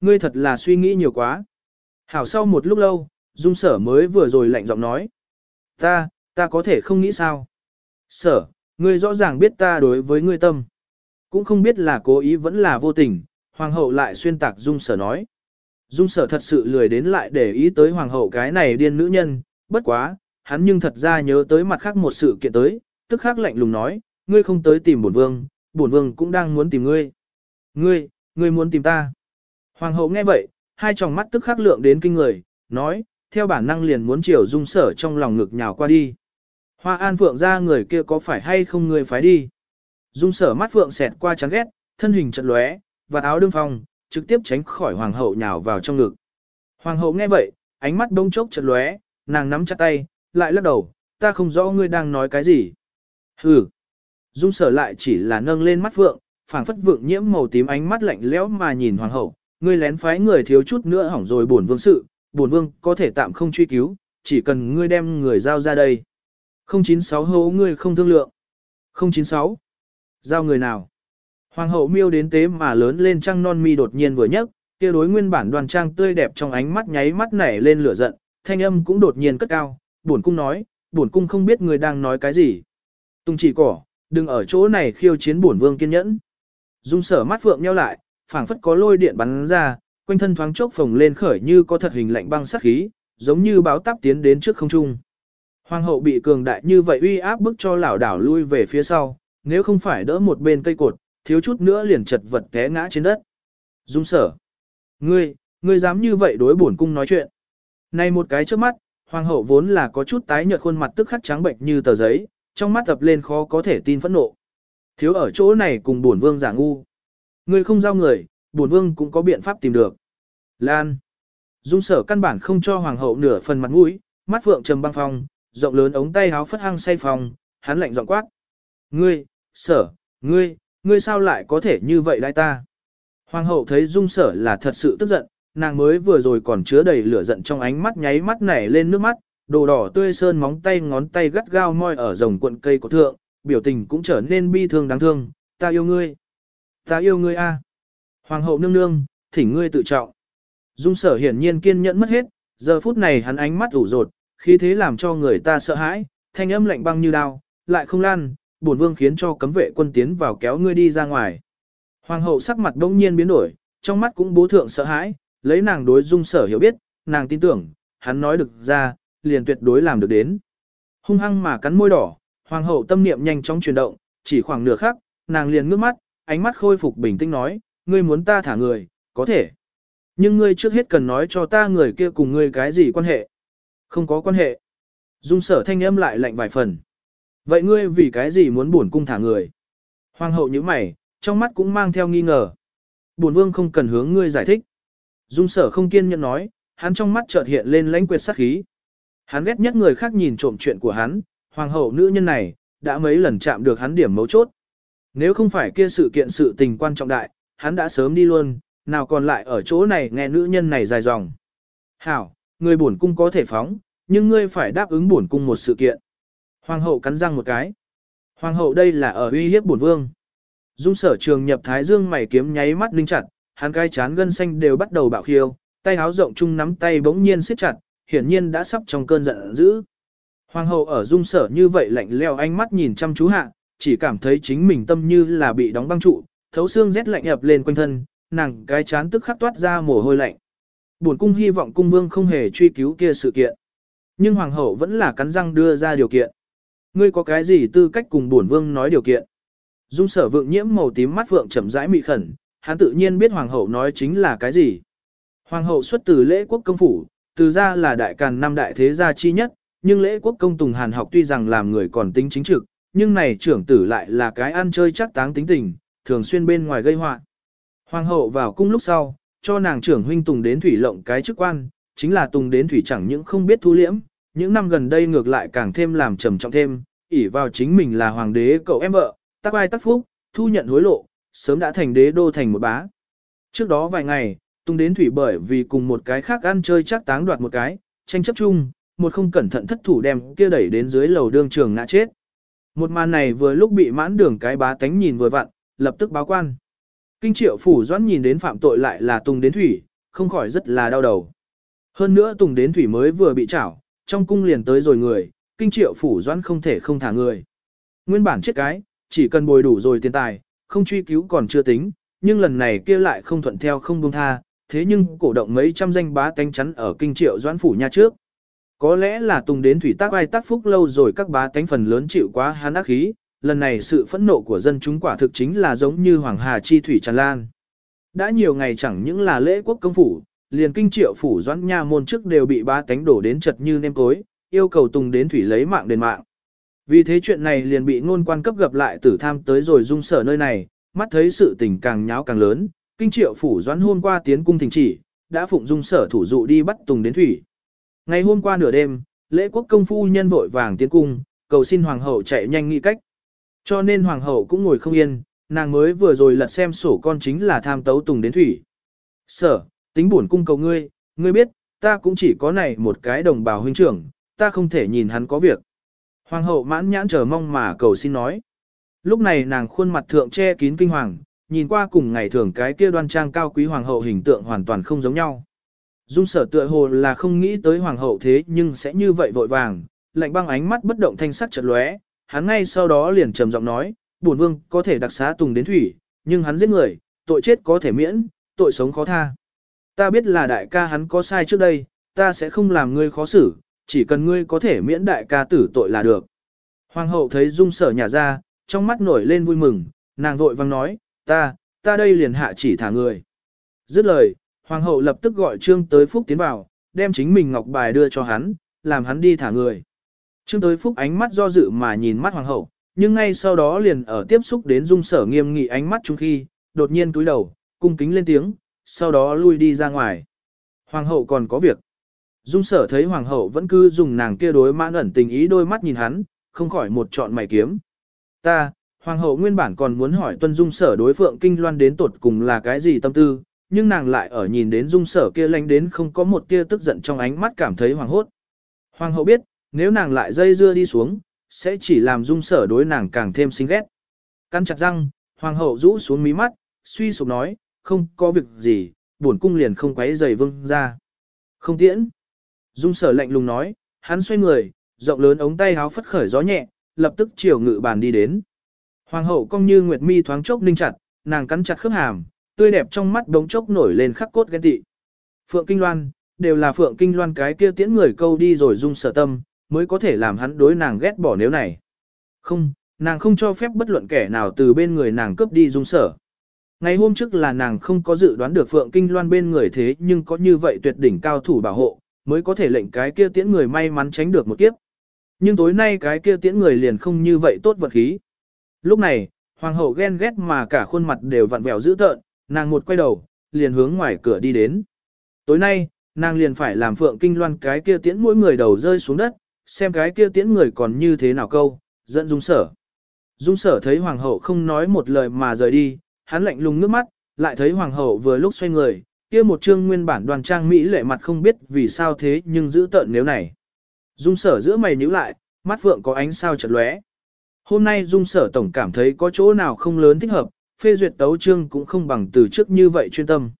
ngươi thật là suy nghĩ nhiều quá. Hảo sau một lúc lâu, dung sở mới vừa rồi lạnh giọng nói. Ta, ta có thể không nghĩ sao. Sở, ngươi rõ ràng biết ta đối với ngươi tâm. Cũng không biết là cố ý vẫn là vô tình, hoàng hậu lại xuyên tạc dung sở nói. Dung sở thật sự lười đến lại để ý tới hoàng hậu cái này điên nữ nhân, bất quá, hắn nhưng thật ra nhớ tới mặt khác một sự kiện tới, tức khắc lạnh lùng nói, ngươi không tới tìm bổn vương, bổn vương cũng đang muốn tìm ngươi. Ngươi, ngươi muốn tìm ta. Hoàng hậu nghe vậy, hai tròng mắt tức khắc lượng đến kinh người, nói, theo bản năng liền muốn chiều dung sở trong lòng ngực nhào qua đi. Hoa an phượng ra người kia có phải hay không ngươi phải đi. Dung sở mắt phượng xẹt qua chán ghét, thân hình chật lóe, và áo đương phong, trực tiếp tránh khỏi hoàng hậu nhào vào trong ngực. Hoàng hậu nghe vậy, ánh mắt đông chốc chật lóe, nàng nắm chặt tay, lại lắc đầu, ta không rõ ngươi đang nói cái gì. Hừ. Dung sở lại chỉ là nâng lên mắt phượng, phảng phất vượng nhiễm màu tím ánh mắt lạnh lẽo mà nhìn hoàng hậu, ngươi lén phái người thiếu chút nữa hỏng rồi bổn vương sự, bổn vương có thể tạm không truy cứu, chỉ cần ngươi đem người giao ra đây. 096 hố ngươi không thương lượng. 096. Giao người nào? Hoàng hậu miêu đến tế mà lớn lên trăng non mi đột nhiên vừa nhấc, kia đối nguyên bản đoàn trang tươi đẹp trong ánh mắt nháy mắt nảy lên lửa giận, thanh âm cũng đột nhiên cất cao, bổn cung nói, bổn cung không biết người đang nói cái gì. Tùng chỉ cỏ, đừng ở chỗ này khiêu chiến bổn vương kiên nhẫn. Dung sở mắt phượng nheo lại, phảng phất có lôi điện bắn ra, quanh thân thoáng chốc phồng lên khởi như có thật hình lạnh băng sắc khí, giống như báo táp tiến đến trước không trung. Hoàng hậu bị cường đại như vậy uy áp bức cho lảo đảo lui về phía sau, nếu không phải đỡ một bên cây cột, thiếu chút nữa liền chật vật té ngã trên đất. Dung sở. Ngươi, ngươi dám như vậy đối bổn cung nói chuyện. Này một cái trước mắt, hoàng hậu vốn là có chút tái nhợt khuôn mặt tức khắc trắng bệnh như tờ giấy, trong mắt tập lên khó có thể tin phẫn nộ. Thiếu ở chỗ này cùng bổn vương giả ngu. Ngươi không giao người, bổn vương cũng có biện pháp tìm được. Lan. Dung sở căn bản không cho hoàng hậu nửa phần mặt mũi, mắt phượng trầm băng phong, rộng lớn ống tay háo phất hăng say phòng, hắn lạnh giọng quát. Ngươi, sở, ngươi, ngươi sao lại có thể như vậy đại ta? Hoàng hậu thấy dung sở là thật sự tức giận, nàng mới vừa rồi còn chứa đầy lửa giận trong ánh mắt nháy mắt nảy lên nước mắt, đồ đỏ tươi sơn móng tay ngón tay gắt gao moi ở rồng cuộn cây của thượng, biểu tình cũng trở nên bi thương đáng thương, ta yêu ngươi, ta yêu ngươi a. Hoàng hậu nương nương, thỉnh ngươi tự trọng. Dung sở hiển nhiên kiên nhẫn mất hết, giờ phút này hắn ánh mắt ủ rột, khí thế làm cho người ta sợ hãi, thanh âm lạnh băng như đao, lại không lan, bổn vương khiến cho cấm vệ quân tiến vào kéo ngươi đi ra ngoài. Hoàng hậu sắc mặt bỗng nhiên biến đổi, trong mắt cũng bố thượng sợ hãi, lấy nàng đối dung sở hiểu biết, nàng tin tưởng, hắn nói được ra, liền tuyệt đối làm được đến. Hung hăng mà cắn môi đỏ, hoàng hậu tâm niệm nhanh chóng chuyển động, chỉ khoảng nửa khắc, nàng liền ngước mắt, ánh mắt khôi phục bình tĩnh nói, ngươi muốn ta thả người, có thể. Nhưng ngươi trước hết cần nói cho ta người kia cùng ngươi cái gì quan hệ. Không có quan hệ. Dung sở thanh âm lại lạnh vài phần. Vậy ngươi vì cái gì muốn buồn cung thả người? Hoàng hậu như mày, trong mắt cũng mang theo nghi ngờ. Buồn vương không cần hướng ngươi giải thích. Dung sở không kiên nhẫn nói, hắn trong mắt chợt hiện lên lãnh quyệt sát khí. Hắn ghét nhất người khác nhìn trộm chuyện của hắn, hoàng hậu nữ nhân này, đã mấy lần chạm được hắn điểm mấu chốt. Nếu không phải kia sự kiện sự tình quan trọng đại, hắn đã sớm đi luôn, nào còn lại ở chỗ này nghe nữ nhân này dài dòng. Hảo, người bổn cung có thể phóng, nhưng ngươi phải đáp ứng bổn cung một sự kiện. Hoàng hậu cắn răng một cái. Hoàng hậu đây là ở uy hiếp bổn vương. Dung sở trường nhập thái dương mày kiếm nháy mắt linh chặt, hắn cái chán gân xanh đều bắt đầu bạo khiêu, tay háo rộng chung nắm tay bỗng nhiên siết chặt, hiển nhiên đã sắp trong cơn giận dữ. Hoàng hậu ở dung sở như vậy lạnh leo ánh mắt nhìn chăm chú hạ, chỉ cảm thấy chính mình tâm như là bị đóng băng trụ, thấu xương rét lạnh ập lên quanh thân, nàng cái chán tức khắc toát ra mồ hôi lạnh. Buồn cung hy vọng cung vương không hề truy cứu kia sự kiện. Nhưng hoàng hậu vẫn là cắn răng đưa ra điều kiện. Ngươi có cái gì tư cách cùng bổn vương nói điều kiện? Dung sở vượng nhiễm màu tím mắt vượng chậm rãi mị khẩn, hắn tự nhiên biết hoàng hậu nói chính là cái gì. Hoàng hậu xuất từ lễ quốc công phủ, từ ra là đại càn năm đại thế gia chi nhất, nhưng lễ quốc công Tùng Hàn học tuy rằng làm người còn tính chính trực, nhưng này trưởng tử lại là cái ăn chơi chắc táng tính tình, thường xuyên bên ngoài gây họa. Hoàng hậu vào cung lúc sau, cho nàng trưởng huynh Tùng đến thủy lộng cái chức quan, chính là Tùng đến thủy chẳng những không biết thu liễm, những năm gần đây ngược lại càng thêm làm trầm trọng thêm, ỷ vào chính mình là hoàng đế cậu em vợ, tác ai tác phúc, thu nhận hối lộ, sớm đã thành đế đô thành một bá. Trước đó vài ngày, Tùng đến thủy bởi vì cùng một cái khác ăn chơi chắc táng đoạt một cái, tranh chấp chung, một không cẩn thận thất thủ đem kia đẩy đến dưới lầu đương trường ngã chết. Một màn này vừa lúc bị mãn đường cái bá tánh nhìn vừa vặn, lập tức báo quan. Kinh triệu phủ doãn nhìn đến phạm tội lại là Tùng đến thủy, không khỏi rất là đau đầu. Hơn nữa Tùng đến thủy mới vừa bị chảo, trong cung liền tới rồi người, kinh triệu phủ doãn không thể không thả người. Nguyên bản chết cái, chỉ cần bồi đủ rồi tiền tài, không truy cứu còn chưa tính, nhưng lần này kia lại không thuận theo không buông tha, thế nhưng cổ động mấy trăm danh bá tánh chắn ở kinh triệu doãn phủ nhà trước. Có lẽ là Tùng đến thủy tác ai tác phúc lâu rồi các bá tánh phần lớn chịu quá hán ác khí, lần này sự phẫn nộ của dân chúng quả thực chính là giống như hoàng hà chi thủy tràn lan. Đã nhiều ngày chẳng những là lễ quốc công phủ, liền kinh triệu phủ doãn nha môn trước đều bị bá tánh đổ đến chật như nêm cối, yêu cầu Tùng đến thủy lấy mạng đền mạng. Vì thế chuyện này liền bị ngôn quan cấp gặp lại tử tham tới rồi dung sở nơi này, mắt thấy sự tình càng nháo càng lớn, kinh triệu phủ doãn hôm qua tiến cung thỉnh chỉ, đã phụng dung sở thủ dụ đi bắt Tùng đến thủy. Ngày hôm qua nửa đêm, lễ quốc công phu nhân vội vàng tiến cung, cầu xin hoàng hậu chạy nhanh nghĩ cách. Cho nên hoàng hậu cũng ngồi không yên, nàng mới vừa rồi lật xem sổ con chính là tham tấu Tùng đến thủy. Sở, tính buồn cung cầu ngươi, ngươi biết, ta cũng chỉ có này một cái đồng bào huynh trưởng, ta không thể nhìn hắn có việc. Hoàng hậu mãn nhãn chờ mong mà cầu xin nói. Lúc này nàng khuôn mặt thượng che kín kinh hoàng, nhìn qua cùng ngày thường cái kia đoan trang cao quý hoàng hậu hình tượng hoàn toàn không giống nhau. Dung sở tựa hồ là không nghĩ tới hoàng hậu thế nhưng sẽ như vậy vội vàng, lạnh băng ánh mắt bất động thanh sắc chợt lóe, hắn ngay sau đó liền trầm giọng nói, bổn vương có thể đặc xá tùng đến thủy, nhưng hắn giết người, tội chết có thể miễn, tội sống khó tha. Ta biết là đại ca hắn có sai trước đây, ta sẽ không làm ngươi khó xử, chỉ cần ngươi có thể miễn đại ca tử tội là được. Hoàng hậu thấy dung sở nhà ra, trong mắt nổi lên vui mừng, nàng vội vang nói, ta, ta đây liền hạ chỉ thả người. Dứt lời, hoàng hậu lập tức gọi trương tới phúc tiến vào, đem chính mình ngọc bài đưa cho hắn, làm hắn đi thả người. Trương tới phúc ánh mắt do dự mà nhìn mắt hoàng hậu, nhưng ngay sau đó liền ở tiếp xúc đến dung sở nghiêm nghị ánh mắt chung khi, đột nhiên túi đầu, cung kính lên tiếng, sau đó lui đi ra ngoài. Hoàng hậu còn có việc. Dung sở thấy hoàng hậu vẫn cứ dùng nàng kia đối mãn ẩn tình ý đôi mắt nhìn hắn, không khỏi một trọn mày kiếm. Ta, hoàng hậu nguyên bản còn muốn hỏi tuân dung sở đối phượng kinh loan đến tột cùng là cái gì tâm tư, nhưng nàng lại ở nhìn đến dung sở kia lanh đến không có một tia tức giận trong ánh mắt cảm thấy hoàng hốt. Hoàng hậu biết, nếu nàng lại dây dưa đi xuống, sẽ chỉ làm dung sở đối nàng càng thêm xinh ghét. Căn chặt răng, hoàng hậu rũ xuống mí mắt, suy sụp nói, không có việc gì, buồn cung liền không quấy giày vương ra. Không tiễn. Dung sở lạnh lùng nói, hắn xoay người, rộng lớn ống tay háo phất khởi gió nhẹ, lập tức chiều ngự bàn đi đến. Hoàng hậu cong như nguyệt mi thoáng chốc ninh chặt, nàng cắn chặt khớp hàm, tươi đẹp trong mắt đống chốc nổi lên khắc cốt ghen tị. Phượng Kinh Loan, đều là Phượng Kinh Loan cái kia tiễn người câu đi rồi dung sở tâm, mới có thể làm hắn đối nàng ghét bỏ nếu này. Không, nàng không cho phép bất luận kẻ nào từ bên người nàng cướp đi dung sở. Ngày hôm trước là nàng không có dự đoán được Phượng Kinh Loan bên người thế nhưng có như vậy tuyệt đỉnh cao thủ bảo hộ, mới có thể lệnh cái kia tiễn người may mắn tránh được một kiếp. Nhưng tối nay cái kia tiễn người liền không như vậy tốt vật khí. Lúc này, hoàng hậu ghen ghét mà cả khuôn mặt đều vặn vẹo dữ tợn, nàng một quay đầu, liền hướng ngoài cửa đi đến. Tối nay, nàng liền phải làm phượng kinh loan cái kia tiễn mỗi người đầu rơi xuống đất, xem cái kia tiễn người còn như thế nào câu, dẫn dung sở. Dung sở thấy hoàng hậu không nói một lời mà rời đi, hắn lạnh lùng nước mắt, lại thấy hoàng hậu vừa lúc xoay người, kia một chương nguyên bản đoàn trang mỹ lệ mặt không biết vì sao thế nhưng giữ tợn nếu này. Dung sở giữa mày nhíu lại, mắt phượng có ánh sao chật lóe. Hôm nay dung sở tổng cảm thấy có chỗ nào không lớn thích hợp, phê duyệt tấu chương cũng không bằng từ trước như vậy chuyên tâm.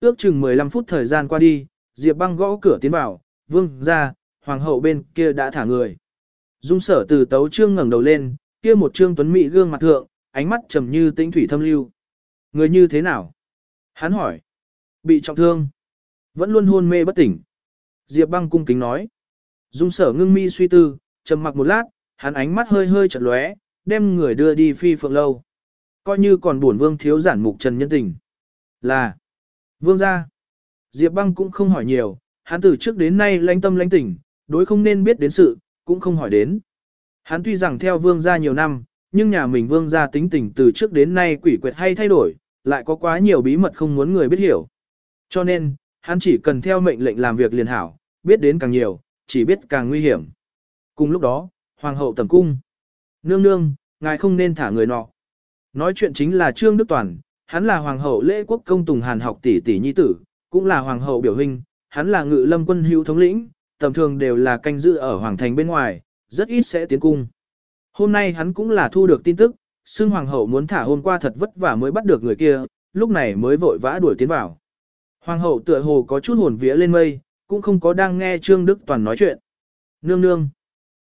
Ước chừng 15 phút thời gian qua đi, Diệp băng gõ cửa tiến vào, vương ra, hoàng hậu bên kia đã thả người. Dung sở từ tấu chương ngẩng đầu lên, kia một trương tuấn mỹ gương mặt thượng, ánh mắt trầm như tĩnh thủy thâm lưu. Người như thế nào? Hắn hỏi. Bị trọng thương. Vẫn luôn hôn mê bất tỉnh. Diệp băng cung kính nói. Dung sở ngưng mi suy tư, trầm mặc một lát, hắn ánh mắt hơi hơi chật lóe, đem người đưa đi phi phượng lâu. Coi như còn buồn vương thiếu giản mục trần nhân tình. Là. Vương gia. Diệp băng cũng không hỏi nhiều, hắn từ trước đến nay lãnh tâm lãnh tỉnh, đối không nên biết đến sự, cũng không hỏi đến. Hắn tuy rằng theo vương gia nhiều năm, nhưng nhà mình vương gia tính tình từ trước đến nay quỷ quyệt hay thay đổi, lại có quá nhiều bí mật không muốn người biết hiểu. Cho nên, hắn chỉ cần theo mệnh lệnh làm việc liền hảo, biết đến càng nhiều, chỉ biết càng nguy hiểm. Cùng lúc đó, hoàng hậu tầm cung. Nương nương, ngài không nên thả người nọ. Nói chuyện chính là Trương Đức Toàn, hắn là hoàng hậu lễ quốc công tùng hàn học tỷ tỷ nhi tử, cũng là hoàng hậu biểu hình, hắn là ngự lâm quân hữu thống lĩnh, tầm thường đều là canh giữ ở hoàng thành bên ngoài, rất ít sẽ tiến cung. Hôm nay hắn cũng là thu được tin tức, xưng hoàng hậu muốn thả hôm qua thật vất vả mới bắt được người kia, lúc này mới vội vã đuổi tiến vào. Hoàng hậu tựa hồ có chút hồn vía lên mây, cũng không có đang nghe Trương Đức Toàn nói chuyện. Nương nương.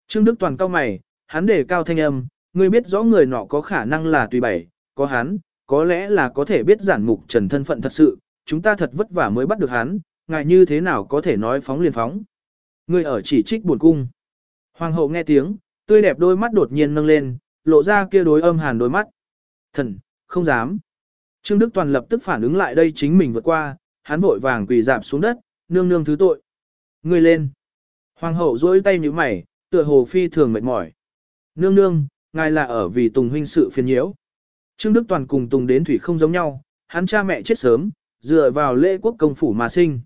Trương Đức Toàn cao mày, hắn để cao thanh âm, ngươi biết rõ người nọ có khả năng là tùy bảy, có hắn, có lẽ là có thể biết giản mục trần thân phận thật sự, chúng ta thật vất vả mới bắt được hắn, ngài như thế nào có thể nói phóng liền phóng. Ngươi ở chỉ trích buồn cung. Hoàng hậu nghe tiếng, tươi đẹp đôi mắt đột nhiên nâng lên, lộ ra kia đối âm hàn đôi mắt. Thần, không dám. Trương Đức Toàn lập tức phản ứng lại đây chính mình vượt qua, hắn vội vàng quỳ dạp xuống đất, nương nương thứ tội. Ngươi lên. Hoàng hậu duỗi tay như mày, tựa hồ phi thường mệt mỏi. Nương nương, ngài là ở vì Tùng huynh sự phiền nhiễu. Trương Đức Toàn cùng Tùng đến thủy không giống nhau, hắn cha mẹ chết sớm, dựa vào lễ quốc công phủ mà sinh.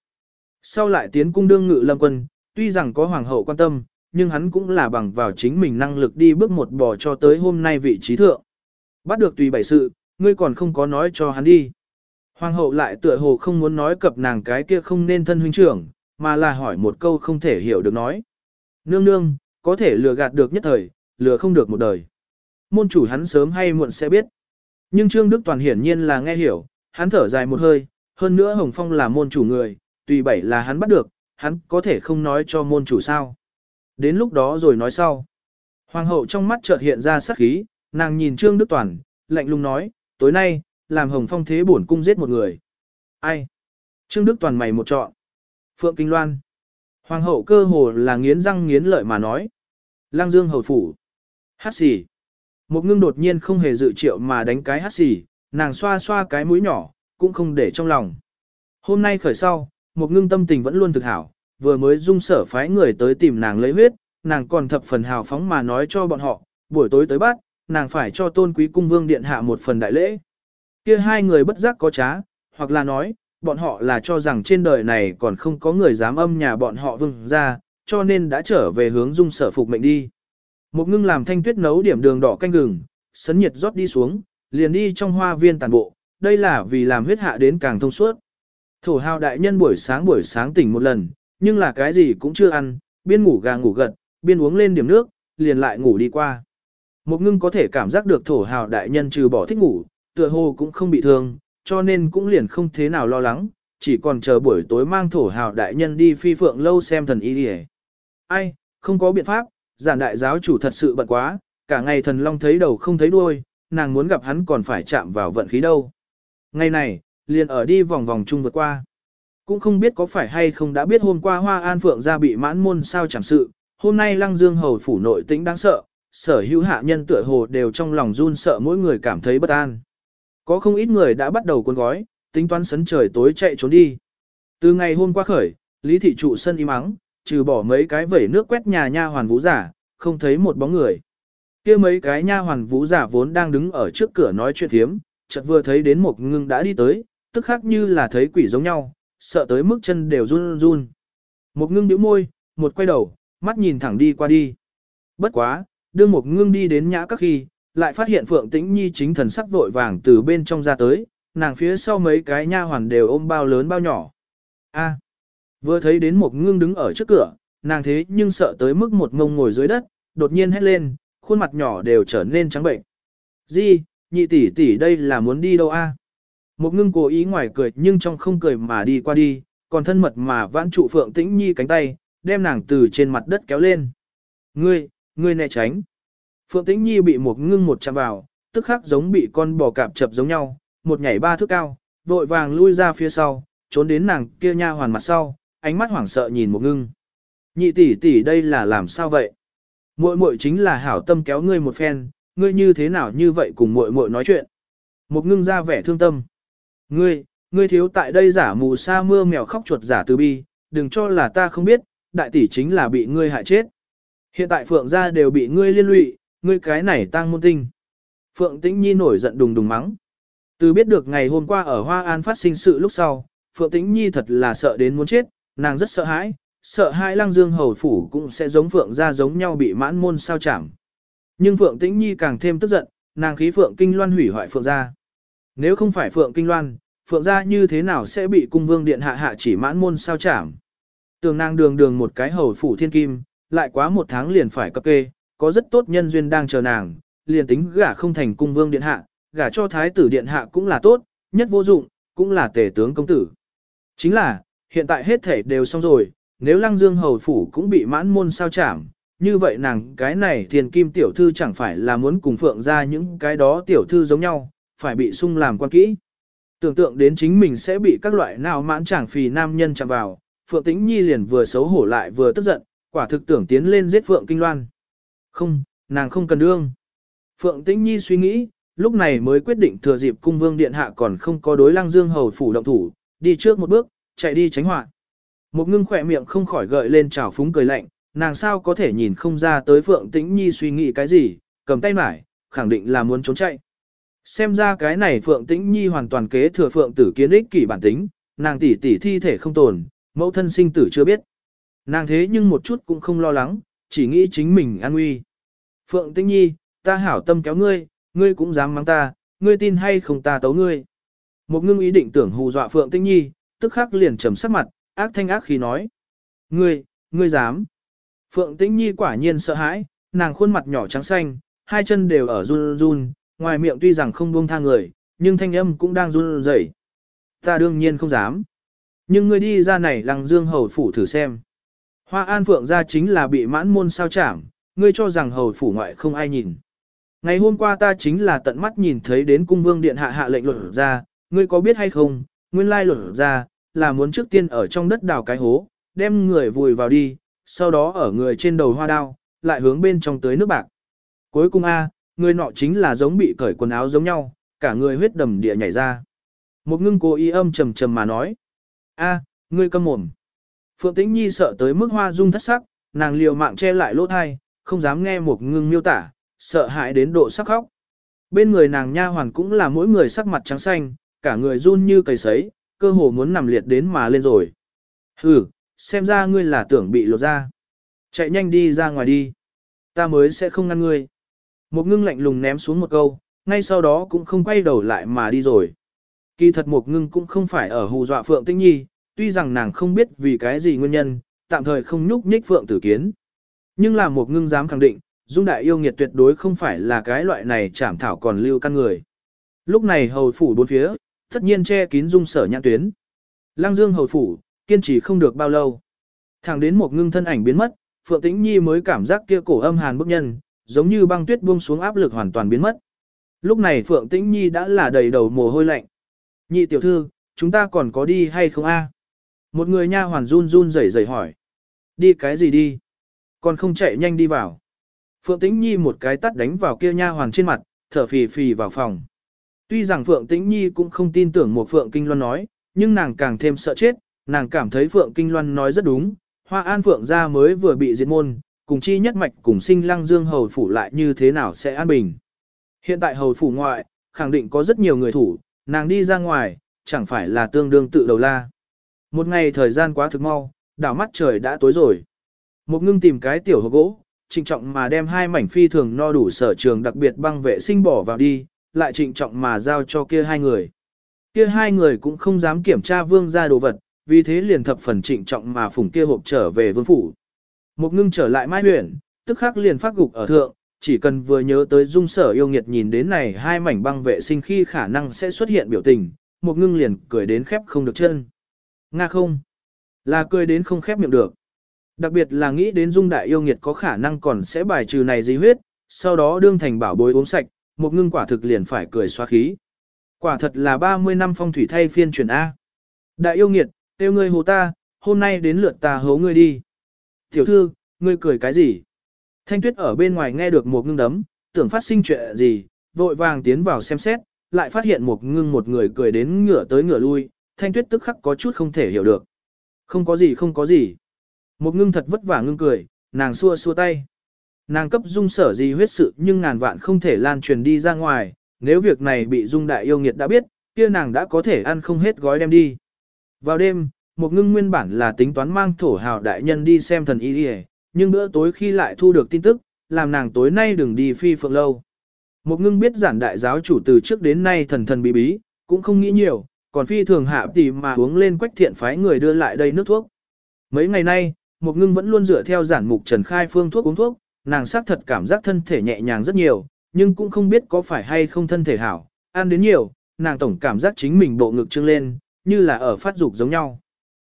Sau lại tiến cung đương ngự lâm quân, tuy rằng có hoàng hậu quan tâm, nhưng hắn cũng là bằng vào chính mình năng lực đi bước một bò cho tới hôm nay vị trí thượng. Bắt được tùy bảy sự, ngươi còn không có nói cho hắn đi. Hoàng hậu lại tựa hồ không muốn nói cập nàng cái kia không nên thân huynh trưởng, mà là hỏi một câu không thể hiểu được nói. Nương nương, có thể lừa gạt được nhất thời, lừa không được một đời. Môn chủ hắn sớm hay muộn sẽ biết. Nhưng Trương Đức Toàn hiển nhiên là nghe hiểu, hắn thở dài một hơi, hơn nữa Hồng Phong là môn chủ người, tùy bảy là hắn bắt được, hắn có thể không nói cho môn chủ sao. Đến lúc đó rồi nói sau. Hoàng hậu trong mắt chợt hiện ra sắc khí, nàng nhìn Trương Đức Toàn, lạnh lùng nói, tối nay, làm Hồng Phong thế bổn cung giết một người. Ai? Trương Đức Toàn mày một trọn. Phượng Kinh Loan. Hoàng hậu cơ hồ là nghiến răng nghiến lợi mà nói. Lăng Dương hầu phủ. Hát xì. Một ngưng đột nhiên không hề dự triệu mà đánh cái hát xì, nàng xoa xoa cái mũi nhỏ, cũng không để trong lòng. Hôm nay khởi sau, một ngưng tâm tình vẫn luôn thực hảo, vừa mới dung sở phái người tới tìm nàng lấy huyết, nàng còn thập phần hào phóng mà nói cho bọn họ, buổi tối tới bắt, nàng phải cho tôn quý cung vương điện hạ một phần đại lễ. Kia hai người bất giác có trá, hoặc là nói, bọn họ là cho rằng trên đời này còn không có người dám âm nhà bọn họ vương ra, cho nên đã trở về hướng dung sở phục mệnh đi. Một ngưng làm thanh tuyết nấu điểm đường đỏ canh gừng, sấn nhiệt rót đi xuống, liền đi trong hoa viên tàn bộ, đây là vì làm huyết hạ đến càng thông suốt. Thổ hào đại nhân buổi sáng buổi sáng tỉnh một lần, nhưng là cái gì cũng chưa ăn, biên ngủ gà ngủ gật, biên uống lên điểm nước, liền lại ngủ đi qua. Một ngưng có thể cảm giác được thổ hào đại nhân trừ bỏ thích ngủ, tựa hồ cũng không bị thương, cho nên cũng liền không thế nào lo lắng, chỉ còn chờ buổi tối mang thổ hào đại nhân đi phi phượng lâu xem thần y đi Ai, không có biện pháp, giản đại giáo chủ thật sự bận quá, cả ngày thần long thấy đầu không thấy đuôi, nàng muốn gặp hắn còn phải chạm vào vận khí đâu. Ngày này, liền ở đi vòng vòng chung vượt qua. Cũng không biết có phải hay không đã biết hôm qua Hoa An Phượng ra bị mãn môn sao chẳng sự, hôm nay Lăng Dương Hầu phủ nội tĩnh đáng sợ, sở hữu hạ nhân tựa hồ đều trong lòng run sợ mỗi người cảm thấy bất an. Có không ít người đã bắt đầu cuốn gói, tính toán sấn trời tối chạy trốn đi. Từ ngày hôm qua khởi, Lý Thị trụ sân im ắng, trừ bỏ mấy cái vẩy nước quét nhà nha hoàn vũ giả, không thấy một bóng người. kia mấy cái nha hoàn vũ giả vốn đang đứng ở trước cửa nói chuyện thiếm, chợt vừa thấy đến một ngưng đã đi tới, tức khác như là thấy quỷ giống nhau, sợ tới mức chân đều run run. Một ngưng nhíu môi, một quay đầu, mắt nhìn thẳng đi qua đi. Bất quá, đương một ngưng đi đến nhã các khi, lại phát hiện Phượng Tĩnh Nhi chính thần sắc vội vàng từ bên trong ra tới, nàng phía sau mấy cái nha hoàn đều ôm bao lớn bao nhỏ. A vừa thấy đến một ngưng đứng ở trước cửa, nàng thế nhưng sợ tới mức một ngông ngồi dưới đất, đột nhiên hét lên, khuôn mặt nhỏ đều trở nên trắng bệnh. Di, nhị tỷ tỷ đây là muốn đi đâu a? Một ngưng cố ý ngoài cười nhưng trong không cười mà đi qua đi, còn thân mật mà vãn trụ Phượng Tĩnh Nhi cánh tay, đem nàng từ trên mặt đất kéo lên. Ngươi, ngươi né tránh. Phượng Tĩnh Nhi bị một ngưng một chạm vào, tức khắc giống bị con bò cạp chập giống nhau, một nhảy ba thước cao, vội vàng lui ra phía sau, trốn đến nàng kia nha hoàn mặt sau, ánh mắt hoảng sợ nhìn một ngưng. Nhị tỷ tỷ đây là làm sao vậy? Muội muội chính là hảo tâm kéo ngươi một phen, ngươi như thế nào như vậy cùng muội muội nói chuyện? Một ngưng ra vẻ thương tâm. Ngươi, ngươi thiếu tại đây giả mù sa mưa mèo khóc chuột giả từ bi, đừng cho là ta không biết, đại tỷ chính là bị ngươi hại chết. Hiện tại phượng gia đều bị ngươi liên lụy, ngươi cái này tăng môn tinh. Phượng Tĩnh Nhi nổi giận đùng đùng mắng. Từ biết được ngày hôm qua ở Hoa An phát sinh sự lúc sau, Phượng Tĩnh Nhi thật là sợ đến muốn chết, nàng rất sợ hãi, sợ hai lăng dương hầu phủ cũng sẽ giống Phượng gia giống nhau bị mãn môn sao chẳng. Nhưng Phượng Tĩnh Nhi càng thêm tức giận, nàng khí Phượng Kinh Loan hủy hoại Phượng gia. Nếu không phải Phượng Kinh Loan, Phượng gia như thế nào sẽ bị cung vương điện hạ hạ chỉ mãn môn sao chảm. Tường nàng đường đường một cái hầu phủ thiên kim, lại quá một tháng liền phải cấp kê, có rất tốt nhân duyên đang chờ nàng, liền tính gả không thành cung vương điện hạ, gả cho thái tử điện hạ cũng là tốt, nhất vô dụng, cũng là tể tướng công tử. Chính là, hiện tại hết thể đều xong rồi, nếu lăng dương hầu phủ cũng bị mãn môn sao chảm, như vậy nàng cái này thiền kim tiểu thư chẳng phải là muốn cùng phượng ra những cái đó tiểu thư giống nhau, phải bị sung làm quan kỹ. Tưởng tượng đến chính mình sẽ bị các loại nào mãn chẳng phì nam nhân chạm vào, Phượng Tĩnh Nhi liền vừa xấu hổ lại vừa tức giận, quả thực tưởng tiến lên giết Phượng Kinh Loan. Không, nàng không cần đương. Phượng Tĩnh Nhi suy nghĩ, lúc này mới quyết định thừa dịp cung vương điện hạ còn không có đối lăng dương hầu phủ động thủ, đi trước một bước, chạy đi tránh họa. Một ngưng khỏe miệng không khỏi gợi lên trào phúng cười lạnh, nàng sao có thể nhìn không ra tới Phượng Tĩnh Nhi suy nghĩ cái gì, cầm tay mải, khẳng định là muốn trốn chạy. Xem ra cái này Phượng Tĩnh Nhi hoàn toàn kế thừa Phượng tử kiến ích kỷ bản tính, nàng tỷ tỷ thi thể không tồn, mẫu thân sinh tử chưa biết. Nàng thế nhưng một chút cũng không lo lắng, chỉ nghĩ chính mình an nguy. Phượng Tĩnh Nhi, ta hảo tâm kéo ngươi, ngươi cũng dám mắng ta, ngươi tin hay không ta tấu ngươi. Một ngưng ý định tưởng hù dọa Phượng Tĩnh Nhi, tức khắc liền trầm sắc mặt, ác thanh ác khí nói. Ngươi, ngươi dám. Phượng Tĩnh Nhi quả nhiên sợ hãi, nàng khuôn mặt nhỏ trắng xanh, hai chân đều ở run run, ngoài miệng tuy rằng không buông tha người, nhưng thanh âm cũng đang run rẩy. Ta đương nhiên không dám. Nhưng ngươi đi ra này lăng dương hầu phủ thử xem. Hoa an phượng ra chính là bị mãn môn sao chảm, ngươi cho rằng hầu phủ ngoại không ai nhìn. Ngày hôm qua ta chính là tận mắt nhìn thấy đến cung vương điện hạ hạ lệnh luật ra, ngươi có biết hay không, nguyên lai luật ra, là muốn trước tiên ở trong đất đào cái hố, đem người vùi vào đi, sau đó ở người trên đầu hoa đao, lại hướng bên trong tới nước bạc. Cuối cùng A, người nọ chính là giống bị cởi quần áo giống nhau, cả người huyết đầm địa nhảy ra. Một ngưng cố y âm trầm trầm mà nói. A, ngươi câm mồm. Phượng Tĩnh Nhi sợ tới mức hoa dung thất sắc, nàng liều mạng che lại lỗ thai, không dám nghe một ngưng miêu tả, sợ hãi đến độ sắc khóc. Bên người nàng nha hoàn cũng là mỗi người sắc mặt trắng xanh, cả người run như cầy sấy, cơ hồ muốn nằm liệt đến mà lên rồi. Hừ, xem ra ngươi là tưởng bị lột ra. Chạy nhanh đi ra ngoài đi. Ta mới sẽ không ngăn ngươi. Một ngưng lạnh lùng ném xuống một câu, ngay sau đó cũng không quay đầu lại mà đi rồi. Kỳ thật một ngưng cũng không phải ở hù dọa Phượng Tĩnh Nhi, tuy rằng nàng không biết vì cái gì nguyên nhân, tạm thời không nhúc nhích Phượng Tử Kiến. Nhưng là một ngưng dám khẳng định, Dung Đại yêu nghiệt tuyệt đối không phải là cái loại này chảm thảo còn lưu căn người. Lúc này hầu phủ bốn phía, tất nhiên che kín dung sở nhãn tuyến. Lăng Dương hầu phủ, kiên trì không được bao lâu. Thẳng đến một ngưng thân ảnh biến mất, Phượng Tĩnh Nhi mới cảm giác kia cổ âm hàn bức nhân, giống như băng tuyết buông xuống áp lực hoàn toàn biến mất. Lúc này Phượng Tĩnh Nhi đã là đầy đầu mồ hôi lạnh. Nhị tiểu thư, chúng ta còn có đi hay không a? Một người nha hoàn run run rẩy rẩy hỏi. Đi cái gì đi? Còn không chạy nhanh đi vào. Phượng Tĩnh Nhi một cái tắt đánh vào kia nha hoàn trên mặt, thở phì phì vào phòng. Tuy rằng Phượng Tĩnh Nhi cũng không tin tưởng một Phượng Kinh Loan nói, nhưng nàng càng thêm sợ chết, nàng cảm thấy Phượng Kinh Loan nói rất đúng, Hoa An Phượng gia mới vừa bị diệt môn, cùng chi nhất mạch cùng sinh lăng dương hầu phủ lại như thế nào sẽ an bình. Hiện tại hầu phủ ngoại, khẳng định có rất nhiều người thủ, nàng đi ra ngoài, chẳng phải là tương đương tự đầu la. Một ngày thời gian quá thực mau, đảo mắt trời đã tối rồi. Một ngưng tìm cái tiểu hộp gỗ, trịnh trọng mà đem hai mảnh phi thường no đủ sở trường đặc biệt băng vệ sinh bỏ vào đi, lại trịnh trọng mà giao cho kia hai người. Kia hai người cũng không dám kiểm tra vương gia đồ vật, vì thế liền thập phần trịnh trọng mà phủng kia hộp trở về vương phủ. Một ngưng trở lại mai huyện, tức khắc liền phát gục ở thượng, chỉ cần vừa nhớ tới dung sở yêu nghiệt nhìn đến này hai mảnh băng vệ sinh khi khả năng sẽ xuất hiện biểu tình, một ngưng liền cười đến khép không được chân. Nga không? Là cười đến không khép miệng được. Đặc biệt là nghĩ đến dung đại yêu nghiệt có khả năng còn sẽ bài trừ này di huyết, sau đó đương thành bảo bối uống sạch, một ngưng quả thực liền phải cười xoa khí. Quả thật là 30 năm phong thủy thay phiên chuyển A. Đại yêu nghiệt, tiêu ngươi hồ ta, hôm nay đến lượt ta hấu ngươi đi. Tiểu thư, ngươi cười cái gì? Thanh tuyết ở bên ngoài nghe được một ngưng đấm, tưởng phát sinh chuyện gì, vội vàng tiến vào xem xét, lại phát hiện một ngưng một người cười đến ngửa tới ngửa lui, thanh tuyết tức khắc có chút không thể hiểu được. Không có gì không có gì. Một ngưng thật vất vả ngưng cười, nàng xua xua tay. Nàng cấp dung sở gì huyết sự nhưng ngàn vạn không thể lan truyền đi ra ngoài, nếu việc này bị dung đại yêu nghiệt đã biết, kia nàng đã có thể ăn không hết gói đem đi. Vào đêm, một ngưng nguyên bản là tính toán mang thổ hào đại nhân đi xem thần y đi nhưng bữa tối khi lại thu được tin tức, làm nàng tối nay đừng đi phi phượng lâu. Một ngưng biết giản đại giáo chủ từ trước đến nay thần thần bí bí, cũng không nghĩ nhiều, còn phi thường hạ tỷ mà uống lên quách thiện phái người đưa lại đây nước thuốc. Mấy ngày nay, một ngưng vẫn luôn dựa theo giản mục trần khai phương thuốc uống thuốc, nàng xác thật cảm giác thân thể nhẹ nhàng rất nhiều, nhưng cũng không biết có phải hay không thân thể hảo, ăn đến nhiều, nàng tổng cảm giác chính mình bộ ngực trưng lên, như là ở phát dục giống nhau.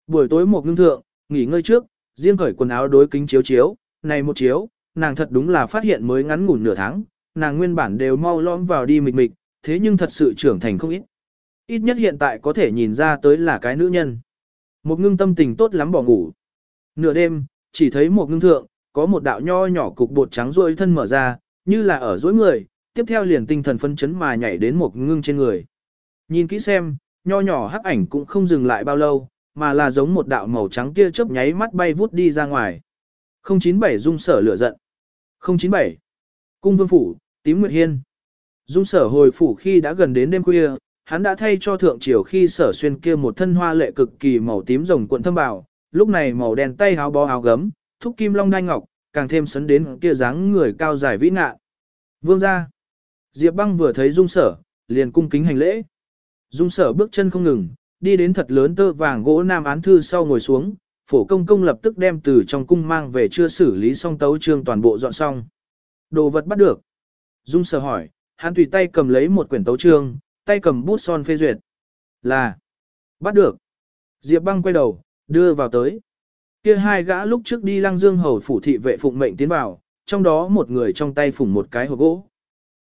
Buổi tối một ngưng thượng, nghỉ ngơi trước, riêng cởi quần áo đối kính chiếu chiếu, này một chiếu, nàng thật đúng là phát hiện mới ngắn ngủn nửa tháng, nàng nguyên bản đều mau lõm vào đi mịch mịch, thế nhưng thật sự trưởng thành không ít. Ít nhất hiện tại có thể nhìn ra tới là cái nữ nhân. Một ngưng tâm tình tốt lắm bỏ ngủ. Nửa đêm, chỉ thấy một ngưng thượng, có một đạo nho nhỏ cục bột trắng rôi thân mở ra, như là ở dối người, tiếp theo liền tinh thần phân chấn mà nhảy đến một ngưng trên người. Nhìn kỹ xem, nho nhỏ hắc ảnh cũng không dừng lại bao lâu, mà là giống một đạo màu trắng kia chớp nháy mắt bay vút đi ra ngoài. 097 dung sở lửa giận. 097. Cung vương phủ, tím nguyệt hiên. Dung sở hồi phủ khi đã gần đến đêm khuya, hắn đã thay cho thượng triều khi sở xuyên kia một thân hoa lệ cực kỳ màu tím rồng cuộn thâm bào, lúc này màu đen tay áo bó áo gấm, thúc kim long đai ngọc, càng thêm sấn đến kia dáng người cao dài vĩ ngạ. Vương gia. Diệp băng vừa thấy dung sở, liền cung kính hành lễ. Dung sở bước chân không ngừng, đi đến thật lớn tơ vàng gỗ nam án thư sau ngồi xuống, phổ công công lập tức đem từ trong cung mang về chưa xử lý xong tấu trương toàn bộ dọn xong. Đồ vật bắt được. Dung sở hỏi, hắn tùy tay cầm lấy một quyển tấu trương, tay cầm bút son phê duyệt. Là, bắt được. Diệp băng quay đầu, đưa vào tới. Kia hai gã lúc trước đi lăng dương hầu phủ thị vệ phụng mệnh tiến vào, trong đó một người trong tay phủng một cái hộp gỗ.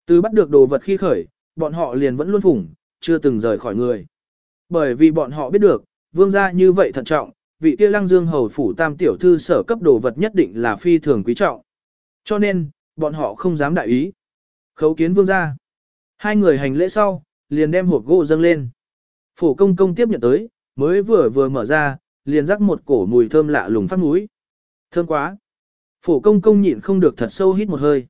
Từ bắt được đồ vật khi khởi, bọn họ liền vẫn luôn phủng, chưa từng rời khỏi người. Bởi vì bọn họ biết được, vương gia như vậy thận trọng, vị kia lăng dương hầu phủ tam tiểu thư sở cấp đồ vật nhất định là phi thường quý trọng. Cho nên, bọn họ không dám đại ý. Khấu kiến vương gia. Hai người hành lễ sau, liền đem hộp gỗ dâng lên. Phổ công công tiếp nhận tới, mới vừa vừa mở ra, liền rắc một cổ mùi thơm lạ lùng phát mũi. Thơm quá. Phổ công công nhịn không được thật sâu hít một hơi.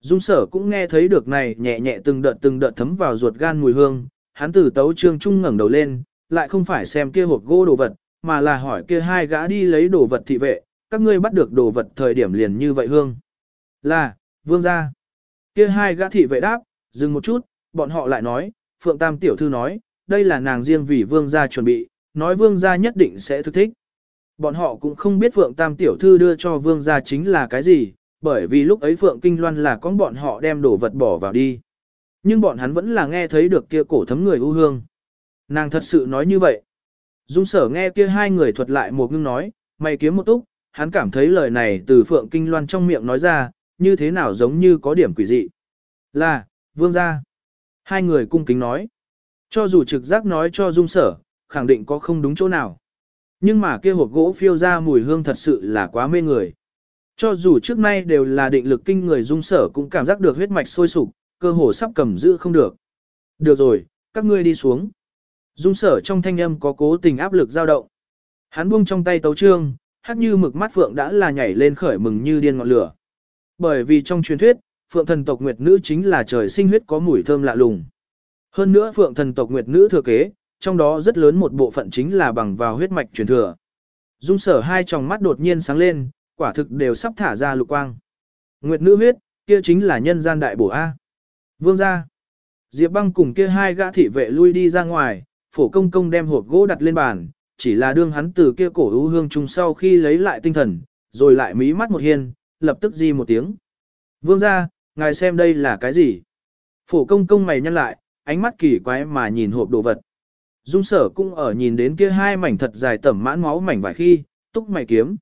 Dung sở cũng nghe thấy được này nhẹ nhẹ từng đợt từng đợt thấm vào ruột gan mùi hương, hắn từ tấu trương trung ngẩng đầu lên, lại không phải xem kia hộp gỗ đồ vật, mà là hỏi kia hai gã đi lấy đồ vật thị vệ, các ngươi bắt được đồ vật thời điểm liền như vậy hương. Là, vương gia. Kia hai gã thị vệ đáp, dừng một chút, bọn họ lại nói, Phượng Tam tiểu thư nói, đây là nàng riêng vì vương gia chuẩn bị, nói vương gia nhất định sẽ thực thích. Bọn họ cũng không biết Phượng Tam tiểu thư đưa cho vương gia chính là cái gì, bởi vì lúc ấy Phượng Kinh Loan là con bọn họ đem đồ vật bỏ vào đi. Nhưng bọn hắn vẫn là nghe thấy được kia cổ thấm người ưu hương. Nàng thật sự nói như vậy. Dung sở nghe kia hai người thuật lại một ngưng nói, mày kiếm một túc, hắn cảm thấy lời này từ Phượng Kinh Loan trong miệng nói ra, như thế nào giống như có điểm quỷ dị. Là, vương gia. Hai người cung kính nói. Cho dù trực giác nói cho dung sở, khẳng định có không đúng chỗ nào. Nhưng mà kia hộp gỗ phiêu ra mùi hương thật sự là quá mê người. Cho dù trước nay đều là định lực kinh người dung sở cũng cảm giác được huyết mạch sôi sục, cơ hồ sắp cầm giữ không được. Được rồi, các ngươi đi xuống. Dung sở trong thanh âm có cố tình áp lực dao động. Hắn buông trong tay tấu trương, hát như mực mắt phượng đã là nhảy lên khởi mừng như điên ngọn lửa. Bởi vì trong truyền thuyết, phượng thần tộc nguyệt nữ chính là trời sinh huyết có mùi thơm lạ lùng. Hơn nữa phượng thần tộc nguyệt nữ thừa kế, trong đó rất lớn một bộ phận chính là bằng vào huyết mạch truyền thừa. Dung sở hai tròng mắt đột nhiên sáng lên, quả thực đều sắp thả ra lục quang. Nguyệt nữ huyết, kia chính là nhân gian đại bổ A. Vương gia. Diệp băng cùng kia hai gã thị vệ lui đi ra ngoài, phổ công công đem hộp gỗ đặt lên bàn, chỉ là đương hắn từ kia cổ hữu hương chung sau khi lấy lại tinh thần, rồi lại mí mắt một hiên, lập tức di một tiếng. Vương gia, ngài xem đây là cái gì? Phổ công công mày nhăn lại, ánh mắt kỳ quái mà nhìn hộp đồ vật. Dung sở cũng ở nhìn đến kia hai mảnh thật dài tẩm mãn máu mảnh vài khi, túc mày kiếm.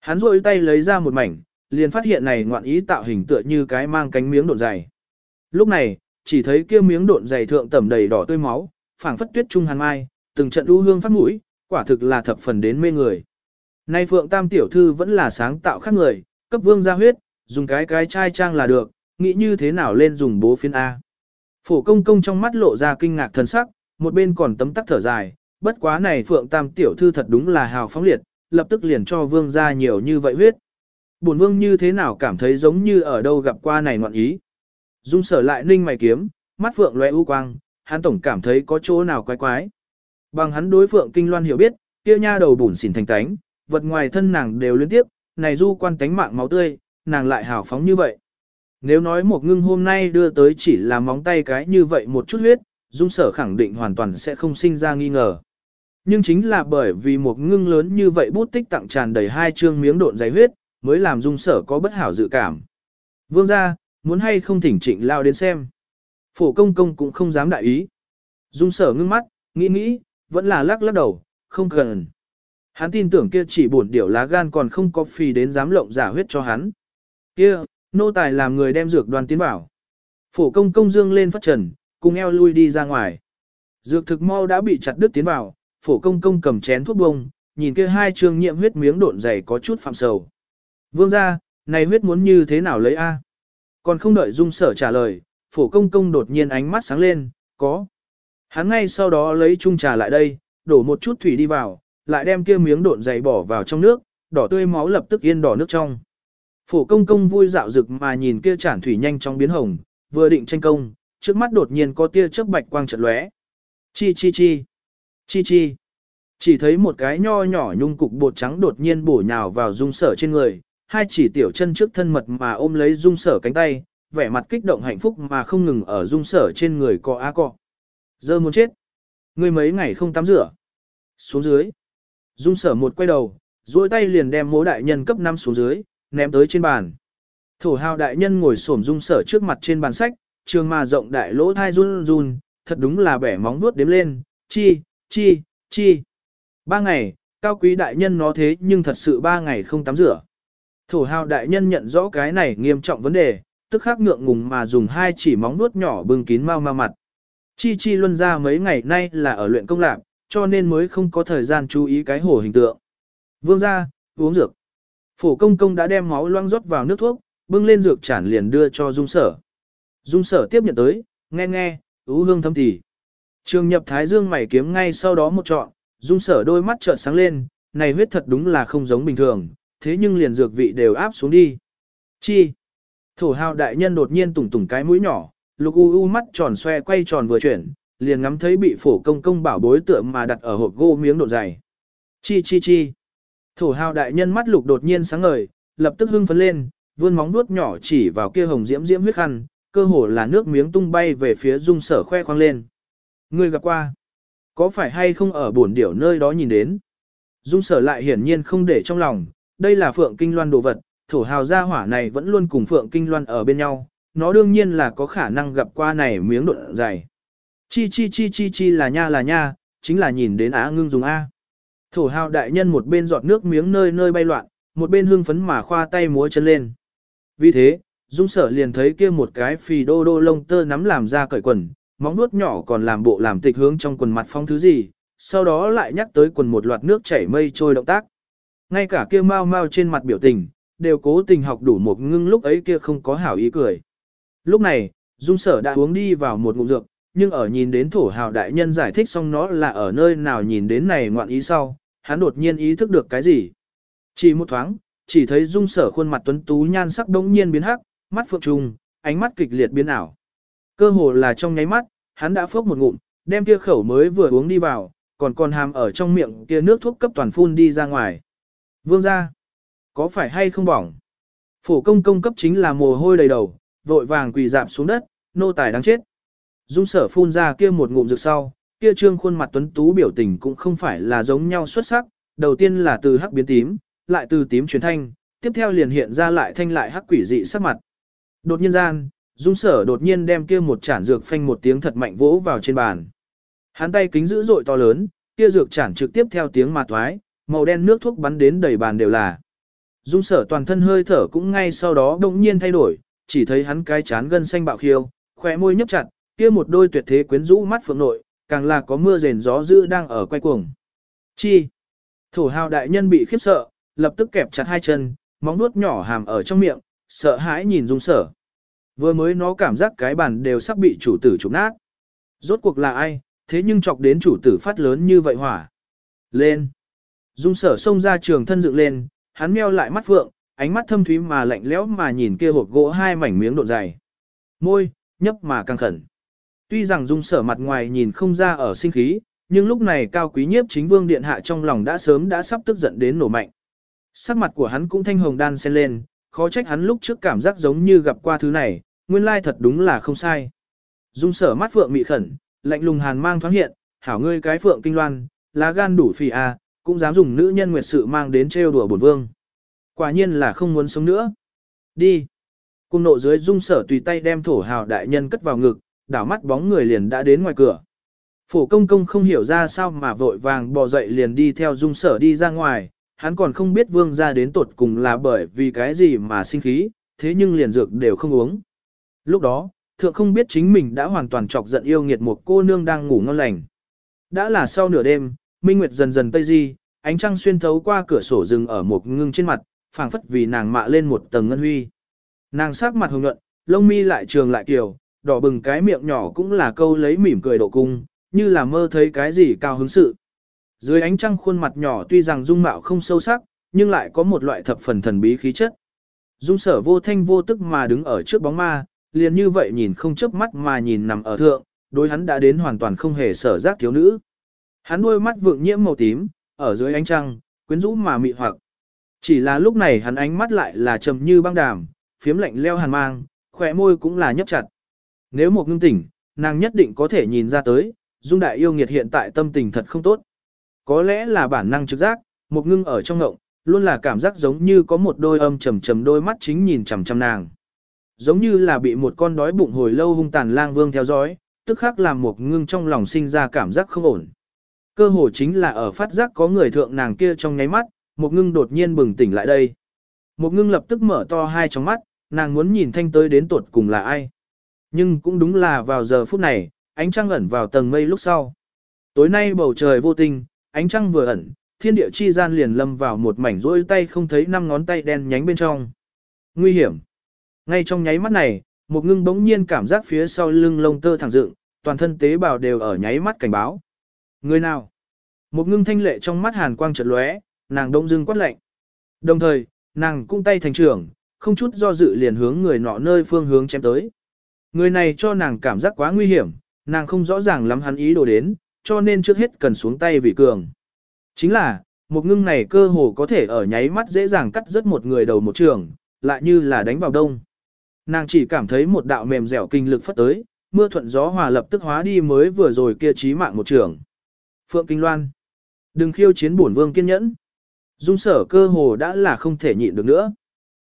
Hắn rôi tay lấy ra một mảnh, liền phát hiện này ngoạn ý tạo hình tựa như cái mang cánh miếng độn dày. Lúc này, chỉ thấy kia miếng độn dày thượng tẩm đầy đỏ tươi máu, phảng phất tuyết trung hàn mai, từng trận u hương phát mũi, quả thực là thập phần đến mê người. Nay Phượng Tam tiểu thư vẫn là sáng tạo khác người, cấp vương ra huyết, dùng cái cái chai trang là được, nghĩ như thế nào lên dùng bố phiên A. Phổ công công trong mắt lộ ra kinh ngạc thần sắc, một bên còn tấm tắc thở dài, bất quá này Phượng Tam tiểu thư thật đúng là hào phóng liệt, lập tức liền cho vương ra nhiều như vậy huyết. Bổn vương như thế nào cảm thấy giống như ở đâu gặp qua này ngoạn ý. Dung sở lại ninh mày kiếm, mắt Phượng loe u quang, hắn tổng cảm thấy có chỗ nào quái quái. Bằng hắn đối Phượng Kinh Loan hiểu biết, kia nha đầu bùn xỉn thành tánh, vật ngoài thân nàng đều liên tiếp, này du quan tánh mạng máu tươi, nàng lại hào phóng như vậy. Nếu nói một ngưng hôm nay đưa tới chỉ là móng tay cái như vậy một chút huyết, dung sở khẳng định hoàn toàn sẽ không sinh ra nghi ngờ. Nhưng chính là bởi vì một ngưng lớn như vậy bút tích tặng tràn đầy hai chương miếng độn dày huyết, mới làm dung sở có bất hảo dự cảm. Vương ra, muốn hay không thỉnh trịnh lao đến xem. Phổ công công cũng không dám đại ý. Dung sở ngưng mắt, nghĩ nghĩ, vẫn là lắc lắc đầu, không cần. Hắn tin tưởng kia chỉ buồn điểu lá gan còn không có phì đến dám lộng giả huyết cho hắn. Kia, nô tài làm người đem dược đoàn tiến bảo. Phổ công công dương lên phát trần, cùng eo lui đi ra ngoài. Dược thực mau đã bị chặt đứt tiến vào, phổ công công cầm chén thuốc bông, nhìn kia hai trường nhiễm huyết miếng độn dày có chút phạm sầu. Vương ra, này huyết muốn như thế nào lấy A? Còn không đợi dung sở trả lời, phổ công công đột nhiên ánh mắt sáng lên, có. Hắn ngay sau đó lấy chung trà lại đây, đổ một chút thủy đi vào, lại đem kia miếng độn dày bỏ vào trong nước, đỏ tươi máu lập tức yên đỏ nước trong. Phổ công công vui dạo rực mà nhìn kia chản thủy nhanh trong biến hồng, vừa định tranh công, trước mắt đột nhiên có tia chớp bạch quang chợt lóe. Chi chi chi, chi chi. Chỉ thấy một cái nho nhỏ nhung cục bột trắng đột nhiên bổ nhào vào dung sở trên người, hai chỉ tiểu chân trước thân mật mà ôm lấy dung sở cánh tay, vẻ mặt kích động hạnh phúc mà không ngừng ở dung sở trên người cọ á cọ. Giờ muốn chết. Người mấy ngày không tắm rửa. Xuống dưới. Dung sở một quay đầu, duỗi tay liền đem mố đại nhân cấp 5 xuống dưới, ném tới trên bàn. Thổ hào đại nhân ngồi xổm dung sở trước mặt trên bàn sách, trường mà rộng đại lỗ thai run run, thật đúng là bẻ móng vuốt đếm lên, chi, chi, chi. Ba ngày, cao quý đại nhân nó thế nhưng thật sự ba ngày không tắm rửa. Thổ hào đại nhân nhận rõ cái này nghiêm trọng vấn đề, tức khắc ngượng ngùng mà dùng hai chỉ móng vuốt nhỏ bưng kín mau ma mặt. Chi chi luân ra mấy ngày nay là ở luyện công lạc, cho nên mới không có thời gian chú ý cái hổ hình tượng. Vương ra, uống dược. Phổ công công đã đem máu loang rót vào nước thuốc, bưng lên dược chản liền đưa cho dung sở. Dung sở tiếp nhận tới, nghe nghe, ú hương thâm tỉ. Trường nhập thái dương mày kiếm ngay sau đó một trọn, dung sở đôi mắt trợn sáng lên, này huyết thật đúng là không giống bình thường, thế nhưng liền dược vị đều áp xuống đi. Chi? Thổ hào đại nhân đột nhiên tủng tủng cái mũi nhỏ, lục u u mắt tròn xoe quay tròn vừa chuyển, liền ngắm thấy bị phổ công công bảo bối tượng mà đặt ở hộp gỗ miếng độ dày. Chi chi chi. Thổ hào đại nhân mắt lục đột nhiên sáng ngời, lập tức hưng phấn lên, vươn móng vuốt nhỏ chỉ vào kia hồng diễm diễm huyết khăn, cơ hồ là nước miếng tung bay về phía dung sở khoe khoang lên. Người gặp qua. Có phải hay không ở buồn điểu nơi đó nhìn đến? Dung sở lại hiển nhiên không để trong lòng, đây là phượng kinh loan đồ vật, thổ hào gia hỏa này vẫn luôn cùng phượng kinh loan ở bên nhau, nó đương nhiên là có khả năng gặp qua này miếng độn dày. Chi chi chi chi chi là nha là nha, chính là nhìn đến á ngưng dùng A. Thổ hào đại nhân một bên giọt nước miếng nơi nơi bay loạn, một bên hương phấn mà khoa tay múa chân lên. Vì thế, Dung sở liền thấy kia một cái phì đô đô lông tơ nắm làm ra cởi quần, móng nuốt nhỏ còn làm bộ làm tịch hướng trong quần mặt phong thứ gì, sau đó lại nhắc tới quần một loạt nước chảy mây trôi động tác. Ngay cả kia mau mau trên mặt biểu tình, đều cố tình học đủ một ngưng lúc ấy kia không có hảo ý cười. Lúc này, Dung sở đã uống đi vào một ngụm dược, nhưng ở nhìn đến thổ hào đại nhân giải thích xong nó là ở nơi nào nhìn đến này ngoạn ý sau, hắn đột nhiên ý thức được cái gì. Chỉ một thoáng, chỉ thấy dung sở khuôn mặt tuấn tú nhan sắc đống nhiên biến hắc, mắt phượng trùng, ánh mắt kịch liệt biến ảo. Cơ hồ là trong nháy mắt, hắn đã phốc một ngụm, đem kia khẩu mới vừa uống đi vào, còn còn hàm ở trong miệng kia nước thuốc cấp toàn phun đi ra ngoài. Vương ra, có phải hay không bỏng? Phổ công công cấp chính là mồ hôi đầy đầu, vội vàng quỳ dạp xuống đất, nô tài đáng chết. Dung sở phun ra kia một ngụm rực sau, kia trương khuôn mặt tuấn tú biểu tình cũng không phải là giống nhau xuất sắc, đầu tiên là từ hắc biến tím, lại từ tím chuyển thanh, tiếp theo liền hiện ra lại thanh lại hắc quỷ dị sắc mặt. Đột nhiên gian, dung sở đột nhiên đem kia một chản dược phanh một tiếng thật mạnh vỗ vào trên bàn. Hắn tay kính dữ dội to lớn, kia dược chản trực tiếp theo tiếng mà toái, màu đen nước thuốc bắn đến đầy bàn đều là. Dung sở toàn thân hơi thở cũng ngay sau đó đột nhiên thay đổi, chỉ thấy hắn cái chán gân xanh bạo khiêu, khỏe môi nhấp chặt, kia một đôi tuyệt thế quyến rũ mắt phượng nội, càng là có mưa rền gió dữ đang ở quay cuồng. Chi? Thổ hào đại nhân bị khiếp sợ, lập tức kẹp chặt hai chân, móng nuốt nhỏ hàm ở trong miệng, sợ hãi nhìn dung sở. Vừa mới nó cảm giác cái bàn đều sắp bị chủ tử trục nát. Rốt cuộc là ai, thế nhưng chọc đến chủ tử phát lớn như vậy hỏa. Lên. Dung sở xông ra trường thân dựng lên, hắn meo lại mắt phượng, ánh mắt thâm thúy mà lạnh lẽo mà nhìn kia hộp gỗ hai mảnh miếng độ dày. Môi, nhấp mà căng khẩn. Tuy rằng dung sở mặt ngoài nhìn không ra ở sinh khí, nhưng lúc này cao quý nhiếp chính vương điện hạ trong lòng đã sớm đã sắp tức giận đến nổ mạnh. Sắc mặt của hắn cũng thanh hồng đan xen lên, khó trách hắn lúc trước cảm giác giống như gặp qua thứ này, nguyên lai thật đúng là không sai. Dung sở mắt phượng mị khẩn, lạnh lùng hàn mang thoáng hiện, hảo ngươi cái phượng kinh loan, lá gan đủ phì à, cũng dám dùng nữ nhân nguyệt sự mang đến trêu đùa bổn vương. Quả nhiên là không muốn sống nữa. Đi. Cung nộ dưới dung sở tùy tay đem thổ hào đại nhân cất vào ngực, đảo mắt bóng người liền đã đến ngoài cửa. Phổ công công không hiểu ra sao mà vội vàng bò dậy liền đi theo dung sở đi ra ngoài, hắn còn không biết vương gia đến tột cùng là bởi vì cái gì mà sinh khí, thế nhưng liền dược đều không uống. Lúc đó, thượng không biết chính mình đã hoàn toàn chọc giận yêu nghiệt một cô nương đang ngủ ngon lành. Đã là sau nửa đêm, minh nguyệt dần dần tây di, ánh trăng xuyên thấu qua cửa sổ rừng ở một ngưng trên mặt, phảng phất vì nàng mạ lên một tầng ngân huy. Nàng sắc mặt hồng nhuận, lông mi lại trường lại kiều, đỏ bừng cái miệng nhỏ cũng là câu lấy mỉm cười độ cung, như là mơ thấy cái gì cao hứng sự. Dưới ánh trăng khuôn mặt nhỏ tuy rằng dung mạo không sâu sắc, nhưng lại có một loại thập phần thần bí khí chất. Dung sở vô thanh vô tức mà đứng ở trước bóng ma, liền như vậy nhìn không chớp mắt mà nhìn nằm ở thượng, đối hắn đã đến hoàn toàn không hề sở giác thiếu nữ. Hắn đôi mắt vượng nhiễm màu tím, ở dưới ánh trăng, quyến rũ mà mị hoặc. Chỉ là lúc này hắn ánh mắt lại là trầm như băng đàm, phiếm lạnh leo hàn mang, khỏe môi cũng là nhấp chặt. Nếu một ngưng tỉnh, nàng nhất định có thể nhìn ra tới, dung đại yêu nghiệt hiện tại tâm tình thật không tốt. Có lẽ là bản năng trực giác, một ngưng ở trong ngộng, luôn là cảm giác giống như có một đôi âm trầm trầm đôi mắt chính nhìn chằm chằm nàng. Giống như là bị một con đói bụng hồi lâu hung tàn lang vương theo dõi, tức khắc làm một ngưng trong lòng sinh ra cảm giác không ổn. Cơ hồ chính là ở phát giác có người thượng nàng kia trong nháy mắt, một ngưng đột nhiên bừng tỉnh lại đây. Một ngưng lập tức mở to hai trong mắt, nàng muốn nhìn thanh tới đến tuột cùng là ai. Nhưng cũng đúng là vào giờ phút này, ánh trăng ẩn vào tầng mây lúc sau. Tối nay bầu trời vô tình, ánh trăng vừa ẩn, thiên địa chi gian liền lâm vào một mảnh rỗi tay không thấy năm ngón tay đen nhánh bên trong. Nguy hiểm. Ngay trong nháy mắt này, một ngưng bỗng nhiên cảm giác phía sau lưng lông tơ thẳng dựng, toàn thân tế bào đều ở nháy mắt cảnh báo. Người nào? Một ngưng thanh lệ trong mắt hàn quang chợt lóe, nàng đông dưng quát lạnh. Đồng thời, nàng cung tay thành trưởng, không chút do dự liền hướng người nọ nơi phương hướng chém tới. Người này cho nàng cảm giác quá nguy hiểm, nàng không rõ ràng lắm hắn ý đồ đến, cho nên trước hết cần xuống tay vì cường. Chính là, một ngưng này cơ hồ có thể ở nháy mắt dễ dàng cắt rất một người đầu một trường, lại như là đánh vào đông. Nàng chỉ cảm thấy một đạo mềm dẻo kinh lực phất tới, mưa thuận gió hòa lập tức hóa đi mới vừa rồi kia chí mạng một trường. Phượng Kinh Loan. Đừng khiêu chiến bổn vương kiên nhẫn. Dung sở cơ hồ đã là không thể nhịn được nữa.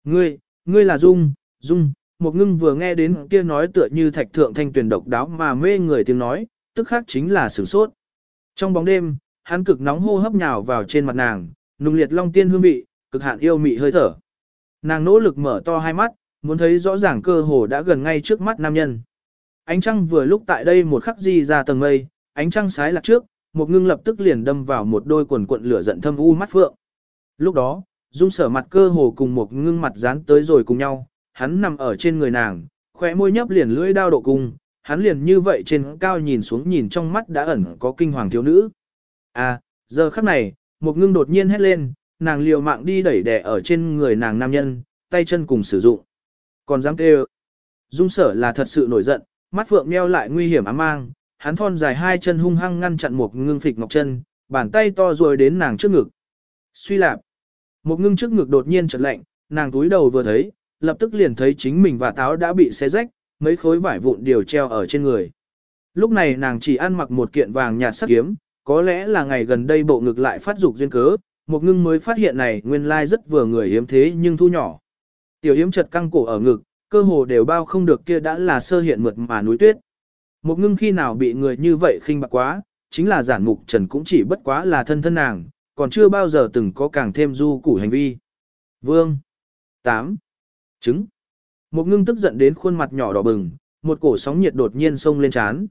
Ngươi, ngươi là Dung, Dung, một ngưng vừa nghe đến kia nói tựa như thạch thượng thanh tuyển độc đáo mà mê người tiếng nói, tức khác chính là sửng sốt. Trong bóng đêm, hắn cực nóng hô hấp nhào vào trên mặt nàng, nung liệt long tiên hương vị, cực hạn yêu mị hơi thở. Nàng nỗ lực mở to hai mắt, muốn thấy rõ ràng cơ hồ đã gần ngay trước mắt nam nhân. Ánh trăng vừa lúc tại đây một khắc di ra tầng mây, ánh trăng sái lạc trước, một ngưng lập tức liền đâm vào một đôi quần cuộn lửa giận thâm u mắt phượng. Lúc đó, dung sở mặt cơ hồ cùng một ngưng mặt dán tới rồi cùng nhau, hắn nằm ở trên người nàng, khóe môi nhấp liền lưỡi đao độ cùng hắn liền như vậy trên cao nhìn xuống nhìn trong mắt đã ẩn có kinh hoàng thiếu nữ. À, giờ khắc này, một ngưng đột nhiên hét lên, nàng liều mạng đi đẩy đẻ ở trên người nàng nam nhân, tay chân cùng sử dụng. Còn dám kêu. Dung sở là thật sự nổi giận, mắt phượng meo lại nguy hiểm ám mang, hắn thon dài hai chân hung hăng ngăn chặn một ngưng phịch ngọc chân, bàn tay to rồi đến nàng trước ngực. Suy lạp. Một ngưng trước ngực đột nhiên chợt lạnh, nàng túi đầu vừa thấy, lập tức liền thấy chính mình và táo đã bị xé rách, mấy khối vải vụn điều treo ở trên người. Lúc này nàng chỉ ăn mặc một kiện vàng nhạt sắc kiếm, có lẽ là ngày gần đây bộ ngực lại phát dục duyên cớ, một ngưng mới phát hiện này nguyên lai rất vừa người hiếm thế nhưng thu nhỏ. Tiểu hiếm chật căng cổ ở ngực, cơ hồ đều bao không được kia đã là sơ hiện mượt mà núi tuyết. Một ngưng khi nào bị người như vậy khinh bạc quá, chính là giản mục trần cũng chỉ bất quá là thân thân nàng, còn chưa bao giờ từng có càng thêm du củ hành vi. Vương 8. Trứng một ngưng tức giận đến khuôn mặt nhỏ đỏ bừng, một cổ sóng nhiệt đột nhiên xông lên chán.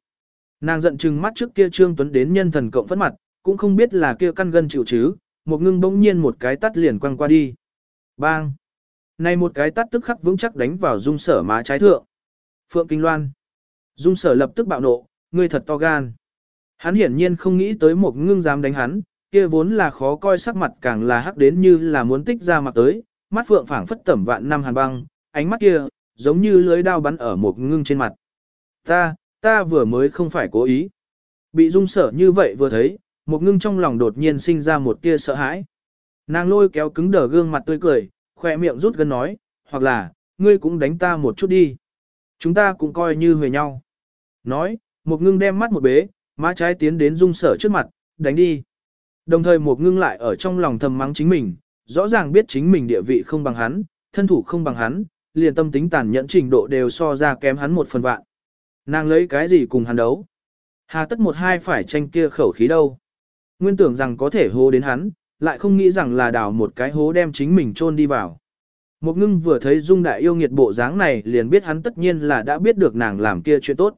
Nàng giận chừng mắt trước kia Trương Tuấn đến nhân thần cộng phẫn mặt, cũng không biết là kia căn gân chịu chứ, một ngưng bỗng nhiên một cái tắt liền quăng qua đi. Bang! Này một cái tắt tức khắc vững chắc đánh vào dung sở má trái thượng. Phượng Kinh Loan! Dung sở lập tức bạo nộ, ngươi thật to gan. Hắn hiển nhiên không nghĩ tới một ngưng dám đánh hắn, kia vốn là khó coi sắc mặt càng là hắc đến như là muốn tích ra mặt tới, mắt phượng phảng phất tẩm vạn năm hàn băng, ánh mắt kia, giống như lưới đao bắn ở một ngưng trên mặt. Ta, ta vừa mới không phải cố ý. Bị dung sở như vậy vừa thấy, một ngưng trong lòng đột nhiên sinh ra một tia sợ hãi. Nàng lôi kéo cứng đờ gương mặt tươi cười, khỏe miệng rút gần nói, hoặc là, ngươi cũng đánh ta một chút đi. Chúng ta cũng coi như huề nhau. Nói, một ngưng đem mắt một bế, má trái tiến đến dung sở trước mặt, đánh đi. Đồng thời một ngưng lại ở trong lòng thầm mắng chính mình, rõ ràng biết chính mình địa vị không bằng hắn, thân thủ không bằng hắn, liền tâm tính tàn nhẫn trình độ đều so ra kém hắn một phần vạn. Nàng lấy cái gì cùng hắn đấu? Hà tất một hai phải tranh kia khẩu khí đâu. Nguyên tưởng rằng có thể hố đến hắn, lại không nghĩ rằng là đào một cái hố đem chính mình chôn đi vào. Một ngưng vừa thấy Dung Đại yêu nghiệt bộ dáng này liền biết hắn tất nhiên là đã biết được nàng làm kia chuyện tốt.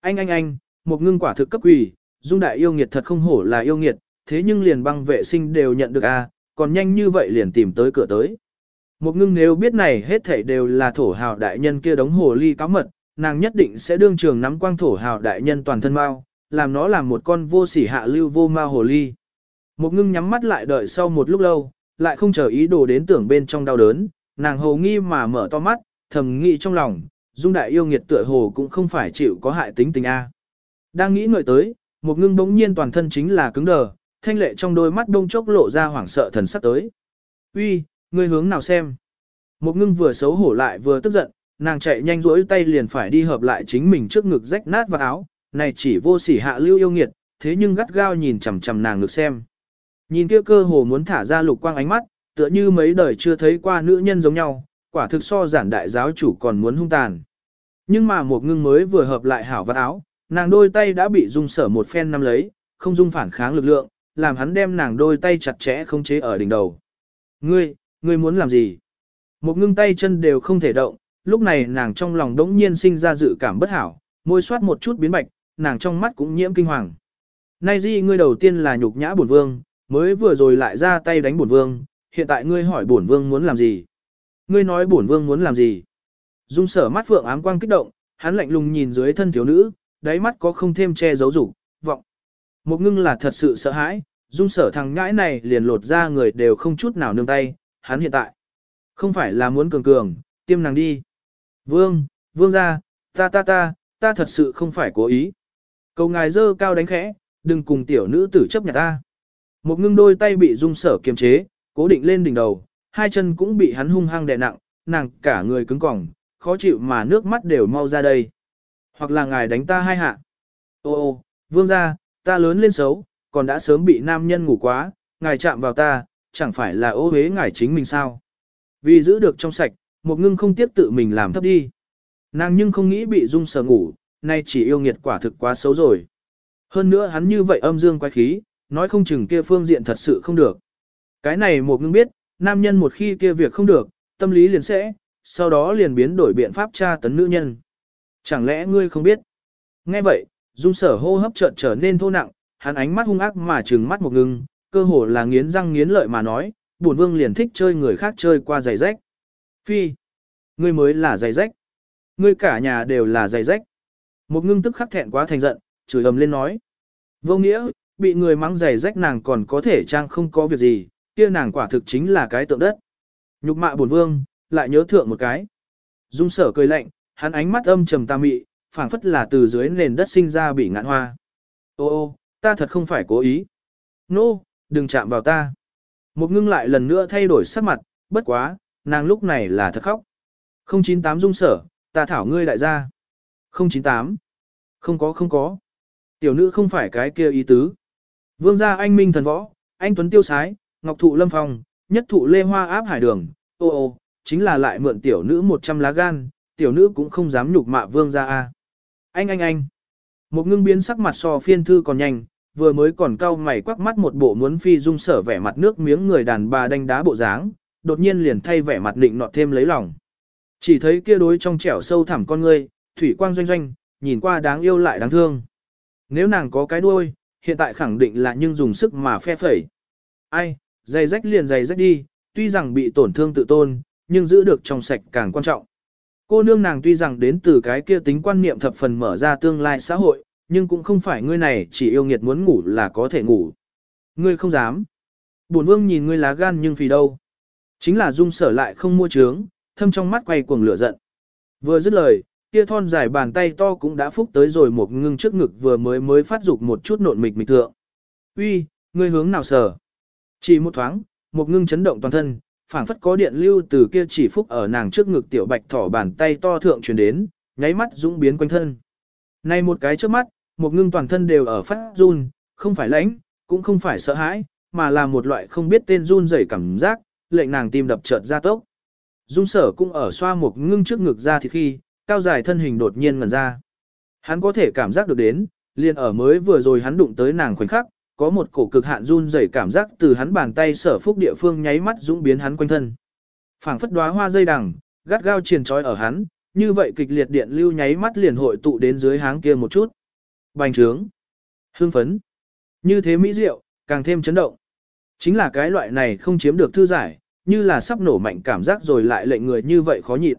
Anh anh anh, một ngưng quả thực cấp quỷ, Dung Đại yêu nghiệt thật không hổ là yêu nghiệt, thế nhưng liền băng vệ sinh đều nhận được a, à, còn nhanh như vậy liền tìm tới cửa tới. Một ngưng nếu biết này hết thảy đều là thổ hào đại nhân kia đống hồ ly cáo mật, nàng nhất định sẽ đương trường nắm quang thổ hào đại nhân toàn thân mau, làm nó làm một con vô sỉ hạ lưu vô ma hồ ly. Một ngưng nhắm mắt lại đợi sau một lúc lâu, lại không chờ ý đồ đến tưởng bên trong đau đớn, nàng hồ nghi mà mở to mắt, thầm nghĩ trong lòng, dung đại yêu nghiệt tựa hồ cũng không phải chịu có hại tính tình A. Đang nghĩ ngợi tới, một ngưng bỗng nhiên toàn thân chính là cứng đờ, thanh lệ trong đôi mắt đông chốc lộ ra hoảng sợ thần sắc tới. Uy, ngươi hướng nào xem? Một ngưng vừa xấu hổ lại vừa tức giận, nàng chạy nhanh rỗi tay liền phải đi hợp lại chính mình trước ngực rách nát vào áo, này chỉ vô sỉ hạ lưu yêu nghiệt, thế nhưng gắt gao nhìn chằm chằm nàng ngực xem. Nhìn kia cơ hồ muốn thả ra lục quang ánh mắt, tựa như mấy đời chưa thấy qua nữ nhân giống nhau, quả thực so giản đại giáo chủ còn muốn hung tàn. Nhưng mà một ngưng mới vừa hợp lại hảo vạt áo, nàng đôi tay đã bị dung sở một phen nắm lấy, không dung phản kháng lực lượng, làm hắn đem nàng đôi tay chặt chẽ không chế ở đỉnh đầu. Ngươi, ngươi muốn làm gì? Một ngưng tay chân đều không thể động, lúc này nàng trong lòng đống nhiên sinh ra dự cảm bất hảo, môi soát một chút biến bạch, nàng trong mắt cũng nhiễm kinh hoàng. Nay di ngươi đầu tiên là nhục nhã bổn vương, mới vừa rồi lại ra tay đánh bổn vương, hiện tại ngươi hỏi bổn vương muốn làm gì? Ngươi nói bổn vương muốn làm gì? Dung sở mắt phượng ám quang kích động, hắn lạnh lùng nhìn dưới thân thiếu nữ, đáy mắt có không thêm che giấu dục vọng. Một ngưng là thật sự sợ hãi, dung sở thằng ngãi này liền lột ra người đều không chút nào nương tay, hắn hiện tại. Không phải là muốn cường cường, tiêm nàng đi. Vương, vương ra, ta ta ta, ta thật sự không phải cố ý. Cầu ngài dơ cao đánh khẽ, đừng cùng tiểu nữ tử chấp nhà ta. Một ngưng đôi tay bị dung sở kiềm chế, cố định lên đỉnh đầu, hai chân cũng bị hắn hung hăng đè nặng, nàng cả người cứng cỏng, khó chịu mà nước mắt đều mau ra đây. Hoặc là ngài đánh ta hai hạ. Ô ô, vương ra, ta lớn lên xấu, còn đã sớm bị nam nhân ngủ quá, ngài chạm vào ta, chẳng phải là ô hế ngài chính mình sao. Vì giữ được trong sạch, một ngưng không tiếp tự mình làm thấp đi. Nàng nhưng không nghĩ bị dung sờ ngủ, nay chỉ yêu nghiệt quả thực quá xấu rồi. Hơn nữa hắn như vậy âm dương quái khí, nói không chừng kia phương diện thật sự không được. Cái này một ngưng biết, nam nhân một khi kia việc không được, tâm lý liền sẽ, sau đó liền biến đổi biện pháp tra tấn nữ nhân. Chẳng lẽ ngươi không biết? Nghe vậy, dung sở hô hấp chợt trở nên thô nặng, hắn ánh mắt hung ác mà trừng mắt một ngưng, cơ hồ là nghiến răng nghiến lợi mà nói, bổn vương liền thích chơi người khác chơi qua giày rách. Phi, ngươi mới là giày rách. Ngươi cả nhà đều là giày rách. Một ngưng tức khắc thẹn quá thành giận, chửi ầm lên nói. Vô nghĩa, bị người mắng giày rách nàng còn có thể trang không có việc gì, kia nàng quả thực chính là cái tượng đất. Nhục mạ bổn vương, lại nhớ thượng một cái. Dung sở cười lạnh, hắn ánh mắt âm trầm tà mị, phảng phất là từ dưới nền đất sinh ra bị ngạn hoa. Ô ô, ta thật không phải cố ý. Nô, no, đừng chạm vào ta. Một ngưng lại lần nữa thay đổi sắc mặt, bất quá, nàng lúc này là thật khóc. 098 dung sở, ta thảo ngươi đại gia. 098. Không có không có. Tiểu nữ không phải cái kia ý tứ. Vương gia anh minh thần võ, anh tuấn tiêu sái, ngọc thụ lâm phong, nhất thụ lê hoa áp hải đường. Ô ô, chính là lại mượn tiểu nữ 100 lá gan, tiểu nữ cũng không dám nhục mạ vương gia a. Anh anh anh. Một ngưng biến sắc mặt so phiên thư còn nhanh, vừa mới còn cau mày quắc mắt một bộ muốn phi dung sở vẻ mặt nước miếng người đàn bà đánh đá bộ dáng, đột nhiên liền thay vẻ mặt định nọt thêm lấy lòng. Chỉ thấy kia đối trong trẻo sâu thẳm con ngươi, thủy quang doanh doanh, nhìn qua đáng yêu lại đáng thương. Nếu nàng có cái đuôi, hiện tại khẳng định là nhưng dùng sức mà phe phẩy. Ai, dày rách liền dày rách đi, tuy rằng bị tổn thương tự tôn, nhưng giữ được trong sạch càng quan trọng. Cô nương nàng tuy rằng đến từ cái kia tính quan niệm thập phần mở ra tương lai xã hội, nhưng cũng không phải ngươi này chỉ yêu nghiệt muốn ngủ là có thể ngủ. Ngươi không dám. Bổn vương nhìn ngươi lá gan nhưng vì đâu. Chính là dung sở lại không mua trướng, thâm trong mắt quay cuồng lửa giận. Vừa dứt lời, kia thon dài bàn tay to cũng đã phúc tới rồi một ngưng trước ngực vừa mới mới phát dục một chút nộn mịch mịch thượng. Uy, ngươi hướng nào sở? Chỉ một thoáng, một ngưng chấn động toàn thân, phảng phất có điện lưu từ kia chỉ phúc ở nàng trước ngực tiểu bạch thỏ bàn tay to thượng truyền đến, nháy mắt dũng biến quanh thân. Này một cái trước mắt, một ngưng toàn thân đều ở phát run, không phải lãnh, cũng không phải sợ hãi, mà là một loại không biết tên run rẩy cảm giác, lệnh nàng tim đập chợt ra tốc. Dung sở cũng ở xoa một ngưng trước ngực ra thì khi, cao dài thân hình đột nhiên ngần ra. Hắn có thể cảm giác được đến, liền ở mới vừa rồi hắn đụng tới nàng khoảnh khắc, có một cổ cực hạn run rẩy cảm giác từ hắn bàn tay sở phúc địa phương nháy mắt dũng biến hắn quanh thân. Phảng phất đóa hoa dây đằng, gắt gao triền trói ở hắn, như vậy kịch liệt điện lưu nháy mắt liền hội tụ đến dưới háng kia một chút. Bành trướng, hương phấn, như thế mỹ diệu, càng thêm chấn động. Chính là cái loại này không chiếm được thư giải, như là sắp nổ mạnh cảm giác rồi lại lệnh người như vậy khó nhịn.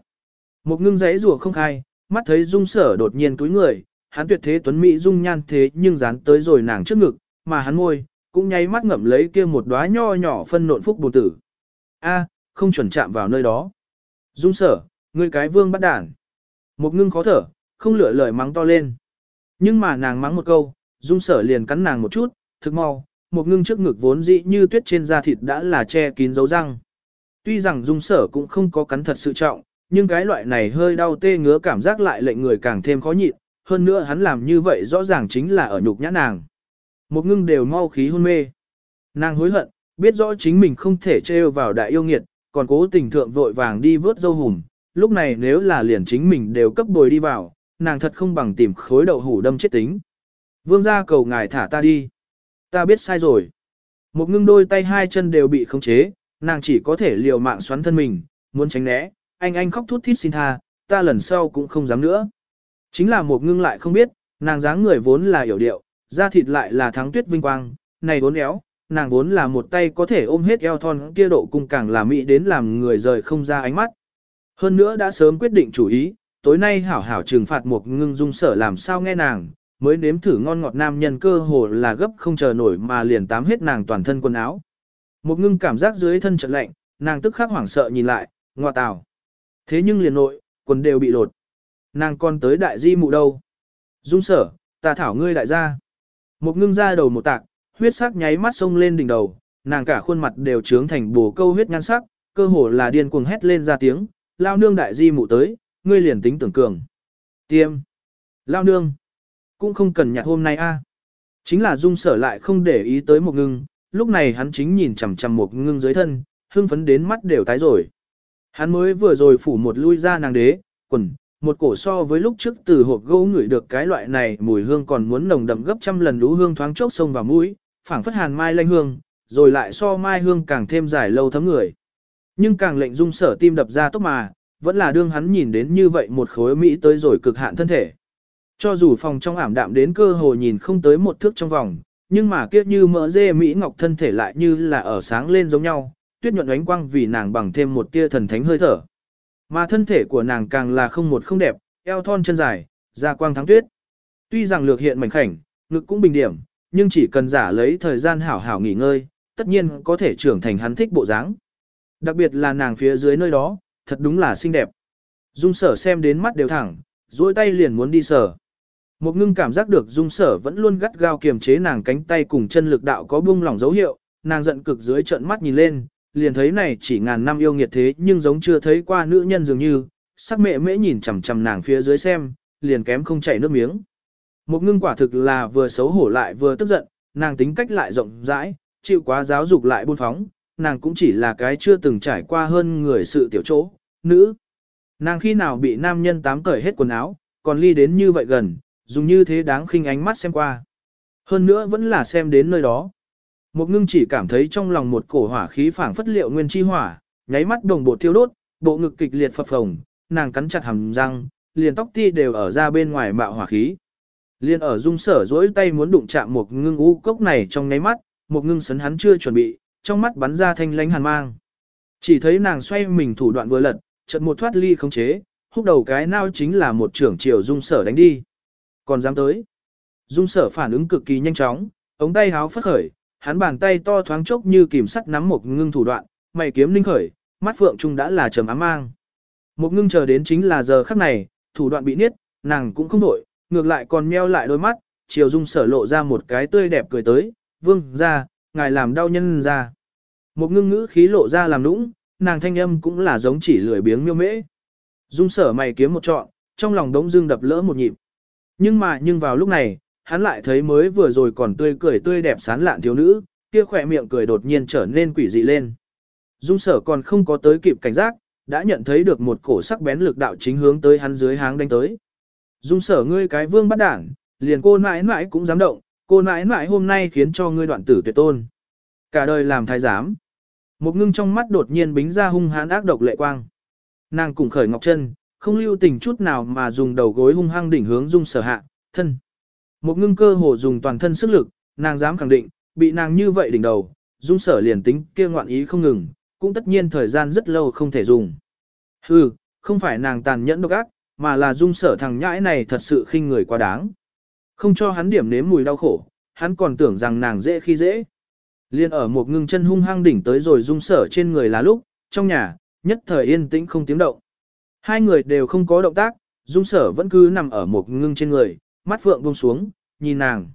Một ngưng giấy rùa không khai, mắt thấy dung sở đột nhiên túi người, hắn tuyệt thế tuấn mỹ dung nhan thế nhưng dán tới rồi nàng trước ngực, mà hắn môi, cũng nháy mắt ngậm lấy kia một đóa nho nhỏ phân nộn phúc bồn tử. A, không chuẩn chạm vào nơi đó. Dung sở, ngươi cái vương bắt đản. Một ngưng khó thở, không lựa lời mắng to lên. Nhưng mà nàng mắng một câu, dung sở liền cắn nàng một chút, thực mau, một ngưng trước ngực vốn dĩ như tuyết trên da thịt đã là che kín dấu răng. Tuy rằng dung sở cũng không có cắn thật sự trọng, nhưng cái loại này hơi đau tê ngứa cảm giác lại lệnh người càng thêm khó nhịn, hơn nữa hắn làm như vậy rõ ràng chính là ở nhục nhã nàng. Một ngưng đều mau khí hôn mê. Nàng hối hận, biết rõ chính mình không thể trêu vào đại yêu nghiệt, còn cố tình thượng vội vàng đi vớt dâu hùm. Lúc này nếu là liền chính mình đều cấp bồi đi vào, nàng thật không bằng tìm khối đậu hủ đâm chết tính. Vương gia cầu ngài thả ta đi. Ta biết sai rồi. Một ngưng đôi tay hai chân đều bị khống chế, nàng chỉ có thể liều mạng xoắn thân mình, muốn tránh né, anh anh khóc thút thít xin tha, ta lần sau cũng không dám nữa. Chính là một ngưng lại không biết, nàng dáng người vốn là hiểu điệu, da thịt lại là thắng tuyết vinh quang, này vốn éo, nàng vốn là một tay có thể ôm hết eo thon kia độ cung càng là mỹ đến làm người rời không ra ánh mắt. Hơn nữa đã sớm quyết định chủ ý, tối nay hảo hảo trừng phạt một ngưng dung sở làm sao nghe nàng, mới nếm thử ngon ngọt nam nhân cơ hồ là gấp không chờ nổi mà liền tám hết nàng toàn thân quần áo. Một ngưng cảm giác dưới thân trận lạnh, nàng tức khắc hoảng sợ nhìn lại, ngoa tào. Thế nhưng liền nội, quần đều bị lột. Nàng còn tới đại di mụ đâu. Dung sở, ta thảo ngươi đại gia. Một ngưng ra đầu một tạc, huyết sắc nháy mắt sông lên đỉnh đầu, nàng cả khuôn mặt đều trướng thành bồ câu huyết nhan sắc, cơ hồ là điên cuồng hét lên ra tiếng, lao nương đại di mụ tới, ngươi liền tính tưởng cường. Tiêm. Lao nương. Cũng không cần nhặt hôm nay a. Chính là dung sở lại không để ý tới một ngưng, lúc này hắn chính nhìn chằm chằm một ngưng dưới thân, hưng phấn đến mắt đều tái rồi. Hắn mới vừa rồi phủ một lui ra nàng đế, quần, một cổ so với lúc trước từ hộp gỗ ngửi được cái loại này mùi hương còn muốn nồng đậm gấp trăm lần lũ hương thoáng chốc sông vào mũi, phảng phất hàn mai lanh hương, rồi lại so mai hương càng thêm dài lâu thấm người. Nhưng càng lệnh dung sở tim đập ra tốc mà, vẫn là đương hắn nhìn đến như vậy một khối Mỹ tới rồi cực hạn thân thể. Cho dù phòng trong ảm đạm đến cơ hồ nhìn không tới một thước trong vòng, nhưng mà kiếp như mỡ dê Mỹ ngọc thân thể lại như là ở sáng lên giống nhau, tuyết nhuận ánh quang vì nàng bằng thêm một tia thần thánh hơi thở. Mà thân thể của nàng càng là không một không đẹp, eo thon chân dài, da quang thắng tuyết. Tuy rằng lược hiện mảnh khảnh, ngực cũng bình điểm, nhưng chỉ cần giả lấy thời gian hảo hảo nghỉ ngơi, tất nhiên có thể trưởng thành hắn thích bộ dáng. Đặc biệt là nàng phía dưới nơi đó, thật đúng là xinh đẹp. Dung sở xem đến mắt đều thẳng, duỗi tay liền muốn đi sở. Một ngưng cảm giác được dung sở vẫn luôn gắt gao kiềm chế nàng cánh tay cùng chân lực đạo có bung lỏng dấu hiệu, nàng giận cực dưới trận mắt nhìn lên, liền thấy này chỉ ngàn năm yêu nghiệt thế nhưng giống chưa thấy qua nữ nhân dường như, sắc mẹ mễ nhìn chằm chằm nàng phía dưới xem, liền kém không chảy nước miếng. Một ngưng quả thực là vừa xấu hổ lại vừa tức giận, nàng tính cách lại rộng rãi, chịu quá giáo dục lại buôn phóng, nàng cũng chỉ là cái chưa từng trải qua hơn người sự tiểu chỗ, nữ. Nàng khi nào bị nam nhân tám cởi hết quần áo, còn ly đến như vậy gần, dùng như thế đáng khinh ánh mắt xem qua. Hơn nữa vẫn là xem đến nơi đó. Một ngưng chỉ cảm thấy trong lòng một cổ hỏa khí phảng phất liệu nguyên chi hỏa, nháy mắt đồng bộ thiêu đốt, bộ ngực kịch liệt phập phồng, nàng cắn chặt hàm răng, liền tóc ti đều ở ra bên ngoài mạo hỏa khí. Liên ở dung sở dỗi tay muốn đụng chạm một ngưng u cốc này trong nháy mắt, một ngưng sấn hắn chưa chuẩn bị, trong mắt bắn ra thanh lánh hàn mang. Chỉ thấy nàng xoay mình thủ đoạn vừa lật, chợt một thoát ly không chế, húc đầu cái nao chính là một trưởng triều dung sở đánh đi. Còn dám tới. Dung sở phản ứng cực kỳ nhanh chóng, ống tay háo phất khởi, hắn bàn tay to thoáng chốc như kìm sắt nắm một ngưng thủ đoạn, mày kiếm linh khởi, mắt phượng trung đã là trầm ám mang. Một ngưng chờ đến chính là giờ khắc này, thủ đoạn bị niết, nàng cũng không đổi, ngược lại còn meo lại đôi mắt, chiều dung sở lộ ra một cái tươi đẹp cười tới, vương ra, ngài làm đau nhân ra. Một ngưng ngữ khí lộ ra làm nũng, nàng thanh âm cũng là giống chỉ lười biếng miêu mễ. Dung sở mày kiếm một trọn, trong lòng đống dương đập lỡ một nhịp. Nhưng mà nhưng vào lúc này, hắn lại thấy mới vừa rồi còn tươi cười tươi đẹp sán lạn thiếu nữ, kia khỏe miệng cười đột nhiên trở nên quỷ dị lên. Dung sở còn không có tới kịp cảnh giác, đã nhận thấy được một cổ sắc bén lực đạo chính hướng tới hắn dưới háng đánh tới. Dung sở ngươi cái vương bắt đảng, liền cô mãi mãi cũng dám động, cô mãi mãi hôm nay khiến cho ngươi đoạn tử tuyệt tôn. Cả đời làm thái giám. Một ngưng trong mắt đột nhiên bính ra hung hãn ác độc lệ quang. Nàng cùng khởi ngọc chân, không lưu tình chút nào mà dùng đầu gối hung hăng đỉnh hướng dung sở hạ, thân. Một ngưng cơ hồ dùng toàn thân sức lực, nàng dám khẳng định, bị nàng như vậy đỉnh đầu, dung sở liền tính kia ngoạn ý không ngừng, cũng tất nhiên thời gian rất lâu không thể dùng. Hừ, không phải nàng tàn nhẫn độc ác, mà là dung sở thằng nhãi này thật sự khinh người quá đáng. Không cho hắn điểm nếm mùi đau khổ, hắn còn tưởng rằng nàng dễ khi dễ. Liên ở một ngưng chân hung hăng đỉnh tới rồi dung sở trên người là lúc, trong nhà, nhất thời yên tĩnh không tiếng động. Hai người đều không có động tác, dung sở vẫn cứ nằm ở một ngưng trên người, mắt phượng buông xuống, nhìn nàng.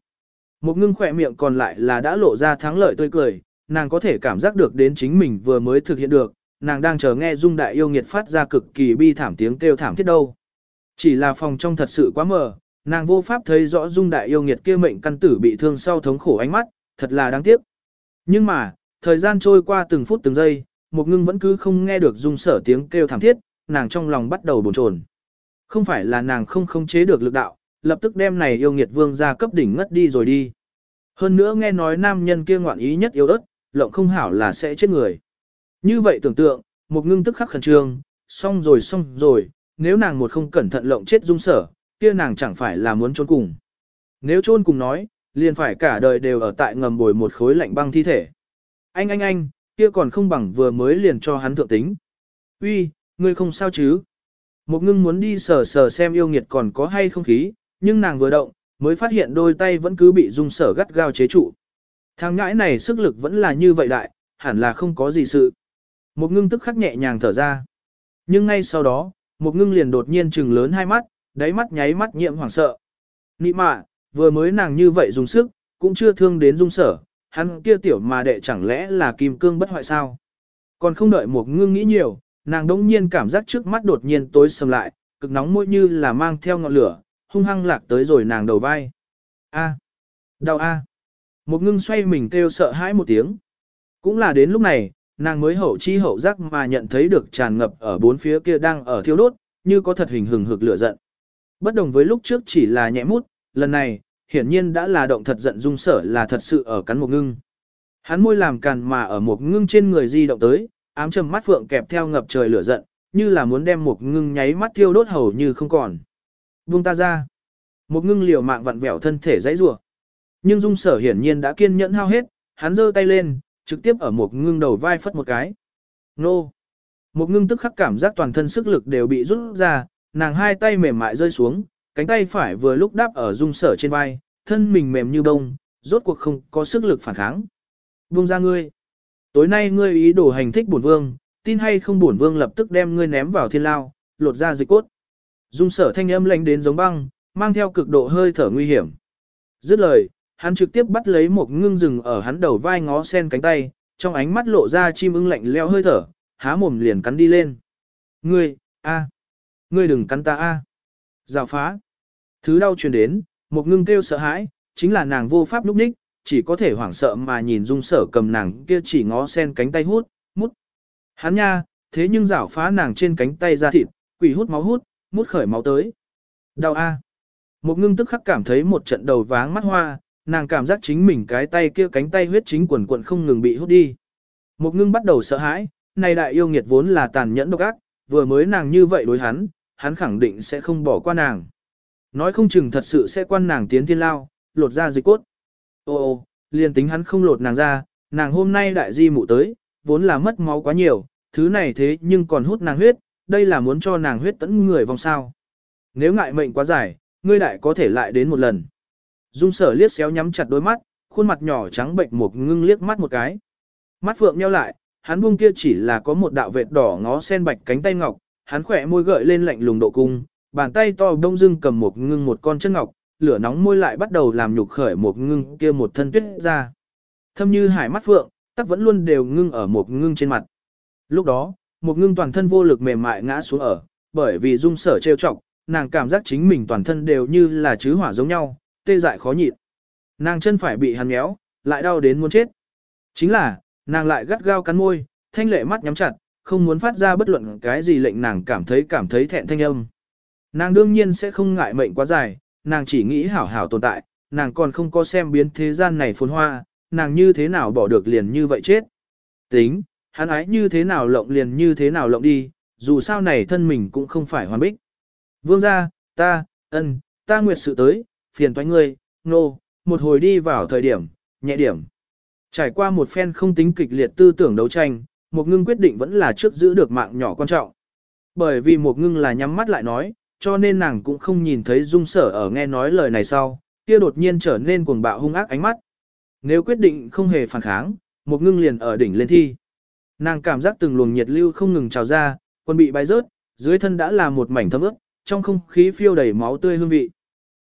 Một ngưng khỏe miệng còn lại là đã lộ ra thắng lợi tươi cười, nàng có thể cảm giác được đến chính mình vừa mới thực hiện được, nàng đang chờ nghe dung đại yêu nghiệt phát ra cực kỳ bi thảm tiếng kêu thảm thiết đâu. Chỉ là phòng trong thật sự quá mờ, nàng vô pháp thấy rõ dung đại yêu nghiệt kia mệnh căn tử bị thương sau thống khổ ánh mắt, thật là đáng tiếc. Nhưng mà, thời gian trôi qua từng phút từng giây, một ngưng vẫn cứ không nghe được dung sở tiếng kêu thảm thiết, nàng trong lòng bắt đầu bồn chồn. Không phải là nàng không khống chế được lực đạo, lập tức đem này yêu nghiệt vương ra cấp đỉnh ngất đi rồi đi. Hơn nữa nghe nói nam nhân kia ngoạn ý nhất yếu ớt, lộng không hảo là sẽ chết người. Như vậy tưởng tượng, một ngưng tức khắc khẩn trương, xong rồi xong rồi, nếu nàng một không cẩn thận lộng chết dung sở, kia nàng chẳng phải là muốn trốn cùng. Nếu trốn cùng nói, liền phải cả đời đều ở tại ngầm bồi một khối lạnh băng thi thể. Anh anh anh, kia còn không bằng vừa mới liền cho hắn thượng tính. Uy, ngươi không sao chứ? Một ngưng muốn đi sờ sờ xem yêu nghiệt còn có hay không khí, nhưng nàng vừa động, mới phát hiện đôi tay vẫn cứ bị dung sở gắt gao chế trụ. Thằng ngãi này sức lực vẫn là như vậy đại, hẳn là không có gì sự. Một ngưng tức khắc nhẹ nhàng thở ra. Nhưng ngay sau đó, một ngưng liền đột nhiên trừng lớn hai mắt, đáy mắt nháy mắt nhiễm hoảng sợ. Nị mạ, vừa mới nàng như vậy dùng sức, cũng chưa thương đến dung sở, hắn kia tiểu mà đệ chẳng lẽ là kim cương bất hoại sao. Còn không đợi một ngưng nghĩ nhiều, nàng đống nhiên cảm giác trước mắt đột nhiên tối sầm lại, cực nóng môi như là mang theo ngọn lửa, hung hăng lạc tới rồi nàng đầu vai. A, đau a. Một ngưng xoay mình kêu sợ hãi một tiếng. Cũng là đến lúc này, nàng mới hậu chi hậu giác mà nhận thấy được tràn ngập ở bốn phía kia đang ở thiêu đốt, như có thật hình hừng hực lửa giận. Bất đồng với lúc trước chỉ là nhẹ mút, lần này, hiển nhiên đã là động thật giận dung sở là thật sự ở cắn một ngưng. Hắn môi làm càn mà ở một ngưng trên người di động tới, ám trầm mắt phượng kẹp theo ngập trời lửa giận, như là muốn đem một ngưng nháy mắt thiêu đốt hầu như không còn. Buông ta ra. Một ngưng liều mạng vặn vẹo thân thể dãy rủa. Nhưng dung sở hiển nhiên đã kiên nhẫn hao hết, hắn giơ tay lên, trực tiếp ở một ngưng đầu vai phất một cái. Nô! Một ngưng tức khắc cảm giác toàn thân sức lực đều bị rút ra, nàng hai tay mềm mại rơi xuống, cánh tay phải vừa lúc đáp ở dung sở trên vai, thân mình mềm như bông, rốt cuộc không có sức lực phản kháng. Buông ra ngươi! Tối nay ngươi ý đồ hành thích bổn vương, tin hay không bổn vương lập tức đem ngươi ném vào thiên lao, lột ra dịch cốt. Dung sở thanh âm lạnh đến giống băng, mang theo cực độ hơi thở nguy hiểm. Dứt lời, hắn trực tiếp bắt lấy một ngưng rừng ở hắn đầu vai ngó sen cánh tay, trong ánh mắt lộ ra chim ưng lạnh leo hơi thở, há mồm liền cắn đi lên. Ngươi, a, ngươi đừng cắn ta a. Rào phá. Thứ đau truyền đến, một ngưng kêu sợ hãi, chính là nàng vô pháp lúc ních, chỉ có thể hoảng sợ mà nhìn dung sở cầm nàng kia chỉ ngó sen cánh tay hút, mút. Hắn nha, thế nhưng rảo phá nàng trên cánh tay ra thịt, quỷ hút máu hút, mút khởi máu tới. Đau a. Một ngưng tức khắc cảm thấy một trận đầu váng mắt hoa, nàng cảm giác chính mình cái tay kia cánh tay huyết chính quần quần không ngừng bị hút đi. Một ngưng bắt đầu sợ hãi, này đại yêu nghiệt vốn là tàn nhẫn độc ác, vừa mới nàng như vậy đối hắn, hắn khẳng định sẽ không bỏ qua nàng. Nói không chừng thật sự sẽ quan nàng tiến thiên lao, lột ra dịch cốt. Ô ô, liền tính hắn không lột nàng ra, nàng hôm nay đại di mụ tới, vốn là mất máu quá nhiều, thứ này thế nhưng còn hút nàng huyết, đây là muốn cho nàng huyết tẫn người vòng sao. Nếu ngại mệnh quá dài, ngươi đại có thể lại đến một lần. Dung sở liếc xéo nhắm chặt đôi mắt, khuôn mặt nhỏ trắng bệnh một ngưng liếc mắt một cái. Mắt phượng nheo lại, hắn buông kia chỉ là có một đạo vệt đỏ ngó sen bạch cánh tay ngọc, hắn khỏe môi gợi lên lạnh lùng độ cung, bàn tay to đông dưng cầm một ngưng một con chân ngọc, lửa nóng môi lại bắt đầu làm nhục khởi một ngưng kia một thân tuyết ra. Thâm như hải mắt phượng, tắc vẫn luôn đều ngưng ở một ngưng trên mặt. Lúc đó, một ngưng toàn thân vô lực mềm mại ngã xuống ở, bởi vì dung sở trêu chọc, nàng cảm giác chính mình toàn thân đều như là chứ hỏa giống nhau, tê dại khó nhịn. Nàng chân phải bị hắn méo, lại đau đến muốn chết. Chính là, nàng lại gắt gao cắn môi, thanh lệ mắt nhắm chặt, không muốn phát ra bất luận cái gì lệnh nàng cảm thấy cảm thấy thẹn thanh âm. Nàng đương nhiên sẽ không ngại mệnh quá dài, nàng chỉ nghĩ hảo hảo tồn tại, nàng còn không có xem biến thế gian này phồn hoa, nàng như thế nào bỏ được liền như vậy chết. Tính, hắn ái như thế nào lộng liền như thế nào lộng đi, dù sao này thân mình cũng không phải hoàn bích. Vương gia, ta, ân, ta nguyệt sự tới, phiền toái ngươi, nô, no, một hồi đi vào thời điểm, nhẹ điểm. Trải qua một phen không tính kịch liệt tư tưởng đấu tranh, một ngưng quyết định vẫn là trước giữ được mạng nhỏ quan trọng. Bởi vì một ngưng là nhắm mắt lại nói, cho nên nàng cũng không nhìn thấy dung sở ở nghe nói lời này sau, kia đột nhiên trở nên cuồng bạo hung ác ánh mắt. Nếu quyết định không hề phản kháng, một ngưng liền ở đỉnh lên thi. Nàng cảm giác từng luồng nhiệt lưu không ngừng trào ra, quân bị bay rớt, dưới thân đã là một mảnh thấm ướt, trong không khí phiêu đầy máu tươi hương vị.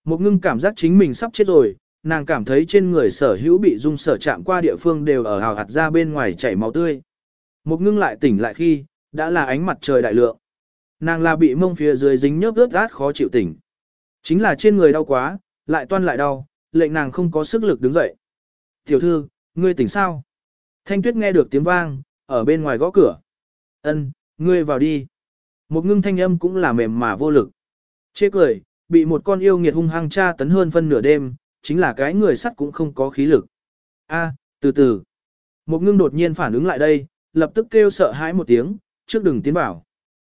Một ngưng cảm giác chính mình sắp chết rồi, nàng cảm thấy trên người sở hữu bị dung sở chạm qua địa phương đều ở hào hạt ra bên ngoài chảy máu tươi. Một ngưng lại tỉnh lại khi, đã là ánh mặt trời đại lượng. Nàng là bị mông phía dưới dính nhớp ướt át khó chịu tỉnh. Chính là trên người đau quá, lại toan lại đau, lệnh nàng không có sức lực đứng dậy. Tiểu thư, ngươi tỉnh sao? Thanh tuyết nghe được tiếng vang, ở bên ngoài gõ cửa. Ân, ngươi vào đi. Một ngưng thanh âm cũng là mềm mà vô lực. Chê cười, bị một con yêu nghiệt hung hăng tra tấn hơn phân nửa đêm, chính là cái người sắt cũng không có khí lực. A, từ từ. Một ngưng đột nhiên phản ứng lại đây, lập tức kêu sợ hãi một tiếng, trước đừng tiến vào.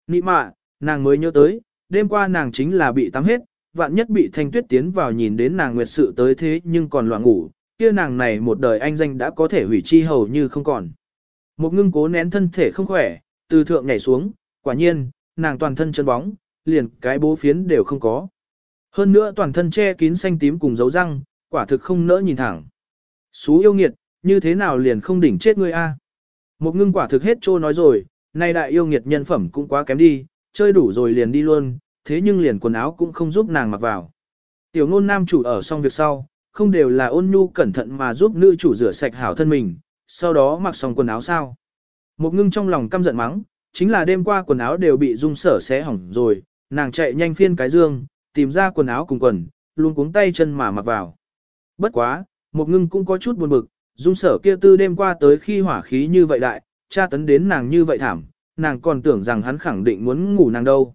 Nị mạ, nàng mới nhớ tới, đêm qua nàng chính là bị tắm hết, vạn nhất bị thanh tuyết tiến vào nhìn đến nàng nguyệt sự tới thế nhưng còn loạn ngủ, kia nàng này một đời anh danh đã có thể hủy chi hầu như không còn. Một ngưng cố nén thân thể không khỏe, từ thượng nhảy xuống, quả nhiên, nàng toàn thân chân bóng, liền cái bố phiến đều không có. Hơn nữa toàn thân che kín xanh tím cùng dấu răng, quả thực không nỡ nhìn thẳng. Xú yêu nghiệt, như thế nào liền không đỉnh chết ngươi a? Một ngưng quả thực hết trô nói rồi, nay đại yêu nghiệt nhân phẩm cũng quá kém đi, chơi đủ rồi liền đi luôn, thế nhưng liền quần áo cũng không giúp nàng mặc vào. Tiểu ngôn nam chủ ở xong việc sau, không đều là ôn nhu cẩn thận mà giúp nữ chủ rửa sạch hảo thân mình, sau đó mặc xong quần áo sao. Một ngưng trong lòng căm giận mắng, chính là đêm qua quần áo đều bị dung sở xé hỏng rồi, nàng chạy nhanh phiên cái dương, tìm ra quần áo cùng quần, luôn cuống tay chân mà mặc vào. Bất quá, một ngưng cũng có chút buồn bực, dung sở kia tư đêm qua tới khi hỏa khí như vậy đại, tra tấn đến nàng như vậy thảm, nàng còn tưởng rằng hắn khẳng định muốn ngủ nàng đâu.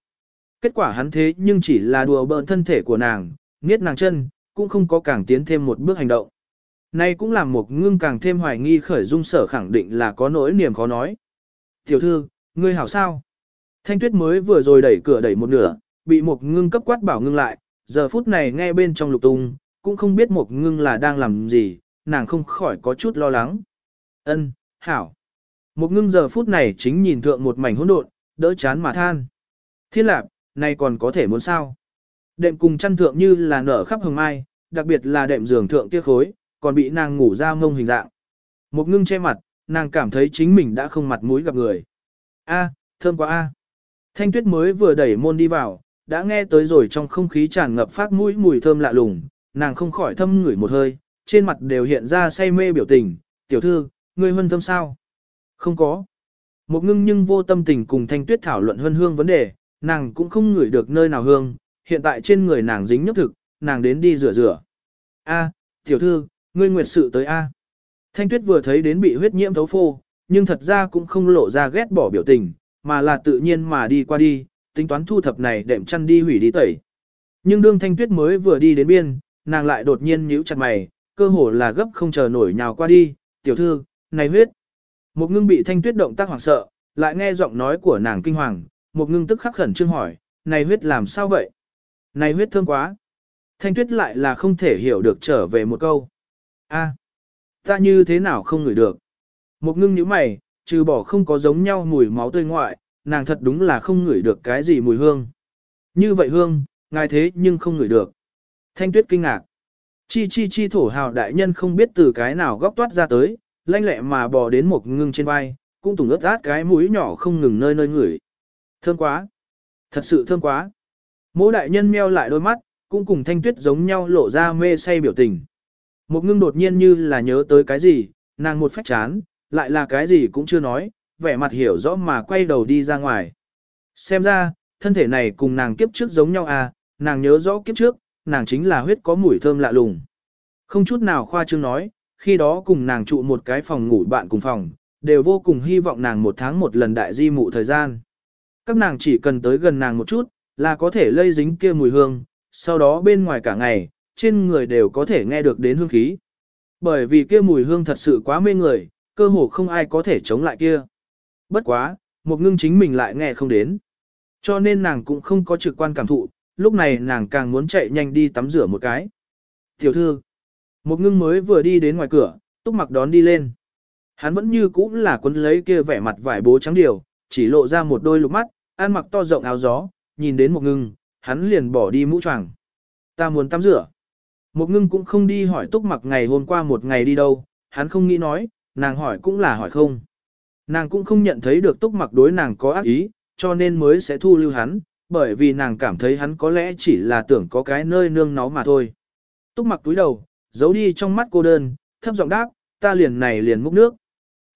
Kết quả hắn thế nhưng chỉ là đùa bỡn thân thể của nàng, niết nàng chân, cũng không có càng tiến thêm một bước hành động. Nay cũng làm một ngưng càng thêm hoài nghi khởi dung sở khẳng định là có nỗi niềm khó nói. Tiểu thư, ngươi hảo sao? Thanh tuyết mới vừa rồi đẩy cửa đẩy một nửa, bị một ngưng cấp quát bảo ngưng lại, giờ phút này nghe bên trong lục tung, cũng không biết một ngưng là đang làm gì, nàng không khỏi có chút lo lắng. Ân, hảo. Một ngưng giờ phút này chính nhìn thượng một mảnh hỗn độn, đỡ chán mà than. Thiên lạc, này còn có thể muốn sao? Đệm cùng chăn thượng như là nở khắp hồng mai, đặc biệt là đệm giường thượng kia khối, còn bị nàng ngủ ra mông hình dạng. Một ngưng che mặt, nàng cảm thấy chính mình đã không mặt mũi gặp người. A, thơm quá a. Thanh tuyết mới vừa đẩy môn đi vào, đã nghe tới rồi trong không khí tràn ngập phát mũi mùi thơm lạ lùng, nàng không khỏi thâm ngửi một hơi, trên mặt đều hiện ra say mê biểu tình, tiểu thư, ngươi hân thơm sao? Không có. Một ngưng nhưng vô tâm tình cùng thanh tuyết thảo luận hân hương vấn đề, nàng cũng không ngửi được nơi nào hương, hiện tại trên người nàng dính nhấp thực, nàng đến đi rửa rửa. A, tiểu thư, ngươi nguyệt sự tới A. Thanh tuyết vừa thấy đến bị huyết nhiễm thấu phô, nhưng thật ra cũng không lộ ra ghét bỏ biểu tình, mà là tự nhiên mà đi qua đi, tính toán thu thập này đệm chăn đi hủy đi tẩy. Nhưng đương thanh tuyết mới vừa đi đến biên, nàng lại đột nhiên nhíu chặt mày, cơ hồ là gấp không chờ nổi nhào qua đi, tiểu thư, này huyết. Một ngưng bị thanh tuyết động tác hoảng sợ, lại nghe giọng nói của nàng kinh hoàng, một ngưng tức khắc khẩn trương hỏi, này huyết làm sao vậy? Này huyết thương quá. Thanh tuyết lại là không thể hiểu được trở về một câu. a ta như thế nào không ngửi được? Một ngưng nhíu mày, trừ bỏ không có giống nhau mùi máu tươi ngoại, nàng thật đúng là không ngửi được cái gì mùi hương. Như vậy hương, ngài thế nhưng không ngửi được. Thanh tuyết kinh ngạc. Chi chi chi thổ hào đại nhân không biết từ cái nào góc toát ra tới, lanh lẹ mà bò đến một ngưng trên vai, cũng tùng ướt át cái mũi nhỏ không ngừng nơi nơi ngửi. Thơm quá. Thật sự thơm quá. Mỗ đại nhân meo lại đôi mắt, cũng cùng thanh tuyết giống nhau lộ ra mê say biểu tình. Một ngưng đột nhiên như là nhớ tới cái gì, nàng một phách chán, lại là cái gì cũng chưa nói, vẻ mặt hiểu rõ mà quay đầu đi ra ngoài. Xem ra, thân thể này cùng nàng kiếp trước giống nhau à, nàng nhớ rõ kiếp trước, nàng chính là huyết có mùi thơm lạ lùng. Không chút nào khoa trương nói, khi đó cùng nàng trụ một cái phòng ngủ bạn cùng phòng, đều vô cùng hy vọng nàng một tháng một lần đại di mụ thời gian. Các nàng chỉ cần tới gần nàng một chút, là có thể lây dính kia mùi hương, sau đó bên ngoài cả ngày, trên người đều có thể nghe được đến hương khí. Bởi vì kia mùi hương thật sự quá mê người, cơ hồ không ai có thể chống lại kia. Bất quá, một ngưng chính mình lại nghe không đến. Cho nên nàng cũng không có trực quan cảm thụ, lúc này nàng càng muốn chạy nhanh đi tắm rửa một cái. Tiểu thư, một ngưng mới vừa đi đến ngoài cửa, túc mặc đón đi lên. Hắn vẫn như cũ là quấn lấy kia vẻ mặt vải bố trắng điều, chỉ lộ ra một đôi lục mắt, ăn mặc to rộng áo gió, nhìn đến một ngưng, hắn liền bỏ đi mũ choàng. Ta muốn tắm rửa. Một ngưng cũng không đi hỏi túc mặc ngày hôm qua một ngày đi đâu, hắn không nghĩ nói, nàng hỏi cũng là hỏi không. Nàng cũng không nhận thấy được túc mặc đối nàng có ác ý, cho nên mới sẽ thu lưu hắn, bởi vì nàng cảm thấy hắn có lẽ chỉ là tưởng có cái nơi nương nó mà thôi. Túc mặc túi đầu, giấu đi trong mắt cô đơn, thấp giọng đáp, ta liền này liền múc nước.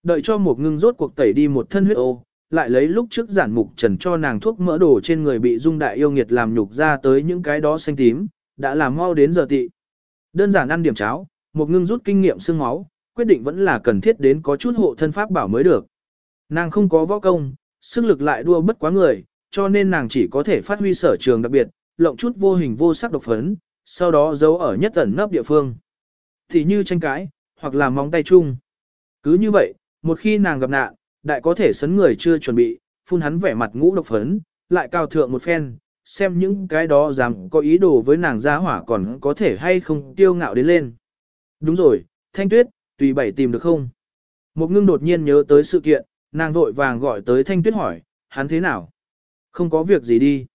Đợi cho một ngưng rốt cuộc tẩy đi một thân huyết ô, lại lấy lúc trước giản mục trần cho nàng thuốc mỡ đổ trên người bị dung đại yêu nghiệt làm nhục ra tới những cái đó xanh tím, đã làm mau đến giờ tị. Đơn giản ăn điểm cháo, một ngưng rút kinh nghiệm xương máu, quyết định vẫn là cần thiết đến có chút hộ thân pháp bảo mới được. Nàng không có võ công, sức lực lại đua bất quá người, cho nên nàng chỉ có thể phát huy sở trường đặc biệt, lộng chút vô hình vô sắc độc phấn, sau đó giấu ở nhất ẩn nấp địa phương. Thì như tranh cãi, hoặc là móng tay chung. Cứ như vậy, một khi nàng gặp nạn, đại có thể sấn người chưa chuẩn bị, phun hắn vẻ mặt ngũ độc phấn, lại cao thượng một phen, xem những cái đó dám có ý đồ với nàng gia hỏa còn có thể hay không tiêu ngạo đến lên. Đúng rồi, Thanh Tuyết, tùy bảy tìm được không? Một ngưng đột nhiên nhớ tới sự kiện, nàng vội vàng gọi tới Thanh Tuyết hỏi, hắn thế nào? Không có việc gì đi.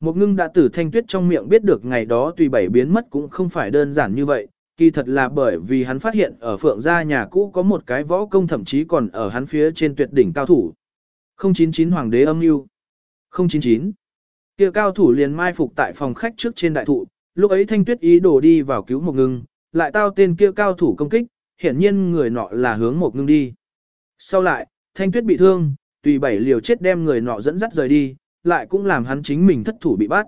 Một ngưng đã từ Thanh Tuyết trong miệng biết được ngày đó tùy bảy biến mất cũng không phải đơn giản như vậy, kỳ thật là bởi vì hắn phát hiện ở phượng gia nhà cũ có một cái võ công thậm chí còn ở hắn phía trên tuyệt đỉnh cao thủ. 099 Hoàng đế âm mưu 099 kia cao thủ liền mai phục tại phòng khách trước trên đại thụ, lúc ấy thanh tuyết ý đổ đi vào cứu một ngưng, lại tao tên kia cao thủ công kích, hiển nhiên người nọ là hướng một ngưng đi. Sau lại, thanh tuyết bị thương, tùy bảy liều chết đem người nọ dẫn dắt rời đi, lại cũng làm hắn chính mình thất thủ bị bắt.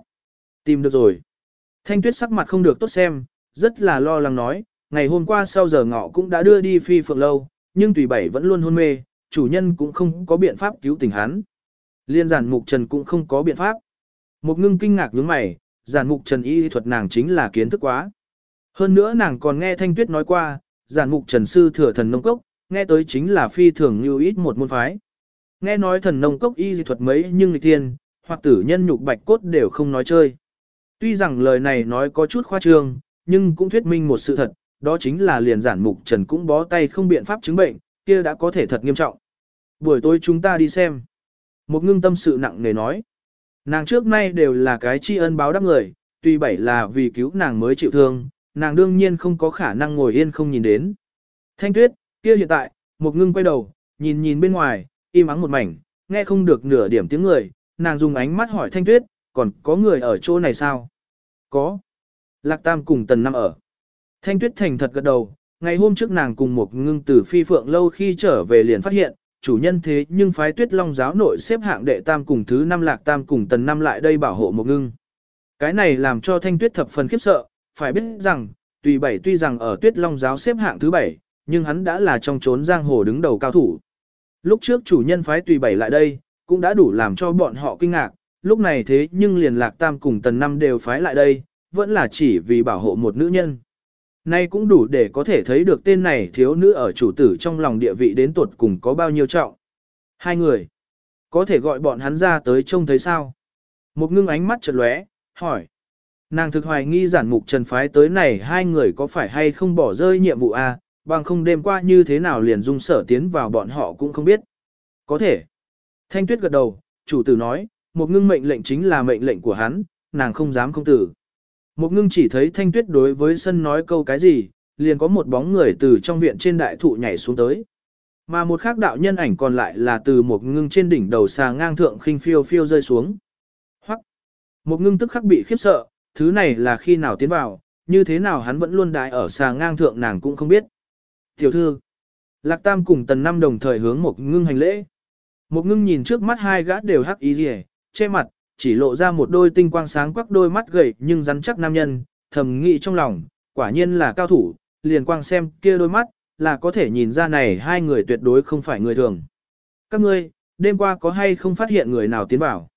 Tìm được rồi. Thanh tuyết sắc mặt không được tốt xem, rất là lo lắng nói, ngày hôm qua sau giờ ngọ cũng đã đưa đi phi phượng lâu, nhưng tùy bảy vẫn luôn hôn mê, chủ nhân cũng không có biện pháp cứu tỉnh hắn. Liên giản mục trần cũng không có biện pháp. Một ngưng kinh ngạc nhướng mày, giản mục trần y thuật nàng chính là kiến thức quá. Hơn nữa nàng còn nghe Thanh Tuyết nói qua, giản mục trần sư thừa thần nông cốc, nghe tới chính là phi thường như ít một môn phái. Nghe nói thần nông cốc y thuật mấy nhưng nghịch thiên, hoặc tử nhân nhục bạch cốt đều không nói chơi. Tuy rằng lời này nói có chút khoa trương, nhưng cũng thuyết minh một sự thật, đó chính là liền giản mục trần cũng bó tay không biện pháp chứng bệnh, kia đã có thể thật nghiêm trọng. Buổi tối chúng ta đi xem. Một ngưng tâm sự nặng nề nói. Nàng trước nay đều là cái tri ân báo đáp người, tuy bảy là vì cứu nàng mới chịu thương, nàng đương nhiên không có khả năng ngồi yên không nhìn đến. Thanh tuyết, kia hiện tại, một ngưng quay đầu, nhìn nhìn bên ngoài, im ắng một mảnh, nghe không được nửa điểm tiếng người, nàng dùng ánh mắt hỏi thanh tuyết, còn có người ở chỗ này sao? Có. Lạc Tam cùng Tần Năm ở. Thanh tuyết thành thật gật đầu, ngày hôm trước nàng cùng một ngưng từ phi phượng lâu khi trở về liền phát hiện, chủ nhân thế nhưng phái tuyết long giáo nội xếp hạng đệ tam cùng thứ năm lạc tam cùng tần năm lại đây bảo hộ một ngưng. Cái này làm cho thanh tuyết thập phần khiếp sợ, phải biết rằng, tùy bảy tuy rằng ở tuyết long giáo xếp hạng thứ bảy, nhưng hắn đã là trong chốn giang hồ đứng đầu cao thủ. Lúc trước chủ nhân phái tùy bảy lại đây, cũng đã đủ làm cho bọn họ kinh ngạc, lúc này thế nhưng liền lạc tam cùng tần năm đều phái lại đây, vẫn là chỉ vì bảo hộ một nữ nhân. Nay cũng đủ để có thể thấy được tên này thiếu nữ ở chủ tử trong lòng địa vị đến tuột cùng có bao nhiêu trọng. Hai người. Có thể gọi bọn hắn ra tới trông thấy sao? Một ngưng ánh mắt chợt lóe, hỏi. Nàng thực hoài nghi giản mục trần phái tới này hai người có phải hay không bỏ rơi nhiệm vụ A, bằng không đêm qua như thế nào liền dung sở tiến vào bọn họ cũng không biết. Có thể. Thanh tuyết gật đầu, chủ tử nói, một ngưng mệnh lệnh chính là mệnh lệnh của hắn, nàng không dám không tử. Một ngưng chỉ thấy thanh tuyết đối với sân nói câu cái gì, liền có một bóng người từ trong viện trên đại thụ nhảy xuống tới. Mà một khác đạo nhân ảnh còn lại là từ một ngưng trên đỉnh đầu xà ngang thượng khinh phiêu phiêu rơi xuống. Hoặc, một ngưng tức khắc bị khiếp sợ, thứ này là khi nào tiến vào, như thế nào hắn vẫn luôn đại ở xà ngang thượng nàng cũng không biết. Tiểu thư, Lạc Tam cùng tần năm đồng thời hướng một ngưng hành lễ. Một ngưng nhìn trước mắt hai gã đều hắc ý rìa, che mặt, chỉ lộ ra một đôi tinh quang sáng quắc đôi mắt gầy nhưng rắn chắc nam nhân, thầm nghĩ trong lòng, quả nhiên là cao thủ, liền quang xem kia đôi mắt, là có thể nhìn ra này hai người tuyệt đối không phải người thường. Các ngươi, đêm qua có hay không phát hiện người nào tiến vào?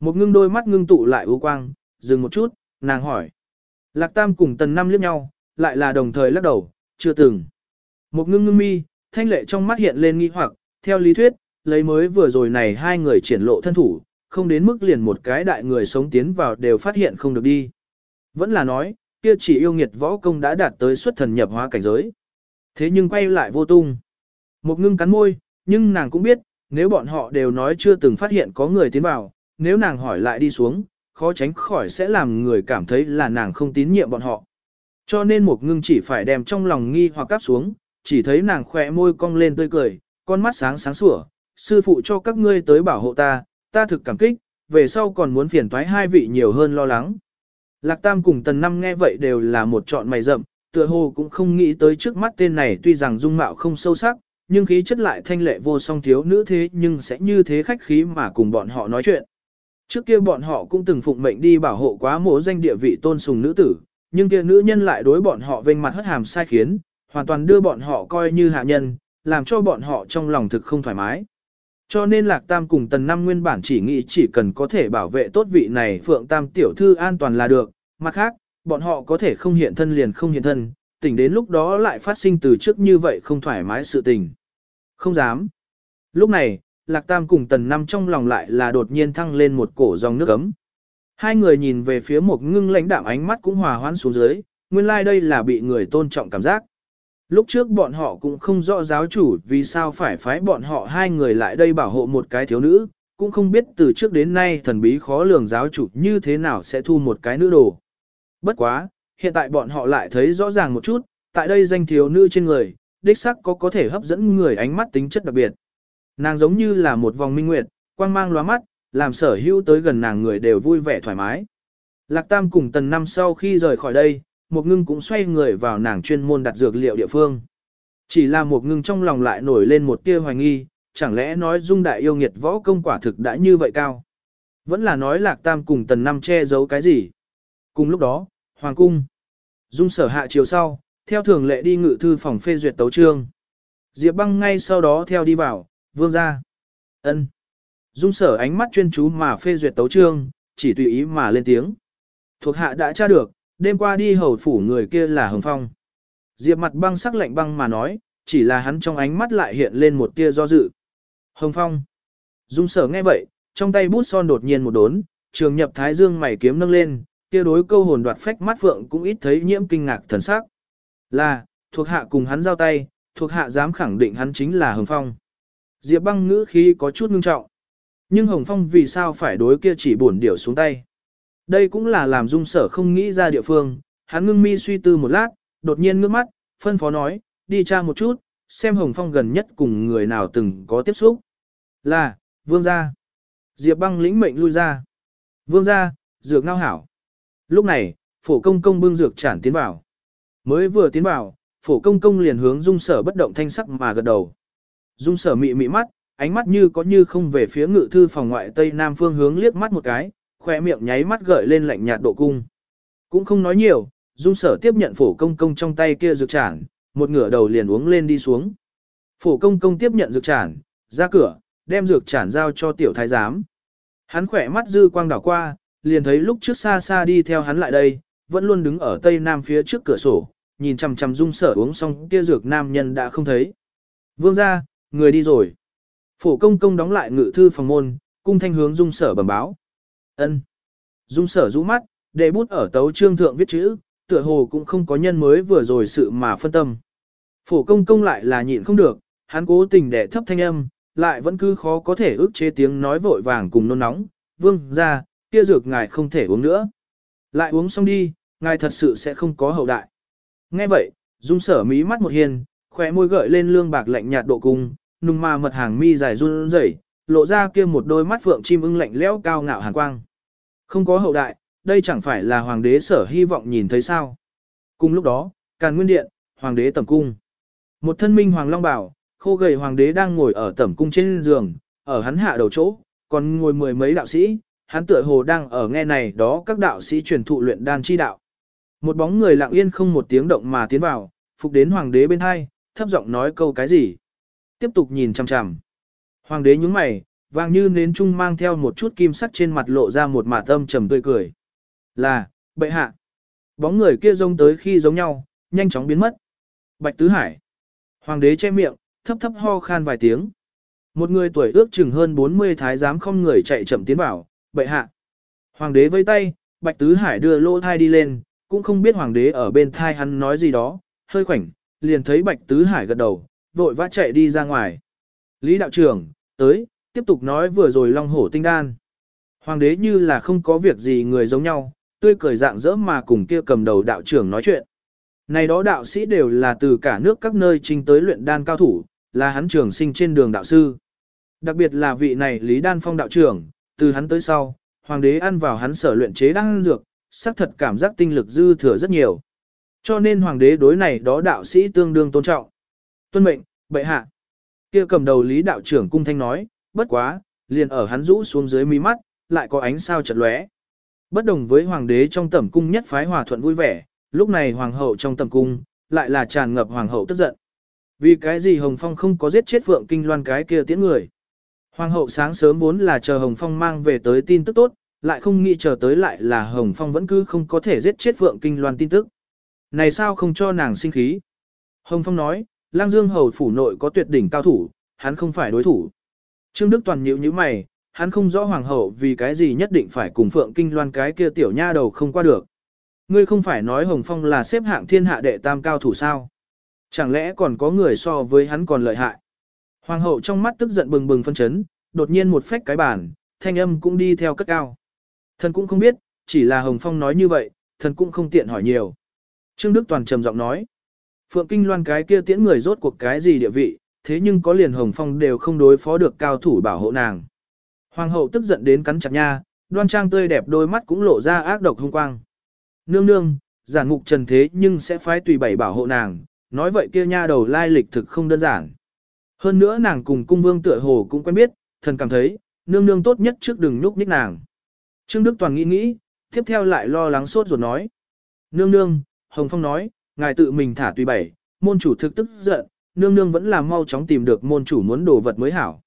Một ngưng đôi mắt ngưng tụ lại ưu quang, dừng một chút, nàng hỏi. Lạc Tam cùng Tần Năm liếc nhau, lại là đồng thời lắc đầu, chưa từng. Một ngưng ngưng mi, thanh lệ trong mắt hiện lên nghi hoặc, theo lý thuyết, lấy mới vừa rồi này hai người triển lộ thân thủ, không đến mức liền một cái đại người sống tiến vào đều phát hiện không được đi. Vẫn là nói, kia chỉ yêu nghiệt võ công đã đạt tới xuất thần nhập hóa cảnh giới. Thế nhưng quay lại vô tung. Một ngưng cắn môi, nhưng nàng cũng biết, nếu bọn họ đều nói chưa từng phát hiện có người tiến vào, nếu nàng hỏi lại đi xuống, khó tránh khỏi sẽ làm người cảm thấy là nàng không tín nhiệm bọn họ. Cho nên một ngưng chỉ phải đem trong lòng nghi hoặc cắp xuống, chỉ thấy nàng khỏe môi cong lên tươi cười, con mắt sáng sáng sủa, sư phụ cho các ngươi tới bảo hộ ta, ta thực cảm kích, về sau còn muốn phiền toái hai vị nhiều hơn lo lắng. Lạc Tam cùng Tần Năm nghe vậy đều là một trọn mày rậm, tựa hồ cũng không nghĩ tới trước mắt tên này tuy rằng dung mạo không sâu sắc, nhưng khí chất lại thanh lệ vô song thiếu nữ thế nhưng sẽ như thế khách khí mà cùng bọn họ nói chuyện. Trước kia bọn họ cũng từng phụng mệnh đi bảo hộ quá mộ danh địa vị tôn sùng nữ tử, nhưng kia nữ nhân lại đối bọn họ vênh mặt hất hàm sai khiến, hoàn toàn đưa bọn họ coi như hạ nhân, làm cho bọn họ trong lòng thực không thoải mái. Cho nên Lạc Tam cùng Tần Năm nguyên bản chỉ nghĩ chỉ cần có thể bảo vệ tốt vị này Phượng Tam tiểu thư an toàn là được, mặt khác, bọn họ có thể không hiện thân liền không hiện thân, tỉnh đến lúc đó lại phát sinh từ trước như vậy không thoải mái sự tình. Không dám. Lúc này, Lạc Tam cùng Tần Năm trong lòng lại là đột nhiên thăng lên một cổ dòng nước ấm. Hai người nhìn về phía một ngưng lãnh đạm ánh mắt cũng hòa hoãn xuống dưới, nguyên lai like đây là bị người tôn trọng cảm giác. Lúc trước bọn họ cũng không rõ giáo chủ vì sao phải phái bọn họ hai người lại đây bảo hộ một cái thiếu nữ, cũng không biết từ trước đến nay thần bí khó lường giáo chủ như thế nào sẽ thu một cái nữ đồ. Bất quá, hiện tại bọn họ lại thấy rõ ràng một chút, tại đây danh thiếu nữ trên người, đích sắc có có thể hấp dẫn người ánh mắt tính chất đặc biệt. Nàng giống như là một vòng minh nguyệt, quang mang lóa mắt, làm sở hữu tới gần nàng người đều vui vẻ thoải mái. Lạc Tam cùng tần năm sau khi rời khỏi đây, một ngưng cũng xoay người vào nàng chuyên môn đặt dược liệu địa phương. Chỉ là một ngưng trong lòng lại nổi lên một tia hoài nghi, chẳng lẽ nói dung đại yêu nghiệt võ công quả thực đã như vậy cao. Vẫn là nói lạc tam cùng tần năm che giấu cái gì. Cùng lúc đó, hoàng cung. Dung sở hạ chiều sau, theo thường lệ đi ngự thư phòng phê duyệt tấu trương. Diệp băng ngay sau đó theo đi vào, vương ra. ân Dung sở ánh mắt chuyên chú mà phê duyệt tấu trương, chỉ tùy ý mà lên tiếng. Thuộc hạ đã tra được, đêm qua đi hầu phủ người kia là Hồng Phong. Diệp mặt băng sắc lạnh băng mà nói, chỉ là hắn trong ánh mắt lại hiện lên một tia do dự. Hồng Phong. Dung sở nghe vậy, trong tay bút son đột nhiên một đốn, trường nhập thái dương mày kiếm nâng lên, kia đối câu hồn đoạt phách mắt phượng cũng ít thấy nhiễm kinh ngạc thần sắc. Là, thuộc hạ cùng hắn giao tay, thuộc hạ dám khẳng định hắn chính là Hồng Phong. Diệp băng ngữ khí có chút ngưng trọng. Nhưng Hồng Phong vì sao phải đối kia chỉ buồn điểu xuống tay? Đây cũng là làm dung sở không nghĩ ra địa phương, hắn ngưng mi suy tư một lát, đột nhiên ngước mắt, phân phó nói, đi tra một chút, xem Hồng Phong gần nhất cùng người nào từng có tiếp xúc. Là, vương gia. Diệp băng lĩnh mệnh lui ra. Vương gia, dược ngao hảo. Lúc này, phổ công công bưng dược chản tiến vào. Mới vừa tiến vào, phổ công công liền hướng dung sở bất động thanh sắc mà gật đầu. Dung sở mị mị mắt, ánh mắt như có như không về phía ngự thư phòng ngoại tây nam phương hướng liếc mắt một cái, khoe miệng nháy mắt gợi lên lạnh nhạt độ cung. Cũng không nói nhiều, dung sở tiếp nhận phổ công công trong tay kia dược chản, một ngửa đầu liền uống lên đi xuống. Phổ công công tiếp nhận dược chản, ra cửa, đem dược chản giao cho tiểu thái giám. Hắn khỏe mắt dư quang đảo qua, liền thấy lúc trước xa xa đi theo hắn lại đây, vẫn luôn đứng ở tây nam phía trước cửa sổ, nhìn chằm chằm dung sở uống xong kia dược nam nhân đã không thấy. Vương ra, người đi rồi. Phổ công công đóng lại ngự thư phòng môn, cung thanh hướng dung sở bẩm báo. Ân. Dung sở rũ mắt, để bút ở tấu trương thượng viết chữ, tựa hồ cũng không có nhân mới vừa rồi sự mà phân tâm. Phổ công công lại là nhịn không được, hắn cố tình để thấp thanh âm, lại vẫn cứ khó có thể ức chế tiếng nói vội vàng cùng nôn nóng, vương ra, kia dược ngài không thể uống nữa. Lại uống xong đi, ngài thật sự sẽ không có hậu đại. Nghe vậy, dung sở mí mắt một hiền, khỏe môi gợi lên lương bạc lạnh nhạt độ cung, nùng mà mật hàng mi dài run rẩy, lộ ra kia một đôi mắt phượng chim ưng lạnh lẽo cao ngạo hàn quang. Không có hậu đại, đây chẳng phải là hoàng đế sở hy vọng nhìn thấy sao. Cùng lúc đó, Càn Nguyên Điện, hoàng đế tẩm cung. Một thân minh hoàng long bảo, khô gầy hoàng đế đang ngồi ở tẩm cung trên giường, ở hắn hạ đầu chỗ, còn ngồi mười mấy đạo sĩ, hắn tựa hồ đang ở nghe này đó các đạo sĩ truyền thụ luyện đan chi đạo. Một bóng người lặng yên không một tiếng động mà tiến vào, phục đến hoàng đế bên hai, thấp giọng nói câu cái gì. Tiếp tục nhìn chằm chằm. Hoàng đế nhướng mày, vàng như nến trung mang theo một chút kim sắc trên mặt lộ ra một mả tâm trầm tươi cười. Là, bệ hạ. Bóng người kia rông tới khi giống nhau, nhanh chóng biến mất. Bạch Tứ Hải. Hoàng đế che miệng, thấp thấp ho khan vài tiếng. Một người tuổi ước chừng hơn 40 thái giám không người chạy chậm tiến vào, bệ hạ. Hoàng đế vây tay, Bạch Tứ Hải đưa lô thai đi lên, cũng không biết hoàng đế ở bên thai hắn nói gì đó, hơi khoảnh, liền thấy Bạch Tứ Hải gật đầu, vội vã chạy đi ra ngoài. Lý đạo trưởng, tới, tiếp tục nói vừa rồi long hổ tinh đan. Hoàng đế như là không có việc gì người giống nhau, tươi cười dạng dỡ mà cùng kia cầm đầu đạo trưởng nói chuyện. Này đó đạo sĩ đều là từ cả nước các nơi trình tới luyện đan cao thủ, là hắn trường sinh trên đường đạo sư. Đặc biệt là vị này Lý Đan Phong đạo trưởng, từ hắn tới sau, hoàng đế ăn vào hắn sở luyện chế đan dược, xác thật cảm giác tinh lực dư thừa rất nhiều. Cho nên hoàng đế đối này đó đạo sĩ tương đương tôn trọng. Tuân mệnh, bệ hạ. Kia cầm đầu Lý đạo trưởng cung thanh nói, bất quá, liền ở hắn rũ xuống dưới mí mắt, lại có ánh sao chật lóe. Bất đồng với hoàng đế trong tẩm cung nhất phái hòa thuận vui vẻ, lúc này hoàng hậu trong tẩm cung, lại là tràn ngập hoàng hậu tức giận. Vì cái gì Hồng Phong không có giết chết Phượng Kinh Loan cái kia tiễn người. Hoàng hậu sáng sớm vốn là chờ Hồng Phong mang về tới tin tức tốt, lại không nghĩ chờ tới lại là Hồng Phong vẫn cứ không có thể giết chết Phượng Kinh Loan tin tức. Này sao không cho nàng sinh khí? Hồng Phong nói, Lang Dương hầu phủ nội có tuyệt đỉnh cao thủ, hắn không phải đối thủ. Trương Đức Toàn nhíu nhíu mày, hắn không rõ hoàng hậu vì cái gì nhất định phải cùng Phượng Kinh Loan cái kia tiểu nha đầu không qua được. Ngươi không phải nói Hồng Phong là xếp hạng thiên hạ đệ tam cao thủ sao? Chẳng lẽ còn có người so với hắn còn lợi hại? Hoàng hậu trong mắt tức giận bừng bừng phân chấn, đột nhiên một phách cái bàn, thanh âm cũng đi theo cất cao. Thần cũng không biết, chỉ là Hồng Phong nói như vậy, thần cũng không tiện hỏi nhiều. Trương Đức Toàn trầm giọng nói. Phượng Kinh Loan cái kia tiễn người rốt cuộc cái gì địa vị, thế nhưng có liền Hồng Phong đều không đối phó được cao thủ bảo hộ nàng. Hoàng hậu tức giận đến cắn chặt nha, đoan trang tươi đẹp đôi mắt cũng lộ ra ác độc hung quang. Nương nương, giản ngục trần thế nhưng sẽ phái tùy bảy bảo hộ nàng, nói vậy kia nha đầu lai lịch thực không đơn giản. Hơn nữa nàng cùng cung vương tựa hồ cũng quen biết, thần cảm thấy, nương nương tốt nhất trước đừng nhúc nhích nàng. Trương Đức Toàn nghĩ nghĩ, tiếp theo lại lo lắng sốt ruột nói. Nương nương, Hồng Phong nói, ngài tự mình thả tùy bảy, môn chủ thực tức giận, nương nương vẫn là mau chóng tìm được môn chủ muốn đồ vật mới hảo.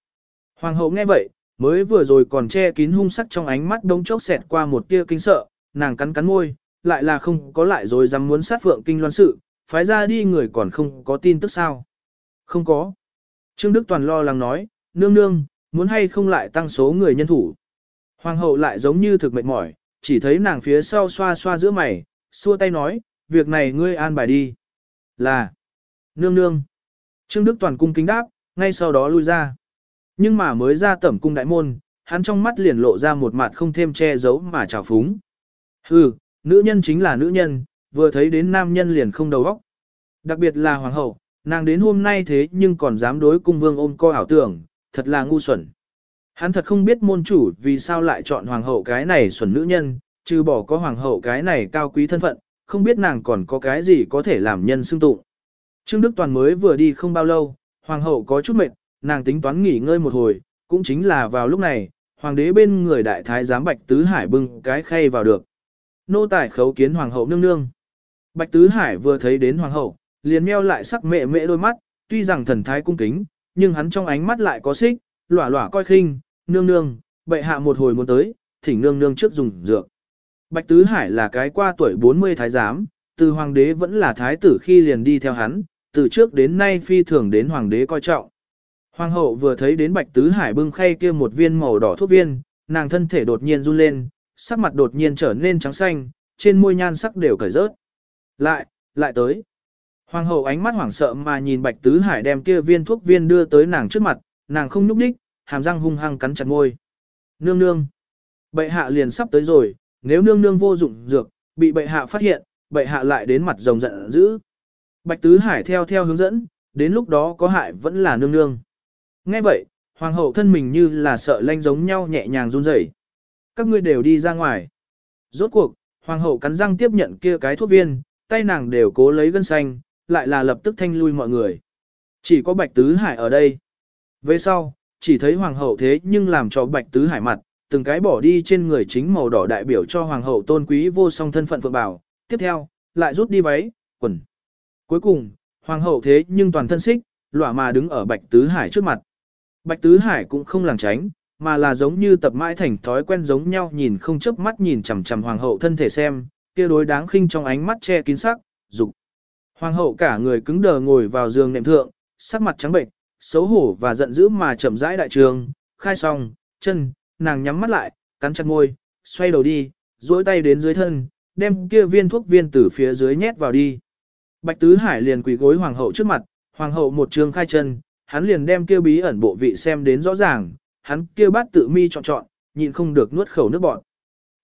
Hoàng hậu nghe vậy, mới vừa rồi còn che kín hung sắc trong ánh mắt đông chốc xẹt qua một tia kinh sợ, nàng cắn cắn môi, lại là không có lại rồi dám muốn sát phượng kinh loan sự, phái ra đi người còn không có tin tức sao. Không có. Trương Đức Toàn lo lắng nói, nương nương, muốn hay không lại tăng số người nhân thủ. Hoàng hậu lại giống như thực mệt mỏi, chỉ thấy nàng phía sau xoa xoa giữa mày, xua tay nói, việc này ngươi an bài đi. Là, nương nương. Trương Đức Toàn cung kính đáp, ngay sau đó lui ra. Nhưng mà mới ra tẩm cung đại môn, hắn trong mắt liền lộ ra một mặt không thêm che giấu mà trào phúng. Hừ, nữ nhân chính là nữ nhân, vừa thấy đến nam nhân liền không đầu óc. Đặc biệt là hoàng hậu, nàng đến hôm nay thế nhưng còn dám đối cung vương ôm co ảo tưởng, thật là ngu xuẩn. Hắn thật không biết môn chủ vì sao lại chọn hoàng hậu cái này xuẩn nữ nhân, trừ bỏ có hoàng hậu cái này cao quý thân phận, không biết nàng còn có cái gì có thể làm nhân xưng tụng. Trương Đức Toàn mới vừa đi không bao lâu, hoàng hậu có chút mệt, nàng tính toán nghỉ ngơi một hồi, cũng chính là vào lúc này, hoàng đế bên người đại thái giám Bạch Tứ Hải bưng cái khay vào được. Nô tài khấu kiến hoàng hậu nương nương. Bạch Tứ Hải vừa thấy đến hoàng hậu, liền meo lại sắc mẹ mẹ đôi mắt, tuy rằng thần thái cung kính, nhưng hắn trong ánh mắt lại có xích, lỏa lỏa coi khinh, nương nương, bệ hạ một hồi muốn tới, thỉnh nương nương trước dùng dược. Bạch Tứ Hải là cái qua tuổi 40 thái giám, từ hoàng đế vẫn là thái tử khi liền đi theo hắn, từ trước đến nay phi thường đến hoàng đế coi trọng. Hoàng hậu vừa thấy đến Bạch Tứ Hải bưng khay kia một viên màu đỏ thuốc viên, nàng thân thể đột nhiên run lên, sắc mặt đột nhiên trở nên trắng xanh, trên môi nhan sắc đều cởi rớt. Lại, lại tới. Hoàng hậu ánh mắt hoảng sợ mà nhìn Bạch Tứ Hải đem kia viên thuốc viên đưa tới nàng trước mặt, nàng không nhúc đích, hàm răng hung hăng cắn chặt môi. Nương nương. Bệ hạ liền sắp tới rồi, nếu nương nương vô dụng dược, bị bệ hạ phát hiện, bệ hạ lại đến mặt rồng giận dữ. Bạch Tứ Hải theo theo hướng dẫn, đến lúc đó có hại vẫn là nương nương. Nghe vậy, hoàng hậu thân mình như là sợ lanh giống nhau nhẹ nhàng run rẩy. Các ngươi đều đi ra ngoài. Rốt cuộc, hoàng hậu cắn răng tiếp nhận kia cái thuốc viên, tay nàng đều cố lấy gân xanh, lại là lập tức thanh lui mọi người. Chỉ có Bạch Tứ Hải ở đây. Về sau, chỉ thấy hoàng hậu thế nhưng làm cho Bạch Tứ Hải mặt, từng cái bỏ đi trên người chính màu đỏ đại biểu cho hoàng hậu tôn quý vô song thân phận phượng bảo. Tiếp theo, lại rút đi váy, quần. Cuối cùng, hoàng hậu thế nhưng toàn thân xích, lỏa mà đứng ở Bạch Tứ Hải trước mặt. Bạch Tứ Hải cũng không làng tránh, mà là giống như tập mãi thành thói quen giống nhau nhìn không chớp mắt nhìn chằm chằm hoàng hậu thân thể xem, kia đối đáng khinh trong ánh mắt che kín sắc, dục. Hoàng hậu cả người cứng đờ ngồi vào giường nệm thượng, sắc mặt trắng bệnh, xấu hổ và giận dữ mà chậm rãi đại trường, khai xong, chân, nàng nhắm mắt lại, cắn chặt môi, xoay đầu đi, duỗi tay đến dưới thân, đem kia viên thuốc viên từ phía dưới nhét vào đi. Bạch Tứ Hải liền quỳ gối hoàng hậu trước mặt, hoàng hậu một trường khai chân, hắn liền đem kia bí ẩn bộ vị xem đến rõ ràng, hắn kia bát tự mi chọn chọn, nhịn không được nuốt khẩu nước bọt.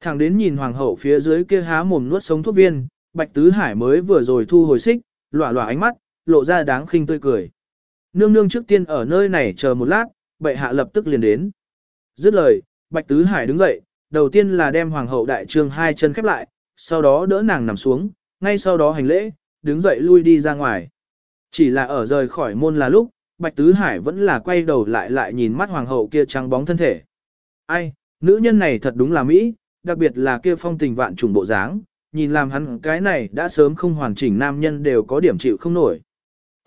Thẳng đến nhìn hoàng hậu phía dưới kia há mồm nuốt sống thuốc viên, Bạch Tứ Hải mới vừa rồi thu hồi xích, lỏa lỏa ánh mắt, lộ ra đáng khinh tươi cười. Nương nương trước tiên ở nơi này chờ một lát, bệ hạ lập tức liền đến. Dứt lời, Bạch Tứ Hải đứng dậy, đầu tiên là đem hoàng hậu đại trương hai chân khép lại, sau đó đỡ nàng nằm xuống, ngay sau đó hành lễ, đứng dậy lui đi ra ngoài. Chỉ là ở rời khỏi môn là lúc, Bạch Tứ Hải vẫn là quay đầu lại lại nhìn mắt hoàng hậu kia trắng bóng thân thể. Ai, nữ nhân này thật đúng là Mỹ, đặc biệt là kia phong tình vạn trùng bộ dáng, nhìn làm hắn cái này đã sớm không hoàn chỉnh nam nhân đều có điểm chịu không nổi.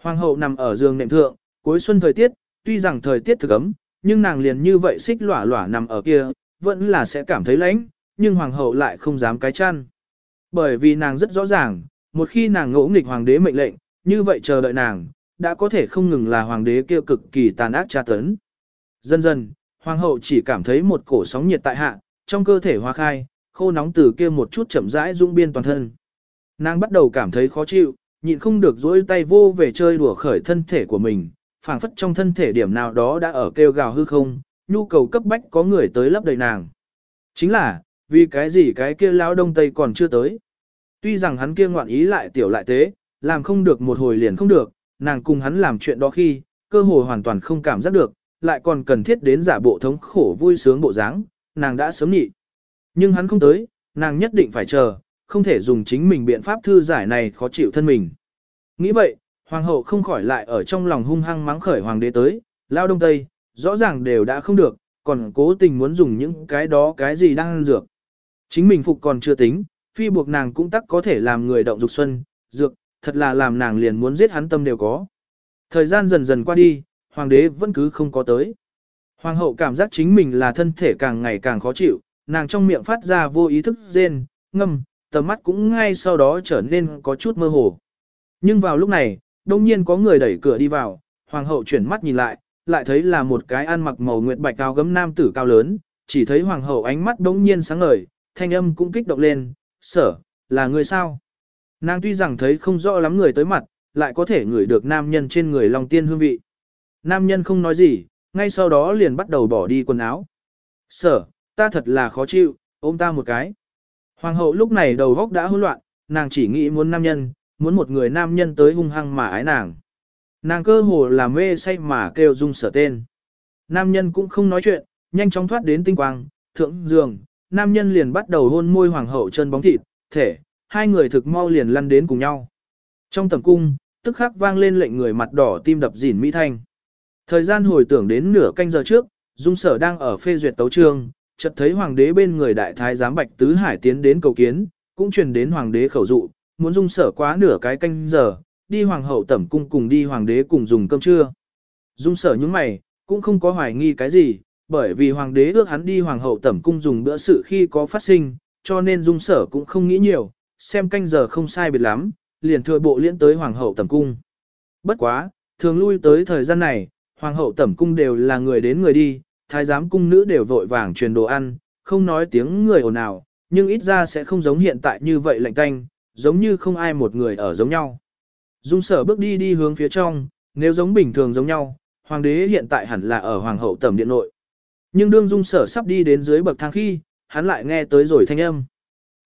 Hoàng hậu nằm ở giường nệm thượng, cuối xuân thời tiết, tuy rằng thời tiết thực ấm, nhưng nàng liền như vậy xích lỏa lỏa nằm ở kia, vẫn là sẽ cảm thấy lạnh, nhưng hoàng hậu lại không dám cái chăn. Bởi vì nàng rất rõ ràng, một khi nàng ngỗ nghịch hoàng đế mệnh lệnh, như vậy chờ đợi nàng, đã có thể không ngừng là hoàng đế kia cực kỳ tàn ác tra tấn. Dần dần, hoàng hậu chỉ cảm thấy một cổ sóng nhiệt tại hạ, trong cơ thể hoa khai, khô nóng từ kia một chút chậm rãi dung biên toàn thân. Nàng bắt đầu cảm thấy khó chịu, nhịn không được dỗi tay vô về chơi đùa khởi thân thể của mình, phảng phất trong thân thể điểm nào đó đã ở kêu gào hư không, nhu cầu cấp bách có người tới lấp đầy nàng. Chính là, vì cái gì cái kia lão đông tây còn chưa tới. Tuy rằng hắn kia ngoạn ý lại tiểu lại tế, làm không được một hồi liền không được, nàng cùng hắn làm chuyện đó khi, cơ hội hoàn toàn không cảm giác được, lại còn cần thiết đến giả bộ thống khổ vui sướng bộ dáng, nàng đã sớm nhị. Nhưng hắn không tới, nàng nhất định phải chờ, không thể dùng chính mình biện pháp thư giải này khó chịu thân mình. Nghĩ vậy, hoàng hậu không khỏi lại ở trong lòng hung hăng mắng khởi hoàng đế tới, lao đông tây, rõ ràng đều đã không được, còn cố tình muốn dùng những cái đó cái gì đang ăn dược. Chính mình phục còn chưa tính, phi buộc nàng cũng tắc có thể làm người động dục xuân, dược, thật là làm nàng liền muốn giết hắn tâm đều có. Thời gian dần dần qua đi, hoàng đế vẫn cứ không có tới. Hoàng hậu cảm giác chính mình là thân thể càng ngày càng khó chịu, nàng trong miệng phát ra vô ý thức rên, ngâm, tầm mắt cũng ngay sau đó trở nên có chút mơ hồ. Nhưng vào lúc này, đông nhiên có người đẩy cửa đi vào, hoàng hậu chuyển mắt nhìn lại, lại thấy là một cái ăn mặc màu nguyệt bạch cao gấm nam tử cao lớn, chỉ thấy hoàng hậu ánh mắt đông nhiên sáng ngời, thanh âm cũng kích động lên, sở, là người sao? Nàng tuy rằng thấy không rõ lắm người tới mặt, lại có thể ngửi được nam nhân trên người lòng tiên hương vị. Nam nhân không nói gì, ngay sau đó liền bắt đầu bỏ đi quần áo. Sở, ta thật là khó chịu, ôm ta một cái. Hoàng hậu lúc này đầu góc đã hỗn loạn, nàng chỉ nghĩ muốn nam nhân, muốn một người nam nhân tới hung hăng mà ái nàng. Nàng cơ hồ là mê say mà kêu dung sở tên. Nam nhân cũng không nói chuyện, nhanh chóng thoát đến tinh quang, thượng giường, nam nhân liền bắt đầu hôn môi hoàng hậu chân bóng thịt, thể, hai người thực mau liền lăn đến cùng nhau. Trong tầm cung, tức khắc vang lên lệnh người mặt đỏ tim đập dỉn mỹ thanh. Thời gian hồi tưởng đến nửa canh giờ trước, dung sở đang ở phê duyệt tấu trương, chợt thấy hoàng đế bên người đại thái giám bạch tứ hải tiến đến cầu kiến, cũng truyền đến hoàng đế khẩu dụ, muốn dung sở quá nửa cái canh giờ, đi hoàng hậu tẩm cung cùng đi hoàng đế cùng dùng cơm trưa. Dung sở những mày, cũng không có hoài nghi cái gì, bởi vì hoàng đế ước hắn đi hoàng hậu tẩm cung dùng bữa sự khi có phát sinh, cho nên dung sở cũng không nghĩ nhiều, xem canh giờ không sai biệt lắm, liền thừa bộ liễn tới hoàng hậu tẩm cung. Bất quá, thường lui tới thời gian này, hoàng hậu tẩm cung đều là người đến người đi, thái giám cung nữ đều vội vàng truyền đồ ăn, không nói tiếng người ồn ào, nhưng ít ra sẽ không giống hiện tại như vậy lạnh tanh, giống như không ai một người ở giống nhau. Dung sở bước đi đi hướng phía trong, nếu giống bình thường giống nhau, hoàng đế hiện tại hẳn là ở hoàng hậu tẩm điện nội. Nhưng đương dung sở sắp đi đến dưới bậc thang khi, hắn lại nghe tới rồi thanh âm.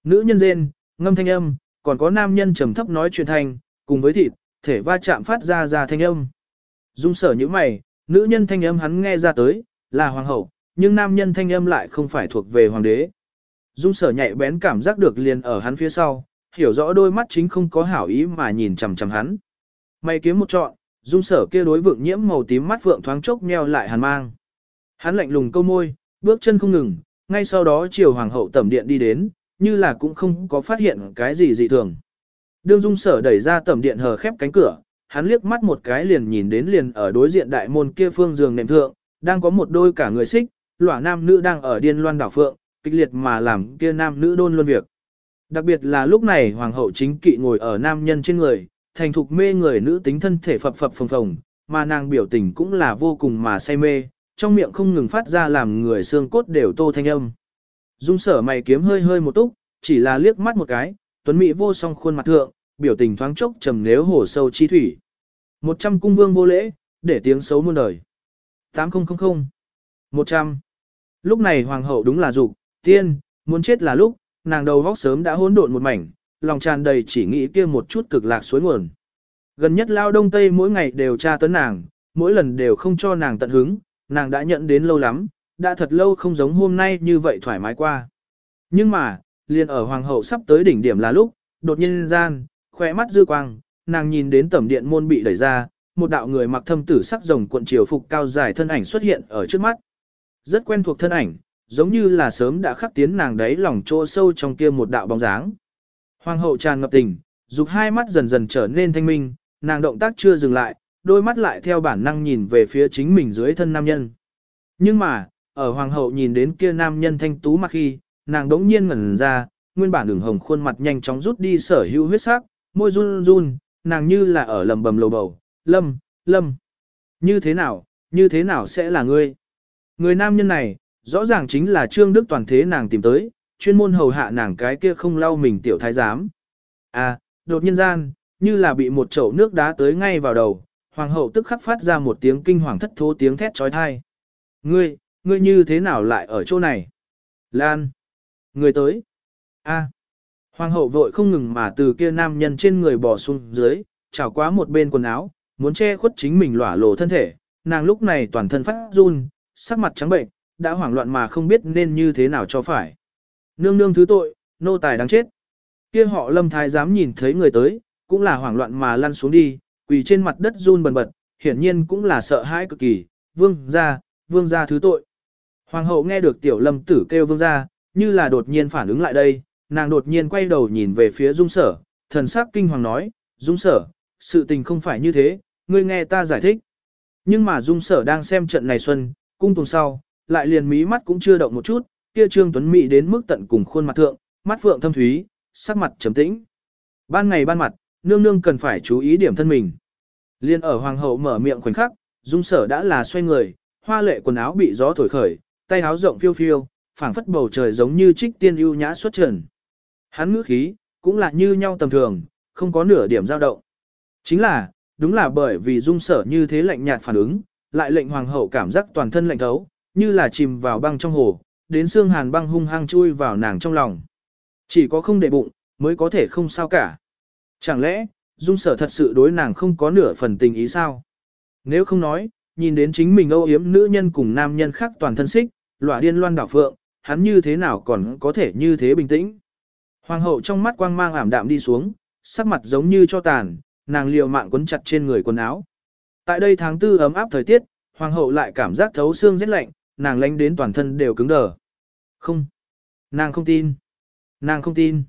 Nữ nhân rên, ngâm thanh âm, còn có nam nhân trầm thấp nói chuyện thanh, cùng với thịt, thể va chạm phát ra ra thanh âm. Dung sở như mày, nữ nhân thanh âm hắn nghe ra tới, là hoàng hậu, nhưng nam nhân thanh âm lại không phải thuộc về hoàng đế. Dung sở nhạy bén cảm giác được liền ở hắn phía sau, hiểu rõ đôi mắt chính không có hảo ý mà nhìn chằm chằm hắn. Mày kiếm một trọn, dung sở kia đối vượng nhiễm màu tím mắt vượng thoáng chốc nheo lại hàn mang. Hắn lạnh lùng câu môi, bước chân không ngừng, ngay sau đó chiều hoàng hậu tẩm điện đi đến, như là cũng không có phát hiện cái gì dị thường. Đương dung sở đẩy ra tẩm điện hờ khép cánh cửa, hắn liếc mắt một cái liền nhìn đến liền ở đối diện đại môn kia phương giường nệm thượng, đang có một đôi cả người xích, lỏa nam nữ đang ở điên loan đảo phượng, kịch liệt mà làm kia nam nữ đôn luôn việc. Đặc biệt là lúc này hoàng hậu chính kỵ ngồi ở nam nhân trên người, thành thục mê người nữ tính thân thể phập phập phồng phồng, mà nàng biểu tình cũng là vô cùng mà say mê, trong miệng không ngừng phát ra làm người xương cốt đều tô thanh âm. Dung sở mày kiếm hơi hơi một túc, chỉ là liếc mắt một cái, tuấn mỹ vô song khuôn mặt thượng, biểu tình thoáng chốc trầm nếu hồ sâu chi thủy. Một trăm cung vương vô lễ, để tiếng xấu muôn đời. 8000 100 Lúc này hoàng hậu đúng là dục, tiên, muốn chết là lúc, nàng đầu vóc sớm đã hỗn độn một mảnh, lòng tràn đầy chỉ nghĩ kia một chút cực lạc suối nguồn. Gần nhất lao đông tây mỗi ngày đều tra tấn nàng, mỗi lần đều không cho nàng tận hứng, nàng đã nhận đến lâu lắm, đã thật lâu không giống hôm nay như vậy thoải mái qua. Nhưng mà, liền ở hoàng hậu sắp tới đỉnh điểm là lúc, đột nhiên gian, khỏe mắt dư quang, nàng nhìn đến tẩm điện môn bị đẩy ra, một đạo người mặc thâm tử sắc rồng cuộn chiều phục cao dài thân ảnh xuất hiện ở trước mắt. Rất quen thuộc thân ảnh, giống như là sớm đã khắc tiến nàng đấy lòng chỗ sâu trong kia một đạo bóng dáng. Hoàng hậu tràn ngập tình, dục hai mắt dần dần trở nên thanh minh, nàng động tác chưa dừng lại, đôi mắt lại theo bản năng nhìn về phía chính mình dưới thân nam nhân. Nhưng mà, ở hoàng hậu nhìn đến kia nam nhân thanh tú mặt khi, nàng đống nhiên ngẩn ra, nguyên bản đường hồng khuôn mặt nhanh chóng rút đi sở hữu huyết sắc, môi run run, nàng như là ở lầm bầm lầu bầu, lâm, lâm. Như thế nào, như thế nào sẽ là ngươi? Người nam nhân này, rõ ràng chính là Trương Đức Toàn thế nàng tìm tới, chuyên môn hầu hạ nàng cái kia không lau mình tiểu thái giám. À, đột nhiên gian, như là bị một chậu nước đá tới ngay vào đầu, hoàng hậu tức khắc phát ra một tiếng kinh hoàng thất thố tiếng thét trói thai. Ngươi, ngươi như thế nào lại ở chỗ này? Lan! Người tới! A! Hoàng hậu vội không ngừng mà từ kia nam nhân trên người bò xuống dưới, trào quá một bên quần áo, muốn che khuất chính mình lỏa lộ thân thể, nàng lúc này toàn thân phát run, sắc mặt trắng bệnh, đã hoảng loạn mà không biết nên như thế nào cho phải. Nương nương thứ tội, nô tài đáng chết. Kia họ lâm thái dám nhìn thấy người tới, cũng là hoảng loạn mà lăn xuống đi, quỳ trên mặt đất run bần bật, hiển nhiên cũng là sợ hãi cực kỳ, vương gia, vương gia thứ tội. Hoàng hậu nghe được tiểu lâm tử kêu vương gia, như là đột nhiên phản ứng lại đây, nàng đột nhiên quay đầu nhìn về phía dung sở, thần sắc kinh hoàng nói, dung sở, sự tình không phải như thế, ngươi nghe ta giải thích. Nhưng mà dung sở đang xem trận này xuân, cung tuần sau, lại liền mí mắt cũng chưa động một chút, kia trương tuấn mỹ đến mức tận cùng khuôn mặt thượng, mắt phượng thâm thúy, sắc mặt trầm tĩnh. Ban ngày ban mặt, nương nương cần phải chú ý điểm thân mình. Liên ở hoàng hậu mở miệng khoảnh khắc, dung sở đã là xoay người, hoa lệ quần áo bị gió thổi khởi, tay áo rộng phiêu phiêu, phảng phất bầu trời giống như trích tiên ưu nhã xuất trần. Hắn ngữ khí, cũng là như nhau tầm thường, không có nửa điểm dao động. Chính là, đúng là bởi vì dung sở như thế lạnh nhạt phản ứng, lại lệnh hoàng hậu cảm giác toàn thân lạnh thấu, như là chìm vào băng trong hồ, đến xương hàn băng hung hăng chui vào nàng trong lòng. Chỉ có không để bụng, mới có thể không sao cả. Chẳng lẽ, dung sở thật sự đối nàng không có nửa phần tình ý sao? Nếu không nói, nhìn đến chính mình âu yếm nữ nhân cùng nam nhân khác toàn thân xích, lỏa điên loan đảo phượng, hắn như thế nào còn có thể như thế bình tĩnh? Hoàng hậu trong mắt quang mang ảm đạm đi xuống, sắc mặt giống như cho tàn, nàng liều mạng quấn chặt trên người quần áo. Tại đây tháng tư ấm áp thời tiết, hoàng hậu lại cảm giác thấu xương rất lạnh, nàng lánh đến toàn thân đều cứng đờ. Không, nàng không tin, nàng không tin.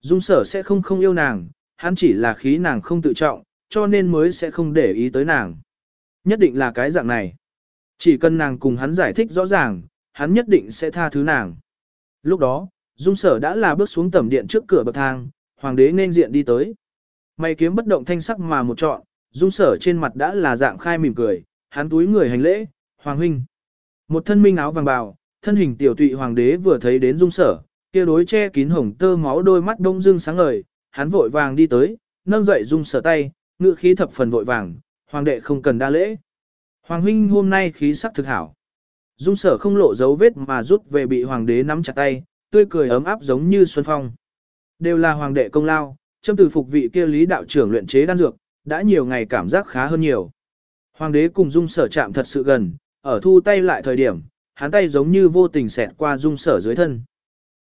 Dung sở sẽ không không yêu nàng, hắn chỉ là khí nàng không tự trọng, cho nên mới sẽ không để ý tới nàng. Nhất định là cái dạng này. Chỉ cần nàng cùng hắn giải thích rõ ràng, hắn nhất định sẽ tha thứ nàng. Lúc đó, Dung sở đã là bước xuống tầm điện trước cửa bậc thang, hoàng đế nên diện đi tới. Mày kiếm bất động thanh sắc mà một trọn, Dung sở trên mặt đã là dạng khai mỉm cười, hắn túi người hành lễ, hoàng huynh. Một thân minh áo vàng bào, thân hình tiểu tụy hoàng đế vừa thấy đến Dung sở, kia đối che kín hồng tơ máu đôi mắt đông dương sáng ngời, hắn vội vàng đi tới, nâng dậy Dung sở tay, ngựa khí thập phần vội vàng, hoàng đệ không cần đa lễ. Hoàng huynh hôm nay khí sắc thực hảo. Dung sở không lộ dấu vết mà rút về bị hoàng đế nắm chặt tay, tươi cười ấm áp giống như xuân phong. Đều là hoàng đệ công lao, châm từ phục vị kia lý đạo trưởng luyện chế đan dược, đã nhiều ngày cảm giác khá hơn nhiều. Hoàng đế cùng dung sở chạm thật sự gần, ở thu tay lại thời điểm, hắn tay giống như vô tình xẹt qua dung sở dưới thân.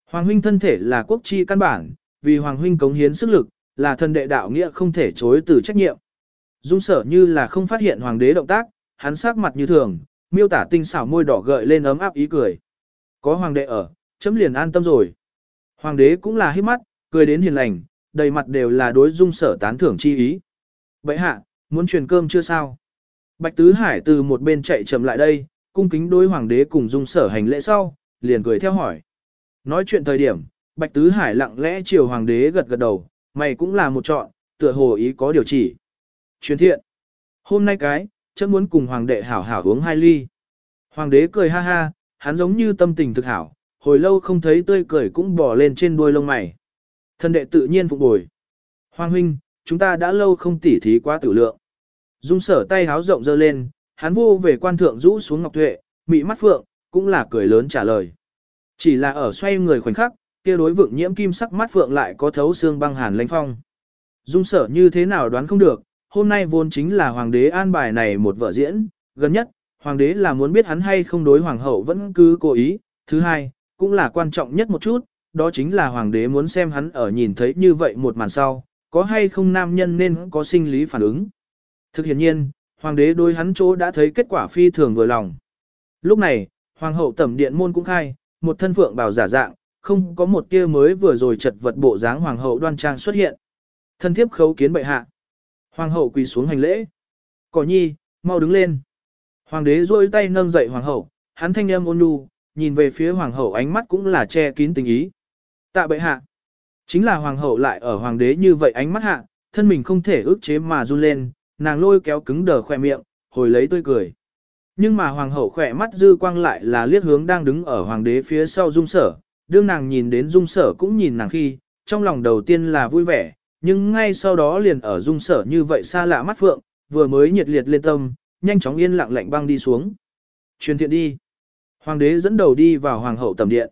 Hoàng huynh thân thể là quốc chi căn bản, vì hoàng huynh cống hiến sức lực, là thân đệ đạo nghĩa không thể chối từ trách nhiệm. Dung sở như là không phát hiện hoàng đế động tác, hắn sắc mặt như thường, miêu tả tinh xảo môi đỏ gợi lên ấm áp ý cười. Có hoàng đệ ở, chấm liền an tâm rồi. Hoàng đế cũng là hít mắt, cười đến hiền lành, đầy mặt đều là đối dung sở tán thưởng chi ý. Vậy hạ, muốn truyền cơm chưa sao? Bạch Tứ Hải từ một bên chạy chậm lại đây, cung kính đối hoàng đế cùng dung sở hành lễ sau, liền cười theo hỏi. Nói chuyện thời điểm, Bạch Tứ Hải lặng lẽ chiều hoàng đế gật gật đầu, mày cũng là một chọn, tựa hồ ý có điều chỉ. Chuyến thiện. Hôm nay cái, chân muốn cùng hoàng đệ hảo hảo uống hai ly. Hoàng đế cười ha ha, hắn giống như tâm tình thực hảo, hồi lâu không thấy tươi cười cũng bỏ lên trên đuôi lông mày. Thân đệ tự nhiên phục bồi. Hoàng huynh, chúng ta đã lâu không tỉ thí quá tử lượng. Dung sở tay háo rộng dơ lên, hắn vô về quan thượng rũ xuống ngọc tuệ, mị mắt phượng, cũng là cười lớn trả lời. Chỉ là ở xoay người khoảnh khắc, kia đối vượng nhiễm kim sắc mắt phượng lại có thấu xương băng hàn lãnh phong. Dung sở như thế nào đoán không được, hôm nay vốn chính là hoàng đế an bài này một vợ diễn, gần nhất, hoàng đế là muốn biết hắn hay không đối hoàng hậu vẫn cứ cố ý, thứ hai, cũng là quan trọng nhất một chút, đó chính là hoàng đế muốn xem hắn ở nhìn thấy như vậy một màn sau, có hay không nam nhân nên có sinh lý phản ứng. Thực hiện nhiên, hoàng đế đối hắn chỗ đã thấy kết quả phi thường vừa lòng. Lúc này, hoàng hậu tẩm điện môn cũng khai, một thân phượng bào giả dạng, không có một kia mới vừa rồi chật vật bộ dáng hoàng hậu đoan trang xuất hiện. Thân thiếp khấu kiến bệ hạ. Hoàng hậu quỳ xuống hành lễ. Cỏ nhi, mau đứng lên. Hoàng đế duỗi tay nâng dậy hoàng hậu, hắn thanh âm ôn nhu, nhìn về phía hoàng hậu ánh mắt cũng là che kín tình ý. Tạ bệ hạ. Chính là hoàng hậu lại ở hoàng đế như vậy ánh mắt hạ, thân mình không thể ước chế mà run lên, nàng lôi kéo cứng đờ khỏe miệng, hồi lấy tươi cười. Nhưng mà hoàng hậu khỏe mắt dư quang lại là liếc hướng đang đứng ở hoàng đế phía sau dung sở, đương nàng nhìn đến dung sở cũng nhìn nàng khi, trong lòng đầu tiên là vui vẻ, nhưng ngay sau đó liền ở dung sở như vậy xa lạ mắt phượng, vừa mới nhiệt liệt lên tâm, nhanh chóng yên lặng lạnh băng đi xuống. Truyền thiện đi. Hoàng đế dẫn đầu đi vào hoàng hậu tầm điện.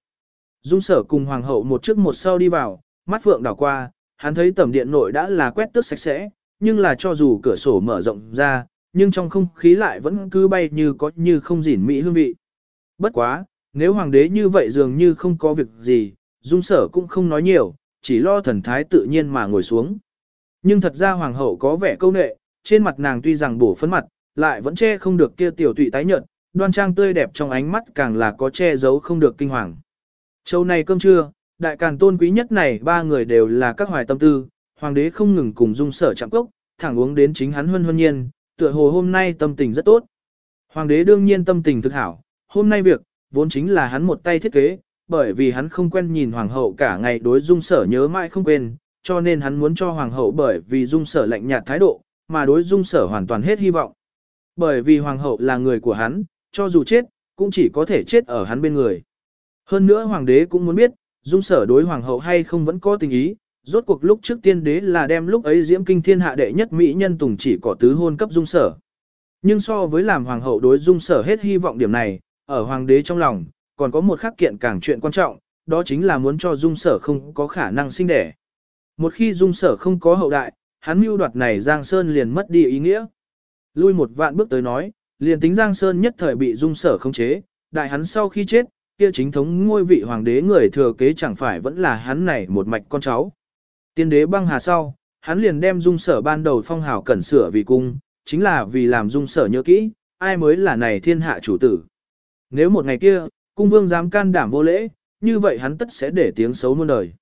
Dung sở cùng hoàng hậu một trước một sau đi vào, mắt phượng đảo qua, hắn thấy tầm điện nội đã là quét tước sạch sẽ, nhưng là cho dù cửa sổ mở rộng ra, nhưng trong không khí lại vẫn cứ bay như có như không gìn mỹ hương vị. Bất quá, nếu hoàng đế như vậy dường như không có việc gì, dung sở cũng không nói nhiều, chỉ lo thần thái tự nhiên mà ngồi xuống. Nhưng thật ra hoàng hậu có vẻ câu nệ, trên mặt nàng tuy rằng bổ phấn mặt, lại vẫn che không được kia tiểu tụy tái nhợt, đoan trang tươi đẹp trong ánh mắt càng là có che giấu không được kinh hoàng. Châu này cơm trưa, đại càn tôn quý nhất này ba người đều là các hoài tâm tư, hoàng đế không ngừng cùng dung sở chạm cốc, thẳng uống đến chính hắn huân huân nhiên, tựa hồ hôm nay tâm tình rất tốt. Hoàng đế đương nhiên tâm tình thực hảo, hôm nay việc, vốn chính là hắn một tay thiết kế, bởi vì hắn không quen nhìn hoàng hậu cả ngày đối dung sở nhớ mãi không quên, cho nên hắn muốn cho hoàng hậu bởi vì dung sở lạnh nhạt thái độ, mà đối dung sở hoàn toàn hết hy vọng. Bởi vì hoàng hậu là người của hắn, cho dù chết, cũng chỉ có thể chết ở hắn bên người. Hơn nữa hoàng đế cũng muốn biết, dung sở đối hoàng hậu hay không vẫn có tình ý, rốt cuộc lúc trước tiên đế là đem lúc ấy diễm kinh thiên hạ đệ nhất mỹ nhân tùng chỉ có tứ hôn cấp dung sở. Nhưng so với làm hoàng hậu đối dung sở hết hy vọng điểm này, ở hoàng đế trong lòng, còn có một khắc kiện càng chuyện quan trọng, đó chính là muốn cho dung sở không có khả năng sinh đẻ. Một khi dung sở không có hậu đại, hắn mưu đoạt này Giang Sơn liền mất đi ý nghĩa. Lui một vạn bước tới nói, liền tính Giang Sơn nhất thời bị dung sở không chế, đại hắn sau khi chết, kia chính thống ngôi vị hoàng đế người thừa kế chẳng phải vẫn là hắn này một mạch con cháu. Tiên đế băng hà sau, hắn liền đem dung sở ban đầu phong hào cẩn sửa vì cung, chính là vì làm dung sở nhớ kỹ, ai mới là này thiên hạ chủ tử. Nếu một ngày kia, cung vương dám can đảm vô lễ, như vậy hắn tất sẽ để tiếng xấu muôn đời.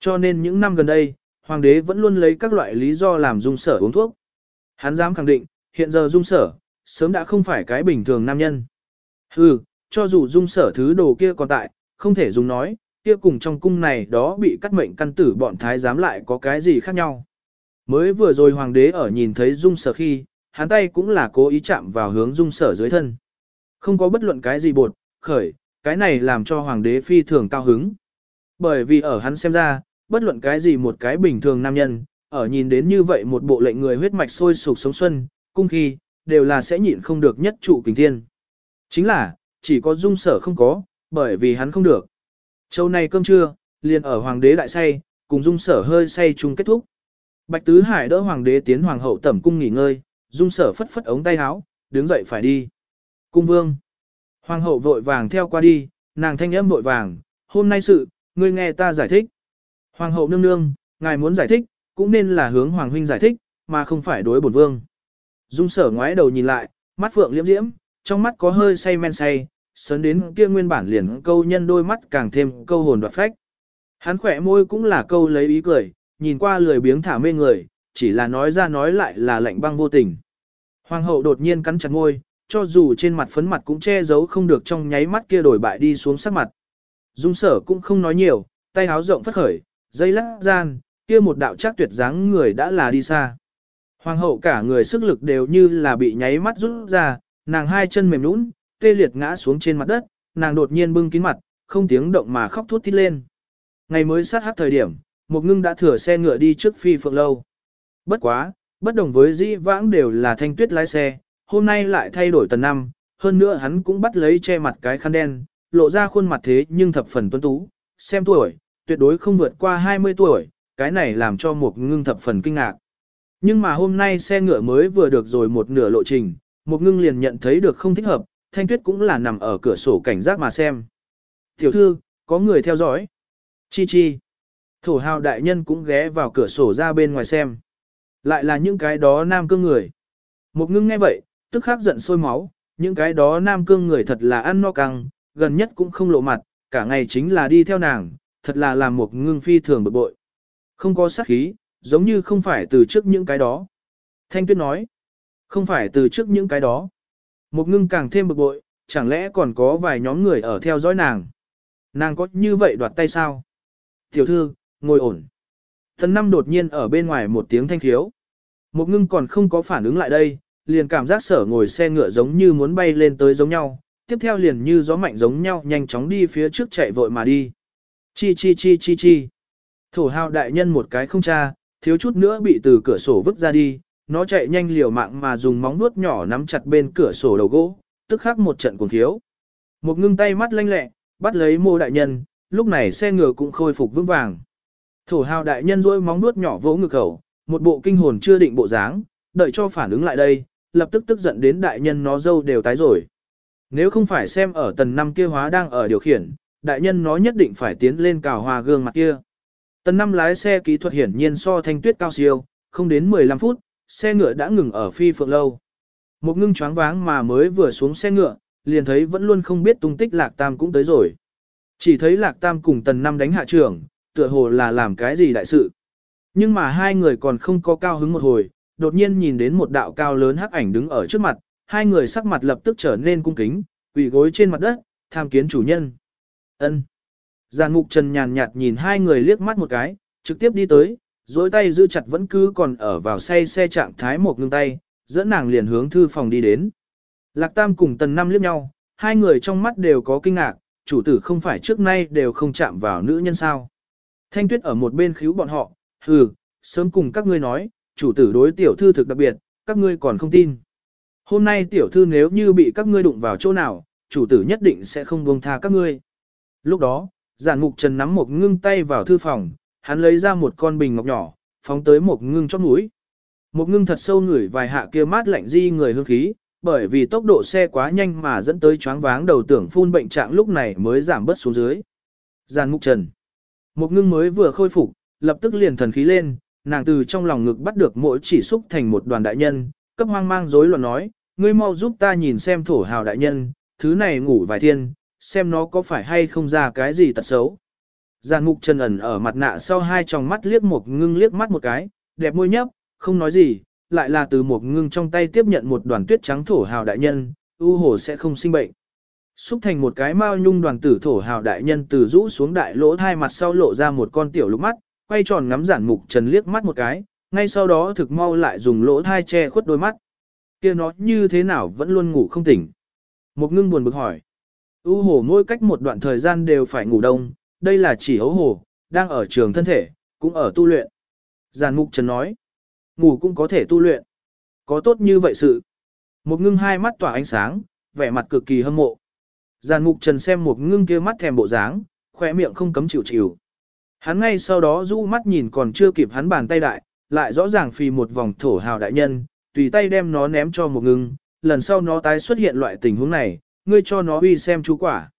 Cho nên những năm gần đây, hoàng đế vẫn luôn lấy các loại lý do làm dung sở uống thuốc. Hắn dám khẳng định, hiện giờ dung sở, sớm đã không phải cái bình thường nam nhân. Hừ, cho dù dung sở thứ đồ kia còn tại, không thể dùng nói, kia cùng trong cung này đó bị cắt mệnh căn tử bọn thái giám lại có cái gì khác nhau. Mới vừa rồi hoàng đế ở nhìn thấy dung sở khi, hắn tay cũng là cố ý chạm vào hướng dung sở dưới thân. Không có bất luận cái gì bột, khởi, cái này làm cho hoàng đế phi thường cao hứng. Bởi vì ở hắn xem ra, bất luận cái gì một cái bình thường nam nhân, ở nhìn đến như vậy một bộ lệnh người huyết mạch sôi sục sống xuân, cung khi, đều là sẽ nhịn không được nhất trụ kính thiên. Chính là, chỉ có dung sở không có, bởi vì hắn không được. Châu này cơm trưa, liền ở hoàng đế đại say, cùng dung sở hơi say chung kết thúc. Bạch Tứ Hải đỡ hoàng đế tiến hoàng hậu tẩm cung nghỉ ngơi, dung sở phất phất ống tay áo, đứng dậy phải đi. Cung vương. Hoàng hậu vội vàng theo qua đi, nàng thanh âm vội vàng, hôm nay sự, ngươi nghe ta giải thích. Hoàng hậu nương nương, ngài muốn giải thích, cũng nên là hướng hoàng huynh giải thích, mà không phải đối bổn vương. Dung sở ngoái đầu nhìn lại, mắt phượng liễm diễm, trong mắt có hơi say men say, sớn đến kia nguyên bản liền câu nhân đôi mắt càng thêm câu hồn đoạt phách. Hắn khỏe môi cũng là câu lấy ý cười, nhìn qua lười biếng thả mê người, chỉ là nói ra nói lại là lạnh băng vô tình. Hoàng hậu đột nhiên cắn chặt môi, cho dù trên mặt phấn mặt cũng che giấu không được trong nháy mắt kia đổi bại đi xuống sắc mặt. Dung sở cũng không nói nhiều, tay háo rộng phất khởi, dây lắc gian, kia một đạo chắc tuyệt dáng người đã là đi xa. Hoàng hậu cả người sức lực đều như là bị nháy mắt rút ra, nàng hai chân mềm nũng, tê liệt ngã xuống trên mặt đất, nàng đột nhiên bưng kín mặt, không tiếng động mà khóc thút thít lên. Ngày mới sát hát thời điểm, một ngưng đã thừa xe ngựa đi trước phi phượng lâu. Bất quá, bất đồng với dĩ vãng đều là thanh tuyết lái xe, hôm nay lại thay đổi tần năm, hơn nữa hắn cũng bắt lấy che mặt cái khăn đen, lộ ra khuôn mặt thế nhưng thập phần tuấn tú, xem tuổi, tuyệt đối không vượt qua 20 tuổi, cái này làm cho một ngưng thập phần kinh ngạc. Nhưng mà hôm nay xe ngựa mới vừa được rồi một nửa lộ trình, một ngưng liền nhận thấy được không thích hợp, thanh tuyết cũng là nằm ở cửa sổ cảnh giác mà xem. Tiểu thư, có người theo dõi. Chi chi. Thổ hào đại nhân cũng ghé vào cửa sổ ra bên ngoài xem. Lại là những cái đó nam cương người. Một ngưng nghe vậy, tức khắc giận sôi máu, những cái đó nam cương người thật là ăn no căng, gần nhất cũng không lộ mặt, cả ngày chính là đi theo nàng, thật là làm một ngưng phi thường bực bội. Không có sát khí, giống như không phải từ trước những cái đó. Thanh tuyết nói, không phải từ trước những cái đó. Một ngưng càng thêm bực bội, chẳng lẽ còn có vài nhóm người ở theo dõi nàng. Nàng có như vậy đoạt tay sao? Tiểu thư, ngồi ổn. Thần năm đột nhiên ở bên ngoài một tiếng thanh thiếu. Một ngưng còn không có phản ứng lại đây, liền cảm giác sở ngồi xe ngựa giống như muốn bay lên tới giống nhau, tiếp theo liền như gió mạnh giống nhau nhanh chóng đi phía trước chạy vội mà đi. Chi chi chi chi chi. Thổ hào đại nhân một cái không cha, thiếu chút nữa bị từ cửa sổ vứt ra đi, nó chạy nhanh liều mạng mà dùng móng vuốt nhỏ nắm chặt bên cửa sổ đầu gỗ, tức khắc một trận cuồng thiếu. Một ngưng tay mắt lanh lẹ, bắt lấy mô đại nhân, lúc này xe ngựa cũng khôi phục vững vàng. Thổ hào đại nhân duỗi móng vuốt nhỏ vỗ ngực khẩu, một bộ kinh hồn chưa định bộ dáng, đợi cho phản ứng lại đây, lập tức tức giận đến đại nhân nó dâu đều tái rồi. Nếu không phải xem ở tần năm kia hóa đang ở điều khiển, đại nhân nó nhất định phải tiến lên cào hòa gương mặt kia. Tần năm lái xe kỹ thuật hiển nhiên so thanh tuyết cao siêu, không đến 15 phút, xe ngựa đã ngừng ở phi phượng lâu. Một ngưng choáng váng mà mới vừa xuống xe ngựa, liền thấy vẫn luôn không biết tung tích lạc tam cũng tới rồi. Chỉ thấy lạc tam cùng tần năm đánh hạ trưởng, tựa hồ là làm cái gì đại sự. Nhưng mà hai người còn không có cao hứng một hồi, đột nhiên nhìn đến một đạo cao lớn hắc ảnh đứng ở trước mặt, hai người sắc mặt lập tức trở nên cung kính, quỳ gối trên mặt đất, tham kiến chủ nhân. Ân. Giàn mục trần nhàn nhạt nhìn hai người liếc mắt một cái, trực tiếp đi tới, dối tay giữ chặt vẫn cứ còn ở vào say xe trạng thái một ngưng tay, dẫn nàng liền hướng thư phòng đi đến. Lạc Tam cùng Tần Năm liếc nhau, hai người trong mắt đều có kinh ngạc, chủ tử không phải trước nay đều không chạm vào nữ nhân sao. Thanh Tuyết ở một bên khíu bọn họ, hừ, sớm cùng các ngươi nói, chủ tử đối tiểu thư thực đặc biệt, các ngươi còn không tin. Hôm nay tiểu thư nếu như bị các ngươi đụng vào chỗ nào, chủ tử nhất định sẽ không buông tha các ngươi. Lúc đó, giản mục trần nắm một ngưng tay vào thư phòng, hắn lấy ra một con bình ngọc nhỏ, phóng tới một ngưng chót mũi. Một ngưng thật sâu ngửi vài hạ kia mát lạnh di người hương khí, bởi vì tốc độ xe quá nhanh mà dẫn tới choáng váng đầu tưởng phun bệnh trạng lúc này mới giảm bớt xuống dưới. Giàn mục trần. Một ngưng mới vừa khôi phục, lập tức liền thần khí lên, nàng từ trong lòng ngực bắt được mỗi chỉ xúc thành một đoàn đại nhân, cấp hoang mang rối loạn nói, ngươi mau giúp ta nhìn xem thổ hào đại nhân, thứ này ngủ vài thiên, xem nó có phải hay không ra cái gì tật xấu. Giàn mục trần ẩn ở mặt nạ sau hai tròng mắt liếc một ngưng liếc mắt một cái, đẹp môi nhấp, không nói gì, lại là từ một ngưng trong tay tiếp nhận một đoàn tuyết trắng thổ hào đại nhân, ưu hồ sẽ không sinh bệnh. Xúc thành một cái mao nhung đoàn tử thổ hào đại nhân từ rũ xuống đại lỗ hai mặt sau lộ ra một con tiểu lục mắt, quay tròn ngắm giản mục trần liếc mắt một cái, ngay sau đó thực mau lại dùng lỗ thai che khuất đôi mắt. kia nó như thế nào vẫn luôn ngủ không tỉnh. Một ngưng buồn bực hỏi. U hổ mỗi cách một đoạn thời gian đều phải ngủ đông, đây là chỉ hấu hồ, đang ở trường thân thể, cũng ở tu luyện. Giàn mục trần nói. Ngủ cũng có thể tu luyện. Có tốt như vậy sự. Một ngưng hai mắt tỏa ánh sáng, vẻ mặt cực kỳ hâm mộ. Giàn mục trần xem một ngưng kia mắt thèm bộ dáng, khỏe miệng không cấm chịu chịu. Hắn ngay sau đó rũ mắt nhìn còn chưa kịp hắn bàn tay đại, lại rõ ràng phì một vòng thổ hào đại nhân, tùy tay đem nó ném cho một ngưng, lần sau nó tái xuất hiện loại tình huống này, ngươi cho nó uy xem chú quả.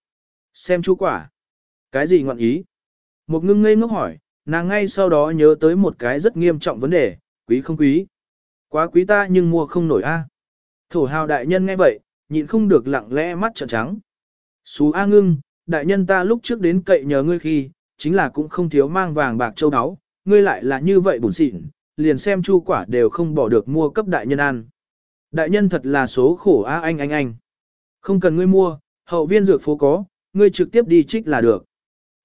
Xem chú quả. Cái gì ngọn ý? Một ngưng ngây ngốc hỏi, nàng ngay sau đó nhớ tới một cái rất nghiêm trọng vấn đề, quý không quý. Quá quý ta nhưng mua không nổi a. Thổ hào đại nhân nghe vậy, nhịn không được lặng lẽ mắt trợn trắng. Xú A ngưng, đại nhân ta lúc trước đến cậy nhờ ngươi khi, chính là cũng không thiếu mang vàng bạc châu áo, ngươi lại là như vậy bổn xịn, liền xem chu quả đều không bỏ được mua cấp đại nhân ăn. Đại nhân thật là số khổ a anh anh anh. Không cần ngươi mua, hậu viên dược phố có, ngươi trực tiếp đi trích là được.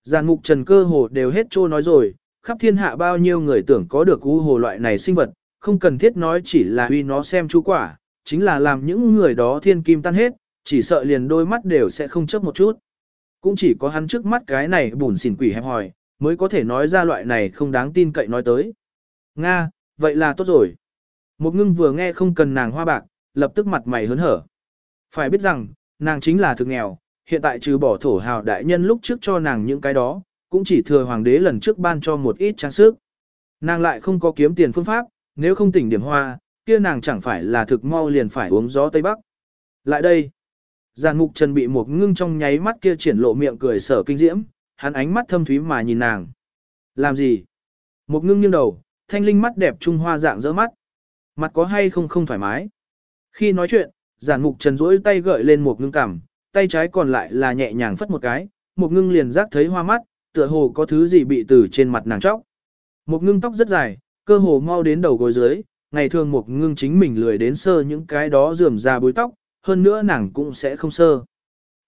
Giàn mục trần cơ hồ đều hết trô nói rồi, khắp thiên hạ bao nhiêu người tưởng có được u hồ loại này sinh vật, không cần thiết nói chỉ là uy nó xem chú quả, chính là làm những người đó thiên kim tan hết, chỉ sợ liền đôi mắt đều sẽ không chấp một chút. Cũng chỉ có hắn trước mắt cái này bùn xỉn quỷ hẹp hòi, mới có thể nói ra loại này không đáng tin cậy nói tới. Nga, vậy là tốt rồi. Một ngưng vừa nghe không cần nàng hoa bạc, lập tức mặt mày hớn hở. Phải biết rằng, nàng chính là thực nghèo, hiện tại trừ bỏ thổ hào đại nhân lúc trước cho nàng những cái đó, cũng chỉ thừa hoàng đế lần trước ban cho một ít trang sức. Nàng lại không có kiếm tiền phương pháp, nếu không tỉnh điểm hoa, kia nàng chẳng phải là thực mau liền phải uống gió Tây Bắc. Lại đây, giàn mục trần bị một ngưng trong nháy mắt kia triển lộ miệng cười sở kinh diễm, hắn ánh mắt thâm thúy mà nhìn nàng. Làm gì? Một ngưng nghiêng đầu, thanh linh mắt đẹp trung hoa dạng dỡ mắt. Mặt có hay không không thoải mái. Khi nói chuyện, giản mục trần rỗi tay gợi lên một ngưng cằm, tay trái còn lại là nhẹ nhàng phất một cái, một ngưng liền giác thấy hoa mắt, tựa hồ có thứ gì bị từ trên mặt nàng chóc. Một ngưng tóc rất dài, cơ hồ mau đến đầu gối dưới, ngày thường một ngưng chính mình lười đến sơ những cái đó rườm ra bối tóc, hơn nữa nàng cũng sẽ không sơ.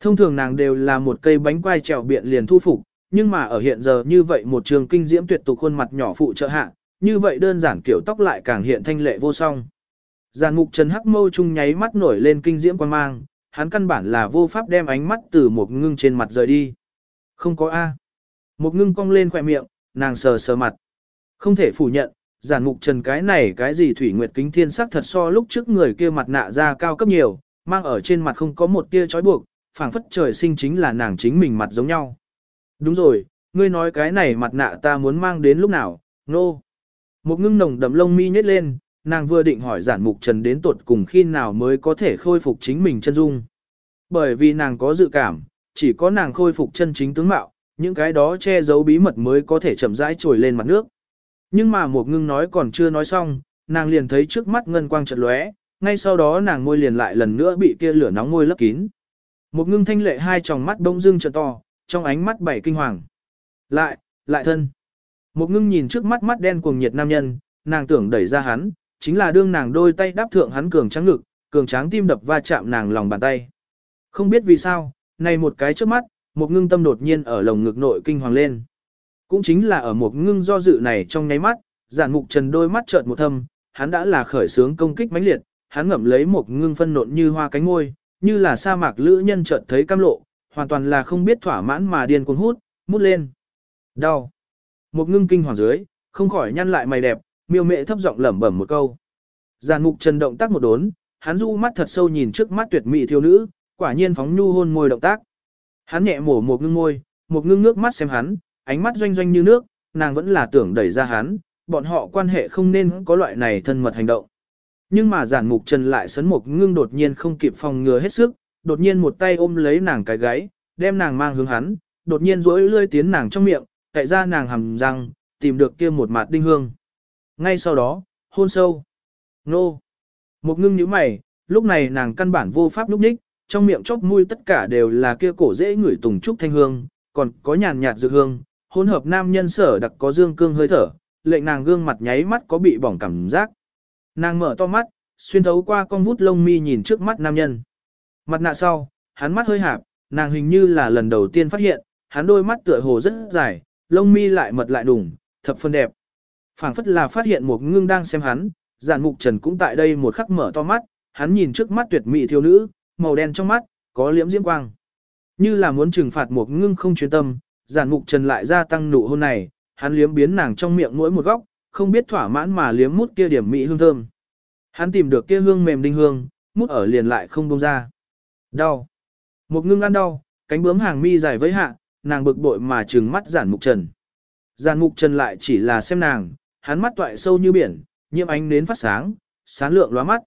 Thông thường nàng đều là một cây bánh quai trèo biện liền thu phục, nhưng mà ở hiện giờ như vậy một trường kinh diễm tuyệt tục khuôn mặt nhỏ phụ trợ hạ, như vậy đơn giản kiểu tóc lại càng hiện thanh lệ vô song. Giàn mục Trần Hắc Mâu trung nháy mắt nổi lên kinh diễm quan mang, hắn căn bản là vô pháp đem ánh mắt từ một ngưng trên mặt rời đi. Không có A. Một ngưng cong lên khỏe miệng, nàng sờ sờ mặt. Không thể phủ nhận, giản mục trần cái này cái gì thủy nguyệt kính thiên sắc thật so lúc trước người kia mặt nạ ra cao cấp nhiều, mang ở trên mặt không có một tia trói buộc, phảng phất trời sinh chính là nàng chính mình mặt giống nhau. Đúng rồi, ngươi nói cái này mặt nạ ta muốn mang đến lúc nào, nô. No. Một ngưng nồng đậm lông mi nhếch lên, nàng vừa định hỏi giản mục trần đến tuột cùng khi nào mới có thể khôi phục chính mình chân dung. Bởi vì nàng có dự cảm, chỉ có nàng khôi phục chân chính tướng mạo, những cái đó che giấu bí mật mới có thể chậm rãi trồi lên mặt nước. Nhưng mà một ngưng nói còn chưa nói xong, nàng liền thấy trước mắt ngân quang chợt lóe, ngay sau đó nàng môi liền lại lần nữa bị kia lửa nóng môi lấp kín. Một ngưng thanh lệ hai tròng mắt đông dương trợ to, trong ánh mắt bảy kinh hoàng. Lại, lại thân. Một ngưng nhìn trước mắt mắt đen cuồng nhiệt nam nhân, nàng tưởng đẩy ra hắn, chính là đương nàng đôi tay đáp thượng hắn cường trắng ngực, cường tráng tim đập va chạm nàng lòng bàn tay. Không biết vì sao, này một cái trước mắt, một ngưng tâm đột nhiên ở lồng ngực nội kinh hoàng lên. Cũng chính là ở một ngưng do dự này trong nháy mắt, giản mục trần đôi mắt chợt một thâm, hắn đã là khởi sướng công kích mãnh liệt, hắn ngậm lấy một ngưng phân nộn như hoa cánh ngôi, như là sa mạc lữ nhân chợt thấy cam lộ, hoàn toàn là không biết thỏa mãn mà điên cuồng hút, mút lên. Đau. Một ngưng kinh hoàng dưới, không khỏi nhăn lại mày đẹp, miêu mệ thấp giọng lẩm bẩm một câu. Giàn mục trần động tác một đốn, hắn du mắt thật sâu nhìn trước mắt tuyệt mỹ thiếu nữ, quả nhiên phóng nhu hôn môi động tác. Hắn nhẹ mổ một ngưng môi, một ngưng nước mắt xem hắn, ánh mắt doanh doanh như nước, nàng vẫn là tưởng đẩy ra hắn, bọn họ quan hệ không nên có loại này thân mật hành động. Nhưng mà giản mục trần lại sấn một ngưng đột nhiên không kịp phòng ngừa hết sức, đột nhiên một tay ôm lấy nàng cái gáy, đem nàng mang hướng hắn, đột nhiên rỗi lươi tiến nàng trong miệng, cậy ra nàng hầm răng, tìm được kia một mạt đinh hương. Ngay sau đó, hôn sâu. Nô. Một ngưng như mày, lúc này nàng căn bản vô pháp lúc ních, trong miệng chóp mũi tất cả đều là kia cổ dễ ngửi tùng trúc thanh hương, còn có nhàn nhạt dược hương, hỗn hợp nam nhân sở đặc có dương cương hơi thở, lệnh nàng gương mặt nháy mắt có bị bỏng cảm giác. Nàng mở to mắt, xuyên thấu qua con vút lông mi nhìn trước mắt nam nhân. Mặt nạ sau, hắn mắt hơi hạp, nàng hình như là lần đầu tiên phát hiện, hắn đôi mắt tựa hồ rất dài, lông mi lại mật lại đủng, thập phân đẹp phảng phất là phát hiện một ngưng đang xem hắn, giản mục trần cũng tại đây một khắc mở to mắt, hắn nhìn trước mắt tuyệt mỹ thiếu nữ, màu đen trong mắt, có liễm diễm quang. Như là muốn trừng phạt một ngưng không chuyên tâm, giản mục trần lại gia tăng nụ hôn này, hắn liếm biến nàng trong miệng mỗi một góc, không biết thỏa mãn mà liếm mút kia điểm mỹ hương thơm. Hắn tìm được kia hương mềm đinh hương, mút ở liền lại không buông ra. Đau. Một ngưng ăn đau, cánh bướm hàng mi dài với hạ, nàng bực bội mà trừng mắt giản mục trần. Giản mục trần lại chỉ là xem nàng, hắn mắt toại sâu như biển, nhiễm ánh nến phát sáng, sáng lượng lóa mắt.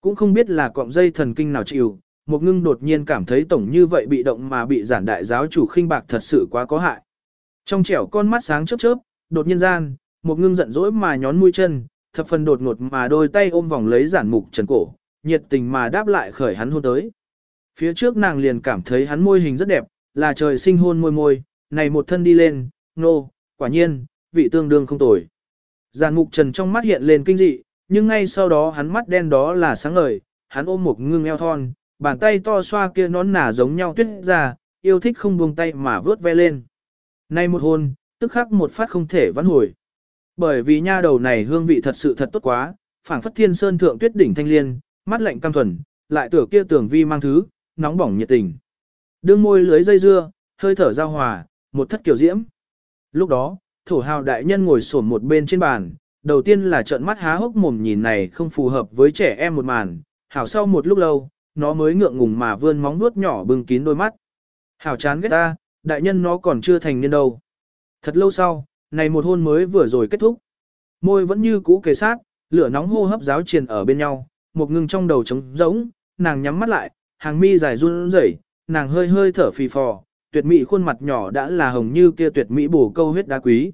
Cũng không biết là cọng dây thần kinh nào chịu, một ngưng đột nhiên cảm thấy tổng như vậy bị động mà bị giản đại giáo chủ khinh bạc thật sự quá có hại. Trong trẻo con mắt sáng chớp chớp, đột nhiên gian, một ngưng giận dỗi mà nhón mũi chân, thập phần đột ngột mà đôi tay ôm vòng lấy giản mục trần cổ, nhiệt tình mà đáp lại khởi hắn hôn tới. Phía trước nàng liền cảm thấy hắn môi hình rất đẹp, là trời sinh hôn môi môi, này một thân đi lên, nô, no, quả nhiên, vị tương đương không tồi. Giàn mục trần trong mắt hiện lên kinh dị, nhưng ngay sau đó hắn mắt đen đó là sáng ngời, hắn ôm một ngưng eo thon, bàn tay to xoa kia nón nả giống nhau tuyết ra, yêu thích không buông tay mà vớt ve lên. Nay một hôn, tức khắc một phát không thể vãn hồi. Bởi vì nha đầu này hương vị thật sự thật tốt quá, phảng phất thiên sơn thượng tuyết đỉnh thanh liên, mắt lạnh cam thuần, lại tưởng kia tưởng vi mang thứ, nóng bỏng nhiệt tình. Đương môi lưới dây dưa, hơi thở giao hòa, một thất kiểu diễm. Lúc đó, thổ hào đại nhân ngồi sổn một bên trên bàn, đầu tiên là trợn mắt há hốc mồm nhìn này không phù hợp với trẻ em một màn, hảo sau một lúc lâu, nó mới ngượng ngùng mà vươn móng vuốt nhỏ bưng kín đôi mắt. Hảo chán ghét ta, đại nhân nó còn chưa thành niên đâu. Thật lâu sau, này một hôn mới vừa rồi kết thúc. Môi vẫn như cũ kề sát, lửa nóng hô hấp giáo triền ở bên nhau, một ngưng trong đầu trống rỗng, nàng nhắm mắt lại, hàng mi dài run rẩy, nàng hơi hơi thở phì phò, tuyệt mỹ khuôn mặt nhỏ đã là hồng như kia tuyệt mỹ bổ câu huyết đá quý.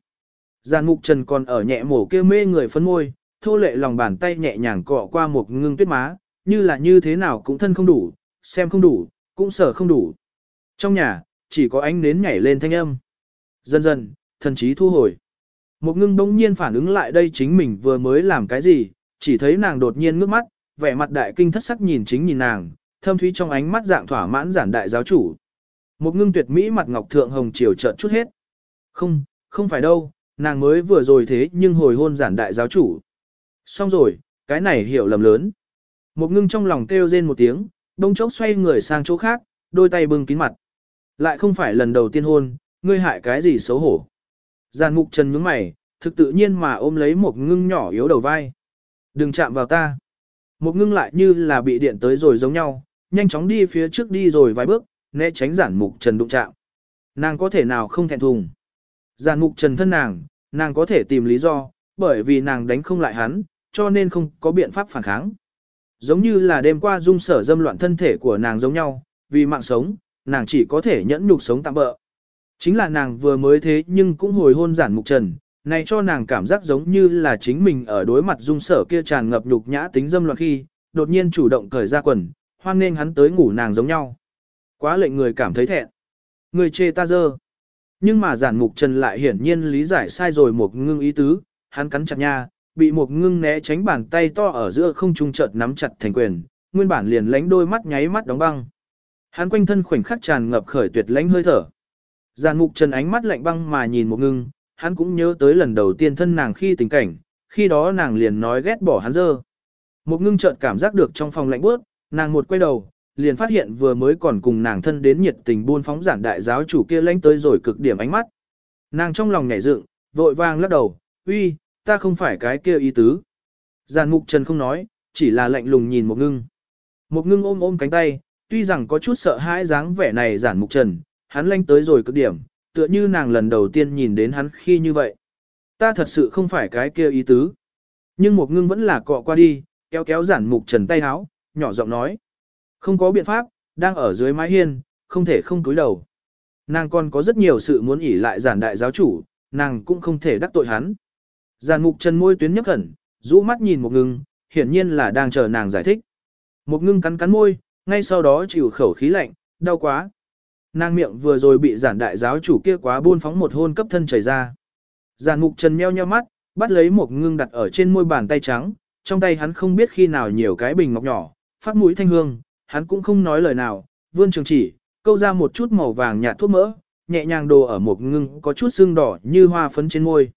Giàn mục trần còn ở nhẹ mổ kia mê người phấn môi, thô lệ lòng bàn tay nhẹ nhàng cọ qua một ngưng tuyết má, như là như thế nào cũng thân không đủ, xem không đủ, cũng sở không đủ. Trong nhà, chỉ có ánh nến nhảy lên thanh âm. Dần dần, thần trí thu hồi. Một ngưng bỗng nhiên phản ứng lại đây chính mình vừa mới làm cái gì, chỉ thấy nàng đột nhiên ngước mắt, vẻ mặt đại kinh thất sắc nhìn chính nhìn nàng, thâm thúy trong ánh mắt dạng thỏa mãn giản đại giáo chủ. Một ngưng tuyệt mỹ mặt ngọc thượng hồng chiều trợn chút hết. Không, không phải đâu, nàng mới vừa rồi thế nhưng hồi hôn giản đại giáo chủ. Xong rồi, cái này hiểu lầm lớn. Một ngưng trong lòng kêu rên một tiếng, đông chốc xoay người sang chỗ khác, đôi tay bưng kín mặt. Lại không phải lần đầu tiên hôn, ngươi hại cái gì xấu hổ. Giàn mục trần nhướng mày, thực tự nhiên mà ôm lấy một ngưng nhỏ yếu đầu vai. Đừng chạm vào ta. Một ngưng lại như là bị điện tới rồi giống nhau, nhanh chóng đi phía trước đi rồi vài bước, né tránh giản mục trần đụng chạm. Nàng có thể nào không thẹn thùng. Giản mục trần thân nàng, nàng có thể tìm lý do, bởi vì nàng đánh không lại hắn, cho nên không có biện pháp phản kháng. Giống như là đêm qua dung sở dâm loạn thân thể của nàng giống nhau, vì mạng sống, nàng chỉ có thể nhẫn nhục sống tạm bỡ. Chính là nàng vừa mới thế nhưng cũng hồi hôn giản mục trần, này cho nàng cảm giác giống như là chính mình ở đối mặt dung sở kia tràn ngập nhục nhã tính dâm loạn khi, đột nhiên chủ động cởi ra quần, hoan nên hắn tới ngủ nàng giống nhau. Quá lệnh người cảm thấy thẹn. Người chê ta dơ. Nhưng mà giản mục trần lại hiển nhiên lý giải sai rồi một ngưng ý tứ, hắn cắn chặt nha, bị một ngưng né tránh bàn tay to ở giữa không trung chợt nắm chặt thành quyền, nguyên bản liền lánh đôi mắt nháy mắt đóng băng. Hắn quanh thân khoảnh khắc tràn ngập khởi tuyệt lãnh hơi thở. Giàn mục trần ánh mắt lạnh băng mà nhìn một ngưng, hắn cũng nhớ tới lần đầu tiên thân nàng khi tình cảnh, khi đó nàng liền nói ghét bỏ hắn dơ. Một ngưng chợt cảm giác được trong phòng lạnh bước, nàng một quay đầu, liền phát hiện vừa mới còn cùng nàng thân đến nhiệt tình buôn phóng giản đại giáo chủ kia lánh tới rồi cực điểm ánh mắt. Nàng trong lòng nhảy dựng, vội vàng lắc đầu, uy, ta không phải cái kia ý tứ. Giàn mục trần không nói, chỉ là lạnh lùng nhìn một ngưng. Một ngưng ôm ôm cánh tay, tuy rằng có chút sợ hãi dáng vẻ này giản mục trần, hắn lanh tới rồi cực điểm, tựa như nàng lần đầu tiên nhìn đến hắn khi như vậy. Ta thật sự không phải cái kia ý tứ. Nhưng một ngưng vẫn là cọ qua đi, kéo kéo giản mục trần tay háo, nhỏ giọng nói. Không có biện pháp, đang ở dưới mái hiên, không thể không túi đầu. Nàng còn có rất nhiều sự muốn ỉ lại giản đại giáo chủ, nàng cũng không thể đắc tội hắn. Giản mục trần môi tuyến nhấp khẩn, rũ mắt nhìn một ngưng, hiển nhiên là đang chờ nàng giải thích. Một ngưng cắn cắn môi, ngay sau đó chịu khẩu khí lạnh, đau quá. Nàng miệng vừa rồi bị giản đại giáo chủ kia quá buôn phóng một hôn cấp thân chảy ra. Giản mục trần meo nheo mắt, bắt lấy một ngưng đặt ở trên môi bàn tay trắng, trong tay hắn không biết khi nào nhiều cái bình ngọc nhỏ, phát mũi thanh hương, hắn cũng không nói lời nào, vươn trường chỉ, câu ra một chút màu vàng nhạt thuốc mỡ, nhẹ nhàng đồ ở một ngưng có chút xương đỏ như hoa phấn trên môi.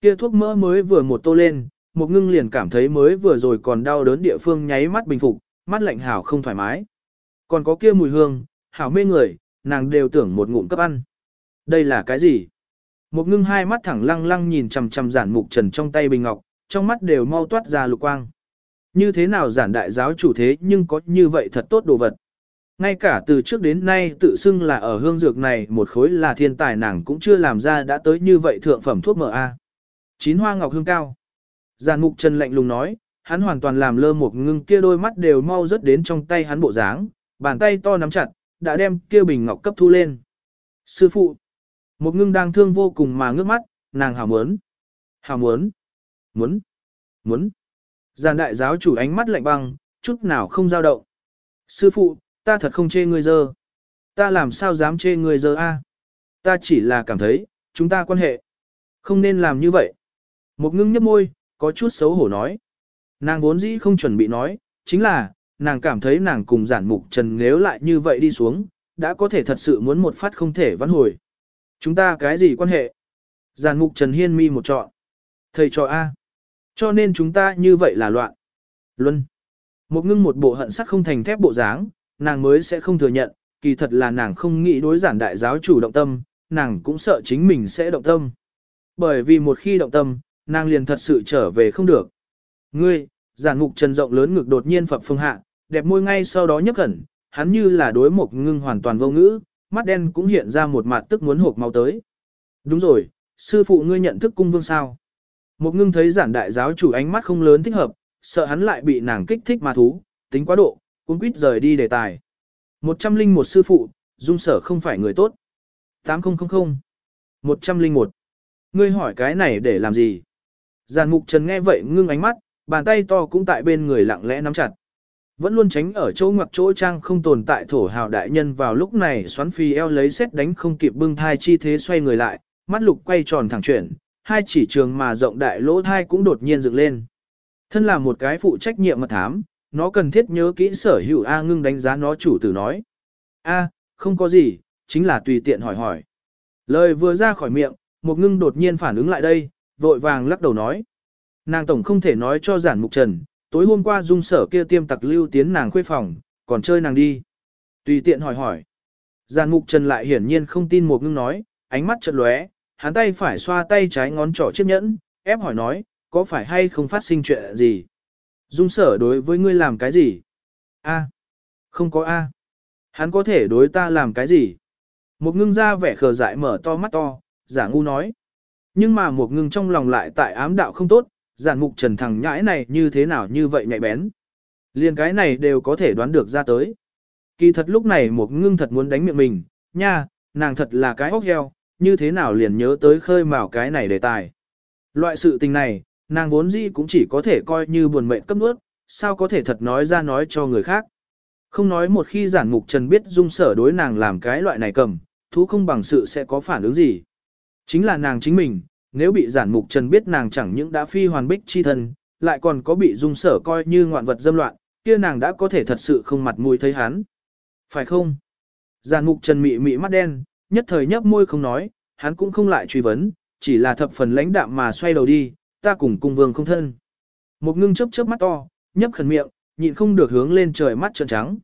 Kia thuốc mỡ mới vừa một tô lên, một ngưng liền cảm thấy mới vừa rồi còn đau đớn địa phương nháy mắt bình phục, mắt lạnh hảo không thoải mái. Còn có kia mùi hương, hảo mê người, nàng đều tưởng một ngụm cấp ăn. Đây là cái gì? Một ngưng hai mắt thẳng lăng lăng nhìn chằm chằm giản mục trần trong tay bình ngọc, trong mắt đều mau toát ra lục quang. Như thế nào giản đại giáo chủ thế nhưng có như vậy thật tốt đồ vật. Ngay cả từ trước đến nay tự xưng là ở hương dược này một khối là thiên tài nàng cũng chưa làm ra đã tới như vậy thượng phẩm thuốc MA. Chín hoa ngọc hương cao. Giản mục trần lạnh lùng nói, hắn hoàn toàn làm lơ một ngưng kia đôi mắt đều mau rớt đến trong tay hắn bộ dáng, bàn tay to nắm chặt, đã đem kia bình ngọc cấp thu lên. Sư phụ, một ngưng đang thương vô cùng mà ngước mắt, nàng hào muốn. Hào muốn. Muốn. Muốn. Giàn đại giáo chủ ánh mắt lạnh băng, chút nào không dao động. Sư phụ, ta thật không chê ngươi dơ. Ta làm sao dám chê ngươi dơ a? Ta chỉ là cảm thấy, chúng ta quan hệ. Không nên làm như vậy. Một ngưng nhấp môi, có chút xấu hổ nói. Nàng vốn dĩ không chuẩn bị nói, chính là, nàng cảm thấy nàng cùng giản mục trần nếu lại như vậy đi xuống, đã có thể thật sự muốn một phát không thể vãn hồi. Chúng ta cái gì quan hệ? giản mục Trần Hiên mi một trọn. Thầy trò A. Cho nên chúng ta như vậy là loạn. Luân. Một ngưng một bộ hận sắc không thành thép bộ dáng, nàng mới sẽ không thừa nhận, kỳ thật là nàng không nghĩ đối giản đại giáo chủ động tâm, nàng cũng sợ chính mình sẽ động tâm. Bởi vì một khi động tâm, nàng liền thật sự trở về không được. Ngươi, giản ngục trần rộng lớn ngực đột nhiên phập phương hạ, đẹp môi ngay sau đó nhấp khẩn, hắn như là đối một ngưng hoàn toàn vô ngữ, mắt đen cũng hiện ra một mặt tức muốn hộp máu tới. Đúng rồi, sư phụ ngươi nhận thức cung vương sao. Một ngưng thấy giản đại giáo chủ ánh mắt không lớn thích hợp, sợ hắn lại bị nàng kích thích mà thú, tính quá độ, cũng quýt rời đi đề tài. Một trăm linh một sư phụ, dung sở không phải người tốt. Tám không không không. Một trăm linh một. Ngươi hỏi cái này để làm gì? Giàn mục trần nghe vậy ngưng ánh mắt, bàn tay to cũng tại bên người lặng lẽ nắm chặt. Vẫn luôn tránh ở chỗ ngoặc chỗ trang không tồn tại thổ hào đại nhân vào lúc này xoắn phi eo lấy xét đánh không kịp bưng thai chi thế xoay người lại, mắt lục quay tròn thẳng chuyển, hai chỉ trường mà rộng đại lỗ thai cũng đột nhiên dựng lên. Thân là một cái phụ trách nhiệm mật thám, nó cần thiết nhớ kỹ sở hữu A ngưng đánh giá nó chủ tử nói. A, không có gì, chính là tùy tiện hỏi hỏi. Lời vừa ra khỏi miệng, một ngưng đột nhiên phản ứng lại đây, vội vàng lắc đầu nói. Nàng tổng không thể nói cho giản mục trần, tối hôm qua dung sở kia tiêm tặc lưu tiến nàng khuê phòng, còn chơi nàng đi. Tùy tiện hỏi hỏi. Giản mục trần lại hiển nhiên không tin một ngưng nói, ánh mắt chợt lóe, hắn tay phải xoa tay trái ngón trỏ chiếc nhẫn, ép hỏi nói, có phải hay không phát sinh chuyện gì? Dung sở đối với ngươi làm cái gì? A. Không có A. Hắn có thể đối ta làm cái gì? Một ngưng ra vẻ khờ dại mở to mắt to, giả ngu nói. Nhưng mà một ngưng trong lòng lại tại ám đạo không tốt, giản mục trần thằng nhãi này như thế nào như vậy nhạy bén. Liên cái này đều có thể đoán được ra tới. Kỳ thật lúc này một ngưng thật muốn đánh miệng mình, nha, nàng thật là cái hốc heo, như thế nào liền nhớ tới khơi mào cái này đề tài. Loại sự tình này, nàng vốn dĩ cũng chỉ có thể coi như buồn mệnh cấp nuốt, sao có thể thật nói ra nói cho người khác. Không nói một khi giản mục trần biết dung sở đối nàng làm cái loại này cầm, thú không bằng sự sẽ có phản ứng gì. Chính là nàng chính mình, nếu bị giản mục trần biết nàng chẳng những đã phi hoàn bích chi thân, lại còn có bị dung sở coi như ngoạn vật dâm loạn, kia nàng đã có thể thật sự không mặt mũi thấy hắn. Phải không? Giản mục trần mị mị mắt đen, nhất thời nhấp môi không nói, hắn cũng không lại truy vấn, chỉ là thập phần lãnh đạm mà xoay đầu đi, ta cùng cung vương không thân. Một ngưng chớp chớp mắt to, nhấp khẩn miệng, nhịn không được hướng lên trời mắt trợn trắng.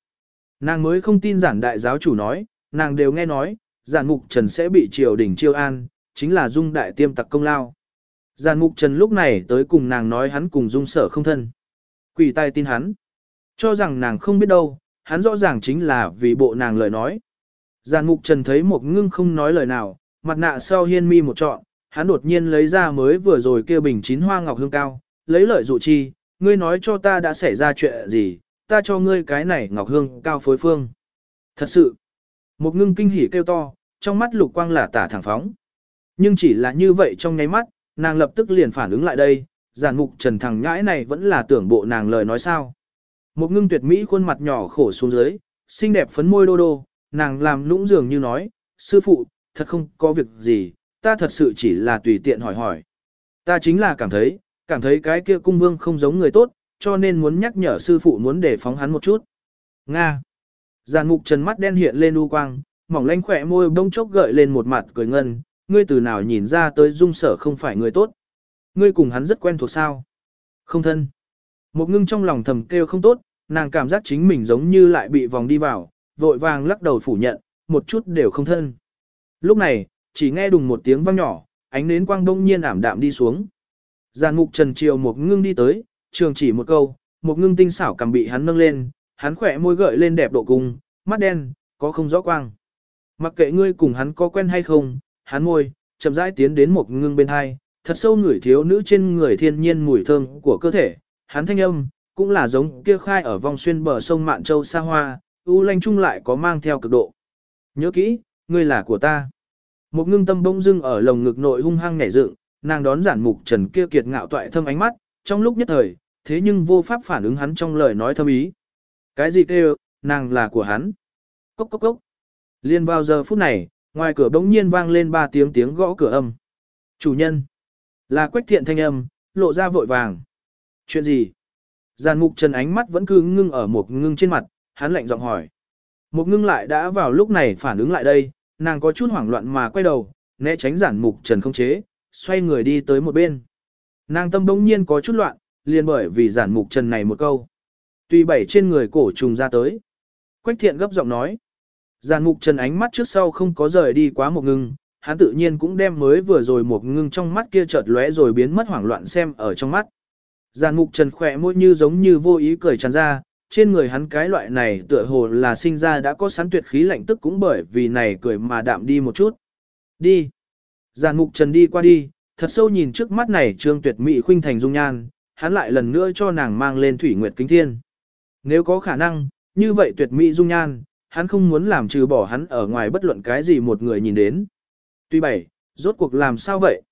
Nàng mới không tin giản đại giáo chủ nói, nàng đều nghe nói, giản mục trần sẽ bị triều đình chiêu an, chính là dung đại tiêm tặc công lao. Giản mục trần lúc này tới cùng nàng nói hắn cùng dung sở không thân. Quỷ tay tin hắn. Cho rằng nàng không biết đâu, hắn rõ ràng chính là vì bộ nàng lời nói. Giàn mục trần thấy một ngưng không nói lời nào, mặt nạ sau hiên mi một trọn, hắn đột nhiên lấy ra mới vừa rồi kia bình chín hoa ngọc hương cao, lấy lợi dụ chi, ngươi nói cho ta đã xảy ra chuyện gì, ta cho ngươi cái này ngọc hương cao phối phương. Thật sự, một ngưng kinh hỉ kêu to, trong mắt lục quang là tả thẳng phóng. Nhưng chỉ là như vậy trong nháy mắt, nàng lập tức liền phản ứng lại đây, giản mục trần thằng nhãi này vẫn là tưởng bộ nàng lời nói sao. Một ngưng tuyệt mỹ khuôn mặt nhỏ khổ xuống dưới, xinh đẹp phấn môi đô đô, nàng làm lũng dường như nói, sư phụ, thật không có việc gì, ta thật sự chỉ là tùy tiện hỏi hỏi. Ta chính là cảm thấy, cảm thấy cái kia cung vương không giống người tốt, cho nên muốn nhắc nhở sư phụ muốn để phóng hắn một chút. Nga. Giàn mục trần mắt đen hiện lên u quang, mỏng lanh khỏe môi bông chốc gợi lên một mặt cười ngân, ngươi từ nào nhìn ra tới dung sở không phải người tốt. Ngươi cùng hắn rất quen thuộc sao. Không thân. Một ngưng trong lòng thầm kêu không tốt, nàng cảm giác chính mình giống như lại bị vòng đi vào, vội vàng lắc đầu phủ nhận, một chút đều không thân. Lúc này, chỉ nghe đùng một tiếng vang nhỏ, ánh nến quang đông nhiên ảm đạm đi xuống. Giàn ngục trần triều một ngưng đi tới, trường chỉ một câu, một ngưng tinh xảo cầm bị hắn nâng lên, hắn khỏe môi gợi lên đẹp độ cùng, mắt đen, có không rõ quang. Mặc kệ ngươi cùng hắn có quen hay không, hắn môi, chậm rãi tiến đến một ngưng bên hai, thật sâu ngửi thiếu nữ trên người thiên nhiên mùi thơm của cơ thể, hắn thanh âm, cũng là giống kia khai ở vòng xuyên bờ sông Mạn Châu xa hoa, u lanh chung lại có mang theo cực độ. Nhớ kỹ, ngươi là của ta. Một ngưng tâm bỗng dưng ở lồng ngực nội hung hăng nhảy dựng, nàng đón giản mục trần kia kiệt ngạo toại thâm ánh mắt, trong lúc nhất thời, thế nhưng vô pháp phản ứng hắn trong lời nói thâm ý. Cái gì kêu, nàng là của hắn. Cốc cốc cốc. Liên vào giờ phút này, ngoài cửa bỗng nhiên vang lên ba tiếng tiếng gõ cửa âm. Chủ nhân. Là quách thiện thanh âm, lộ ra vội vàng. Chuyện gì? Giàn mục trần ánh mắt vẫn cứ ngưng ở một ngưng trên mặt, hắn lạnh giọng hỏi. Một ngưng lại đã vào lúc này phản ứng lại đây, nàng có chút hoảng loạn mà quay đầu, né tránh giản mục trần không chế, xoay người đi tới một bên. Nàng tâm bỗng nhiên có chút loạn, liền bởi vì giản mục trần này một câu. tùy bảy trên người cổ trùng ra tới. Quách thiện gấp giọng nói. Giản mục trần ánh mắt trước sau không có rời đi quá một ngưng, hắn tự nhiên cũng đem mới vừa rồi một ngưng trong mắt kia chợt lóe rồi biến mất hoảng loạn xem ở trong mắt. Giản mục trần khỏe môi như giống như vô ý cười tràn ra, trên người hắn cái loại này tựa hồ là sinh ra đã có sán tuyệt khí lạnh tức cũng bởi vì này cười mà đạm đi một chút. Đi. Giàn mục trần đi qua đi, thật sâu nhìn trước mắt này trương tuyệt mỹ khuynh thành dung nhan, hắn lại lần nữa cho nàng mang lên thủy nguyệt kính thiên. Nếu có khả năng, như vậy tuyệt mỹ dung nhan, hắn không muốn làm trừ bỏ hắn ở ngoài bất luận cái gì một người nhìn đến. Tuy bảy, rốt cuộc làm sao vậy?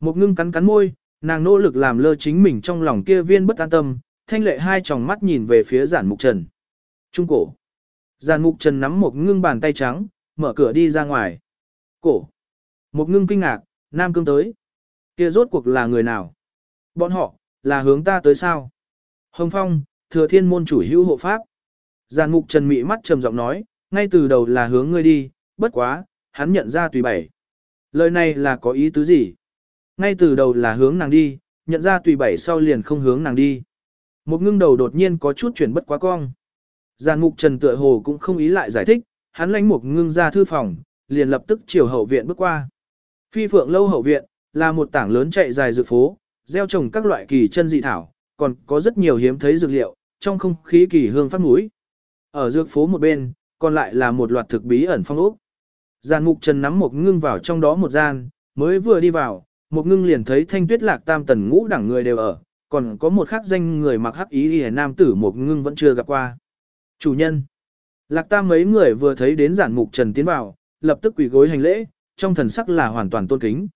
Một ngưng cắn cắn môi, nàng nỗ lực làm lơ chính mình trong lòng kia viên bất an tâm, thanh lệ hai tròng mắt nhìn về phía giản mục trần. Trung cổ. Giản mục trần nắm một ngưng bàn tay trắng, mở cửa đi ra ngoài. Cổ. Một ngưng kinh ngạc, nam cương tới. Kia rốt cuộc là người nào? Bọn họ, là hướng ta tới sao? Hồng Phong, thừa thiên môn chủ hữu hộ pháp. Giàn mục trần mị mắt trầm giọng nói, ngay từ đầu là hướng ngươi đi, bất quá, hắn nhận ra tùy bảy. Lời này là có ý tứ gì? Ngay từ đầu là hướng nàng đi, nhận ra tùy bảy sau liền không hướng nàng đi. Một ngưng đầu đột nhiên có chút chuyển bất quá cong. Giàn ngục trần tựa hồ cũng không ý lại giải thích, hắn lánh một ngưng ra thư phòng, liền lập tức chiều hậu viện bước qua. Phi phượng lâu hậu viện, là một tảng lớn chạy dài dược phố, gieo trồng các loại kỳ chân dị thảo, còn có rất nhiều hiếm thấy dược liệu, trong không khí kỳ hương phát mũi. Ở dược phố một bên, còn lại là một loạt thực bí ẩn phong ốc. Giàn mục trần nắm một ngưng vào trong đó một gian, mới vừa đi vào, một ngưng liền thấy thanh tuyết lạc tam tần ngũ đẳng người đều ở, còn có một khác danh người mặc hắc ý hề nam tử một ngưng vẫn chưa gặp qua. Chủ nhân. Lạc ta mấy người vừa thấy đến giản mục trần tiến vào, lập tức quỳ gối hành lễ, trong thần sắc là hoàn toàn tôn kính.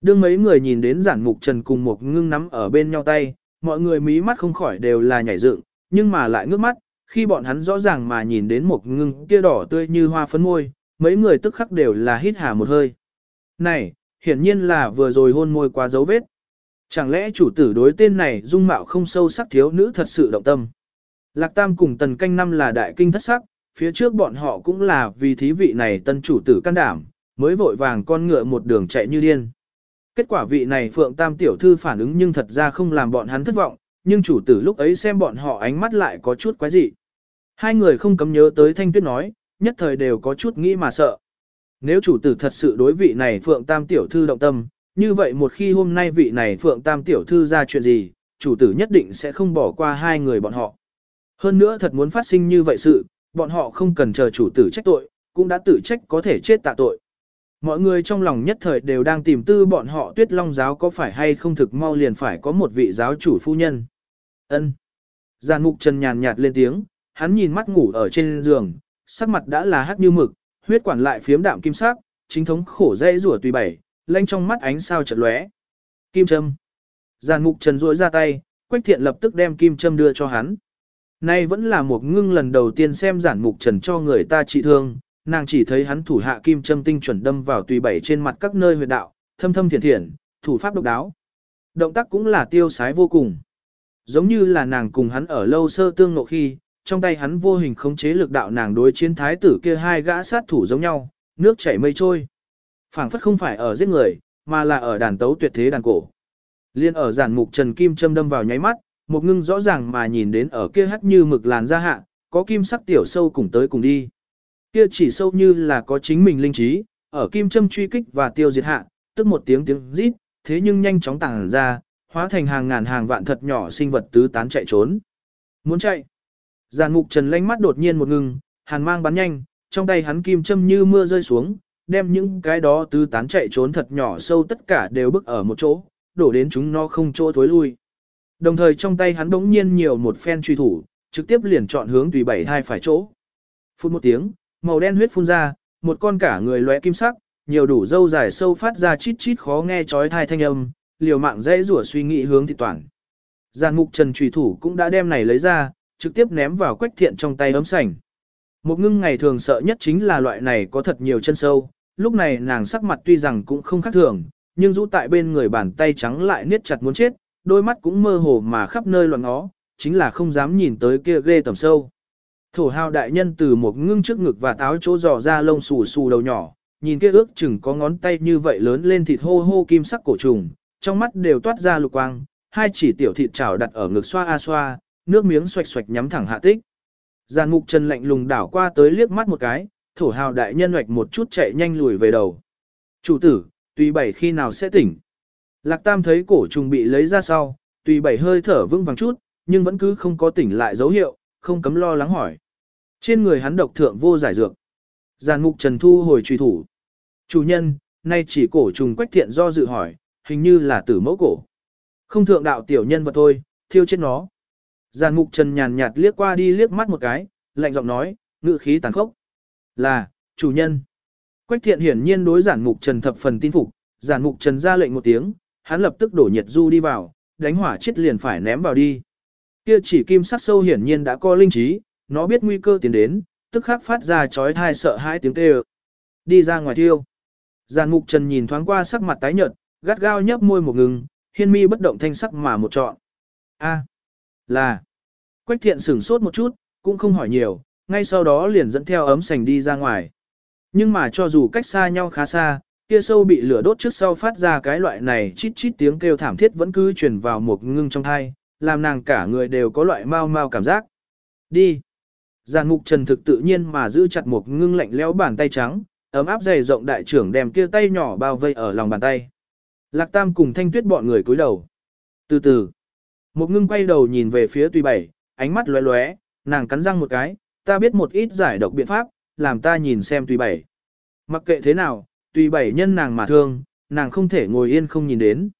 Đương mấy người nhìn đến giản mục trần cùng một ngưng nắm ở bên nhau tay, mọi người mí mắt không khỏi đều là nhảy dựng, nhưng mà lại ngước mắt, khi bọn hắn rõ ràng mà nhìn đến một ngưng kia đỏ tươi như hoa phấn môi, mấy người tức khắc đều là hít hà một hơi. Này, hiển nhiên là vừa rồi hôn môi quá dấu vết. Chẳng lẽ chủ tử đối tên này dung mạo không sâu sắc thiếu nữ thật sự động tâm. Lạc Tam cùng tần canh năm là đại kinh thất sắc, phía trước bọn họ cũng là vì thí vị này tân chủ tử can đảm, mới vội vàng con ngựa một đường chạy như điên. Kết quả vị này Phượng Tam tiểu thư phản ứng nhưng thật ra không làm bọn hắn thất vọng, nhưng chủ tử lúc ấy xem bọn họ ánh mắt lại có chút quái dị. Hai người không cấm nhớ tới Thanh Tuyết nói, nhất thời đều có chút nghĩ mà sợ. Nếu chủ tử thật sự đối vị này Phượng Tam tiểu thư động tâm, như vậy một khi hôm nay vị này Phượng Tam tiểu thư ra chuyện gì, chủ tử nhất định sẽ không bỏ qua hai người bọn họ. Hơn nữa thật muốn phát sinh như vậy sự, bọn họ không cần chờ chủ tử trách tội, cũng đã tự trách có thể chết tạ tội. Mọi người trong lòng nhất thời đều đang tìm tư bọn họ tuyết long giáo có phải hay không thực mau liền phải có một vị giáo chủ phu nhân. ân Giàn mục trần nhàn nhạt lên tiếng, hắn nhìn mắt ngủ ở trên giường, sắc mặt đã là hắc như mực, huyết quản lại phiếm đạm kim sắc, chính thống khổ dễ rủa tùy bảy, lanh trong mắt ánh sao chợt lóe. Kim châm. Giàn mục trần duỗi ra tay, Quách thiện lập tức đem kim châm đưa cho hắn. Nay vẫn là một ngưng lần đầu tiên xem giản mục trần cho người ta trị thương, nàng chỉ thấy hắn thủ hạ kim châm tinh chuẩn đâm vào tùy bảy trên mặt các nơi huyệt đạo, thâm thâm thiện thiện, thủ pháp độc đáo. Động tác cũng là tiêu sái vô cùng. Giống như là nàng cùng hắn ở lâu sơ tương nộ khi, trong tay hắn vô hình khống chế lực đạo nàng đối chiến thái tử kia hai gã sát thủ giống nhau, nước chảy mây trôi phảng phất không phải ở giết người, mà là ở đàn tấu tuyệt thế đàn cổ. Liên ở giản mục Trần Kim châm đâm vào nháy mắt, một ngưng rõ ràng mà nhìn đến ở kia hắt như mực làn da hạ, có kim sắc tiểu sâu cùng tới cùng đi. Kia chỉ sâu như là có chính mình linh trí, ở kim châm truy kích và tiêu diệt hạ, tức một tiếng tiếng rít, thế nhưng nhanh chóng tàng ra, hóa thành hàng ngàn hàng vạn thật nhỏ sinh vật tứ tán chạy trốn. Muốn chạy. Giàn mục trần lanh mắt đột nhiên một ngừng, hàn mang bắn nhanh, trong tay hắn kim châm như mưa rơi xuống, đem những cái đó tứ tán chạy trốn thật nhỏ sâu tất cả đều bức ở một chỗ, đổ đến chúng nó không chỗ thối lui. Đồng thời trong tay hắn đống nhiên nhiều một phen truy thủ, trực tiếp liền chọn hướng tùy bảy thai phải chỗ. Phút một tiếng, màu đen huyết phun ra, một con cả người lóe kim sắc, nhiều đủ dâu dài sâu phát ra chít chít khó nghe chói thai thanh âm, liều mạng dễ rủa suy nghĩ hướng thị toàn. Giàn mục trần trùy thủ cũng đã đem này lấy ra, trực tiếp ném vào quách thiện trong tay ấm sành. Một ngưng ngày thường sợ nhất chính là loại này có thật nhiều chân sâu, lúc này nàng sắc mặt tuy rằng cũng không khác thường, nhưng rũ tại bên người bàn tay trắng lại niết chặt muốn chết, đôi mắt cũng mơ hồ mà khắp nơi loạn ngó, chính là không dám nhìn tới kia ghê tầm sâu. Thổ hào đại nhân từ một ngưng trước ngực và táo chỗ dò ra lông xù xù đầu nhỏ, nhìn kia ước chừng có ngón tay như vậy lớn lên thịt hô hô kim sắc cổ trùng, trong mắt đều toát ra lục quang, hai chỉ tiểu thịt chảo đặt ở ngực xoa a xoa, nước miếng xoạch xoạch nhắm thẳng hạ tích. Giàn ngục chân lạnh lùng đảo qua tới liếc mắt một cái, thổ hào đại nhân hoạch một chút chạy nhanh lùi về đầu. Chủ tử, tùy bảy khi nào sẽ tỉnh. Lạc tam thấy cổ trùng bị lấy ra sau, tùy bảy hơi thở vững vàng chút, nhưng vẫn cứ không có tỉnh lại dấu hiệu, không cấm lo lắng hỏi. Trên người hắn độc thượng vô giải dược. Giàn mục trần thu hồi truy thủ. Chủ nhân, nay chỉ cổ trùng quách thiện do dự hỏi, hình như là tử mẫu cổ. Không thượng đạo tiểu nhân vật thôi, thiêu chết nó. Giàn mục trần nhàn nhạt liếc qua đi liếc mắt một cái, lạnh giọng nói, ngự khí tàn khốc. Là, chủ nhân. Quách thiện hiển nhiên đối giản mục trần thập phần tin phục, giản mục trần ra lệnh một tiếng, hắn lập tức đổ nhiệt du đi vào, đánh hỏa chết liền phải ném vào đi. Kia chỉ kim sắc sâu hiển nhiên đã có linh trí, nó biết nguy cơ tiến đến, tức khắc phát ra chói thai sợ hãi tiếng kêu. Đi ra ngoài thiêu. Giàn mục trần nhìn thoáng qua sắc mặt tái nhợt, gắt gao nhấp môi một ngừng, hiên mi bất động thanh sắc mà một trọn. A, là. Quách thiện sửng sốt một chút, cũng không hỏi nhiều, ngay sau đó liền dẫn theo ấm sành đi ra ngoài. Nhưng mà cho dù cách xa nhau khá xa, kia sâu bị lửa đốt trước sau phát ra cái loại này chít chít tiếng kêu thảm thiết vẫn cứ truyền vào một ngưng trong thai, làm nàng cả người đều có loại mau mau cảm giác. Đi. Giàn ngục trần thực tự nhiên mà giữ chặt một ngưng lạnh lẽo bàn tay trắng, ấm áp dày rộng đại trưởng đem kia tay nhỏ bao vây ở lòng bàn tay. Lạc Tam cùng thanh tuyết bọn người cúi đầu. Từ từ, một ngưng quay đầu nhìn về phía tùy bảy, ánh mắt lóe lóe, nàng cắn răng một cái, ta biết một ít giải độc biện pháp, làm ta nhìn xem tùy bảy. Mặc kệ thế nào, tùy bảy nhân nàng mà thương, nàng không thể ngồi yên không nhìn đến.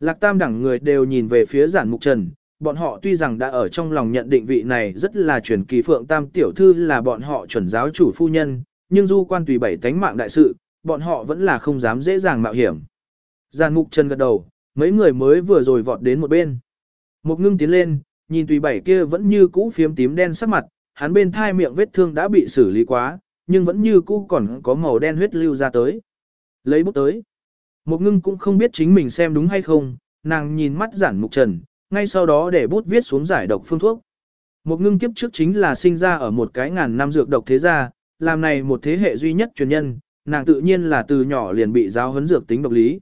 Lạc Tam đẳng người đều nhìn về phía giản mục trần, bọn họ tuy rằng đã ở trong lòng nhận định vị này rất là truyền kỳ phượng tam tiểu thư là bọn họ chuẩn giáo chủ phu nhân, nhưng du quan tùy bảy tánh mạng đại sự, bọn họ vẫn là không dám dễ dàng mạo hiểm. Giàn mục chân gật đầu, mấy người mới vừa rồi vọt đến một bên. Một ngưng tiến lên, nhìn tùy bảy kia vẫn như cũ phiếm tím đen sắc mặt, hắn bên thai miệng vết thương đã bị xử lý quá, nhưng vẫn như cũ còn có màu đen huyết lưu ra tới. Lấy bút tới. Một ngưng cũng không biết chính mình xem đúng hay không, nàng nhìn mắt giản mục trần, ngay sau đó để bút viết xuống giải độc phương thuốc. Một ngưng kiếp trước chính là sinh ra ở một cái ngàn năm dược độc thế gia, làm này một thế hệ duy nhất truyền nhân, nàng tự nhiên là từ nhỏ liền bị giáo huấn dược tính độc lý.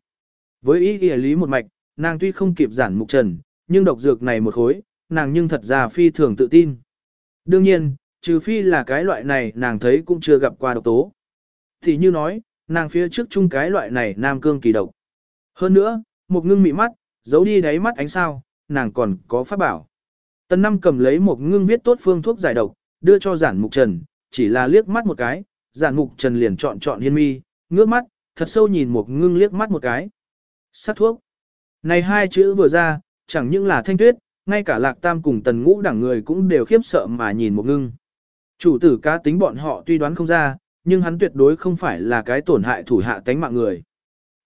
Với ý nghĩa lý một mạch, nàng tuy không kịp giản mục trần, nhưng độc dược này một khối, nàng nhưng thật ra phi thường tự tin. Đương nhiên, trừ phi là cái loại này nàng thấy cũng chưa gặp qua độc tố. Thì như nói, nàng phía trước chung cái loại này nam cương kỳ độc. Hơn nữa, một ngưng mị mắt, giấu đi đáy mắt ánh sao, nàng còn có pháp bảo. Tần năm cầm lấy một ngưng viết tốt phương thuốc giải độc, đưa cho giản mục trần, chỉ là liếc mắt một cái, giản mục trần liền chọn chọn hiên mi, ngước mắt, thật sâu nhìn một ngưng liếc mắt một cái. Sát thuốc. Này hai chữ vừa ra, chẳng những là thanh tuyết, ngay cả lạc tam cùng tần ngũ đẳng người cũng đều khiếp sợ mà nhìn một ngưng. Chủ tử cá tính bọn họ tuy đoán không ra, nhưng hắn tuyệt đối không phải là cái tổn hại thủ hạ tánh mạng người.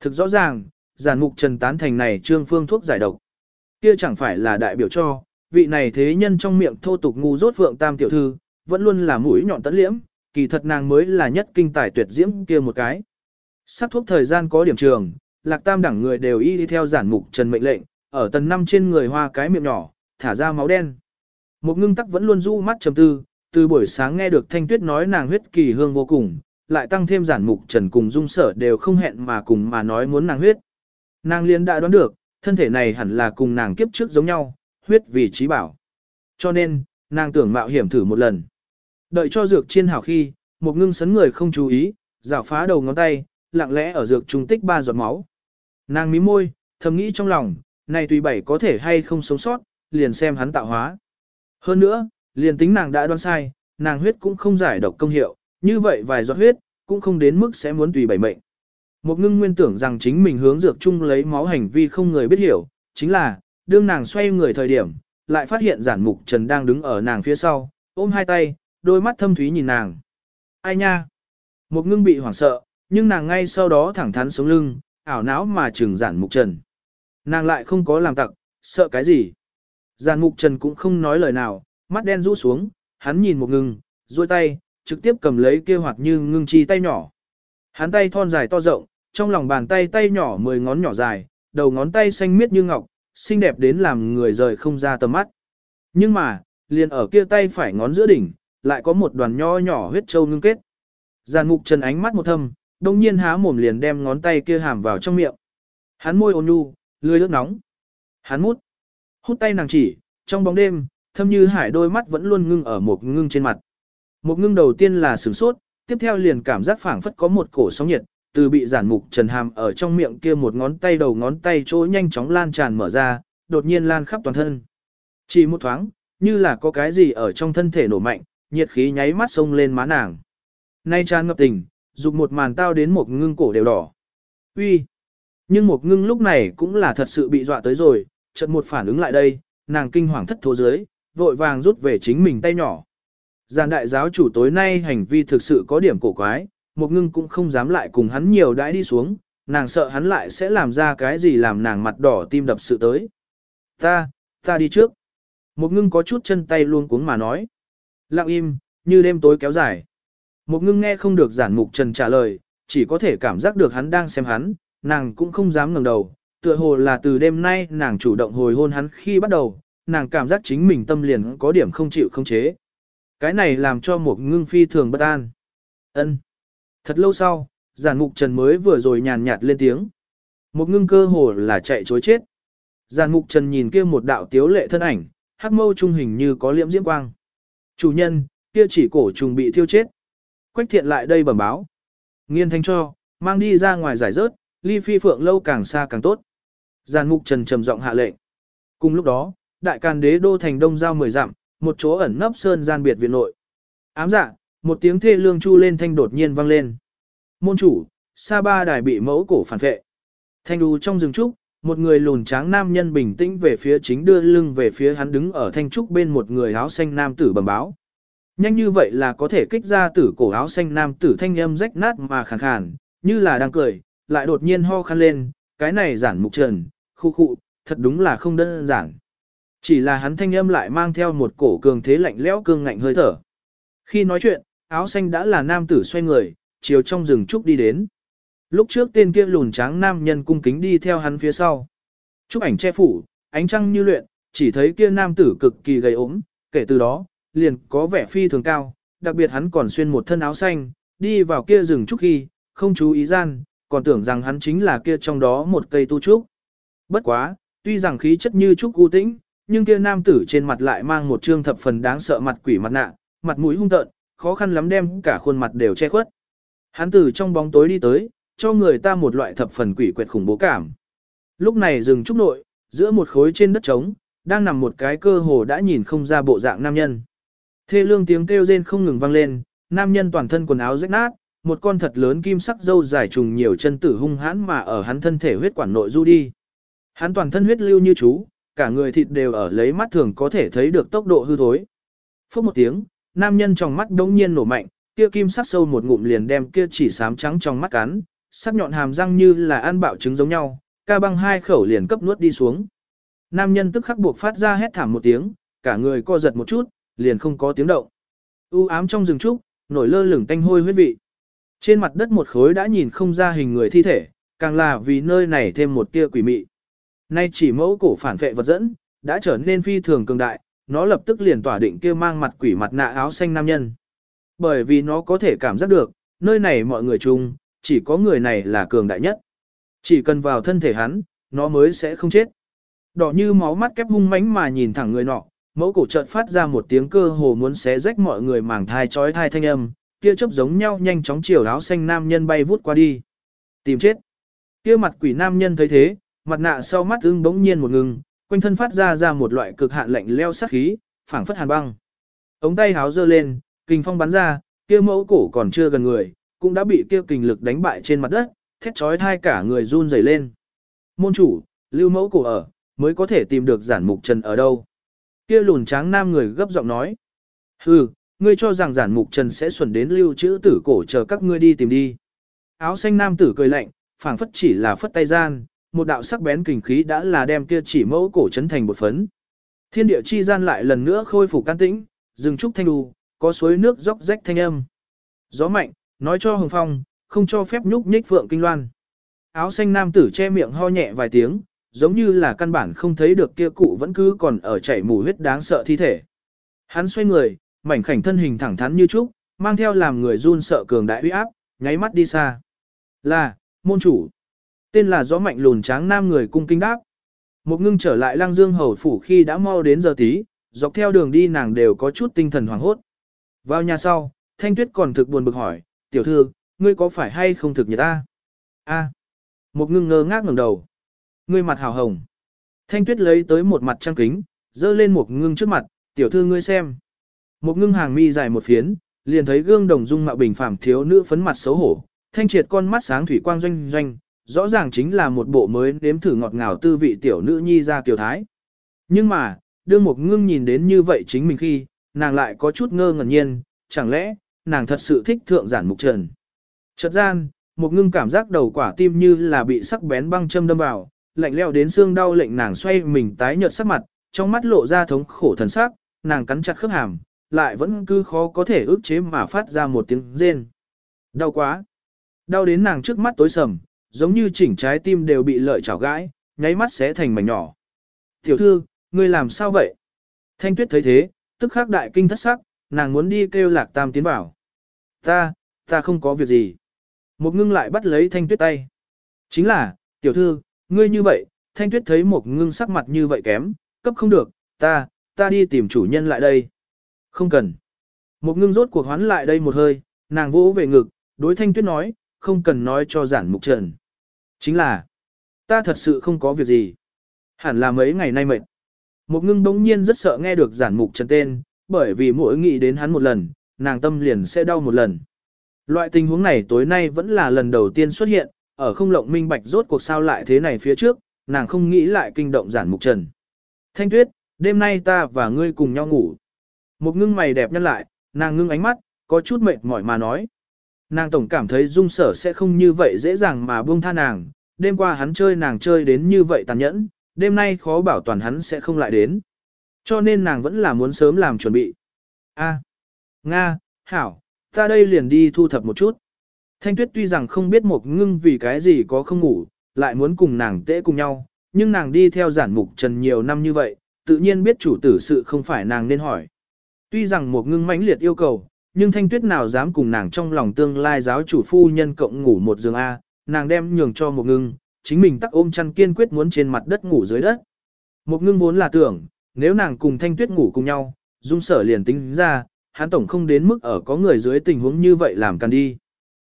Thực rõ ràng, giản mục trần tán thành này trương phương thuốc giải độc. Kia chẳng phải là đại biểu cho, vị này thế nhân trong miệng thô tục ngu rốt vượng tam tiểu thư, vẫn luôn là mũi nhọn tấn liễm, kỳ thật nàng mới là nhất kinh tài tuyệt diễm kia một cái. Sắc thuốc thời gian có điểm trường, lạc tam đẳng người đều y đi theo giản mục trần mệnh lệnh, ở tầng năm trên người hoa cái miệng nhỏ, thả ra máu đen. Một ngưng tắc vẫn luôn du mắt trầm tư, từ buổi sáng nghe được thanh tuyết nói nàng huyết kỳ hương vô cùng, lại tăng thêm giản mục trần cùng dung sở đều không hẹn mà cùng mà nói muốn nàng huyết. Nàng liên đã đoán được, thân thể này hẳn là cùng nàng kiếp trước giống nhau, huyết vì trí bảo. Cho nên, nàng tưởng mạo hiểm thử một lần. Đợi cho dược chiên hảo khi, một ngưng sấn người không chú ý, rào phá đầu ngón tay, lặng lẽ ở dược trung tích ba giọt máu. Nàng mí môi, thầm nghĩ trong lòng, này tùy bảy có thể hay không sống sót, liền xem hắn tạo hóa. Hơn nữa, liền tính nàng đã đoán sai, nàng huyết cũng không giải độc công hiệu, như vậy vài giọt huyết, cũng không đến mức sẽ muốn tùy bảy mệnh. Một ngưng nguyên tưởng rằng chính mình hướng dược chung lấy máu hành vi không người biết hiểu, chính là, đương nàng xoay người thời điểm, lại phát hiện giản mục trần đang đứng ở nàng phía sau, ôm hai tay, đôi mắt thâm thúy nhìn nàng. Ai nha? Một ngưng bị hoảng sợ, nhưng nàng ngay sau đó thẳng thắn sống lưng, ảo não mà trừng giản mục trần. Nàng lại không có làm tặc, sợ cái gì? Giàn mục trần cũng không nói lời nào, mắt đen rũ xuống, hắn nhìn một ngừng, duỗi tay, trực tiếp cầm lấy kia hoạt như ngưng chi tay nhỏ. Hắn tay thon dài to rộng, trong lòng bàn tay tay nhỏ mười ngón nhỏ dài, đầu ngón tay xanh miết như ngọc, xinh đẹp đến làm người rời không ra tầm mắt. Nhưng mà, liền ở kia tay phải ngón giữa đỉnh, lại có một đoàn nho nhỏ huyết châu ngưng kết. Giàn mục trần ánh mắt một thâm, đông nhiên há mồm liền đem ngón tay kia hàm vào trong miệng. Hắn môi ôn nhu, lươi ướt nóng. Hắn mút. Hút tay nàng chỉ, trong bóng đêm, thâm như hải đôi mắt vẫn luôn ngưng ở một ngưng trên mặt. Một ngưng đầu tiên là sửng sốt, tiếp theo liền cảm giác phảng phất có một cổ sóng nhiệt, từ bị giản mục trần hàm ở trong miệng kia một ngón tay đầu ngón tay chỗ nhanh chóng lan tràn mở ra, đột nhiên lan khắp toàn thân. Chỉ một thoáng, như là có cái gì ở trong thân thể nổ mạnh, nhiệt khí nháy mắt xông lên má nàng. Nay tràn ngập tình, dục một màn tao đến một ngưng cổ đều đỏ. Uy, nhưng một ngưng lúc này cũng là thật sự bị dọa tới rồi, chợt một phản ứng lại đây, nàng kinh hoàng thất thố dưới, vội vàng rút về chính mình tay nhỏ. Giàn đại giáo chủ tối nay hành vi thực sự có điểm cổ quái, một ngưng cũng không dám lại cùng hắn nhiều đãi đi xuống, nàng sợ hắn lại sẽ làm ra cái gì làm nàng mặt đỏ tim đập sự tới. Ta, ta đi trước. Một ngưng có chút chân tay luôn cuống mà nói. Lặng im, như đêm tối kéo dài. Một ngưng nghe không được giản mục trần trả lời, chỉ có thể cảm giác được hắn đang xem hắn, nàng cũng không dám ngẩng đầu. Tựa hồ là từ đêm nay nàng chủ động hồi hôn hắn khi bắt đầu, nàng cảm giác chính mình tâm liền có điểm không chịu không chế. Cái này làm cho một ngưng phi thường bất an. ân Thật lâu sau, giản mục trần mới vừa rồi nhàn nhạt lên tiếng. Một ngưng cơ hồ là chạy chối chết. Giản mục trần nhìn kia một đạo tiếu lệ thân ảnh, hắc mâu trung hình như có liễm diễm quang. Chủ nhân, kia chỉ cổ trùng bị thiêu chết. Quách thiện lại đây bẩm báo. Nghiên thanh cho, mang đi ra ngoài giải rớt, ly phi phượng lâu càng xa càng tốt. Giàn mục trần trầm giọng hạ lệnh. Cùng lúc đó, đại càn đế đô thành đông giao mười dặm, một chỗ ẩn nấp sơn gian biệt viện nội. Ám dạ, một tiếng thê lương chu lên thanh đột nhiên vang lên. Môn chủ, sa ba đài bị mẫu cổ phản vệ. Thanh đu trong rừng trúc, một người lùn tráng nam nhân bình tĩnh về phía chính đưa lưng về phía hắn đứng ở thanh trúc bên một người áo xanh nam tử bẩm báo. Nhanh như vậy là có thể kích ra tử cổ áo xanh nam tử thanh âm rách nát mà khàn khàn, như là đang cười, lại đột nhiên ho khăn lên, cái này giản mục trần, khu khu, thật đúng là không đơn giản. Chỉ là hắn thanh âm lại mang theo một cổ cường thế lạnh lẽo cương ngạnh hơi thở. Khi nói chuyện, áo xanh đã là nam tử xoay người, chiều trong rừng trúc đi đến. Lúc trước tên kia lùn tráng nam nhân cung kính đi theo hắn phía sau. Trúc ảnh che phủ, ánh trăng như luyện, chỉ thấy kia nam tử cực kỳ gầy ốm, kể từ đó, liền có vẻ phi thường cao, đặc biệt hắn còn xuyên một thân áo xanh, đi vào kia rừng trúc khi, không chú ý gian, còn tưởng rằng hắn chính là kia trong đó một cây tu trúc. Bất quá, tuy rằng khí chất như trúc u tĩnh, nhưng kia nam tử trên mặt lại mang một trương thập phần đáng sợ mặt quỷ mặt nạ, mặt mũi hung tợn, khó khăn lắm đem cả khuôn mặt đều che khuất. Hắn từ trong bóng tối đi tới, cho người ta một loại thập phần quỷ quyệt khủng bố cảm. Lúc này rừng trúc nội, giữa một khối trên đất trống, đang nằm một cái cơ hồ đã nhìn không ra bộ dạng nam nhân. Thê lương tiếng kêu rên không ngừng vang lên, nam nhân toàn thân quần áo rách nát, một con thật lớn kim sắc dâu dài trùng nhiều chân tử hung hãn mà ở hắn thân thể huyết quản nội du đi. Hắn toàn thân huyết lưu như chú, cả người thịt đều ở lấy mắt thường có thể thấy được tốc độ hư thối. Phốc một tiếng, nam nhân trong mắt đống nhiên nổ mạnh, kia kim sắc sâu một ngụm liền đem kia chỉ sám trắng trong mắt cắn, sắc nhọn hàm răng như là ăn bạo trứng giống nhau, ca băng hai khẩu liền cấp nuốt đi xuống. Nam nhân tức khắc buộc phát ra hét thảm một tiếng, cả người co giật một chút, liền không có tiếng động. U ám trong rừng trúc, nổi lơ lửng tanh hôi huyết vị. Trên mặt đất một khối đã nhìn không ra hình người thi thể, càng là vì nơi này thêm một tia quỷ mị. Nay chỉ mẫu cổ phản vệ vật dẫn, đã trở nên phi thường cường đại, nó lập tức liền tỏa định kia mang mặt quỷ mặt nạ áo xanh nam nhân. Bởi vì nó có thể cảm giác được, nơi này mọi người chung, chỉ có người này là cường đại nhất. Chỉ cần vào thân thể hắn, nó mới sẽ không chết. Đỏ như máu mắt kép hung mãnh mà nhìn thẳng người nọ, mẫu cổ chợt phát ra một tiếng cơ hồ muốn xé rách mọi người màng thai chói thai thanh âm, kia chớp giống nhau nhanh chóng chiều áo xanh nam nhân bay vút qua đi. Tìm chết. Kia mặt quỷ nam nhân thấy thế, mặt nạ sau mắt ưng bỗng nhiên một ngừng, quanh thân phát ra ra một loại cực hạn lạnh leo sát khí, phảng phất hàn băng. Ống tay háo giơ lên, kình phong bắn ra, kia mẫu cổ còn chưa gần người, cũng đã bị kia kình lực đánh bại trên mặt đất, thét chói thai cả người run rẩy lên. Môn chủ, lưu mẫu cổ ở, mới có thể tìm được giản mục trần ở đâu. Kia lùn tráng nam người gấp giọng nói. Hừ, ngươi cho rằng giản mục trần sẽ xuẩn đến lưu trữ tử cổ chờ các ngươi đi tìm đi. Áo xanh nam tử cười lạnh, phảng phất chỉ là phất tay gian, một đạo sắc bén kình khí đã là đem kia chỉ mẫu cổ chấn thành một phấn. Thiên địa chi gian lại lần nữa khôi phục can tĩnh, rừng trúc thanh đù, có suối nước róc rách thanh âm. Gió mạnh, nói cho hồng phong, không cho phép nhúc nhích phượng kinh loan. Áo xanh nam tử che miệng ho nhẹ vài tiếng, giống như là căn bản không thấy được kia cụ vẫn cứ còn ở chảy mù huyết đáng sợ thi thể. Hắn xoay người, mảnh khảnh thân hình thẳng thắn như trúc, mang theo làm người run sợ cường đại uy áp, nháy mắt đi xa. Là, môn chủ. Tên là gió mạnh lùn tráng nam người cung kinh đáp. Một ngưng trở lại lang dương hầu phủ khi đã mau đến giờ tí, dọc theo đường đi nàng đều có chút tinh thần hoảng hốt. Vào nhà sau, thanh tuyết còn thực buồn bực hỏi, tiểu thư, ngươi có phải hay không thực như ta? A. Một ngưng ngơ ngác ngẩng đầu. Ngươi mặt hào hồng. Thanh tuyết lấy tới một mặt trang kính, dơ lên một ngưng trước mặt, tiểu thư ngươi xem. Một ngưng hàng mi dài một phiến, liền thấy gương đồng dung mạo bình phàm thiếu nữ phấn mặt xấu hổ, thanh triệt con mắt sáng thủy quang doanh doanh, rõ ràng chính là một bộ mới nếm thử ngọt ngào tư vị tiểu nữ nhi ra tiểu thái. Nhưng mà, đương một ngưng nhìn đến như vậy chính mình khi, nàng lại có chút ngơ ngẩn nhiên, chẳng lẽ, nàng thật sự thích thượng giản mục trần. Chợt gian, một ngưng cảm giác đầu quả tim như là bị sắc bén băng châm đâm vào, lạnh leo đến xương đau lệnh nàng xoay mình tái nhợt sắc mặt, trong mắt lộ ra thống khổ thần sắc, nàng cắn chặt khớp hàm, lại vẫn cứ khó có thể ức chế mà phát ra một tiếng rên. Đau quá. Đau đến nàng trước mắt tối sầm, giống như chỉnh trái tim đều bị lợi chảo gãi, nháy mắt sẽ thành mảnh nhỏ. Tiểu thư, ngươi làm sao vậy? Thanh tuyết thấy thế, tức khắc đại kinh thất sắc, nàng muốn đi kêu lạc tam tiến vào. Ta, ta không có việc gì. Một ngưng lại bắt lấy thanh tuyết tay. Chính là, tiểu thư, ngươi như vậy, thanh tuyết thấy một ngưng sắc mặt như vậy kém, cấp không được, ta, ta đi tìm chủ nhân lại đây. Không cần. Một ngưng rốt cuộc hoán lại đây một hơi, nàng vỗ về ngực, đối thanh tuyết nói, không cần nói cho giản mục trần. Chính là, ta thật sự không có việc gì. Hẳn là mấy ngày nay mệt. Một ngưng bỗng nhiên rất sợ nghe được giản mục trần tên, bởi vì mỗi nghĩ đến hắn một lần, nàng tâm liền sẽ đau một lần. Loại tình huống này tối nay vẫn là lần đầu tiên xuất hiện, ở không lộng minh bạch rốt cuộc sao lại thế này phía trước, nàng không nghĩ lại kinh động giản mục trần. Thanh tuyết, đêm nay ta và ngươi cùng nhau ngủ. Một ngưng mày đẹp nhân lại, nàng ngưng ánh mắt, có chút mệt mỏi mà nói. Nàng tổng cảm thấy dung sở sẽ không như vậy dễ dàng mà buông tha nàng, đêm qua hắn chơi nàng chơi đến như vậy tàn nhẫn, đêm nay khó bảo toàn hắn sẽ không lại đến. Cho nên nàng vẫn là muốn sớm làm chuẩn bị. A, Nga, Hảo, ta đây liền đi thu thập một chút. Thanh tuyết tuy rằng không biết một ngưng vì cái gì có không ngủ, lại muốn cùng nàng tễ cùng nhau, nhưng nàng đi theo giản mục trần nhiều năm như vậy, tự nhiên biết chủ tử sự không phải nàng nên hỏi. Tuy rằng một ngưng mãnh liệt yêu cầu, nhưng thanh tuyết nào dám cùng nàng trong lòng tương lai giáo chủ phu nhân cộng ngủ một giường A, nàng đem nhường cho một ngưng, chính mình tắc ôm chăn kiên quyết muốn trên mặt đất ngủ dưới đất. Một ngưng vốn là tưởng, nếu nàng cùng thanh tuyết ngủ cùng nhau, dung sở liền tính ra, hắn tổng không đến mức ở có người dưới tình huống như vậy làm càng đi.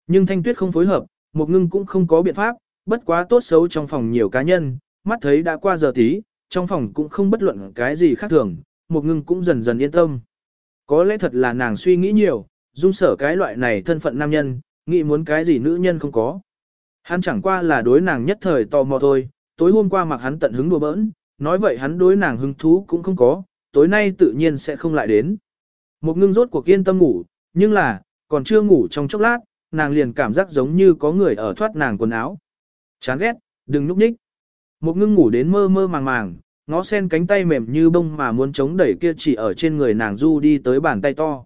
Nhưng thanh tuyết không phối hợp, một ngưng cũng không có biện pháp, bất quá tốt xấu trong phòng nhiều cá nhân, mắt thấy đã qua giờ tí, trong phòng cũng không bất luận cái gì khác thường, một ngưng cũng dần dần yên tâm. Có lẽ thật là nàng suy nghĩ nhiều, dung sở cái loại này thân phận nam nhân, nghĩ muốn cái gì nữ nhân không có. Hắn chẳng qua là đối nàng nhất thời tò mò thôi, tối hôm qua mặc hắn tận hứng đùa bỡn, nói vậy hắn đối nàng hứng thú cũng không có, tối nay tự nhiên sẽ không lại đến. Một ngưng rốt cuộc yên tâm ngủ, nhưng là, còn chưa ngủ trong chốc lát, nàng liền cảm giác giống như có người ở thoát nàng quần áo. Chán ghét, đừng núp nhích. Một ngưng ngủ đến mơ mơ màng màng, ngó sen cánh tay mềm như bông mà muốn chống đẩy kia chỉ ở trên người nàng du đi tới bàn tay to.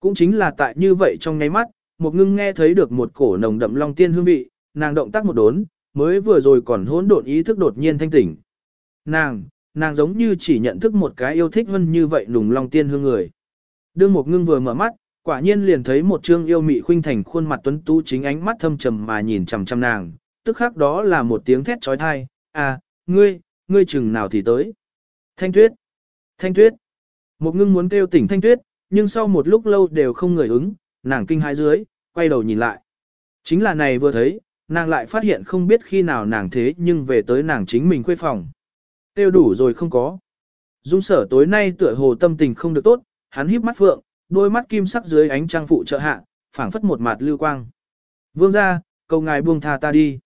Cũng chính là tại như vậy trong nháy mắt, một ngưng nghe thấy được một cổ nồng đậm long tiên hương vị, nàng động tác một đốn, mới vừa rồi còn hỗn độn ý thức đột nhiên thanh tỉnh. Nàng, nàng giống như chỉ nhận thức một cái yêu thích hơn như vậy nùng long tiên hương người. Đương một ngưng vừa mở mắt, quả nhiên liền thấy một trương yêu mị khuynh thành khuôn mặt tuấn tú chính ánh mắt thâm trầm mà nhìn chằm chằm nàng, tức khắc đó là một tiếng thét trói thai, à, ngươi, ngươi chừng nào thì tới. Thanh tuyết, thanh tuyết, một ngưng muốn kêu tỉnh thanh tuyết, nhưng sau một lúc lâu đều không người ứng, nàng kinh hai dưới, quay đầu nhìn lại. Chính là này vừa thấy, nàng lại phát hiện không biết khi nào nàng thế nhưng về tới nàng chính mình quê phòng. Tiêu đủ rồi không có. Dung sở tối nay tựa hồ tâm tình không được tốt, hắn híp mắt phượng, đôi mắt kim sắc dưới ánh trang phụ trợ hạ, phảng phất một mặt lưu quang. Vương ra, cầu ngài buông tha ta đi.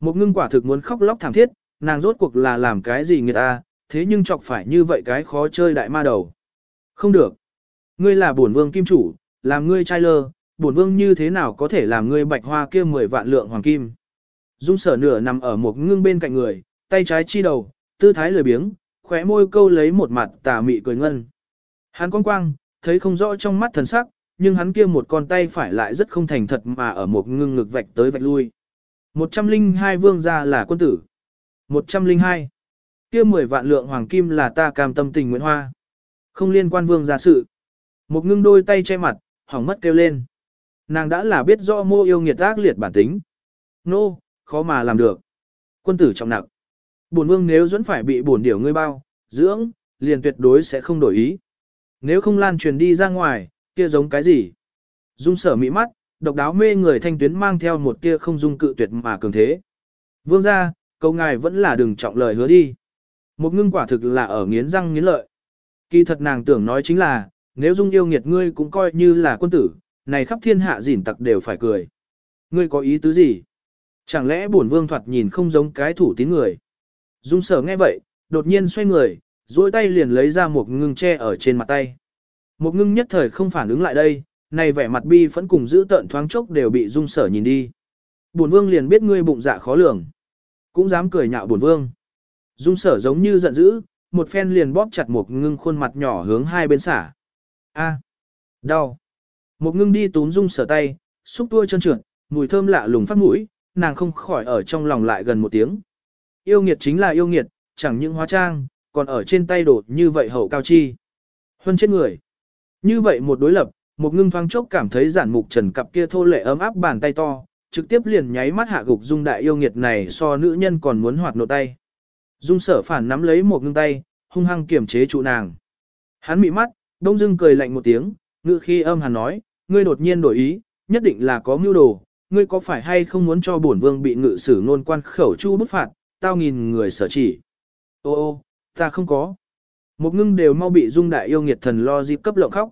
Một ngưng quả thực muốn khóc lóc thảm thiết, nàng rốt cuộc là làm cái gì người ta, thế nhưng chọc phải như vậy cái khó chơi đại ma đầu. Không được. Ngươi là bổn vương kim chủ, làm ngươi trai lơ, bổn vương như thế nào có thể làm ngươi bạch hoa kia 10 vạn lượng hoàng kim. Dung sở nửa nằm ở một ngưng bên cạnh người, tay trái chi đầu, tư thái lười biếng, khóe môi câu lấy một mặt tà mị cười ngân. Hắn Quang quang, thấy không rõ trong mắt thần sắc, nhưng hắn kia một con tay phải lại rất không thành thật mà ở một ngưng ngực vạch tới vạch lui. 102 vương gia là quân tử. 102. kia 10 vạn lượng hoàng kim là ta cam tâm tình nguyện hoa. Không liên quan vương gia sự. Một ngưng đôi tay che mặt, hỏng mất kêu lên. Nàng đã là biết rõ mô yêu nghiệt ác liệt bản tính. Nô, no, khó mà làm được. Quân tử trọng nặng. Bổn vương nếu dẫn phải bị bổn điểu ngươi bao, dưỡng, liền tuyệt đối sẽ không đổi ý. Nếu không lan truyền đi ra ngoài, kia giống cái gì? Dung sở mỹ mắt, độc đáo mê người thanh tuyến mang theo một tia không dung cự tuyệt mà cường thế. Vương ra, câu ngài vẫn là đừng trọng lời hứa đi. Một ngưng quả thực là ở nghiến răng nghiến lợi. Kỳ thật nàng tưởng nói chính là, nếu dung yêu nghiệt ngươi cũng coi như là quân tử, này khắp thiên hạ dỉn tặc đều phải cười. Ngươi có ý tứ gì? Chẳng lẽ bổn vương thoạt nhìn không giống cái thủ tín người? Dung sở nghe vậy, đột nhiên xoay người, duỗi tay liền lấy ra một ngưng che ở trên mặt tay. Một ngưng nhất thời không phản ứng lại đây, này vẻ mặt bi phẫn cùng giữ tợn thoáng chốc đều bị dung sở nhìn đi. Bổn vương liền biết ngươi bụng dạ khó lường. Cũng dám cười nhạo bổn vương. Dung sở giống như giận dữ, một phen liền bóp chặt một ngưng khuôn mặt nhỏ hướng hai bên xả. A, đau. Một ngưng đi túm dung sở tay, xúc tua chân trượt, mùi thơm lạ lùng phát mũi, nàng không khỏi ở trong lòng lại gần một tiếng. Yêu nghiệt chính là yêu nghiệt, chẳng những hóa trang, còn ở trên tay đột như vậy hậu cao chi. Huân chết người. Như vậy một đối lập, một ngưng thoáng chốc cảm thấy giản mục trần cặp kia thô lệ ấm áp bàn tay to, trực tiếp liền nháy mắt hạ gục dung đại yêu nghiệt này so nữ nhân còn muốn hoạt nộ tay. Dung sở phản nắm lấy một ngưng tay, hung hăng kiểm chế trụ nàng. Hắn mị mắt, đông dưng cười lạnh một tiếng, ngự khi âm hàn nói, ngươi đột nhiên đổi ý, nhất định là có mưu đồ, ngươi có phải hay không muốn cho bổn vương bị ngự sử nôn quan khẩu chu bức phạt, tao nghìn người sở chỉ. Ô ô, ta không có. Một ngưng đều mau bị dung đại yêu nghiệt thần lo dịp cấp lộng khóc.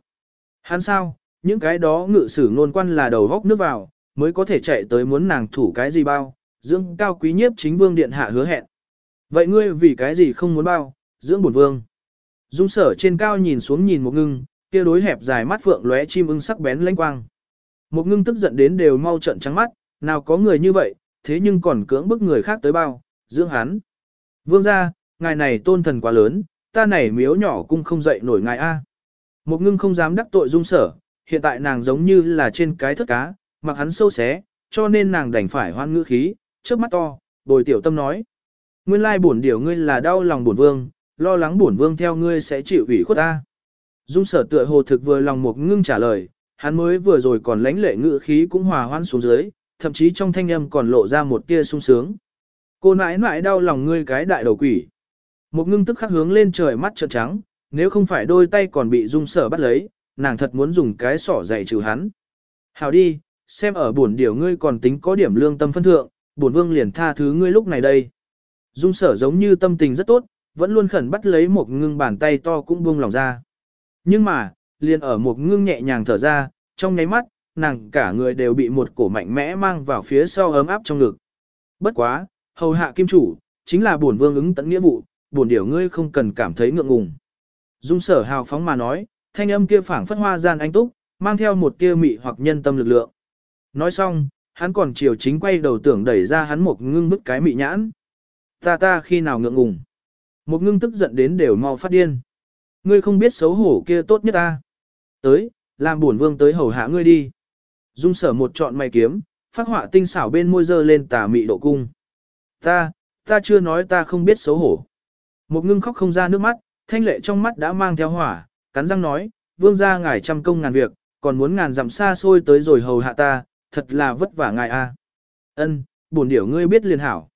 Hắn sao, những cái đó ngự sử nôn quan là đầu góc nước vào, mới có thể chạy tới muốn nàng thủ cái gì bao, dưỡng cao quý nhiếp chính vương điện hạ hứa hẹn. Vậy ngươi vì cái gì không muốn bao, dưỡng bổn vương. Dung sở trên cao nhìn xuống nhìn một ngưng, kia đối hẹp dài mắt phượng lóe chim ưng sắc bén lanh quang. Một ngưng tức giận đến đều mau trận trắng mắt, nào có người như vậy, thế nhưng còn cưỡng bức người khác tới bao, dưỡng hắn. Vương gia, ngài này tôn thần quá lớn, ta này miếu nhỏ cũng không dậy nổi ngài A. Một ngưng không dám đắc tội dung sở, hiện tại nàng giống như là trên cái thất cá, mặc hắn sâu xé, cho nên nàng đành phải hoan ngữ khí, trước mắt to, bồi tiểu tâm nói. Nguyên lai bổn điều ngươi là đau lòng bổn vương, lo lắng bổn vương theo ngươi sẽ chịu ủy khuất ta. Dung sở tựa hồ thực vừa lòng một ngưng trả lời, hắn mới vừa rồi còn lãnh lệ ngữ khí cũng hòa hoan xuống dưới, thậm chí trong thanh âm còn lộ ra một tia sung sướng. Cô nãi nãi đau lòng ngươi cái đại đầu quỷ. Một ngưng tức khắc hướng lên trời mắt trợn trắng, nếu không phải đôi tay còn bị dung sở bắt lấy, nàng thật muốn dùng cái sỏ dạy trừ hắn. Hào đi, xem ở buồn điều ngươi còn tính có điểm lương tâm phân thượng, buồn vương liền tha thứ ngươi lúc này đây. Dung sở giống như tâm tình rất tốt, vẫn luôn khẩn bắt lấy một ngưng bàn tay to cũng buông lòng ra. Nhưng mà, liền ở một ngưng nhẹ nhàng thở ra, trong nháy mắt, nàng cả người đều bị một cổ mạnh mẽ mang vào phía sau ấm áp trong ngực. Bất quá, hầu hạ kim chủ, chính là bổn vương ứng tận nghĩa vụ, bổn điều ngươi không cần cảm thấy ngượng ngùng. Dung sở hào phóng mà nói, thanh âm kia phảng phất hoa gian anh túc, mang theo một tia mị hoặc nhân tâm lực lượng. Nói xong, hắn còn chiều chính quay đầu tưởng đẩy ra hắn một ngưng bức cái mị nhãn. Ta ta khi nào ngượng ngùng. Một ngưng tức giận đến đều mau phát điên. Ngươi không biết xấu hổ kia tốt nhất ta. Tới, làm bổn vương tới hầu hạ ngươi đi. Dung sở một trọn mày kiếm, phát họa tinh xảo bên môi dơ lên tà mị độ cung. Ta, ta chưa nói ta không biết xấu hổ. Một ngưng khóc không ra nước mắt, thanh lệ trong mắt đã mang theo hỏa, cắn răng nói, vương gia ngài trăm công ngàn việc, còn muốn ngàn dặm xa xôi tới rồi hầu hạ ta, thật là vất vả ngài a. Ân, bổn điểu ngươi biết liền hảo.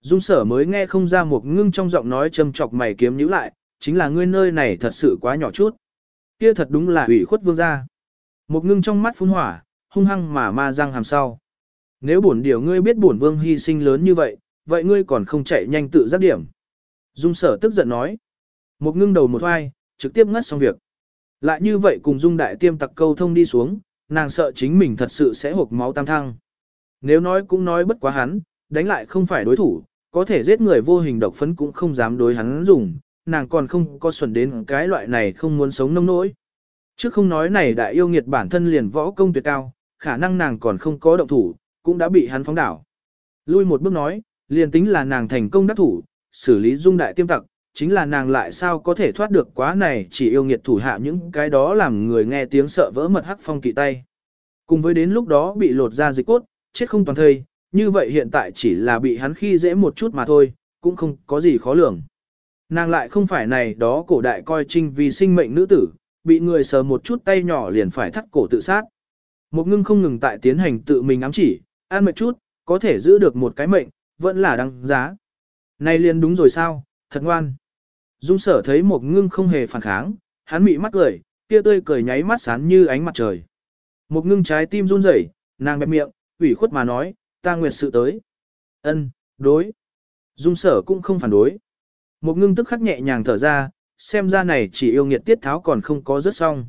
Dung sở mới nghe không ra một ngưng trong giọng nói châm chọc mày kiếm nhíu lại, chính là ngươi nơi này thật sự quá nhỏ chút. Kia thật đúng là ủy khuất vương gia. Một ngưng trong mắt phun hỏa, hung hăng mà ma răng hàm sau. Nếu bổn điều ngươi biết bổn vương hy sinh lớn như vậy, vậy ngươi còn không chạy nhanh tự giác điểm. Dung sở tức giận nói. Một ngưng đầu một hoai, trực tiếp ngất xong việc. Lại như vậy cùng dung đại tiêm tặc câu thông đi xuống, nàng sợ chính mình thật sự sẽ hộp máu tam thăng. Nếu nói cũng nói bất quá hắn, đánh lại không phải đối thủ, có thể giết người vô hình độc phấn cũng không dám đối hắn dùng, nàng còn không có xuẩn đến cái loại này không muốn sống nông nỗi. Trước không nói này đại yêu nghiệt bản thân liền võ công tuyệt cao, khả năng nàng còn không có động thủ, cũng đã bị hắn phóng đảo. Lui một bước nói, liền tính là nàng thành công đắc thủ, xử lý dung đại tiêm tặc, chính là nàng lại sao có thể thoát được quá này chỉ yêu nghiệt thủ hạ những cái đó làm người nghe tiếng sợ vỡ mật hắc phong kỵ tay. Cùng với đến lúc đó bị lột ra dịch cốt, chết không toàn thây, như vậy hiện tại chỉ là bị hắn khi dễ một chút mà thôi, cũng không có gì khó lường. Nàng lại không phải này đó cổ đại coi trinh vì sinh mệnh nữ tử, bị người sờ một chút tay nhỏ liền phải thắt cổ tự sát. Một ngưng không ngừng tại tiến hành tự mình ám chỉ, ăn mệt chút, có thể giữ được một cái mệnh, vẫn là đáng giá. Này liền đúng rồi sao, thật ngoan. Dung sở thấy một ngưng không hề phản kháng, hắn mị mắt cười, kia tươi cười nháy mắt sáng như ánh mặt trời. Một ngưng trái tim run rẩy, nàng bẹp miệng, ủy khuất mà nói, ta nguyệt sự tới. Ân, đối. Dung sở cũng không phản đối. Một ngưng tức khắc nhẹ nhàng thở ra, xem ra này chỉ yêu nghiệt tiết tháo còn không có rất xong.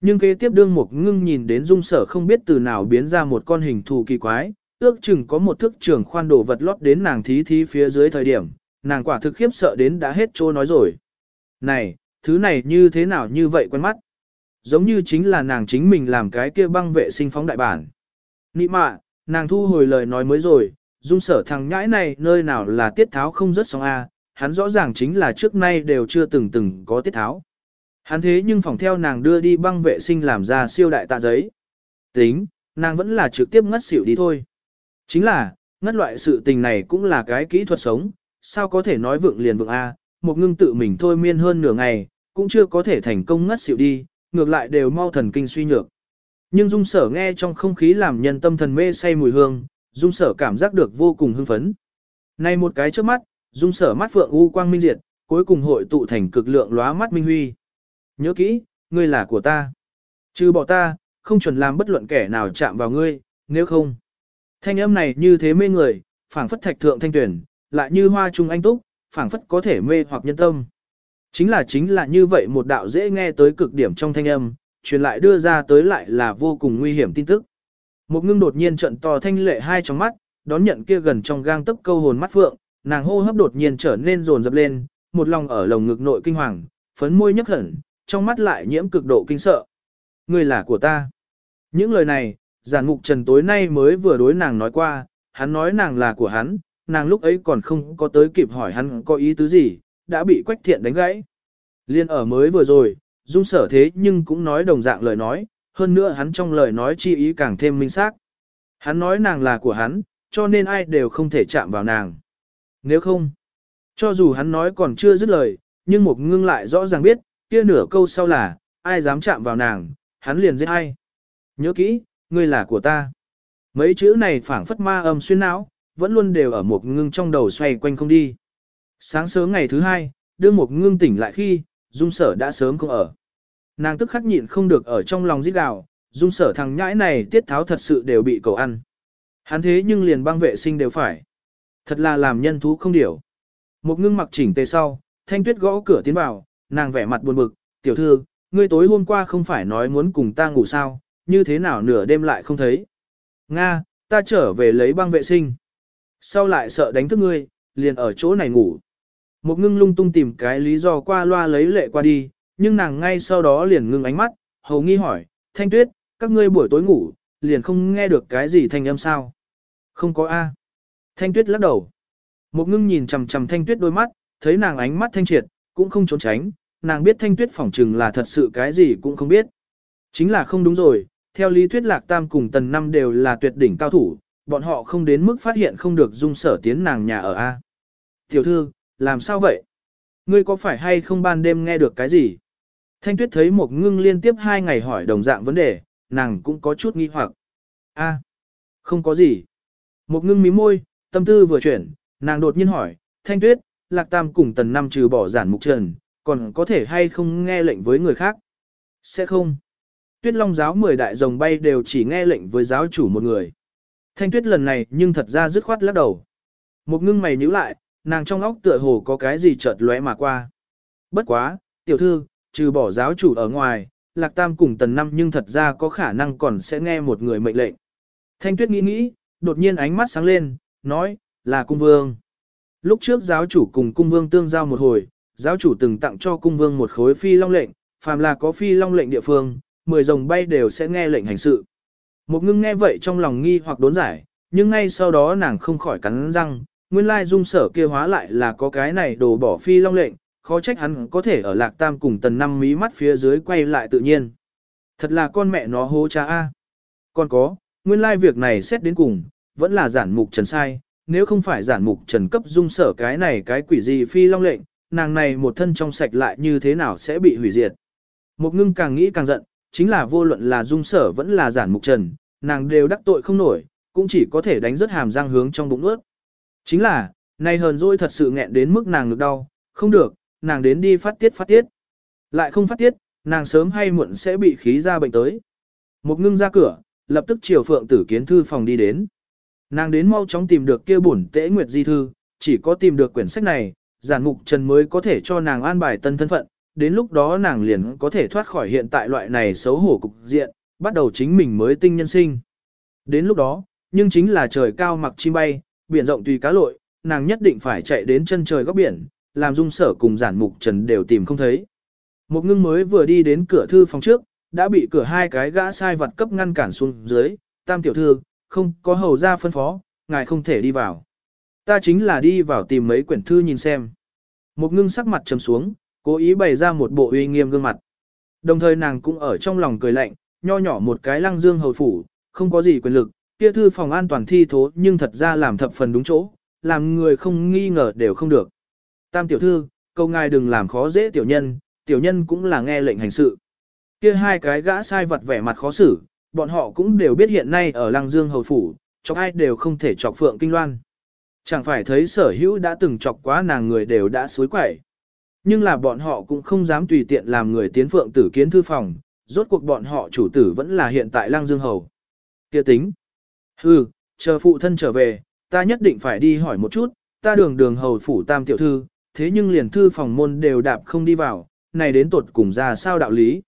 Nhưng kế tiếp đương một ngưng nhìn đến dung sở không biết từ nào biến ra một con hình thù kỳ quái, ước chừng có một thức trường khoan đổ vật lót đến nàng thí thí phía dưới thời điểm, nàng quả thực khiếp sợ đến đã hết trô nói rồi. Này, thứ này như thế nào như vậy quen mắt? Giống như chính là nàng chính mình làm cái kia băng vệ sinh phóng đại bản. Nị mạ, nàng thu hồi lời nói mới rồi, dung sở thằng nhãi này nơi nào là tiết tháo không rất sóng A, à, hắn rõ ràng chính là trước nay đều chưa từng từng có tiết tháo. Hắn thế nhưng phòng theo nàng đưa đi băng vệ sinh làm ra siêu đại tạ giấy. Tính, nàng vẫn là trực tiếp ngất xỉu đi thôi. Chính là, ngất loại sự tình này cũng là cái kỹ thuật sống, sao có thể nói vượng liền vượng A, một ngưng tự mình thôi miên hơn nửa ngày, cũng chưa có thể thành công ngất xỉu đi, ngược lại đều mau thần kinh suy nhược. Nhưng dung sở nghe trong không khí làm nhân tâm thần mê say mùi hương, dung sở cảm giác được vô cùng hưng phấn. Nay một cái trước mắt, dung sở mắt phượng u quang minh diệt, cuối cùng hội tụ thành cực lượng lóa mắt minh huy. Nhớ kỹ, ngươi là của ta. Trừ bỏ ta, không chuẩn làm bất luận kẻ nào chạm vào ngươi, nếu không. Thanh âm này như thế mê người, phảng phất thạch thượng thanh tuyển, lại như hoa trung anh túc, phảng phất có thể mê hoặc nhân tâm. Chính là chính là như vậy một đạo dễ nghe tới cực điểm trong thanh âm, truyền lại đưa ra tới lại là vô cùng nguy hiểm tin tức. Một ngưng đột nhiên trận to thanh lệ hai trong mắt, đón nhận kia gần trong gang tấc câu hồn mắt phượng, nàng hô hấp đột nhiên trở nên rồn rập lên, một lòng ở lồng ngực nội kinh hoàng, phấn môi nhấp hẳn, trong mắt lại nhiễm cực độ kinh sợ. Người là của ta. Những lời này, giản mục trần tối nay mới vừa đối nàng nói qua, hắn nói nàng là của hắn, nàng lúc ấy còn không có tới kịp hỏi hắn có ý tứ gì, đã bị quách thiện đánh gãy. Liên ở mới vừa rồi, dung sở thế nhưng cũng nói đồng dạng lời nói, hơn nữa hắn trong lời nói chi ý càng thêm minh xác. Hắn nói nàng là của hắn, cho nên ai đều không thể chạm vào nàng. Nếu không, cho dù hắn nói còn chưa dứt lời, nhưng một ngưng lại rõ ràng biết, kia nửa câu sau là, ai dám chạm vào nàng, hắn liền giết ai. Nhớ kỹ, ngươi là của ta. Mấy chữ này phảng phất ma âm xuyên não, vẫn luôn đều ở một ngưng trong đầu xoay quanh không đi. Sáng sớm ngày thứ hai, đưa một ngưng tỉnh lại khi, dung sở đã sớm không ở. Nàng tức khắc nhịn không được ở trong lòng giết gào, dung sở thằng nhãi này tiết tháo thật sự đều bị cầu ăn. Hắn thế nhưng liền băng vệ sinh đều phải. Thật là làm nhân thú không điểu. Một ngưng mặc chỉnh tề sau, thanh tuyết gõ cửa tiến vào, nàng vẻ mặt buồn bực, tiểu thư, ngươi tối hôm qua không phải nói muốn cùng ta ngủ sao, như thế nào nửa đêm lại không thấy. Nga, ta trở về lấy băng vệ sinh. Sau lại sợ đánh thức ngươi, liền ở chỗ này ngủ. Một ngưng lung tung tìm cái lý do qua loa lấy lệ qua đi, nhưng nàng ngay sau đó liền ngưng ánh mắt, hầu nghi hỏi, thanh tuyết, các ngươi buổi tối ngủ, liền không nghe được cái gì thanh âm sao? Không có A. Thanh tuyết lắc đầu. Một ngưng nhìn chầm chầm thanh tuyết đôi mắt, thấy nàng ánh mắt thanh triệt, cũng không trốn tránh, nàng biết thanh tuyết phỏng trừng là thật sự cái gì cũng không biết. Chính là không đúng rồi, theo lý thuyết lạc tam cùng tần năm đều là tuyệt đỉnh cao thủ, bọn họ không đến mức phát hiện không được dung sở tiến nàng nhà ở A. Tiểu thư, làm sao vậy? Ngươi có phải hay không ban đêm nghe được cái gì? Thanh tuyết thấy một ngưng liên tiếp hai ngày hỏi đồng dạng vấn đề, nàng cũng có chút nghi hoặc. A, không có gì. Một ngưng mí môi, tâm tư vừa chuyển, nàng đột nhiên hỏi, Thanh tuyết, lạc tam cùng tần năm trừ bỏ giản mục trần, còn có thể hay không nghe lệnh với người khác? Sẽ không. Tuyết long giáo 10 đại rồng bay đều chỉ nghe lệnh với giáo chủ một người. Thanh tuyết lần này nhưng thật ra dứt khoát lắc đầu. Một ngưng mày nhíu lại, nàng trong óc tựa hồ có cái gì chợt lóe mà qua. Bất quá, tiểu thư, trừ bỏ giáo chủ ở ngoài, lạc tam cùng tần năm nhưng thật ra có khả năng còn sẽ nghe một người mệnh lệnh. Thanh tuyết nghĩ nghĩ, đột nhiên ánh mắt sáng lên, nói, là cung vương. Lúc trước giáo chủ cùng cung vương tương giao một hồi, giáo chủ từng tặng cho cung vương một khối phi long lệnh, phàm là có phi long lệnh địa phương, mười rồng bay đều sẽ nghe lệnh hành sự. Một ngưng nghe vậy trong lòng nghi hoặc đốn giải, nhưng ngay sau đó nàng không khỏi cắn răng, nguyên lai dung sở kia hóa lại là có cái này đồ bỏ phi long lệnh, khó trách hắn có thể ở lạc tam cùng tần năm mí mắt phía dưới quay lại tự nhiên. Thật là con mẹ nó hố cha A. Còn có, nguyên lai việc này xét đến cùng, vẫn là giản mục trần sai, nếu không phải giản mục trần cấp dung sở cái này cái quỷ gì phi long lệnh, nàng này một thân trong sạch lại như thế nào sẽ bị hủy diệt. Một ngưng càng nghĩ càng giận, chính là vô luận là dung sở vẫn là giản mục trần, nàng đều đắc tội không nổi, cũng chỉ có thể đánh rất hàm răng hướng trong bụng ướt. Chính là, nay hờn dỗi thật sự nghẹn đến mức nàng ngực đau, không được, nàng đến đi phát tiết phát tiết. Lại không phát tiết, nàng sớm hay muộn sẽ bị khí ra bệnh tới. Một ngưng ra cửa, lập tức chiều phượng tử kiến thư phòng đi đến. Nàng đến mau chóng tìm được kia bổn tễ nguyệt di thư, chỉ có tìm được quyển sách này, giản mục trần mới có thể cho nàng an bài tân thân phận, đến lúc đó nàng liền có thể thoát khỏi hiện tại loại này xấu hổ cục diện, bắt đầu chính mình mới tinh nhân sinh. Đến lúc đó, nhưng chính là trời cao mặc chim bay, biển rộng tùy cá lội, nàng nhất định phải chạy đến chân trời góc biển, làm dung sở cùng giản mục trần đều tìm không thấy. Một ngưng mới vừa đi đến cửa thư phòng trước, đã bị cửa hai cái gã sai vật cấp ngăn cản xuống dưới, tam tiểu thư, không có hầu ra phân phó, ngài không thể đi vào. Ta chính là đi vào tìm mấy quyển thư nhìn xem. Một ngưng sắc mặt trầm xuống, cố ý bày ra một bộ uy nghiêm gương mặt. Đồng thời nàng cũng ở trong lòng cười lạnh, nho nhỏ một cái lăng dương hầu phủ, không có gì quyền lực, kia thư phòng an toàn thi thố nhưng thật ra làm thập phần đúng chỗ, làm người không nghi ngờ đều không được. Tam tiểu thư, câu ngài đừng làm khó dễ tiểu nhân, tiểu nhân cũng là nghe lệnh hành sự. Kia hai cái gã sai vật vẻ mặt khó xử, bọn họ cũng đều biết hiện nay ở lăng dương hầu phủ, chọc ai đều không thể chọc phượng kinh loan. Chẳng phải thấy sở hữu đã từng chọc quá nàng người đều đã suối quẩy. Nhưng là bọn họ cũng không dám tùy tiện làm người tiến phượng tử kiến thư phòng, rốt cuộc bọn họ chủ tử vẫn là hiện tại lang dương hầu. kia tính. Hừ, chờ phụ thân trở về, ta nhất định phải đi hỏi một chút, ta đường đường hầu phủ tam tiểu thư, thế nhưng liền thư phòng môn đều đạp không đi vào, này đến tột cùng ra sao đạo lý.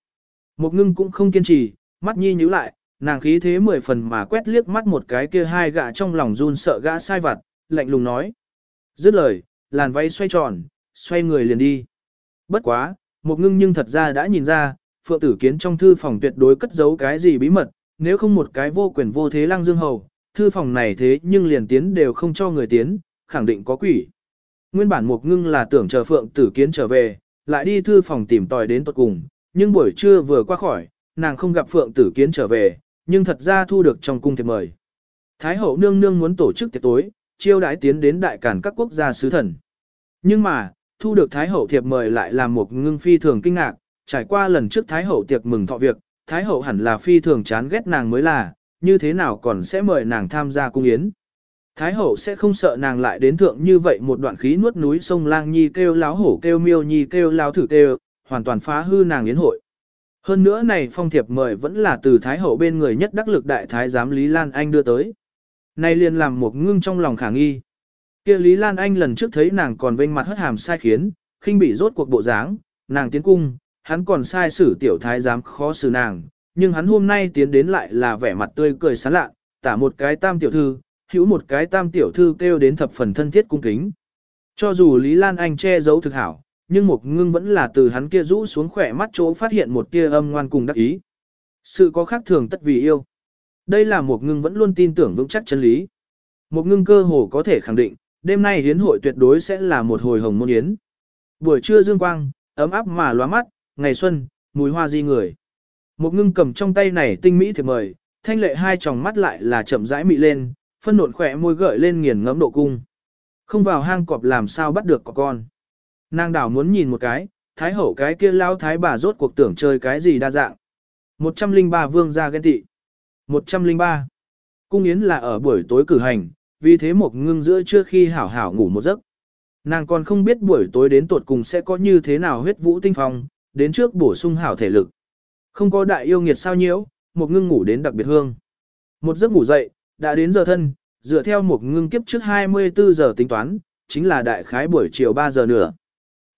Một ngưng cũng không kiên trì, mắt nhi nhíu lại, nàng khí thế mười phần mà quét liếc mắt một cái kia hai gã trong lòng run sợ gã sai vặt, lạnh lùng nói. Dứt lời, làn váy xoay tròn, xoay người liền đi. Bất quá, một ngưng nhưng thật ra đã nhìn ra, phượng tử kiến trong thư phòng tuyệt đối cất giấu cái gì bí mật, nếu không một cái vô quyền vô thế lăng dương hầu, thư phòng này thế nhưng liền tiến đều không cho người tiến, khẳng định có quỷ. Nguyên bản một ngưng là tưởng chờ phượng tử kiến trở về, lại đi thư phòng tìm tòi đến tuật cùng, nhưng buổi trưa vừa qua khỏi, nàng không gặp phượng tử kiến trở về, nhưng thật ra thu được trong cung thiệp mời. Thái hậu nương nương muốn tổ chức tiệc tối, chiêu đãi tiến đến đại cản các quốc gia sứ thần. Nhưng mà, thu được Thái hậu thiệp mời lại làm một ngưng phi thường kinh ngạc, trải qua lần trước Thái hậu tiệc mừng thọ việc, Thái hậu hẳn là phi thường chán ghét nàng mới là, như thế nào còn sẽ mời nàng tham gia cung yến. Thái hậu sẽ không sợ nàng lại đến thượng như vậy một đoạn khí nuốt núi sông lang nhi kêu láo hổ kêu miêu nhi kêu lao thử kêu, hoàn toàn phá hư nàng yến hội. Hơn nữa này phong thiệp mời vẫn là từ Thái hậu bên người nhất đắc lực đại thái giám Lý Lan Anh đưa tới. nay liền làm một ngưng trong lòng khả nghi. Kia Lý Lan Anh lần trước thấy nàng còn vênh mặt hất hàm sai khiến, khinh bị rốt cuộc bộ dáng, nàng tiến cung, hắn còn sai xử tiểu thái giám khó xử nàng, nhưng hắn hôm nay tiến đến lại là vẻ mặt tươi cười sán lạ, tả một cái tam tiểu thư, hữu một cái tam tiểu thư kêu đến thập phần thân thiết cung kính. Cho dù Lý Lan Anh che giấu thực hảo, nhưng một ngưng vẫn là từ hắn kia rũ xuống khỏe mắt chỗ phát hiện một tia âm ngoan cùng đắc ý. Sự có khác thường tất vì yêu. Đây là một ngưng vẫn luôn tin tưởng vững chắc chân lý. Một ngưng cơ hồ có thể khẳng định, đêm nay hiến hội tuyệt đối sẽ là một hồi hồng môn yến. Buổi trưa dương quang, ấm áp mà loa mắt, ngày xuân, mùi hoa di người. Một ngưng cầm trong tay này tinh mỹ thiệp mời, thanh lệ hai tròng mắt lại là chậm rãi mị lên, phân nộn khỏe môi gợi lên nghiền ngẫm độ cung. Không vào hang cọp làm sao bắt được có con. Nàng đảo muốn nhìn một cái, thái hậu cái kia lao thái bà rốt cuộc tưởng chơi cái gì đa dạng. 103 vương gia ghen tị. 103. Cung yến là ở buổi tối cử hành, vì thế một ngưng giữa trưa khi hảo hảo ngủ một giấc. Nàng còn không biết buổi tối đến tuột cùng sẽ có như thế nào huyết vũ tinh phong, đến trước bổ sung hảo thể lực. Không có đại yêu nghiệt sao nhiễu, một ngưng ngủ đến đặc biệt hương. Một giấc ngủ dậy, đã đến giờ thân, dựa theo một ngưng kiếp trước 24 giờ tính toán, chính là đại khái buổi chiều 3 giờ nữa.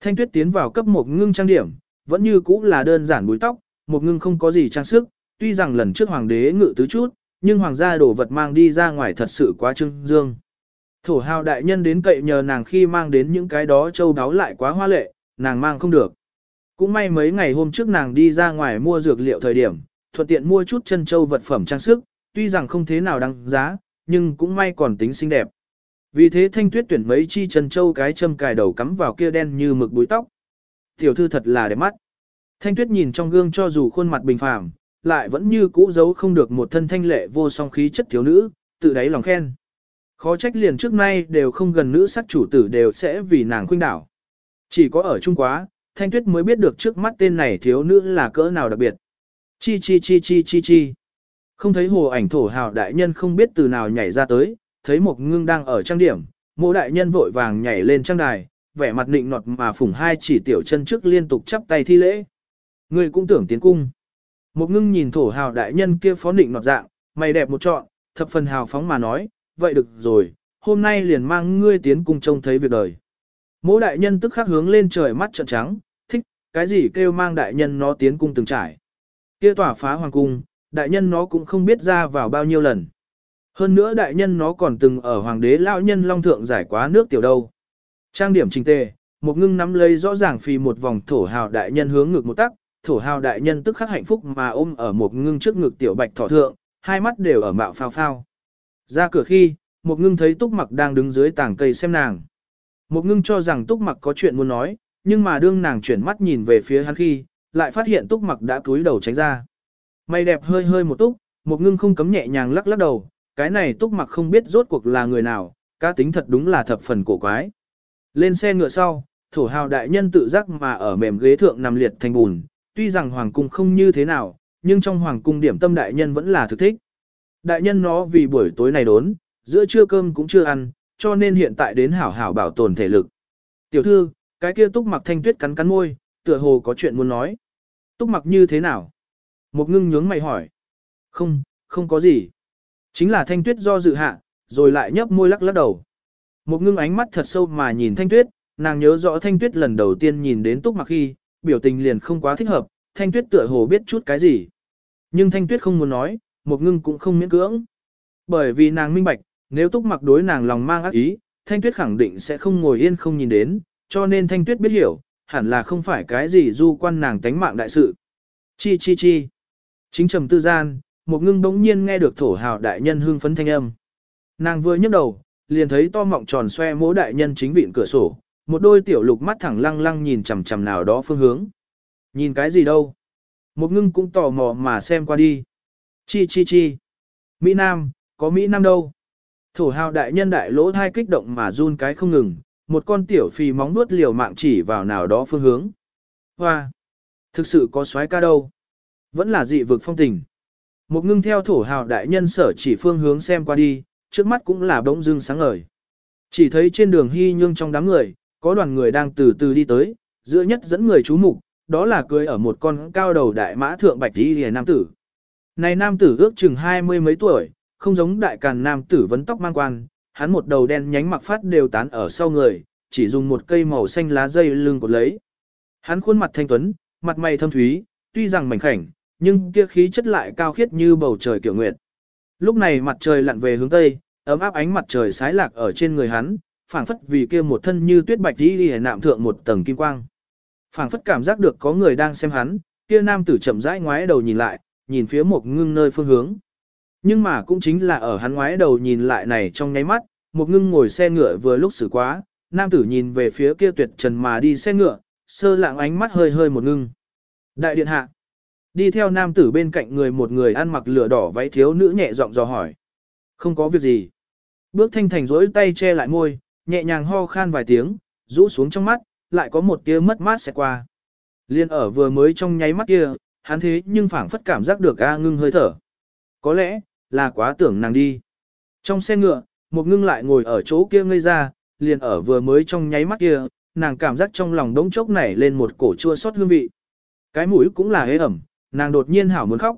Thanh tuyết tiến vào cấp một ngưng trang điểm, vẫn như cũ là đơn giản búi tóc, một ngưng không có gì trang sức, tuy rằng lần trước hoàng đế ngự tứ chút, nhưng hoàng gia đồ vật mang đi ra ngoài thật sự quá trưng dương. Thổ hào đại nhân đến cậy nhờ nàng khi mang đến những cái đó châu đáo lại quá hoa lệ, nàng mang không được. Cũng may mấy ngày hôm trước nàng đi ra ngoài mua dược liệu thời điểm, thuận tiện mua chút chân châu vật phẩm trang sức, tuy rằng không thế nào đăng giá, nhưng cũng may còn tính xinh đẹp. Vì thế thanh tuyết tuyển mấy chi chân châu cái châm cài đầu cắm vào kia đen như mực búi tóc. Tiểu thư thật là đẹp mắt. Thanh tuyết nhìn trong gương cho dù khuôn mặt bình phàm, lại vẫn như cũ giấu không được một thân thanh lệ vô song khí chất thiếu nữ, tự đáy lòng khen. Khó trách liền trước nay đều không gần nữ sắc chủ tử đều sẽ vì nàng khuynh đảo. Chỉ có ở Trung Quá, Thanh Tuyết mới biết được trước mắt tên này thiếu nữ là cỡ nào đặc biệt. Chi chi chi chi chi chi. Không thấy hồ ảnh thổ hào đại nhân không biết từ nào nhảy ra tới, thấy một ngưng đang ở trang điểm, mộ đại nhân vội vàng nhảy lên trang đài, vẻ mặt nịnh nọt mà phủng hai chỉ tiểu chân trước liên tục chắp tay thi lễ. Người cũng tưởng tiến cung. Một ngưng nhìn thổ hào đại nhân kia phó định nọt dạng, mày đẹp một trọn, thập phần hào phóng mà nói, vậy được rồi, hôm nay liền mang ngươi tiến cung trông thấy việc đời. Mỗ đại nhân tức khắc hướng lên trời mắt trợn trắng, thích, cái gì kêu mang đại nhân nó tiến cung từng trải. Kia tỏa phá hoàng cung, đại nhân nó cũng không biết ra vào bao nhiêu lần. Hơn nữa đại nhân nó còn từng ở hoàng đế lão nhân long thượng giải quá nước tiểu đâu. Trang điểm trình tề, một ngưng nắm lấy rõ ràng phì một vòng thổ hào đại nhân hướng ngược một tắc, thổ hào đại nhân tức khắc hạnh phúc mà ôm ở một ngưng trước ngực tiểu bạch thỏ thượng, hai mắt đều ở mạo phao phao. Ra cửa khi, một ngưng thấy túc mặc đang đứng dưới tảng cây xem nàng. Một ngưng cho rằng túc mặc có chuyện muốn nói, nhưng mà đương nàng chuyển mắt nhìn về phía hắn khi, lại phát hiện túc mặc đã cúi đầu tránh ra. Mày đẹp hơi hơi một túc, một ngưng không cấm nhẹ nhàng lắc lắc đầu, cái này túc mặc không biết rốt cuộc là người nào, cá tính thật đúng là thập phần cổ quái. Lên xe ngựa sau, thổ hào đại nhân tự giác mà ở mềm ghế thượng nằm liệt thành bùn, tuy rằng hoàng cung không như thế nào, nhưng trong hoàng cung điểm tâm đại nhân vẫn là thực thích. Đại nhân nó vì buổi tối này đốn, giữa trưa cơm cũng chưa ăn, cho nên hiện tại đến hảo hảo bảo tồn thể lực. Tiểu thư, cái kia túc mặc thanh tuyết cắn cắn môi, tựa hồ có chuyện muốn nói. Túc mặc như thế nào? Một ngưng nhướng mày hỏi. Không, không có gì. Chính là thanh tuyết do dự hạ, rồi lại nhấp môi lắc lắc đầu. Một ngưng ánh mắt thật sâu mà nhìn thanh tuyết, nàng nhớ rõ thanh tuyết lần đầu tiên nhìn đến túc mặc khi, biểu tình liền không quá thích hợp, thanh tuyết tựa hồ biết chút cái gì. Nhưng thanh tuyết không muốn nói, một ngưng cũng không miễn cưỡng. Bởi vì nàng minh bạch, nếu túc mặc đối nàng lòng mang ác ý, thanh tuyết khẳng định sẽ không ngồi yên không nhìn đến, cho nên thanh tuyết biết hiểu, hẳn là không phải cái gì du quan nàng tánh mạng đại sự. Chi chi chi. Chính trầm tư gian, một ngưng bỗng nhiên nghe được thổ hào đại nhân hương phấn thanh âm. Nàng vừa nhấc đầu, liền thấy to mọng tròn xoe mỗ đại nhân chính vịn cửa sổ, một đôi tiểu lục mắt thẳng lăng lăng nhìn chằm chằm nào đó phương hướng. Nhìn cái gì đâu? Một ngưng cũng tò mò mà xem qua đi. Chi chi chi. Mỹ Nam, có Mỹ Nam đâu? Thổ hào đại nhân đại lỗ thai kích động mà run cái không ngừng, một con tiểu phì móng nuốt liều mạng chỉ vào nào đó phương hướng. Hoa! Thực sự có xoái ca đâu? Vẫn là dị vực phong tình. Một ngưng theo thổ hào đại nhân sở chỉ phương hướng xem qua đi, trước mắt cũng là bỗng dưng sáng ngời. Chỉ thấy trên đường hy nhương trong đám người, có đoàn người đang từ từ đi tới, giữa nhất dẫn người chú mục, đó là cưới ở một con cao đầu đại mã thượng bạch đi lìa nam tử. Này nam tử ước chừng hai mươi mấy tuổi, không giống đại càn nam tử vấn tóc mang quan, hắn một đầu đen nhánh mặc phát đều tán ở sau người, chỉ dùng một cây màu xanh lá dây lưng cột lấy. Hắn khuôn mặt thanh tuấn, mặt mày thâm thúy, tuy rằng mảnh khảnh, nhưng kia khí chất lại cao khiết như bầu trời kiểu nguyệt. Lúc này mặt trời lặn về hướng tây, ấm áp ánh mặt trời sái lạc ở trên người hắn, phảng phất vì kia một thân như tuyết bạch đi đi nạm thượng một tầng kim quang. Phảng phất cảm giác được có người đang xem hắn, kia nam tử chậm rãi ngoái đầu nhìn lại, nhìn phía một ngưng nơi phương hướng. Nhưng mà cũng chính là ở hắn ngoái đầu nhìn lại này trong nháy mắt, một ngưng ngồi xe ngựa vừa lúc xử quá, nam tử nhìn về phía kia tuyệt trần mà đi xe ngựa, sơ lạng ánh mắt hơi hơi một ngưng. Đại điện hạ, đi theo nam tử bên cạnh người một người ăn mặc lửa đỏ váy thiếu nữ nhẹ giọng dò hỏi. Không có việc gì. Bước thanh thành rỗi tay che lại môi, nhẹ nhàng ho khan vài tiếng, rũ xuống trong mắt, lại có một tia mất mát sẽ qua. Liên ở vừa mới trong nháy mắt kia, hắn thế nhưng phảng phất cảm giác được A ngưng hơi thở. Có lẽ, là quá tưởng nàng đi. Trong xe ngựa, một ngưng lại ngồi ở chỗ kia ngây ra, liền ở vừa mới trong nháy mắt kia, nàng cảm giác trong lòng đống chốc nảy lên một cổ chua xót hương vị. Cái mũi cũng là hế ẩm, nàng đột nhiên hảo muốn khóc.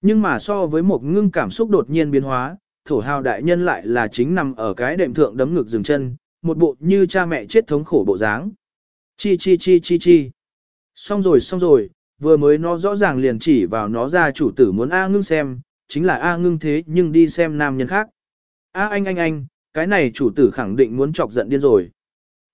Nhưng mà so với một ngưng cảm xúc đột nhiên biến hóa, thổ hào đại nhân lại là chính nằm ở cái đệm thượng đấm ngực dừng chân, một bộ như cha mẹ chết thống khổ bộ dáng. Chi chi chi chi chi. Xong rồi xong rồi, vừa mới nó rõ ràng liền chỉ vào nó ra chủ tử muốn A ngưng xem, chính là A ngưng thế nhưng đi xem nam nhân khác. A anh anh anh, cái này chủ tử khẳng định muốn chọc giận điên rồi.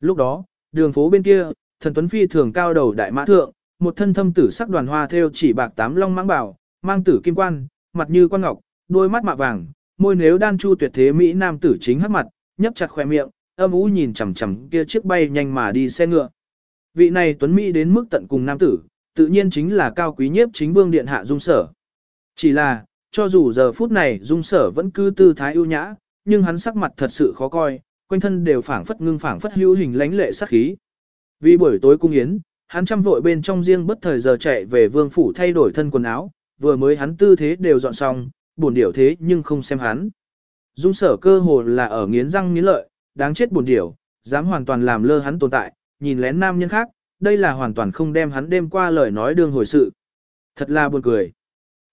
Lúc đó, đường phố bên kia, thần Tuấn Phi thường cao đầu đại mã thượng, một thân thâm tử sắc đoàn hoa theo chỉ bạc tám long mãng bảo, mang tử kim quan, mặt như quan ngọc, đôi mắt mạ vàng, môi nếu đan chu tuyệt thế Mỹ nam tử chính hắc mặt, nhấp chặt khóe miệng, âm u nhìn chằm chằm kia chiếc bay nhanh mà đi xe ngựa. Vị này Tuấn Mỹ đến mức tận cùng nam tử, tự nhiên chính là cao quý nhiếp chính vương điện hạ dung sở. Chỉ là, cho dù giờ phút này dung sở vẫn cứ tư thái ưu nhã, nhưng hắn sắc mặt thật sự khó coi, quanh thân đều phảng phất ngưng phảng phất hữu hình lánh lệ sát khí. Vì buổi tối cung yến, hắn chăm vội bên trong riêng bất thời giờ chạy về vương phủ thay đổi thân quần áo, vừa mới hắn tư thế đều dọn xong, buồn điểu thế nhưng không xem hắn. Dung sở cơ hồ là ở nghiến răng nghiến lợi, đáng chết buồn điểu, dám hoàn toàn làm lơ hắn tồn tại, nhìn lén nam nhân khác, đây là hoàn toàn không đem hắn đêm qua lời nói đương hồi sự. Thật là buồn cười.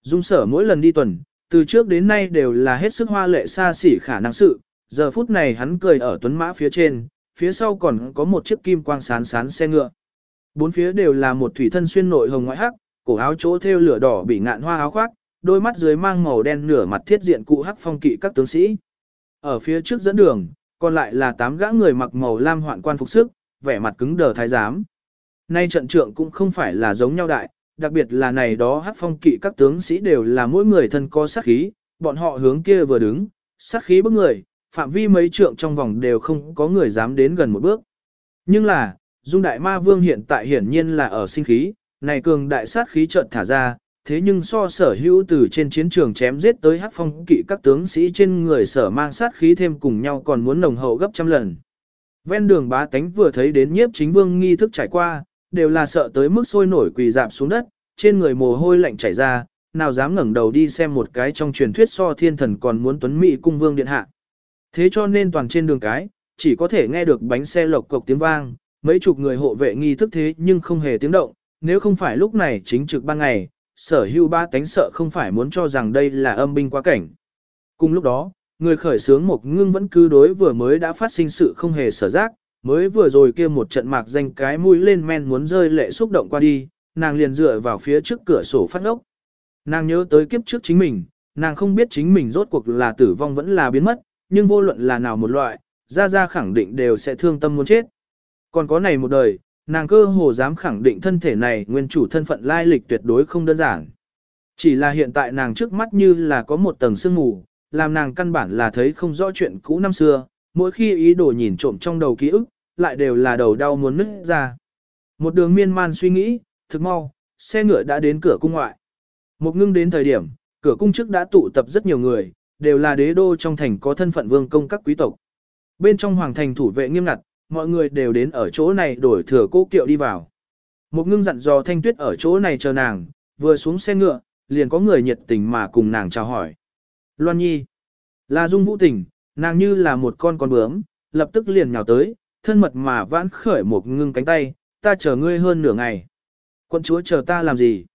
Dung sở mỗi lần đi tuần, từ trước đến nay đều là hết sức hoa lệ xa xỉ khả năng sự, giờ phút này hắn cười ở tuấn mã phía trên, phía sau còn có một chiếc kim quang sán sán xe ngựa. Bốn phía đều là một thủy thân xuyên nội hồng ngoại hắc, cổ áo chỗ thêu lửa đỏ bị ngạn hoa áo khoác, đôi mắt dưới mang màu đen nửa mặt thiết diện cụ hắc phong kỵ các tướng sĩ. Ở phía trước dẫn đường, còn lại là tám gã người mặc màu lam hoạn quan phục sức, vẻ mặt cứng đờ thái giám. Nay trận trượng cũng không phải là giống nhau đại, đặc biệt là này đó hắc phong kỵ các tướng sĩ đều là mỗi người thân có sát khí, bọn họ hướng kia vừa đứng, sát khí bức người, phạm vi mấy trượng trong vòng đều không có người dám đến gần một bước. Nhưng là, Dung Đại Ma Vương hiện tại hiển nhiên là ở sinh khí, này cường đại sát khí chợt thả ra, thế nhưng so sở hữu từ trên chiến trường chém giết tới hắc phong kỵ các tướng sĩ trên người sở mang sát khí thêm cùng nhau còn muốn nồng hậu gấp trăm lần. Ven đường bá tánh vừa thấy đến nhiếp chính vương nghi thức trải qua, đều là sợ tới mức sôi nổi quỳ dạp xuống đất, trên người mồ hôi lạnh chảy ra, nào dám ngẩng đầu đi xem một cái trong truyền thuyết so thiên thần còn muốn tuấn mỹ cung vương điện hạ. Thế cho nên toàn trên đường cái, chỉ có thể nghe được bánh xe lộc cộc tiếng vang, mấy chục người hộ vệ nghi thức thế nhưng không hề tiếng động, nếu không phải lúc này chính trực ban ngày, sở hưu ba tánh sợ không phải muốn cho rằng đây là âm binh quá cảnh. Cùng lúc đó, người khởi sướng một ngưng vẫn cứ đối vừa mới đã phát sinh sự không hề sở giác, mới vừa rồi kia một trận mạc danh cái mũi lên men muốn rơi lệ xúc động qua đi, nàng liền dựa vào phía trước cửa sổ phát ốc. Nàng nhớ tới kiếp trước chính mình, nàng không biết chính mình rốt cuộc là tử vong vẫn là biến mất, nhưng vô luận là nào một loại, ra ra khẳng định đều sẽ thương tâm muốn chết. Còn có này một đời, nàng cơ hồ dám khẳng định thân thể này nguyên chủ thân phận lai lịch tuyệt đối không đơn giản. Chỉ là hiện tại nàng trước mắt như là có một tầng sương mù, làm nàng căn bản là thấy không rõ chuyện cũ năm xưa, mỗi khi ý đồ nhìn trộm trong đầu ký ức, lại đều là đầu đau muốn nứt ra. Một đường miên man suy nghĩ, thực mau, xe ngựa đã đến cửa cung ngoại. Một ngưng đến thời điểm, cửa cung trước đã tụ tập rất nhiều người, đều là đế đô trong thành có thân phận vương công các quý tộc. Bên trong hoàng thành thủ vệ nghiêm ngặt, mọi người đều đến ở chỗ này đổi thừa cố kiệu đi vào. Một ngưng dặn dò thanh tuyết ở chỗ này chờ nàng, vừa xuống xe ngựa, liền có người nhiệt tình mà cùng nàng chào hỏi. Loan Nhi, là dung vũ tình, nàng như là một con con bướm, lập tức liền nhào tới, thân mật mà vãn khởi một ngưng cánh tay, ta chờ ngươi hơn nửa ngày. Quận chúa chờ ta làm gì?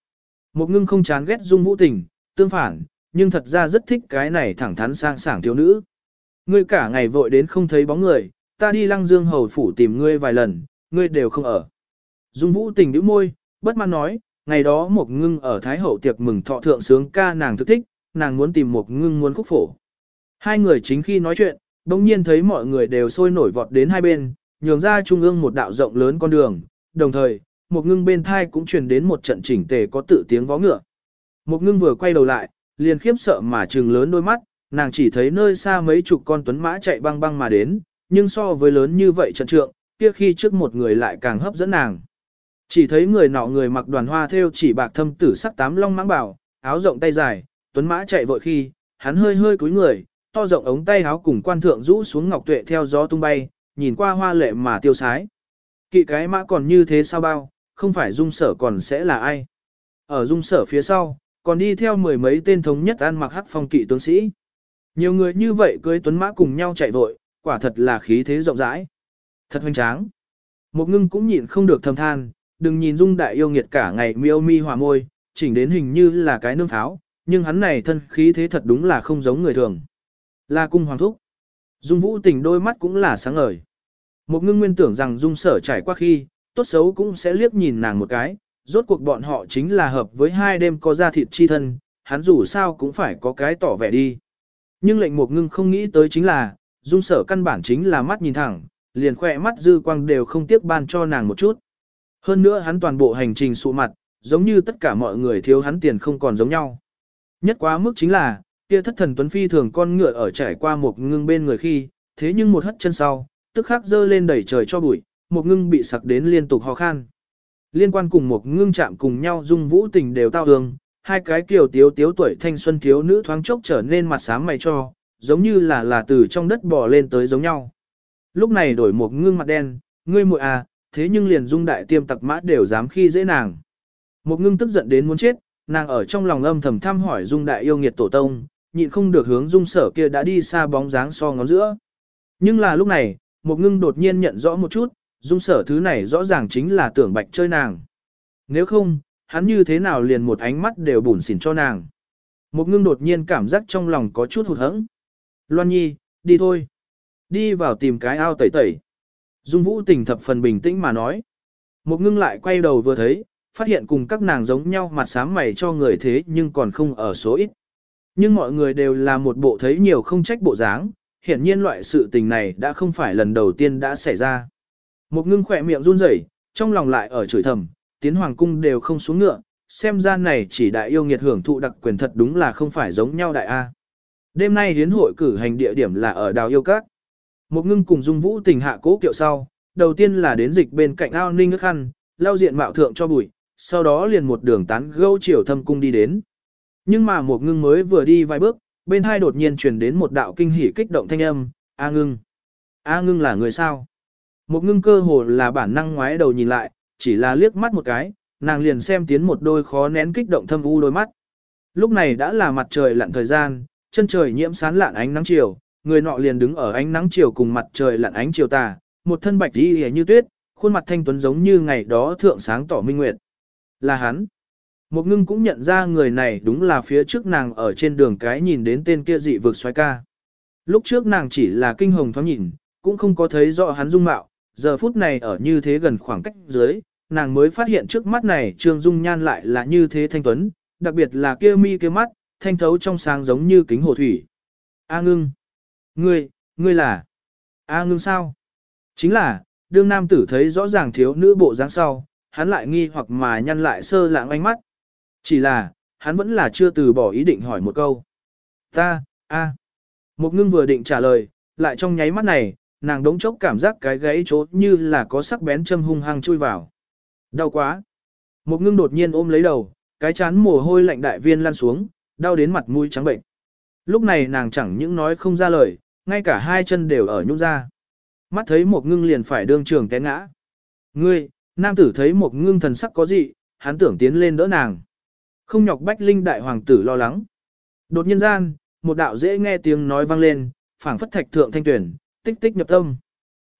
Một ngưng không chán ghét dung vũ tình, tương phản, nhưng thật ra rất thích cái này thẳng thắn sang sảng thiếu nữ. Ngươi cả ngày vội đến không thấy bóng người, ta đi lăng dương hầu phủ tìm ngươi vài lần, ngươi đều không ở. Dung vũ tình đứa môi, bất mãn nói, ngày đó một ngưng ở Thái Hậu tiệc mừng thọ thượng sướng ca nàng thức thích, nàng muốn tìm một ngưng muốn khúc phổ. Hai người chính khi nói chuyện, đồng nhiên thấy mọi người đều sôi nổi vọt đến hai bên, nhường ra trung ương một đạo rộng lớn con đường, đồng thời, một ngưng bên thai cũng truyền đến một trận chỉnh tề có tự tiếng vó ngựa. Một ngưng vừa quay đầu lại, liền khiếp sợ mà trừng lớn đôi mắt, nàng chỉ thấy nơi xa mấy chục con tuấn mã chạy băng băng mà đến, nhưng so với lớn như vậy trận trượng, kia khi trước một người lại càng hấp dẫn nàng. Chỉ thấy người nọ người mặc đoàn hoa theo chỉ bạc thâm tử sắc tám long mãng bảo, áo rộng tay dài, tuấn mã chạy vội khi, hắn hơi hơi cúi người, to rộng ống tay áo cùng quan thượng rũ xuống ngọc tuệ theo gió tung bay, nhìn qua hoa lệ mà tiêu sái. Kỵ cái mã còn như thế sao bao, không phải dung sở còn sẽ là ai. Ở dung sở phía sau, còn đi theo mười mấy tên thống nhất ăn mặc hắc phong kỵ tướng sĩ. Nhiều người như vậy cưới tuấn mã cùng nhau chạy vội, quả thật là khí thế rộng rãi. Thật hoành tráng. Một ngưng cũng nhịn không được thầm than, đừng nhìn dung đại yêu nghiệt cả ngày miêu mi hòa môi, chỉnh đến hình như là cái nương pháo, nhưng hắn này thân khí thế thật đúng là không giống người thường. Là cung hoàng thúc. Dung vũ tình đôi mắt cũng là sáng ngời. Một ngưng nguyên tưởng rằng dung sở trải qua khi, tốt xấu cũng sẽ liếc nhìn nàng một cái, rốt cuộc bọn họ chính là hợp với hai đêm có ra thịt chi thân, hắn dù sao cũng phải có cái tỏ vẻ đi. Nhưng lệnh một ngưng không nghĩ tới chính là, dung sở căn bản chính là mắt nhìn thẳng, liền khỏe mắt dư quang đều không tiếc ban cho nàng một chút. Hơn nữa hắn toàn bộ hành trình sụ mặt, giống như tất cả mọi người thiếu hắn tiền không còn giống nhau. Nhất quá mức chính là, kia thất thần tuấn phi thường con ngựa ở trải qua một ngưng bên người khi, thế nhưng một hất chân sau, tức khắc dơ lên đẩy trời cho bụi, một ngưng bị sặc đến liên tục ho khan. Liên quan cùng một ngưng chạm cùng nhau dung vũ tình đều tao hương, hai cái kiều tiếu tiếu tuổi thanh xuân thiếu nữ thoáng chốc trở nên mặt sáng mày cho, giống như là là từ trong đất bò lên tới giống nhau. Lúc này đổi một ngương mặt đen, ngươi muội à, thế nhưng liền dung đại tiêm tặc mã đều dám khi dễ nàng. Một ngưng tức giận đến muốn chết, nàng ở trong lòng âm thầm thăm hỏi dung đại yêu nghiệt tổ tông, nhịn không được hướng dung sở kia đã đi xa bóng dáng so ngón giữa. Nhưng là lúc này, một ngưng đột nhiên nhận rõ một chút, dung sở thứ này rõ ràng chính là tưởng bạch chơi nàng. Nếu không, hắn như thế nào liền một ánh mắt đều bùn xỉn cho nàng. Một ngưng đột nhiên cảm giác trong lòng có chút hụt hẫng. Loan Nhi, đi thôi. Đi vào tìm cái ao tẩy tẩy. Dung Vũ tình thập phần bình tĩnh mà nói. Một ngưng lại quay đầu vừa thấy, phát hiện cùng các nàng giống nhau mặt sám mày cho người thế nhưng còn không ở số ít. Nhưng mọi người đều là một bộ thấy nhiều không trách bộ dáng, hiển nhiên loại sự tình này đã không phải lần đầu tiên đã xảy ra. Một ngưng khỏe miệng run rẩy, trong lòng lại ở chửi thầm, tiến hoàng cung đều không xuống ngựa, xem ra này chỉ đại yêu nghiệt hưởng thụ đặc quyền thật đúng là không phải giống nhau đại A. Đêm nay hiến hội cử hành địa điểm là ở đào yêu các. Một ngưng cùng dung vũ tình hạ cố kiệu sau, đầu tiên là đến dịch bên cạnh ao ninh nước khăn, lao diện mạo thượng cho bụi, sau đó liền một đường tán gâu chiều thâm cung đi đến. Nhưng mà một ngưng mới vừa đi vài bước, bên hai đột nhiên truyền đến một đạo kinh hỉ kích động thanh âm, A ngưng. A ngưng là người sao? Một ngưng cơ hồ là bản năng ngoái đầu nhìn lại, chỉ là liếc mắt một cái, nàng liền xem tiến một đôi khó nén kích động thâm u đôi mắt. Lúc này đã là mặt trời lặn thời gian, chân trời nhiễm sán lạn ánh nắng chiều, người nọ liền đứng ở ánh nắng chiều cùng mặt trời lặn ánh chiều tà, một thân bạch y như tuyết, khuôn mặt thanh tuấn giống như ngày đó thượng sáng tỏ minh nguyệt. Là hắn. Một ngưng cũng nhận ra người này đúng là phía trước nàng ở trên đường cái nhìn đến tên kia dị vực xoay ca. Lúc trước nàng chỉ là kinh hồng thoáng nhìn, cũng không có thấy rõ hắn dung mạo, giờ phút này ở như thế gần khoảng cách dưới, nàng mới phát hiện trước mắt này trương dung nhan lại là như thế thanh tuấn, đặc biệt là kia mi kia mắt, thanh thấu trong sáng giống như kính hồ thủy. A ngưng. Ngươi, ngươi là. A ngưng sao? Chính là, đương nam tử thấy rõ ràng thiếu nữ bộ dáng sau, hắn lại nghi hoặc mà nhăn lại sơ lãng ánh mắt. Chỉ là, hắn vẫn là chưa từ bỏ ý định hỏi một câu. Ta, a. Một ngưng vừa định trả lời, lại trong nháy mắt này, nàng đống chốc cảm giác cái gáy chỗ như là có sắc bén châm hung hăng chui vào. Đau quá. Một ngưng đột nhiên ôm lấy đầu, cái chán mồ hôi lạnh đại viên lan xuống, đau đến mặt mũi trắng bệnh. Lúc này nàng chẳng những nói không ra lời, ngay cả hai chân đều ở nhung ra. Mắt thấy một ngưng liền phải đương trường té ngã. Ngươi, nam tử thấy một ngưng thần sắc có gì, hắn tưởng tiến lên đỡ nàng. Không nhọc bách linh đại hoàng tử lo lắng. Đột nhiên gian, một đạo dễ nghe tiếng nói vang lên, phảng phất thạch thượng thanh tuyển, tích tích nhập tâm.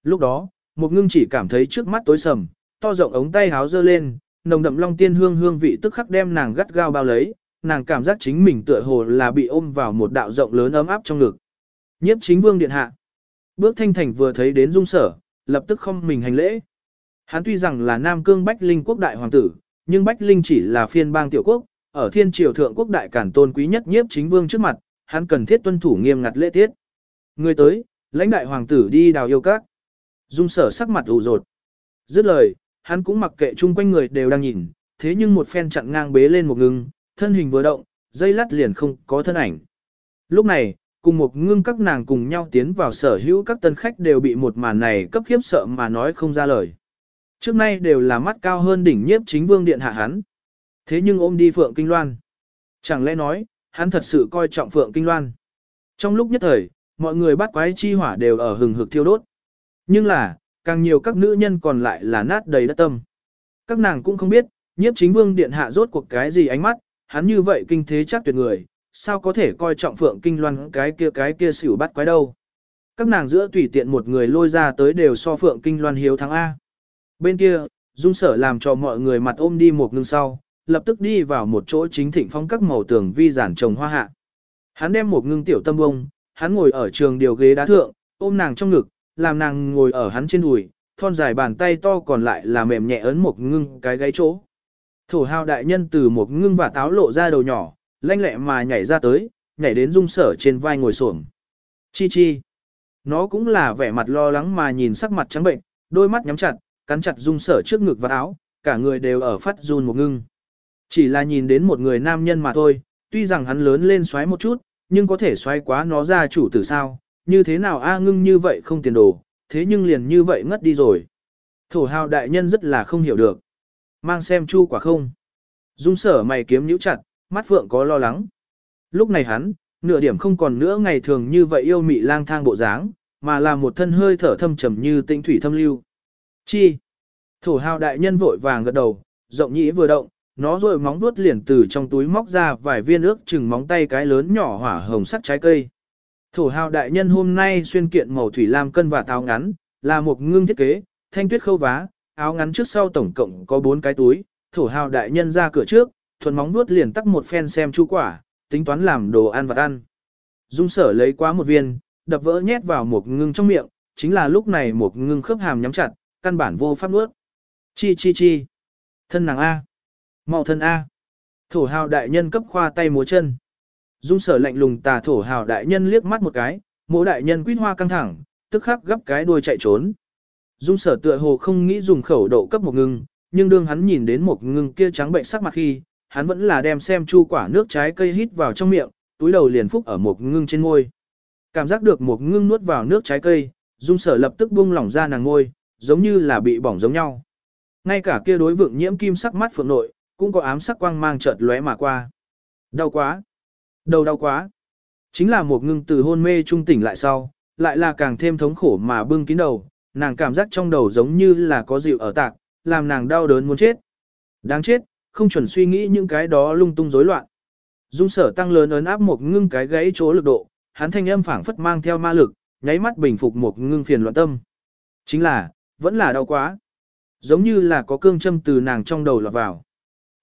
Lúc đó, một ngưng chỉ cảm thấy trước mắt tối sầm, to rộng ống tay háo dơ lên, nồng đậm long tiên hương hương vị tức khắc đem nàng gắt gao bao lấy, nàng cảm giác chính mình tựa hồ là bị ôm vào một đạo rộng lớn ấm áp trong ngực. Nhiếp chính vương điện hạ. Bước thanh thành vừa thấy đến dung sở, lập tức không mình hành lễ. Hắn tuy rằng là Nam Cương Bách Linh quốc đại hoàng tử, nhưng Bách Linh chỉ là phiên bang tiểu quốc, ở thiên triều thượng quốc đại cản tôn quý nhất nhiếp chính vương trước mặt, hắn cần thiết tuân thủ nghiêm ngặt lễ tiết. Người tới, lãnh đại hoàng tử đi đào yêu các. Dung sở sắc mặt ủ rột. Dứt lời, hắn cũng mặc kệ chung quanh người đều đang nhìn, thế nhưng một phen chặn ngang bế lên một ngưng, thân hình vừa động, dây lát liền không có thân ảnh. Lúc này, cùng một ngưng các nàng cùng nhau tiến vào sở hữu các tân khách đều bị một màn này cấp khiếp sợ mà nói không ra lời. Trước nay đều là mắt cao hơn đỉnh nhiếp chính vương điện hạ hắn. Thế nhưng ôm đi Phượng Kinh Loan. Chẳng lẽ nói, hắn thật sự coi trọng Phượng Kinh Loan. Trong lúc nhất thời, mọi người bắt quái chi hỏa đều ở hừng hực thiêu đốt. Nhưng là, càng nhiều các nữ nhân còn lại là nát đầy đất tâm. Các nàng cũng không biết, nhiếp chính vương điện hạ rốt cuộc cái gì ánh mắt, hắn như vậy kinh thế chắc tuyệt người, sao có thể coi trọng phượng kinh loan cái kia cái kia xỉu bắt quái đâu. Các nàng giữa tùy tiện một người lôi ra tới đều so phượng kinh loan hiếu thắng A. Bên kia, dung sở làm cho mọi người mặt ôm đi một ngưng sau, lập tức đi vào một chỗ chính thịnh phong các màu tường vi giản trồng hoa hạ. Hắn đem một ngưng tiểu tâm bông, hắn ngồi ở trường điều ghế đá thượng, ôm nàng trong ngực, làm nàng ngồi ở hắn trên đùi, thon dài bàn tay to còn lại là mềm nhẹ ấn một ngưng cái gáy chỗ. Thổ hào đại nhân từ một ngưng và táo lộ ra đầu nhỏ, lanh lẹ mà nhảy ra tới, nhảy đến dung sở trên vai ngồi xổm. Chi chi. Nó cũng là vẻ mặt lo lắng mà nhìn sắc mặt trắng bệnh, đôi mắt nhắm chặt, cắn chặt dung sở trước ngực và áo, cả người đều ở phát run một ngưng. Chỉ là nhìn đến một người nam nhân mà thôi, tuy rằng hắn lớn lên xoáy một chút, nhưng có thể xoáy quá nó ra chủ tử sao, như thế nào A ngưng như vậy không tiền đồ, thế nhưng liền như vậy ngất đi rồi. Thổ hào đại nhân rất là không hiểu được. Mang xem chu quả không. Dung sở mày kiếm nhíu chặt, mắt phượng có lo lắng. Lúc này hắn, nửa điểm không còn nữa ngày thường như vậy yêu mị lang thang bộ dáng, mà là một thân hơi thở thâm trầm như tinh thủy thâm lưu. Chi? Thổ hào đại nhân vội vàng gật đầu, rộng nhĩ vừa động, nó rồi móng vuốt liền từ trong túi móc ra vài viên ước chừng móng tay cái lớn nhỏ hỏa hồng sắc trái cây. Thổ hào đại nhân hôm nay xuyên kiện màu thủy lam cân và táo ngắn, là một ngưng thiết kế, thanh tuyết khâu vá, áo ngắn trước sau tổng cộng có 4 cái túi, thổ hào đại nhân ra cửa trước, thuần móng vuốt liền tắt một phen xem chu quả, tính toán làm đồ ăn vặt ăn. Dung sở lấy quá một viên, đập vỡ nhét vào một ngưng trong miệng, chính là lúc này một ngưng khớp hàm nhắm chặt, căn bản vô pháp nuốt. Chi chi chi. Thân nàng A. mau thân A. Thổ hào đại nhân cấp khoa tay múa chân. Dung sở lạnh lùng tà thổ hào đại nhân liếc mắt một cái, mỗi đại nhân quýt hoa căng thẳng, tức khắc gấp cái đuôi chạy trốn. Dung sở tựa hồ không nghĩ dùng khẩu độ cấp một ngưng, nhưng đương hắn nhìn đến một ngưng kia trắng bệnh sắc mặt khi, hắn vẫn là đem xem chu quả nước trái cây hít vào trong miệng, túi đầu liền phúc ở một ngưng trên ngôi. Cảm giác được một ngưng nuốt vào nước trái cây, dung sở lập tức buông lỏng ra nàng ngôi, giống như là bị bỏng giống nhau. Ngay cả kia đối vượng nhiễm kim sắc mắt phượng nội, cũng có ám sắc quang mang chợt lóe mà qua. Đau quá. Đầu đau quá. Chính là một ngưng từ hôn mê trung tỉnh lại sau, lại là càng thêm thống khổ mà bưng kín đầu, nàng cảm giác trong đầu giống như là có dịu ở tạc, làm nàng đau đớn muốn chết. Đáng chết, không chuẩn suy nghĩ những cái đó lung tung rối loạn. Dung sở tăng lớn ấn áp một ngưng cái gãy chỗ lực độ, hắn thanh âm phảng phất mang theo ma lực, nháy mắt bình phục một ngưng phiền loạn tâm. Chính là, vẫn là đau quá. Giống như là có cương châm từ nàng trong đầu lọt vào.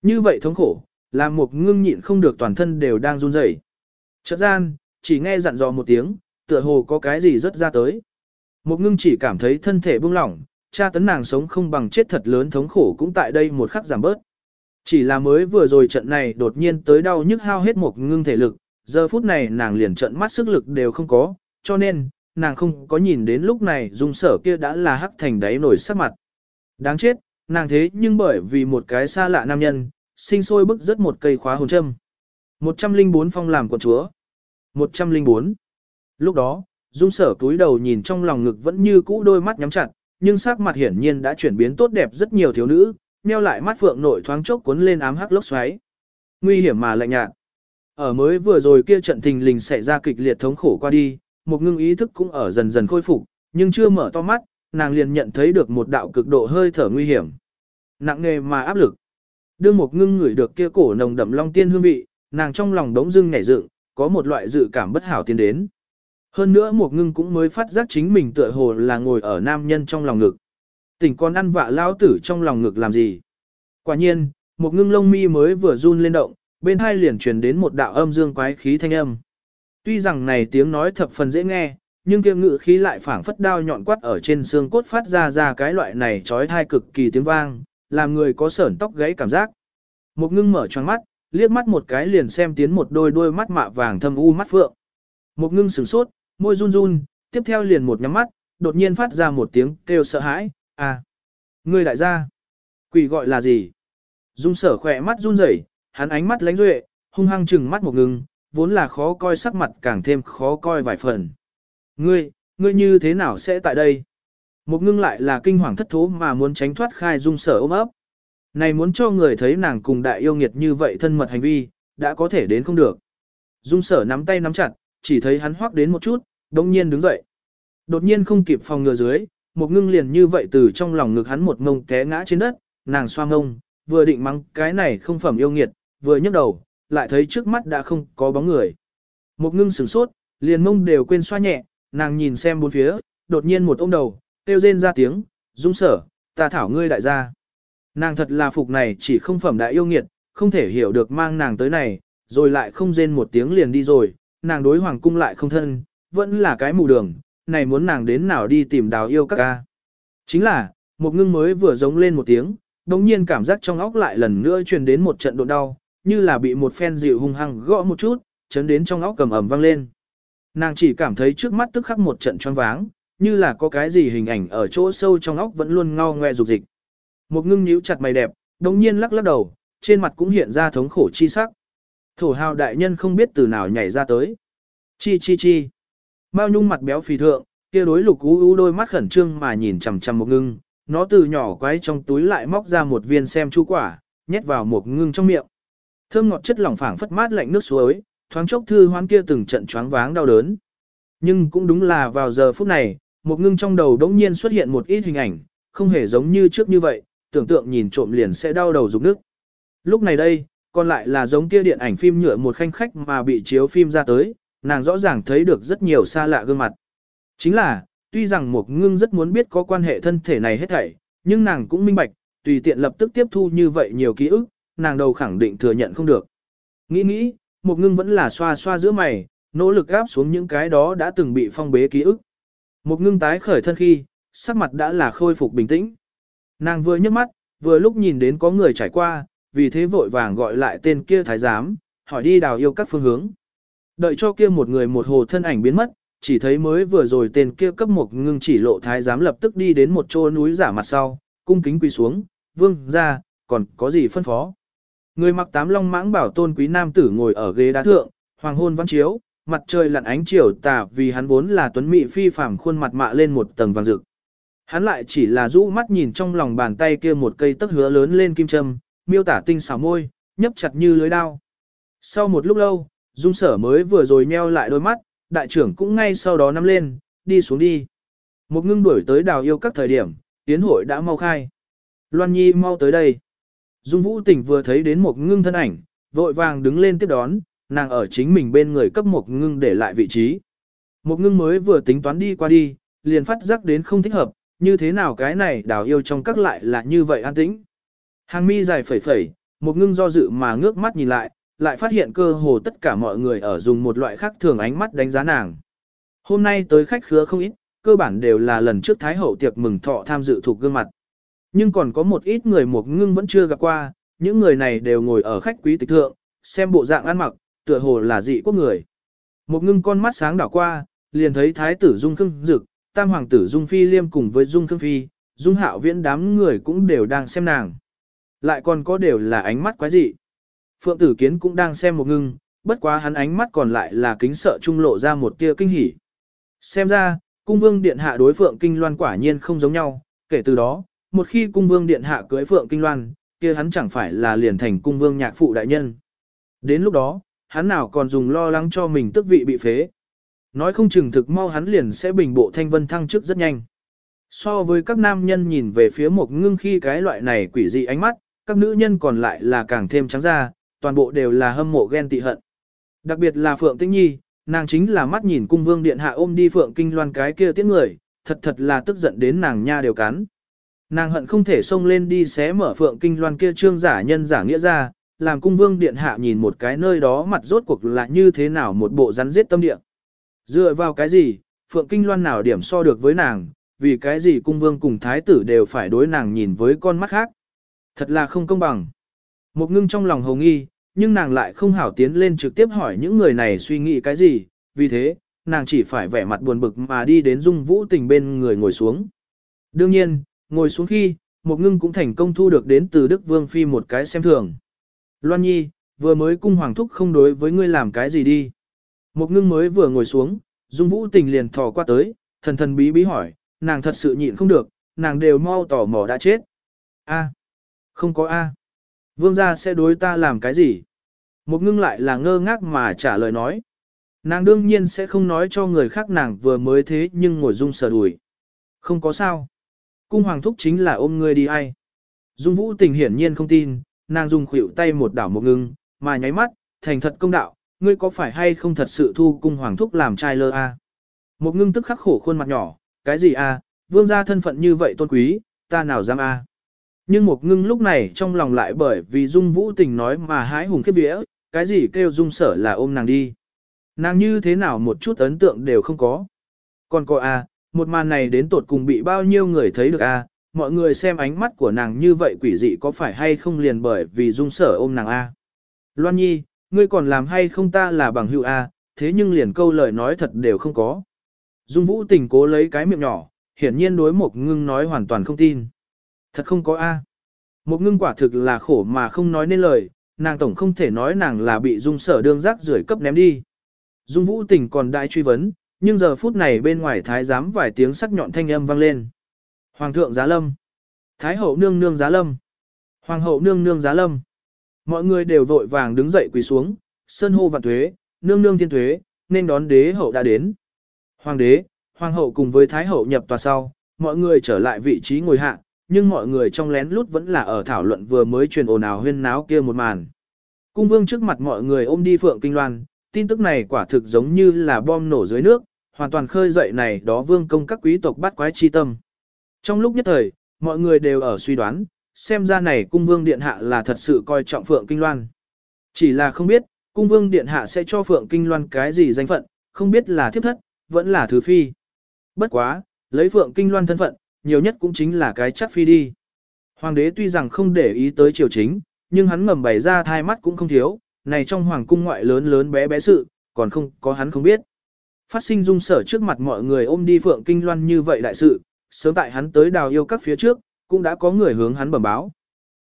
Như vậy thống khổ, làm một ngưng nhịn không được toàn thân đều đang run rẩy. Chợt gian, chỉ nghe dặn dò một tiếng, tựa hồ có cái gì rất ra tới. Một ngưng chỉ cảm thấy thân thể buông lỏng, cha tấn nàng sống không bằng chết thật lớn thống khổ cũng tại đây một khắc giảm bớt. Chỉ là mới vừa rồi trận này đột nhiên tới đau nhức hao hết một ngưng thể lực, giờ phút này nàng liền trận mắt sức lực đều không có, cho nên, nàng không có nhìn đến lúc này dung sở kia đã là hắc thành đáy nổi sắc mặt. Đáng chết, nàng thế nhưng bởi vì một cái xa lạ nam nhân, sinh sôi bức rất một cây khóa hồn châm. 104 phong làm quận chúa. 104. Lúc đó, dung sở túi đầu nhìn trong lòng ngực vẫn như cũ đôi mắt nhắm chặt, nhưng sắc mặt hiển nhiên đã chuyển biến tốt đẹp rất nhiều thiếu nữ, nheo lại mắt phượng nội thoáng chốc cuốn lên ám hắc lốc xoáy. Nguy hiểm mà lạnh nhạt. Ở mới vừa rồi kia trận thình lình xảy ra kịch liệt thống khổ qua đi, một ngưng ý thức cũng ở dần dần khôi phục, nhưng chưa mở to mắt, nàng liền nhận thấy được một đạo cực độ hơi thở nguy hiểm. Nặng nề mà áp lực. Đương một ngưng ngửi được kia cổ nồng đậm long tiên hương vị, nàng trong lòng đống dưng nhảy dựng, có một loại dự cảm bất hảo tiến đến. Hơn nữa một ngưng cũng mới phát giác chính mình tựa hồ là ngồi ở nam nhân trong lòng ngực. Tỉnh con ăn vạ lao tử trong lòng ngực làm gì? Quả nhiên, một ngưng lông mi mới vừa run lên động, bên hai liền truyền đến một đạo âm dương quái khí thanh âm. Tuy rằng này tiếng nói thập phần dễ nghe, nhưng kia ngự khí lại phảng phất đao nhọn quát ở trên xương cốt phát ra ra cái loại này trói thai cực kỳ tiếng vang, làm người có sởn tóc gáy cảm giác. Một ngưng mở choáng mắt, liếc mắt một cái liền xem tiến một đôi đôi mắt mạ vàng thâm u mắt phượng. Một ngưng sửng sốt, môi run run, tiếp theo liền một nhắm mắt, đột nhiên phát ra một tiếng kêu sợ hãi, à, người đại gia, quỷ gọi là gì? Dung sở khỏe mắt run rẩy, hắn ánh mắt lánh duệ, hung hăng chừng mắt một ngừng, vốn là khó coi sắc mặt càng thêm khó coi vài phần. Ngươi, ngươi như thế nào sẽ tại đây? Một ngưng lại là kinh hoàng thất thố mà muốn tránh thoát khai dung sở ôm ấp. Này muốn cho người thấy nàng cùng đại yêu nghiệt như vậy thân mật hành vi, đã có thể đến không được. Dung sở nắm tay nắm chặt, chỉ thấy hắn hoắc đến một chút, đông nhiên đứng dậy. Đột nhiên không kịp phòng ngừa dưới, một ngưng liền như vậy từ trong lòng ngực hắn một ngông té ngã trên đất, nàng xoa ngông, vừa định mắng cái này không phẩm yêu nghiệt, vừa nhấc đầu, lại thấy trước mắt đã không có bóng người. Một ngưng sửng sốt, liền mông đều quên xoa nhẹ, nàng nhìn xem bốn phía, đột nhiên một ôm đầu, kêu rên ra tiếng, dung sở, ta thảo ngươi đại gia. Nàng thật là phục này chỉ không phẩm đại yêu nghiệt, không thể hiểu được mang nàng tới này, rồi lại không rên một tiếng liền đi rồi, nàng đối hoàng cung lại không thân, vẫn là cái mù đường, này muốn nàng đến nào đi tìm đào yêu các ca. Chính là, một ngưng mới vừa giống lên một tiếng, đồng nhiên cảm giác trong óc lại lần nữa truyền đến một trận độ đau, như là bị một phen dịu hung hăng gõ một chút, chấn đến trong óc cầm ẩm vang lên. Nàng chỉ cảm thấy trước mắt tức khắc một trận choáng váng, như là có cái gì hình ảnh ở chỗ sâu trong óc vẫn luôn ngao ngoe dục dịch. Một ngưng nhíu chặt mày đẹp, đồng nhiên lắc lắc đầu, trên mặt cũng hiện ra thống khổ chi sắc. Thổ hào đại nhân không biết từ nào nhảy ra tới. Chi chi chi. Mao nhung mặt béo phì thượng, kia đối lục ú u đôi mắt khẩn trương mà nhìn chằm chằm một ngưng, nó từ nhỏ quái trong túi lại móc ra một viên xem chu quả, nhét vào một ngưng trong miệng. Thơm ngọt chất lỏng phảng phất mát lạnh nước suối, thoáng chốc thư hoán kia từng trận choáng váng đau đớn. Nhưng cũng đúng là vào giờ phút này, một ngưng trong đầu đống nhiên xuất hiện một ít hình ảnh, không hề giống như trước như vậy, tưởng tượng nhìn trộm liền sẽ đau đầu rụng nước. Lúc này đây, còn lại là giống kia điện ảnh phim nhựa một khanh khách mà bị chiếu phim ra tới, nàng rõ ràng thấy được rất nhiều xa lạ gương mặt. Chính là, tuy rằng một ngưng rất muốn biết có quan hệ thân thể này hết thảy, nhưng nàng cũng minh bạch, tùy tiện lập tức tiếp thu như vậy nhiều ký ức, nàng đầu khẳng định thừa nhận không được. Nghĩ nghĩ, một ngưng vẫn là xoa xoa giữa mày, nỗ lực gáp xuống những cái đó đã từng bị phong bế ký ức. Một ngưng tái khởi thân khi, sắc mặt đã là khôi phục bình tĩnh. Nàng vừa nhấc mắt, vừa lúc nhìn đến có người trải qua, vì thế vội vàng gọi lại tên kia thái giám, hỏi đi đào yêu các phương hướng. Đợi cho kia một người một hồ thân ảnh biến mất, chỉ thấy mới vừa rồi tên kia cấp một ngưng chỉ lộ thái giám lập tức đi đến một chỗ núi giả mặt sau, cung kính quỳ xuống, vương ra, còn có gì phân phó. Người mặc tám long mãng bảo tôn quý nam tử ngồi ở ghế đá thượng, hoàng hôn văn chiếu, mặt trời lặn ánh chiều tà vì hắn vốn là tuấn mỹ phi phàm khuôn mặt mạ lên một tầng vàng rực. Hắn lại chỉ là rũ mắt nhìn trong lòng bàn tay kia một cây tấc hứa lớn lên kim châm, miêu tả tinh xảo môi, nhấp chặt như lưới đao. Sau một lúc lâu, dung sở mới vừa rồi meo lại đôi mắt, đại trưởng cũng ngay sau đó nắm lên, đi xuống đi. Một ngưng đuổi tới đào yêu các thời điểm, tiến hội đã mau khai. Loan Nhi mau tới đây. Dung Vũ Tỉnh vừa thấy đến một ngưng thân ảnh, vội vàng đứng lên tiếp đón, nàng ở chính mình bên người cấp một ngưng để lại vị trí. Một ngưng mới vừa tính toán đi qua đi, liền phát giác đến không thích hợp, như thế nào cái này đào yêu trong các lại là như vậy an tĩnh. Hàng mi dài phẩy phẩy, một ngưng do dự mà ngước mắt nhìn lại, lại phát hiện cơ hồ tất cả mọi người ở dùng một loại khác thường ánh mắt đánh giá nàng. Hôm nay tới khách khứa không ít, cơ bản đều là lần trước Thái Hậu tiệc mừng thọ tham dự thuộc gương mặt. Nhưng còn có một ít người một ngưng vẫn chưa gặp qua, những người này đều ngồi ở khách quý tịch thượng, xem bộ dạng ăn mặc, tựa hồ là dị quốc người. Một ngưng con mắt sáng đảo qua, liền thấy Thái tử Dung Khương Dực, Tam Hoàng tử Dung Phi Liêm cùng với Dung Khương Phi, Dung Hạo Viễn đám người cũng đều đang xem nàng. Lại còn có đều là ánh mắt quái dị. Phượng Tử Kiến cũng đang xem một ngưng, bất quá hắn ánh mắt còn lại là kính sợ trung lộ ra một tia kinh hỉ. Xem ra, cung vương điện hạ đối Phượng Kinh Loan quả nhiên không giống nhau, kể từ đó, một khi cung vương điện hạ cưới Phượng Kinh Loan, kia hắn chẳng phải là liền thành cung vương nhạc phụ đại nhân. Đến lúc đó, hắn nào còn dùng lo lắng cho mình tức vị bị phế. Nói không chừng thực mau hắn liền sẽ bình bộ thanh vân thăng chức rất nhanh. So với các nam nhân nhìn về phía một ngưng khi cái loại này quỷ dị ánh mắt, các nữ nhân còn lại là càng thêm trắng ra, toàn bộ đều là hâm mộ ghen tị hận. Đặc biệt là Phượng Tĩnh Nhi, nàng chính là mắt nhìn cung vương điện hạ ôm đi Phượng Kinh Loan cái kia tiếng người, thật thật là tức giận đến nàng nha đều cắn. Nàng hận không thể xông lên đi xé mở Phượng Kinh Loan kia trương giả nhân giả nghĩa ra, làm cung vương điện hạ nhìn một cái nơi đó mặt rốt cuộc là như thế nào một bộ rắn giết tâm địa. Dựa vào cái gì, Phượng Kinh Loan nào điểm so được với nàng, vì cái gì cung vương cùng thái tử đều phải đối nàng nhìn với con mắt khác. Thật là không công bằng. Một ngưng trong lòng hồng nghi, nhưng nàng lại không hảo tiến lên trực tiếp hỏi những người này suy nghĩ cái gì, vì thế, nàng chỉ phải vẻ mặt buồn bực mà đi đến dung vũ tình bên người ngồi xuống. Đương nhiên, ngồi xuống khi, một ngưng cũng thành công thu được đến từ Đức Vương Phi một cái xem thường. Loan Nhi, vừa mới cung hoàng thúc không đối với ngươi làm cái gì đi. Một ngưng mới vừa ngồi xuống, dung vũ tình liền thò qua tới, thần thần bí bí hỏi, nàng thật sự nhịn không được, nàng đều mau tỏ mò đã chết. A. Không có A. Vương gia sẽ đối ta làm cái gì? Một ngưng lại là ngơ ngác mà trả lời nói. Nàng đương nhiên sẽ không nói cho người khác nàng vừa mới thế nhưng ngồi dung sờ đùi. Không có sao. Cung hoàng thúc chính là ôm ngươi đi ai. Dung vũ tình hiển nhiên không tin, nàng dùng khuỷu tay một đảo một ngưng, mà nháy mắt, thành thật công đạo, ngươi có phải hay không thật sự thu cung hoàng thúc làm trai lơ a? Một ngưng tức khắc khổ khuôn mặt nhỏ, cái gì a? Vương gia thân phận như vậy tôn quý, ta nào dám a? Nhưng một ngưng lúc này trong lòng lại bởi vì Dung Vũ tình nói mà hái hùng khiếp vía, cái gì kêu Dung sở là ôm nàng đi. Nàng như thế nào một chút ấn tượng đều không có. Còn cô a, à, một màn này đến tột cùng bị bao nhiêu người thấy được a, mọi người xem ánh mắt của nàng như vậy quỷ dị có phải hay không liền bởi vì Dung sở ôm nàng a. Loan Nhi, ngươi còn làm hay không ta là bằng hữu a, thế nhưng liền câu lời nói thật đều không có. Dung Vũ tình cố lấy cái miệng nhỏ, hiển nhiên đối một ngưng nói hoàn toàn không tin. Thật không có A. Một ngưng quả thực là khổ mà không nói nên lời, nàng tổng không thể nói nàng là bị dung sở đương rác rưởi cấp ném đi. Dung vũ tình còn đại truy vấn, nhưng giờ phút này bên ngoài thái giám vài tiếng sắc nhọn thanh âm vang lên. Hoàng thượng giá lâm. Thái hậu nương nương giá lâm. Hoàng hậu nương nương giá lâm. Mọi người đều vội vàng đứng dậy quỳ xuống, sơn hô vạn thuế, nương nương thiên thuế, nên đón đế hậu đã đến. Hoàng đế, hoàng hậu cùng với thái hậu nhập tòa sau, mọi người trở lại vị trí ngồi hạ, nhưng mọi người trong lén lút vẫn là ở thảo luận vừa mới truyền ồn ào huyên náo kia một màn. Cung vương trước mặt mọi người ôm đi Phượng Kinh Loan, tin tức này quả thực giống như là bom nổ dưới nước, hoàn toàn khơi dậy này đó vương công các quý tộc bắt quái chi tâm. Trong lúc nhất thời, mọi người đều ở suy đoán, xem ra này cung vương điện hạ là thật sự coi trọng Phượng Kinh Loan. Chỉ là không biết, cung vương điện hạ sẽ cho Phượng Kinh Loan cái gì danh phận, không biết là thiếp thất, vẫn là thứ phi. Bất quá, lấy Phượng Kinh Loan thân phận, nhiều nhất cũng chính là cái chắc phi đi. Hoàng đế tuy rằng không để ý tới triều chính, nhưng hắn ngầm bày ra thai mắt cũng không thiếu, này trong hoàng cung ngoại lớn lớn bé bé sự, còn không có hắn không biết. Phát sinh dung sở trước mặt mọi người ôm đi Phượng Kinh Loan như vậy đại sự, sớm tại hắn tới đào yêu các phía trước, cũng đã có người hướng hắn bẩm báo.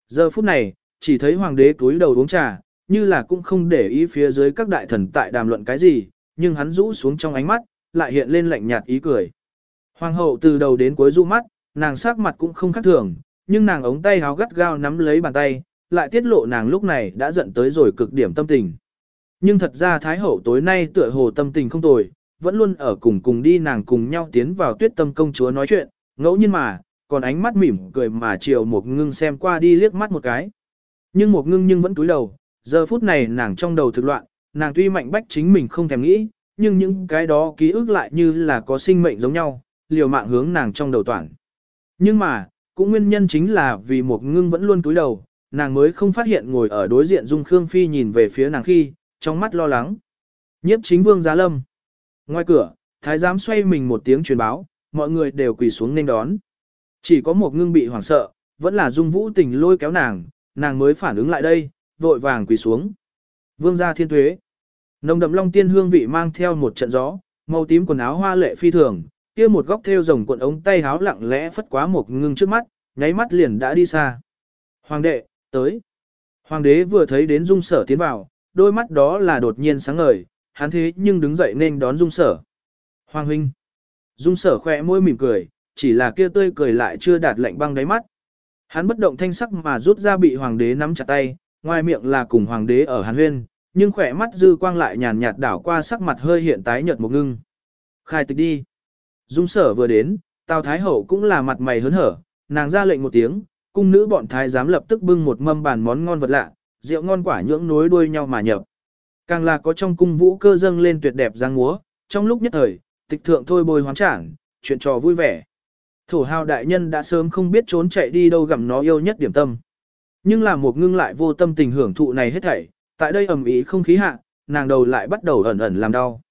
Giờ phút này, chỉ thấy hoàng đế túi đầu uống trà, như là cũng không để ý phía dưới các đại thần tại đàm luận cái gì, nhưng hắn rũ xuống trong ánh mắt, lại hiện lên lạnh nhạt ý cười. Hoàng hậu từ đầu đến cuối du mắt, nàng sắc mặt cũng không khác thường, nhưng nàng ống tay háo gắt gao nắm lấy bàn tay, lại tiết lộ nàng lúc này đã giận tới rồi cực điểm tâm tình. Nhưng thật ra Thái hậu tối nay tựa hồ tâm tình không tồi, vẫn luôn ở cùng cùng đi nàng cùng nhau tiến vào tuyết tâm công chúa nói chuyện, ngẫu nhiên mà, còn ánh mắt mỉm cười mà chiều một ngưng xem qua đi liếc mắt một cái. Nhưng một ngưng nhưng vẫn túi đầu, giờ phút này nàng trong đầu thực loạn, nàng tuy mạnh bách chính mình không thèm nghĩ, nhưng những cái đó ký ức lại như là có sinh mệnh giống nhau, liều mạng hướng nàng trong đầu toàn. Nhưng mà, cũng nguyên nhân chính là vì một ngưng vẫn luôn túi đầu, nàng mới không phát hiện ngồi ở đối diện Dung Khương Phi nhìn về phía nàng khi, trong mắt lo lắng. Nhiếp chính vương giá lâm. Ngoài cửa, thái giám xoay mình một tiếng truyền báo, mọi người đều quỳ xuống nên đón. Chỉ có một ngưng bị hoảng sợ, vẫn là Dung Vũ tình lôi kéo nàng, nàng mới phản ứng lại đây, vội vàng quỳ xuống. Vương gia thiên tuế. Nồng đậm long tiên hương vị mang theo một trận gió, màu tím quần áo hoa lệ phi thường, kia một góc thêu rồng cuộn ống tay háo lặng lẽ phất quá một ngưng trước mắt, nháy mắt liền đã đi xa. Hoàng đệ, tới. Hoàng đế vừa thấy đến dung sở tiến vào, đôi mắt đó là đột nhiên sáng ngời, hắn thế nhưng đứng dậy nên đón dung sở. Hoàng huynh. Dung sở khỏe môi mỉm cười, chỉ là kia tươi cười lại chưa đạt lạnh băng đáy mắt. Hắn bất động thanh sắc mà rút ra bị hoàng đế nắm chặt tay, ngoài miệng là cùng hoàng đế ở hàn huyên, nhưng khỏe mắt dư quang lại nhàn nhạt đảo qua sắc mặt hơi hiện tái nhợt một ngưng. Khai tịch đi. Dung sở vừa đến, Tào Thái Hậu cũng là mặt mày hớn hở, nàng ra lệnh một tiếng, cung nữ bọn thái giám lập tức bưng một mâm bàn món ngon vật lạ, rượu ngon quả nhưỡng nối đuôi nhau mà nhập. Càng là có trong cung vũ cơ dâng lên tuyệt đẹp giang múa, trong lúc nhất thời, tịch thượng thôi bồi hoán trảng, chuyện trò vui vẻ. Thổ hào đại nhân đã sớm không biết trốn chạy đi đâu gặm nó yêu nhất điểm tâm. Nhưng là một ngưng lại vô tâm tình hưởng thụ này hết thảy, tại đây ẩm ý không khí hạ, nàng đầu lại bắt đầu ẩn ẩn làm đau.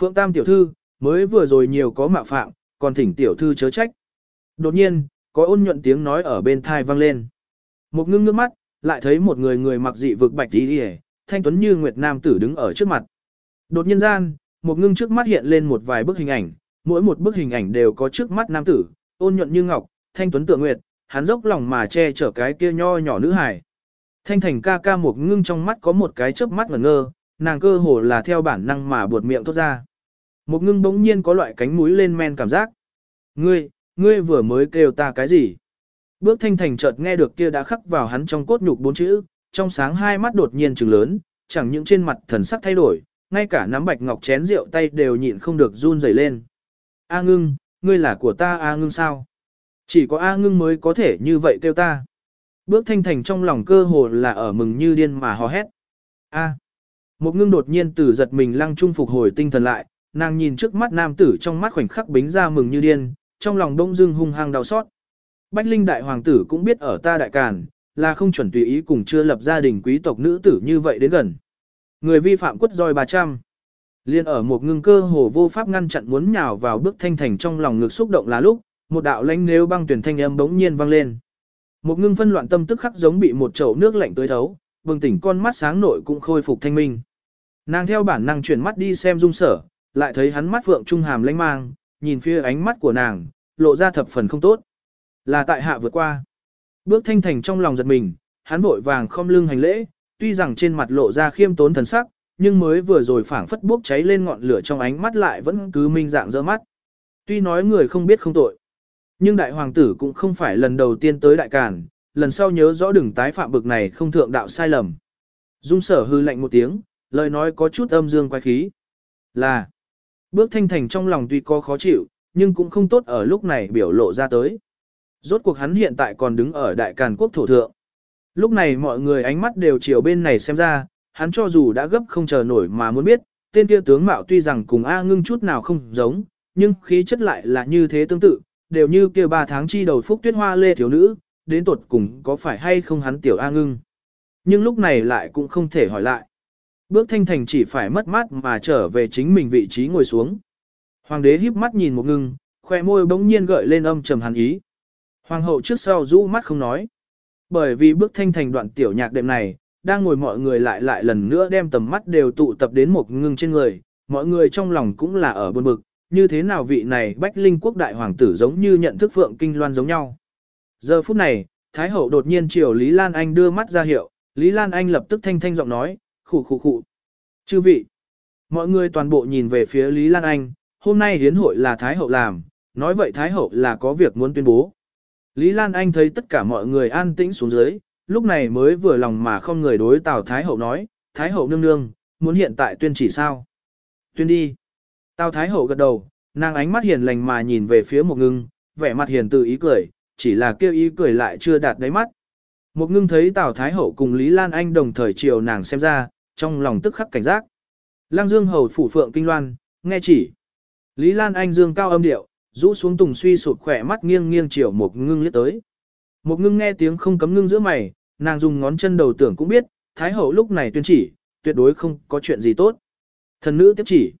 Phượng Tam tiểu thư, mới vừa rồi nhiều có mạo phạm, còn thỉnh tiểu thư chớ trách. Đột nhiên, có ôn nhuận tiếng nói ở bên thai vang lên. Một ngưng nước mắt, lại thấy một người người mặc dị vực bạch tí đi thanh tuấn như nguyệt nam tử đứng ở trước mặt. Đột nhiên gian, một ngưng trước mắt hiện lên một vài bức hình ảnh, mỗi một bức hình ảnh đều có trước mắt nam tử, ôn nhuận như ngọc, thanh tuấn tượng nguyệt, hắn dốc lòng mà che chở cái kia nho nhỏ nữ hài. Thanh thành ca ca một ngưng trong mắt có một cái chớp mắt ngẩn ngơ, nàng cơ hồ là theo bản năng mà buột miệng thốt ra. Một ngưng bỗng nhiên có loại cánh mũi lên men cảm giác. Ngươi, ngươi vừa mới kêu ta cái gì? Bước thanh thành chợt nghe được kia đã khắc vào hắn trong cốt nhục bốn chữ, trong sáng hai mắt đột nhiên trừng lớn, chẳng những trên mặt thần sắc thay đổi, ngay cả nắm bạch ngọc chén rượu tay đều nhịn không được run rẩy lên. A ngưng, ngươi là của ta A ngưng sao? Chỉ có A ngưng mới có thể như vậy kêu ta. Bước thanh thành trong lòng cơ hồ là ở mừng như điên mà hò hét. A. Một ngưng đột nhiên từ giật mình lăng trung phục hồi tinh thần lại, nàng nhìn trước mắt nam tử trong mắt khoảnh khắc bính ra mừng như điên, trong lòng đông dưng hung hăng đau xót. Bách Linh đại hoàng tử cũng biết ở ta đại càn, là không chuẩn tùy ý cùng chưa lập gia đình quý tộc nữ tử như vậy đến gần. Người vi phạm quất roi 300. Liên ở một ngưng cơ hồ vô pháp ngăn chặn muốn nhào vào bước thanh thành trong lòng ngực xúc động là lúc, một đạo lãnh nếu băng tuyển thanh âm bỗng nhiên vang lên. Một ngưng phân loạn tâm tức khắc giống bị một chậu nước lạnh tưới thấu, bừng tỉnh con mắt sáng nội cũng khôi phục thanh minh. Nàng theo bản năng chuyển mắt đi xem dung sở, lại thấy hắn mắt phượng trung hàm lãnh mang, nhìn phía ánh mắt của nàng, lộ ra thập phần không tốt. Là tại hạ vượt qua. Bước thanh thành trong lòng giật mình, hắn vội vàng không lưng hành lễ, tuy rằng trên mặt lộ ra khiêm tốn thần sắc, nhưng mới vừa rồi phảng phất bốc cháy lên ngọn lửa trong ánh mắt lại vẫn cứ minh dạng dơ mắt. Tuy nói người không biết không tội, nhưng đại hoàng tử cũng không phải lần đầu tiên tới đại càn, lần sau nhớ rõ đừng tái phạm bực này không thượng đạo sai lầm. Dung sở hư lạnh một tiếng, lời nói có chút âm dương quái khí. Là, bước thanh thành trong lòng tuy có khó chịu, nhưng cũng không tốt ở lúc này biểu lộ ra tới. Rốt cuộc hắn hiện tại còn đứng ở đại càn quốc thổ thượng. Lúc này mọi người ánh mắt đều chiều bên này xem ra, hắn cho dù đã gấp không chờ nổi mà muốn biết, tên kia tướng mạo tuy rằng cùng A ngưng chút nào không giống, nhưng khí chất lại là như thế tương tự, đều như kia ba tháng chi đầu phúc tuyết hoa lê thiếu nữ, đến tuột cùng có phải hay không hắn tiểu A ngưng. Nhưng lúc này lại cũng không thể hỏi lại. Bước thanh thành chỉ phải mất mát mà trở về chính mình vị trí ngồi xuống. Hoàng đế híp mắt nhìn một ngưng, khoe môi bỗng nhiên gợi lên âm trầm hàn ý. Hoàng hậu trước sau rũ mắt không nói. Bởi vì bước thanh thành đoạn tiểu nhạc đệm này, đang ngồi mọi người lại lại lần nữa đem tầm mắt đều tụ tập đến một ngưng trên người, mọi người trong lòng cũng là ở buồn bực, như thế nào vị này bách linh quốc đại hoàng tử giống như nhận thức phượng kinh loan giống nhau. Giờ phút này, Thái hậu đột nhiên chiều Lý Lan Anh đưa mắt ra hiệu, Lý Lan Anh lập tức thanh thanh giọng nói, khụ khụ khụ, Chư vị, mọi người toàn bộ nhìn về phía Lý Lan Anh, hôm nay hiến hội là Thái hậu làm, nói vậy Thái hậu là có việc muốn tuyên bố. Lý Lan Anh thấy tất cả mọi người an tĩnh xuống dưới, lúc này mới vừa lòng mà không người đối Tào Thái hậu nói, Thái hậu nương nương, muốn hiện tại tuyên chỉ sao? Tuyên đi. Tào Thái hậu gật đầu, nàng ánh mắt hiền lành mà nhìn về phía một ngưng, vẻ mặt hiền từ ý cười, chỉ là kêu ý cười lại chưa đạt đáy mắt. Một ngưng thấy Tào Thái hậu cùng Lý Lan Anh đồng thời chiều nàng xem ra, trong lòng tức khắc cảnh giác. Lang Dương hầu phủ phượng kinh loan, nghe chỉ. Lý Lan Anh dương cao âm điệu, rũ xuống tùng suy sụt khỏe mắt nghiêng nghiêng chiều một ngưng liếc tới. Một ngưng nghe tiếng không cấm ngưng giữa mày, nàng dùng ngón chân đầu tưởng cũng biết, Thái hậu lúc này tuyên chỉ, tuyệt đối không có chuyện gì tốt. Thần nữ tiếp chỉ.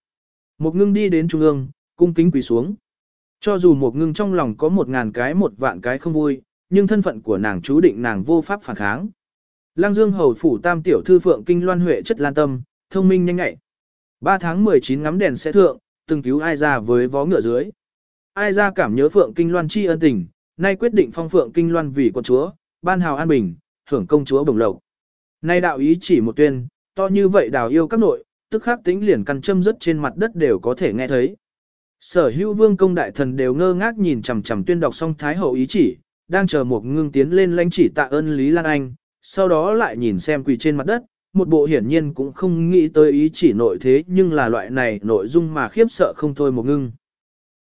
Một ngưng đi đến trung ương, cung kính quỳ xuống. Cho dù một ngưng trong lòng có một ngàn cái một vạn cái không vui, nhưng thân phận của nàng chú định nàng vô pháp phản kháng. Lăng Dương hầu phủ tam tiểu thư phượng kinh loan huệ chất lan tâm, thông minh nhanh nhạy. 3 tháng 19 ngắm đèn sẽ thượng, từng cứu ai ra với vó ngựa dưới. Ai ra cảm nhớ phượng kinh loan tri ân tình, nay quyết định phong phượng kinh loan vì con chúa, ban hào an bình, hưởng công chúa bồng lộc. Nay đạo ý chỉ một tuyên, to như vậy đào yêu các nội, tức khắc tính liền căn châm rất trên mặt đất đều có thể nghe thấy. Sở hữu vương công đại thần đều ngơ ngác nhìn chằm chằm tuyên đọc xong thái hậu ý chỉ, đang chờ một ngưng tiến lên lãnh chỉ tạ ơn Lý Lan Anh, sau đó lại nhìn xem quỳ trên mặt đất, một bộ hiển nhiên cũng không nghĩ tới ý chỉ nội thế nhưng là loại này nội dung mà khiếp sợ không thôi một ngưng.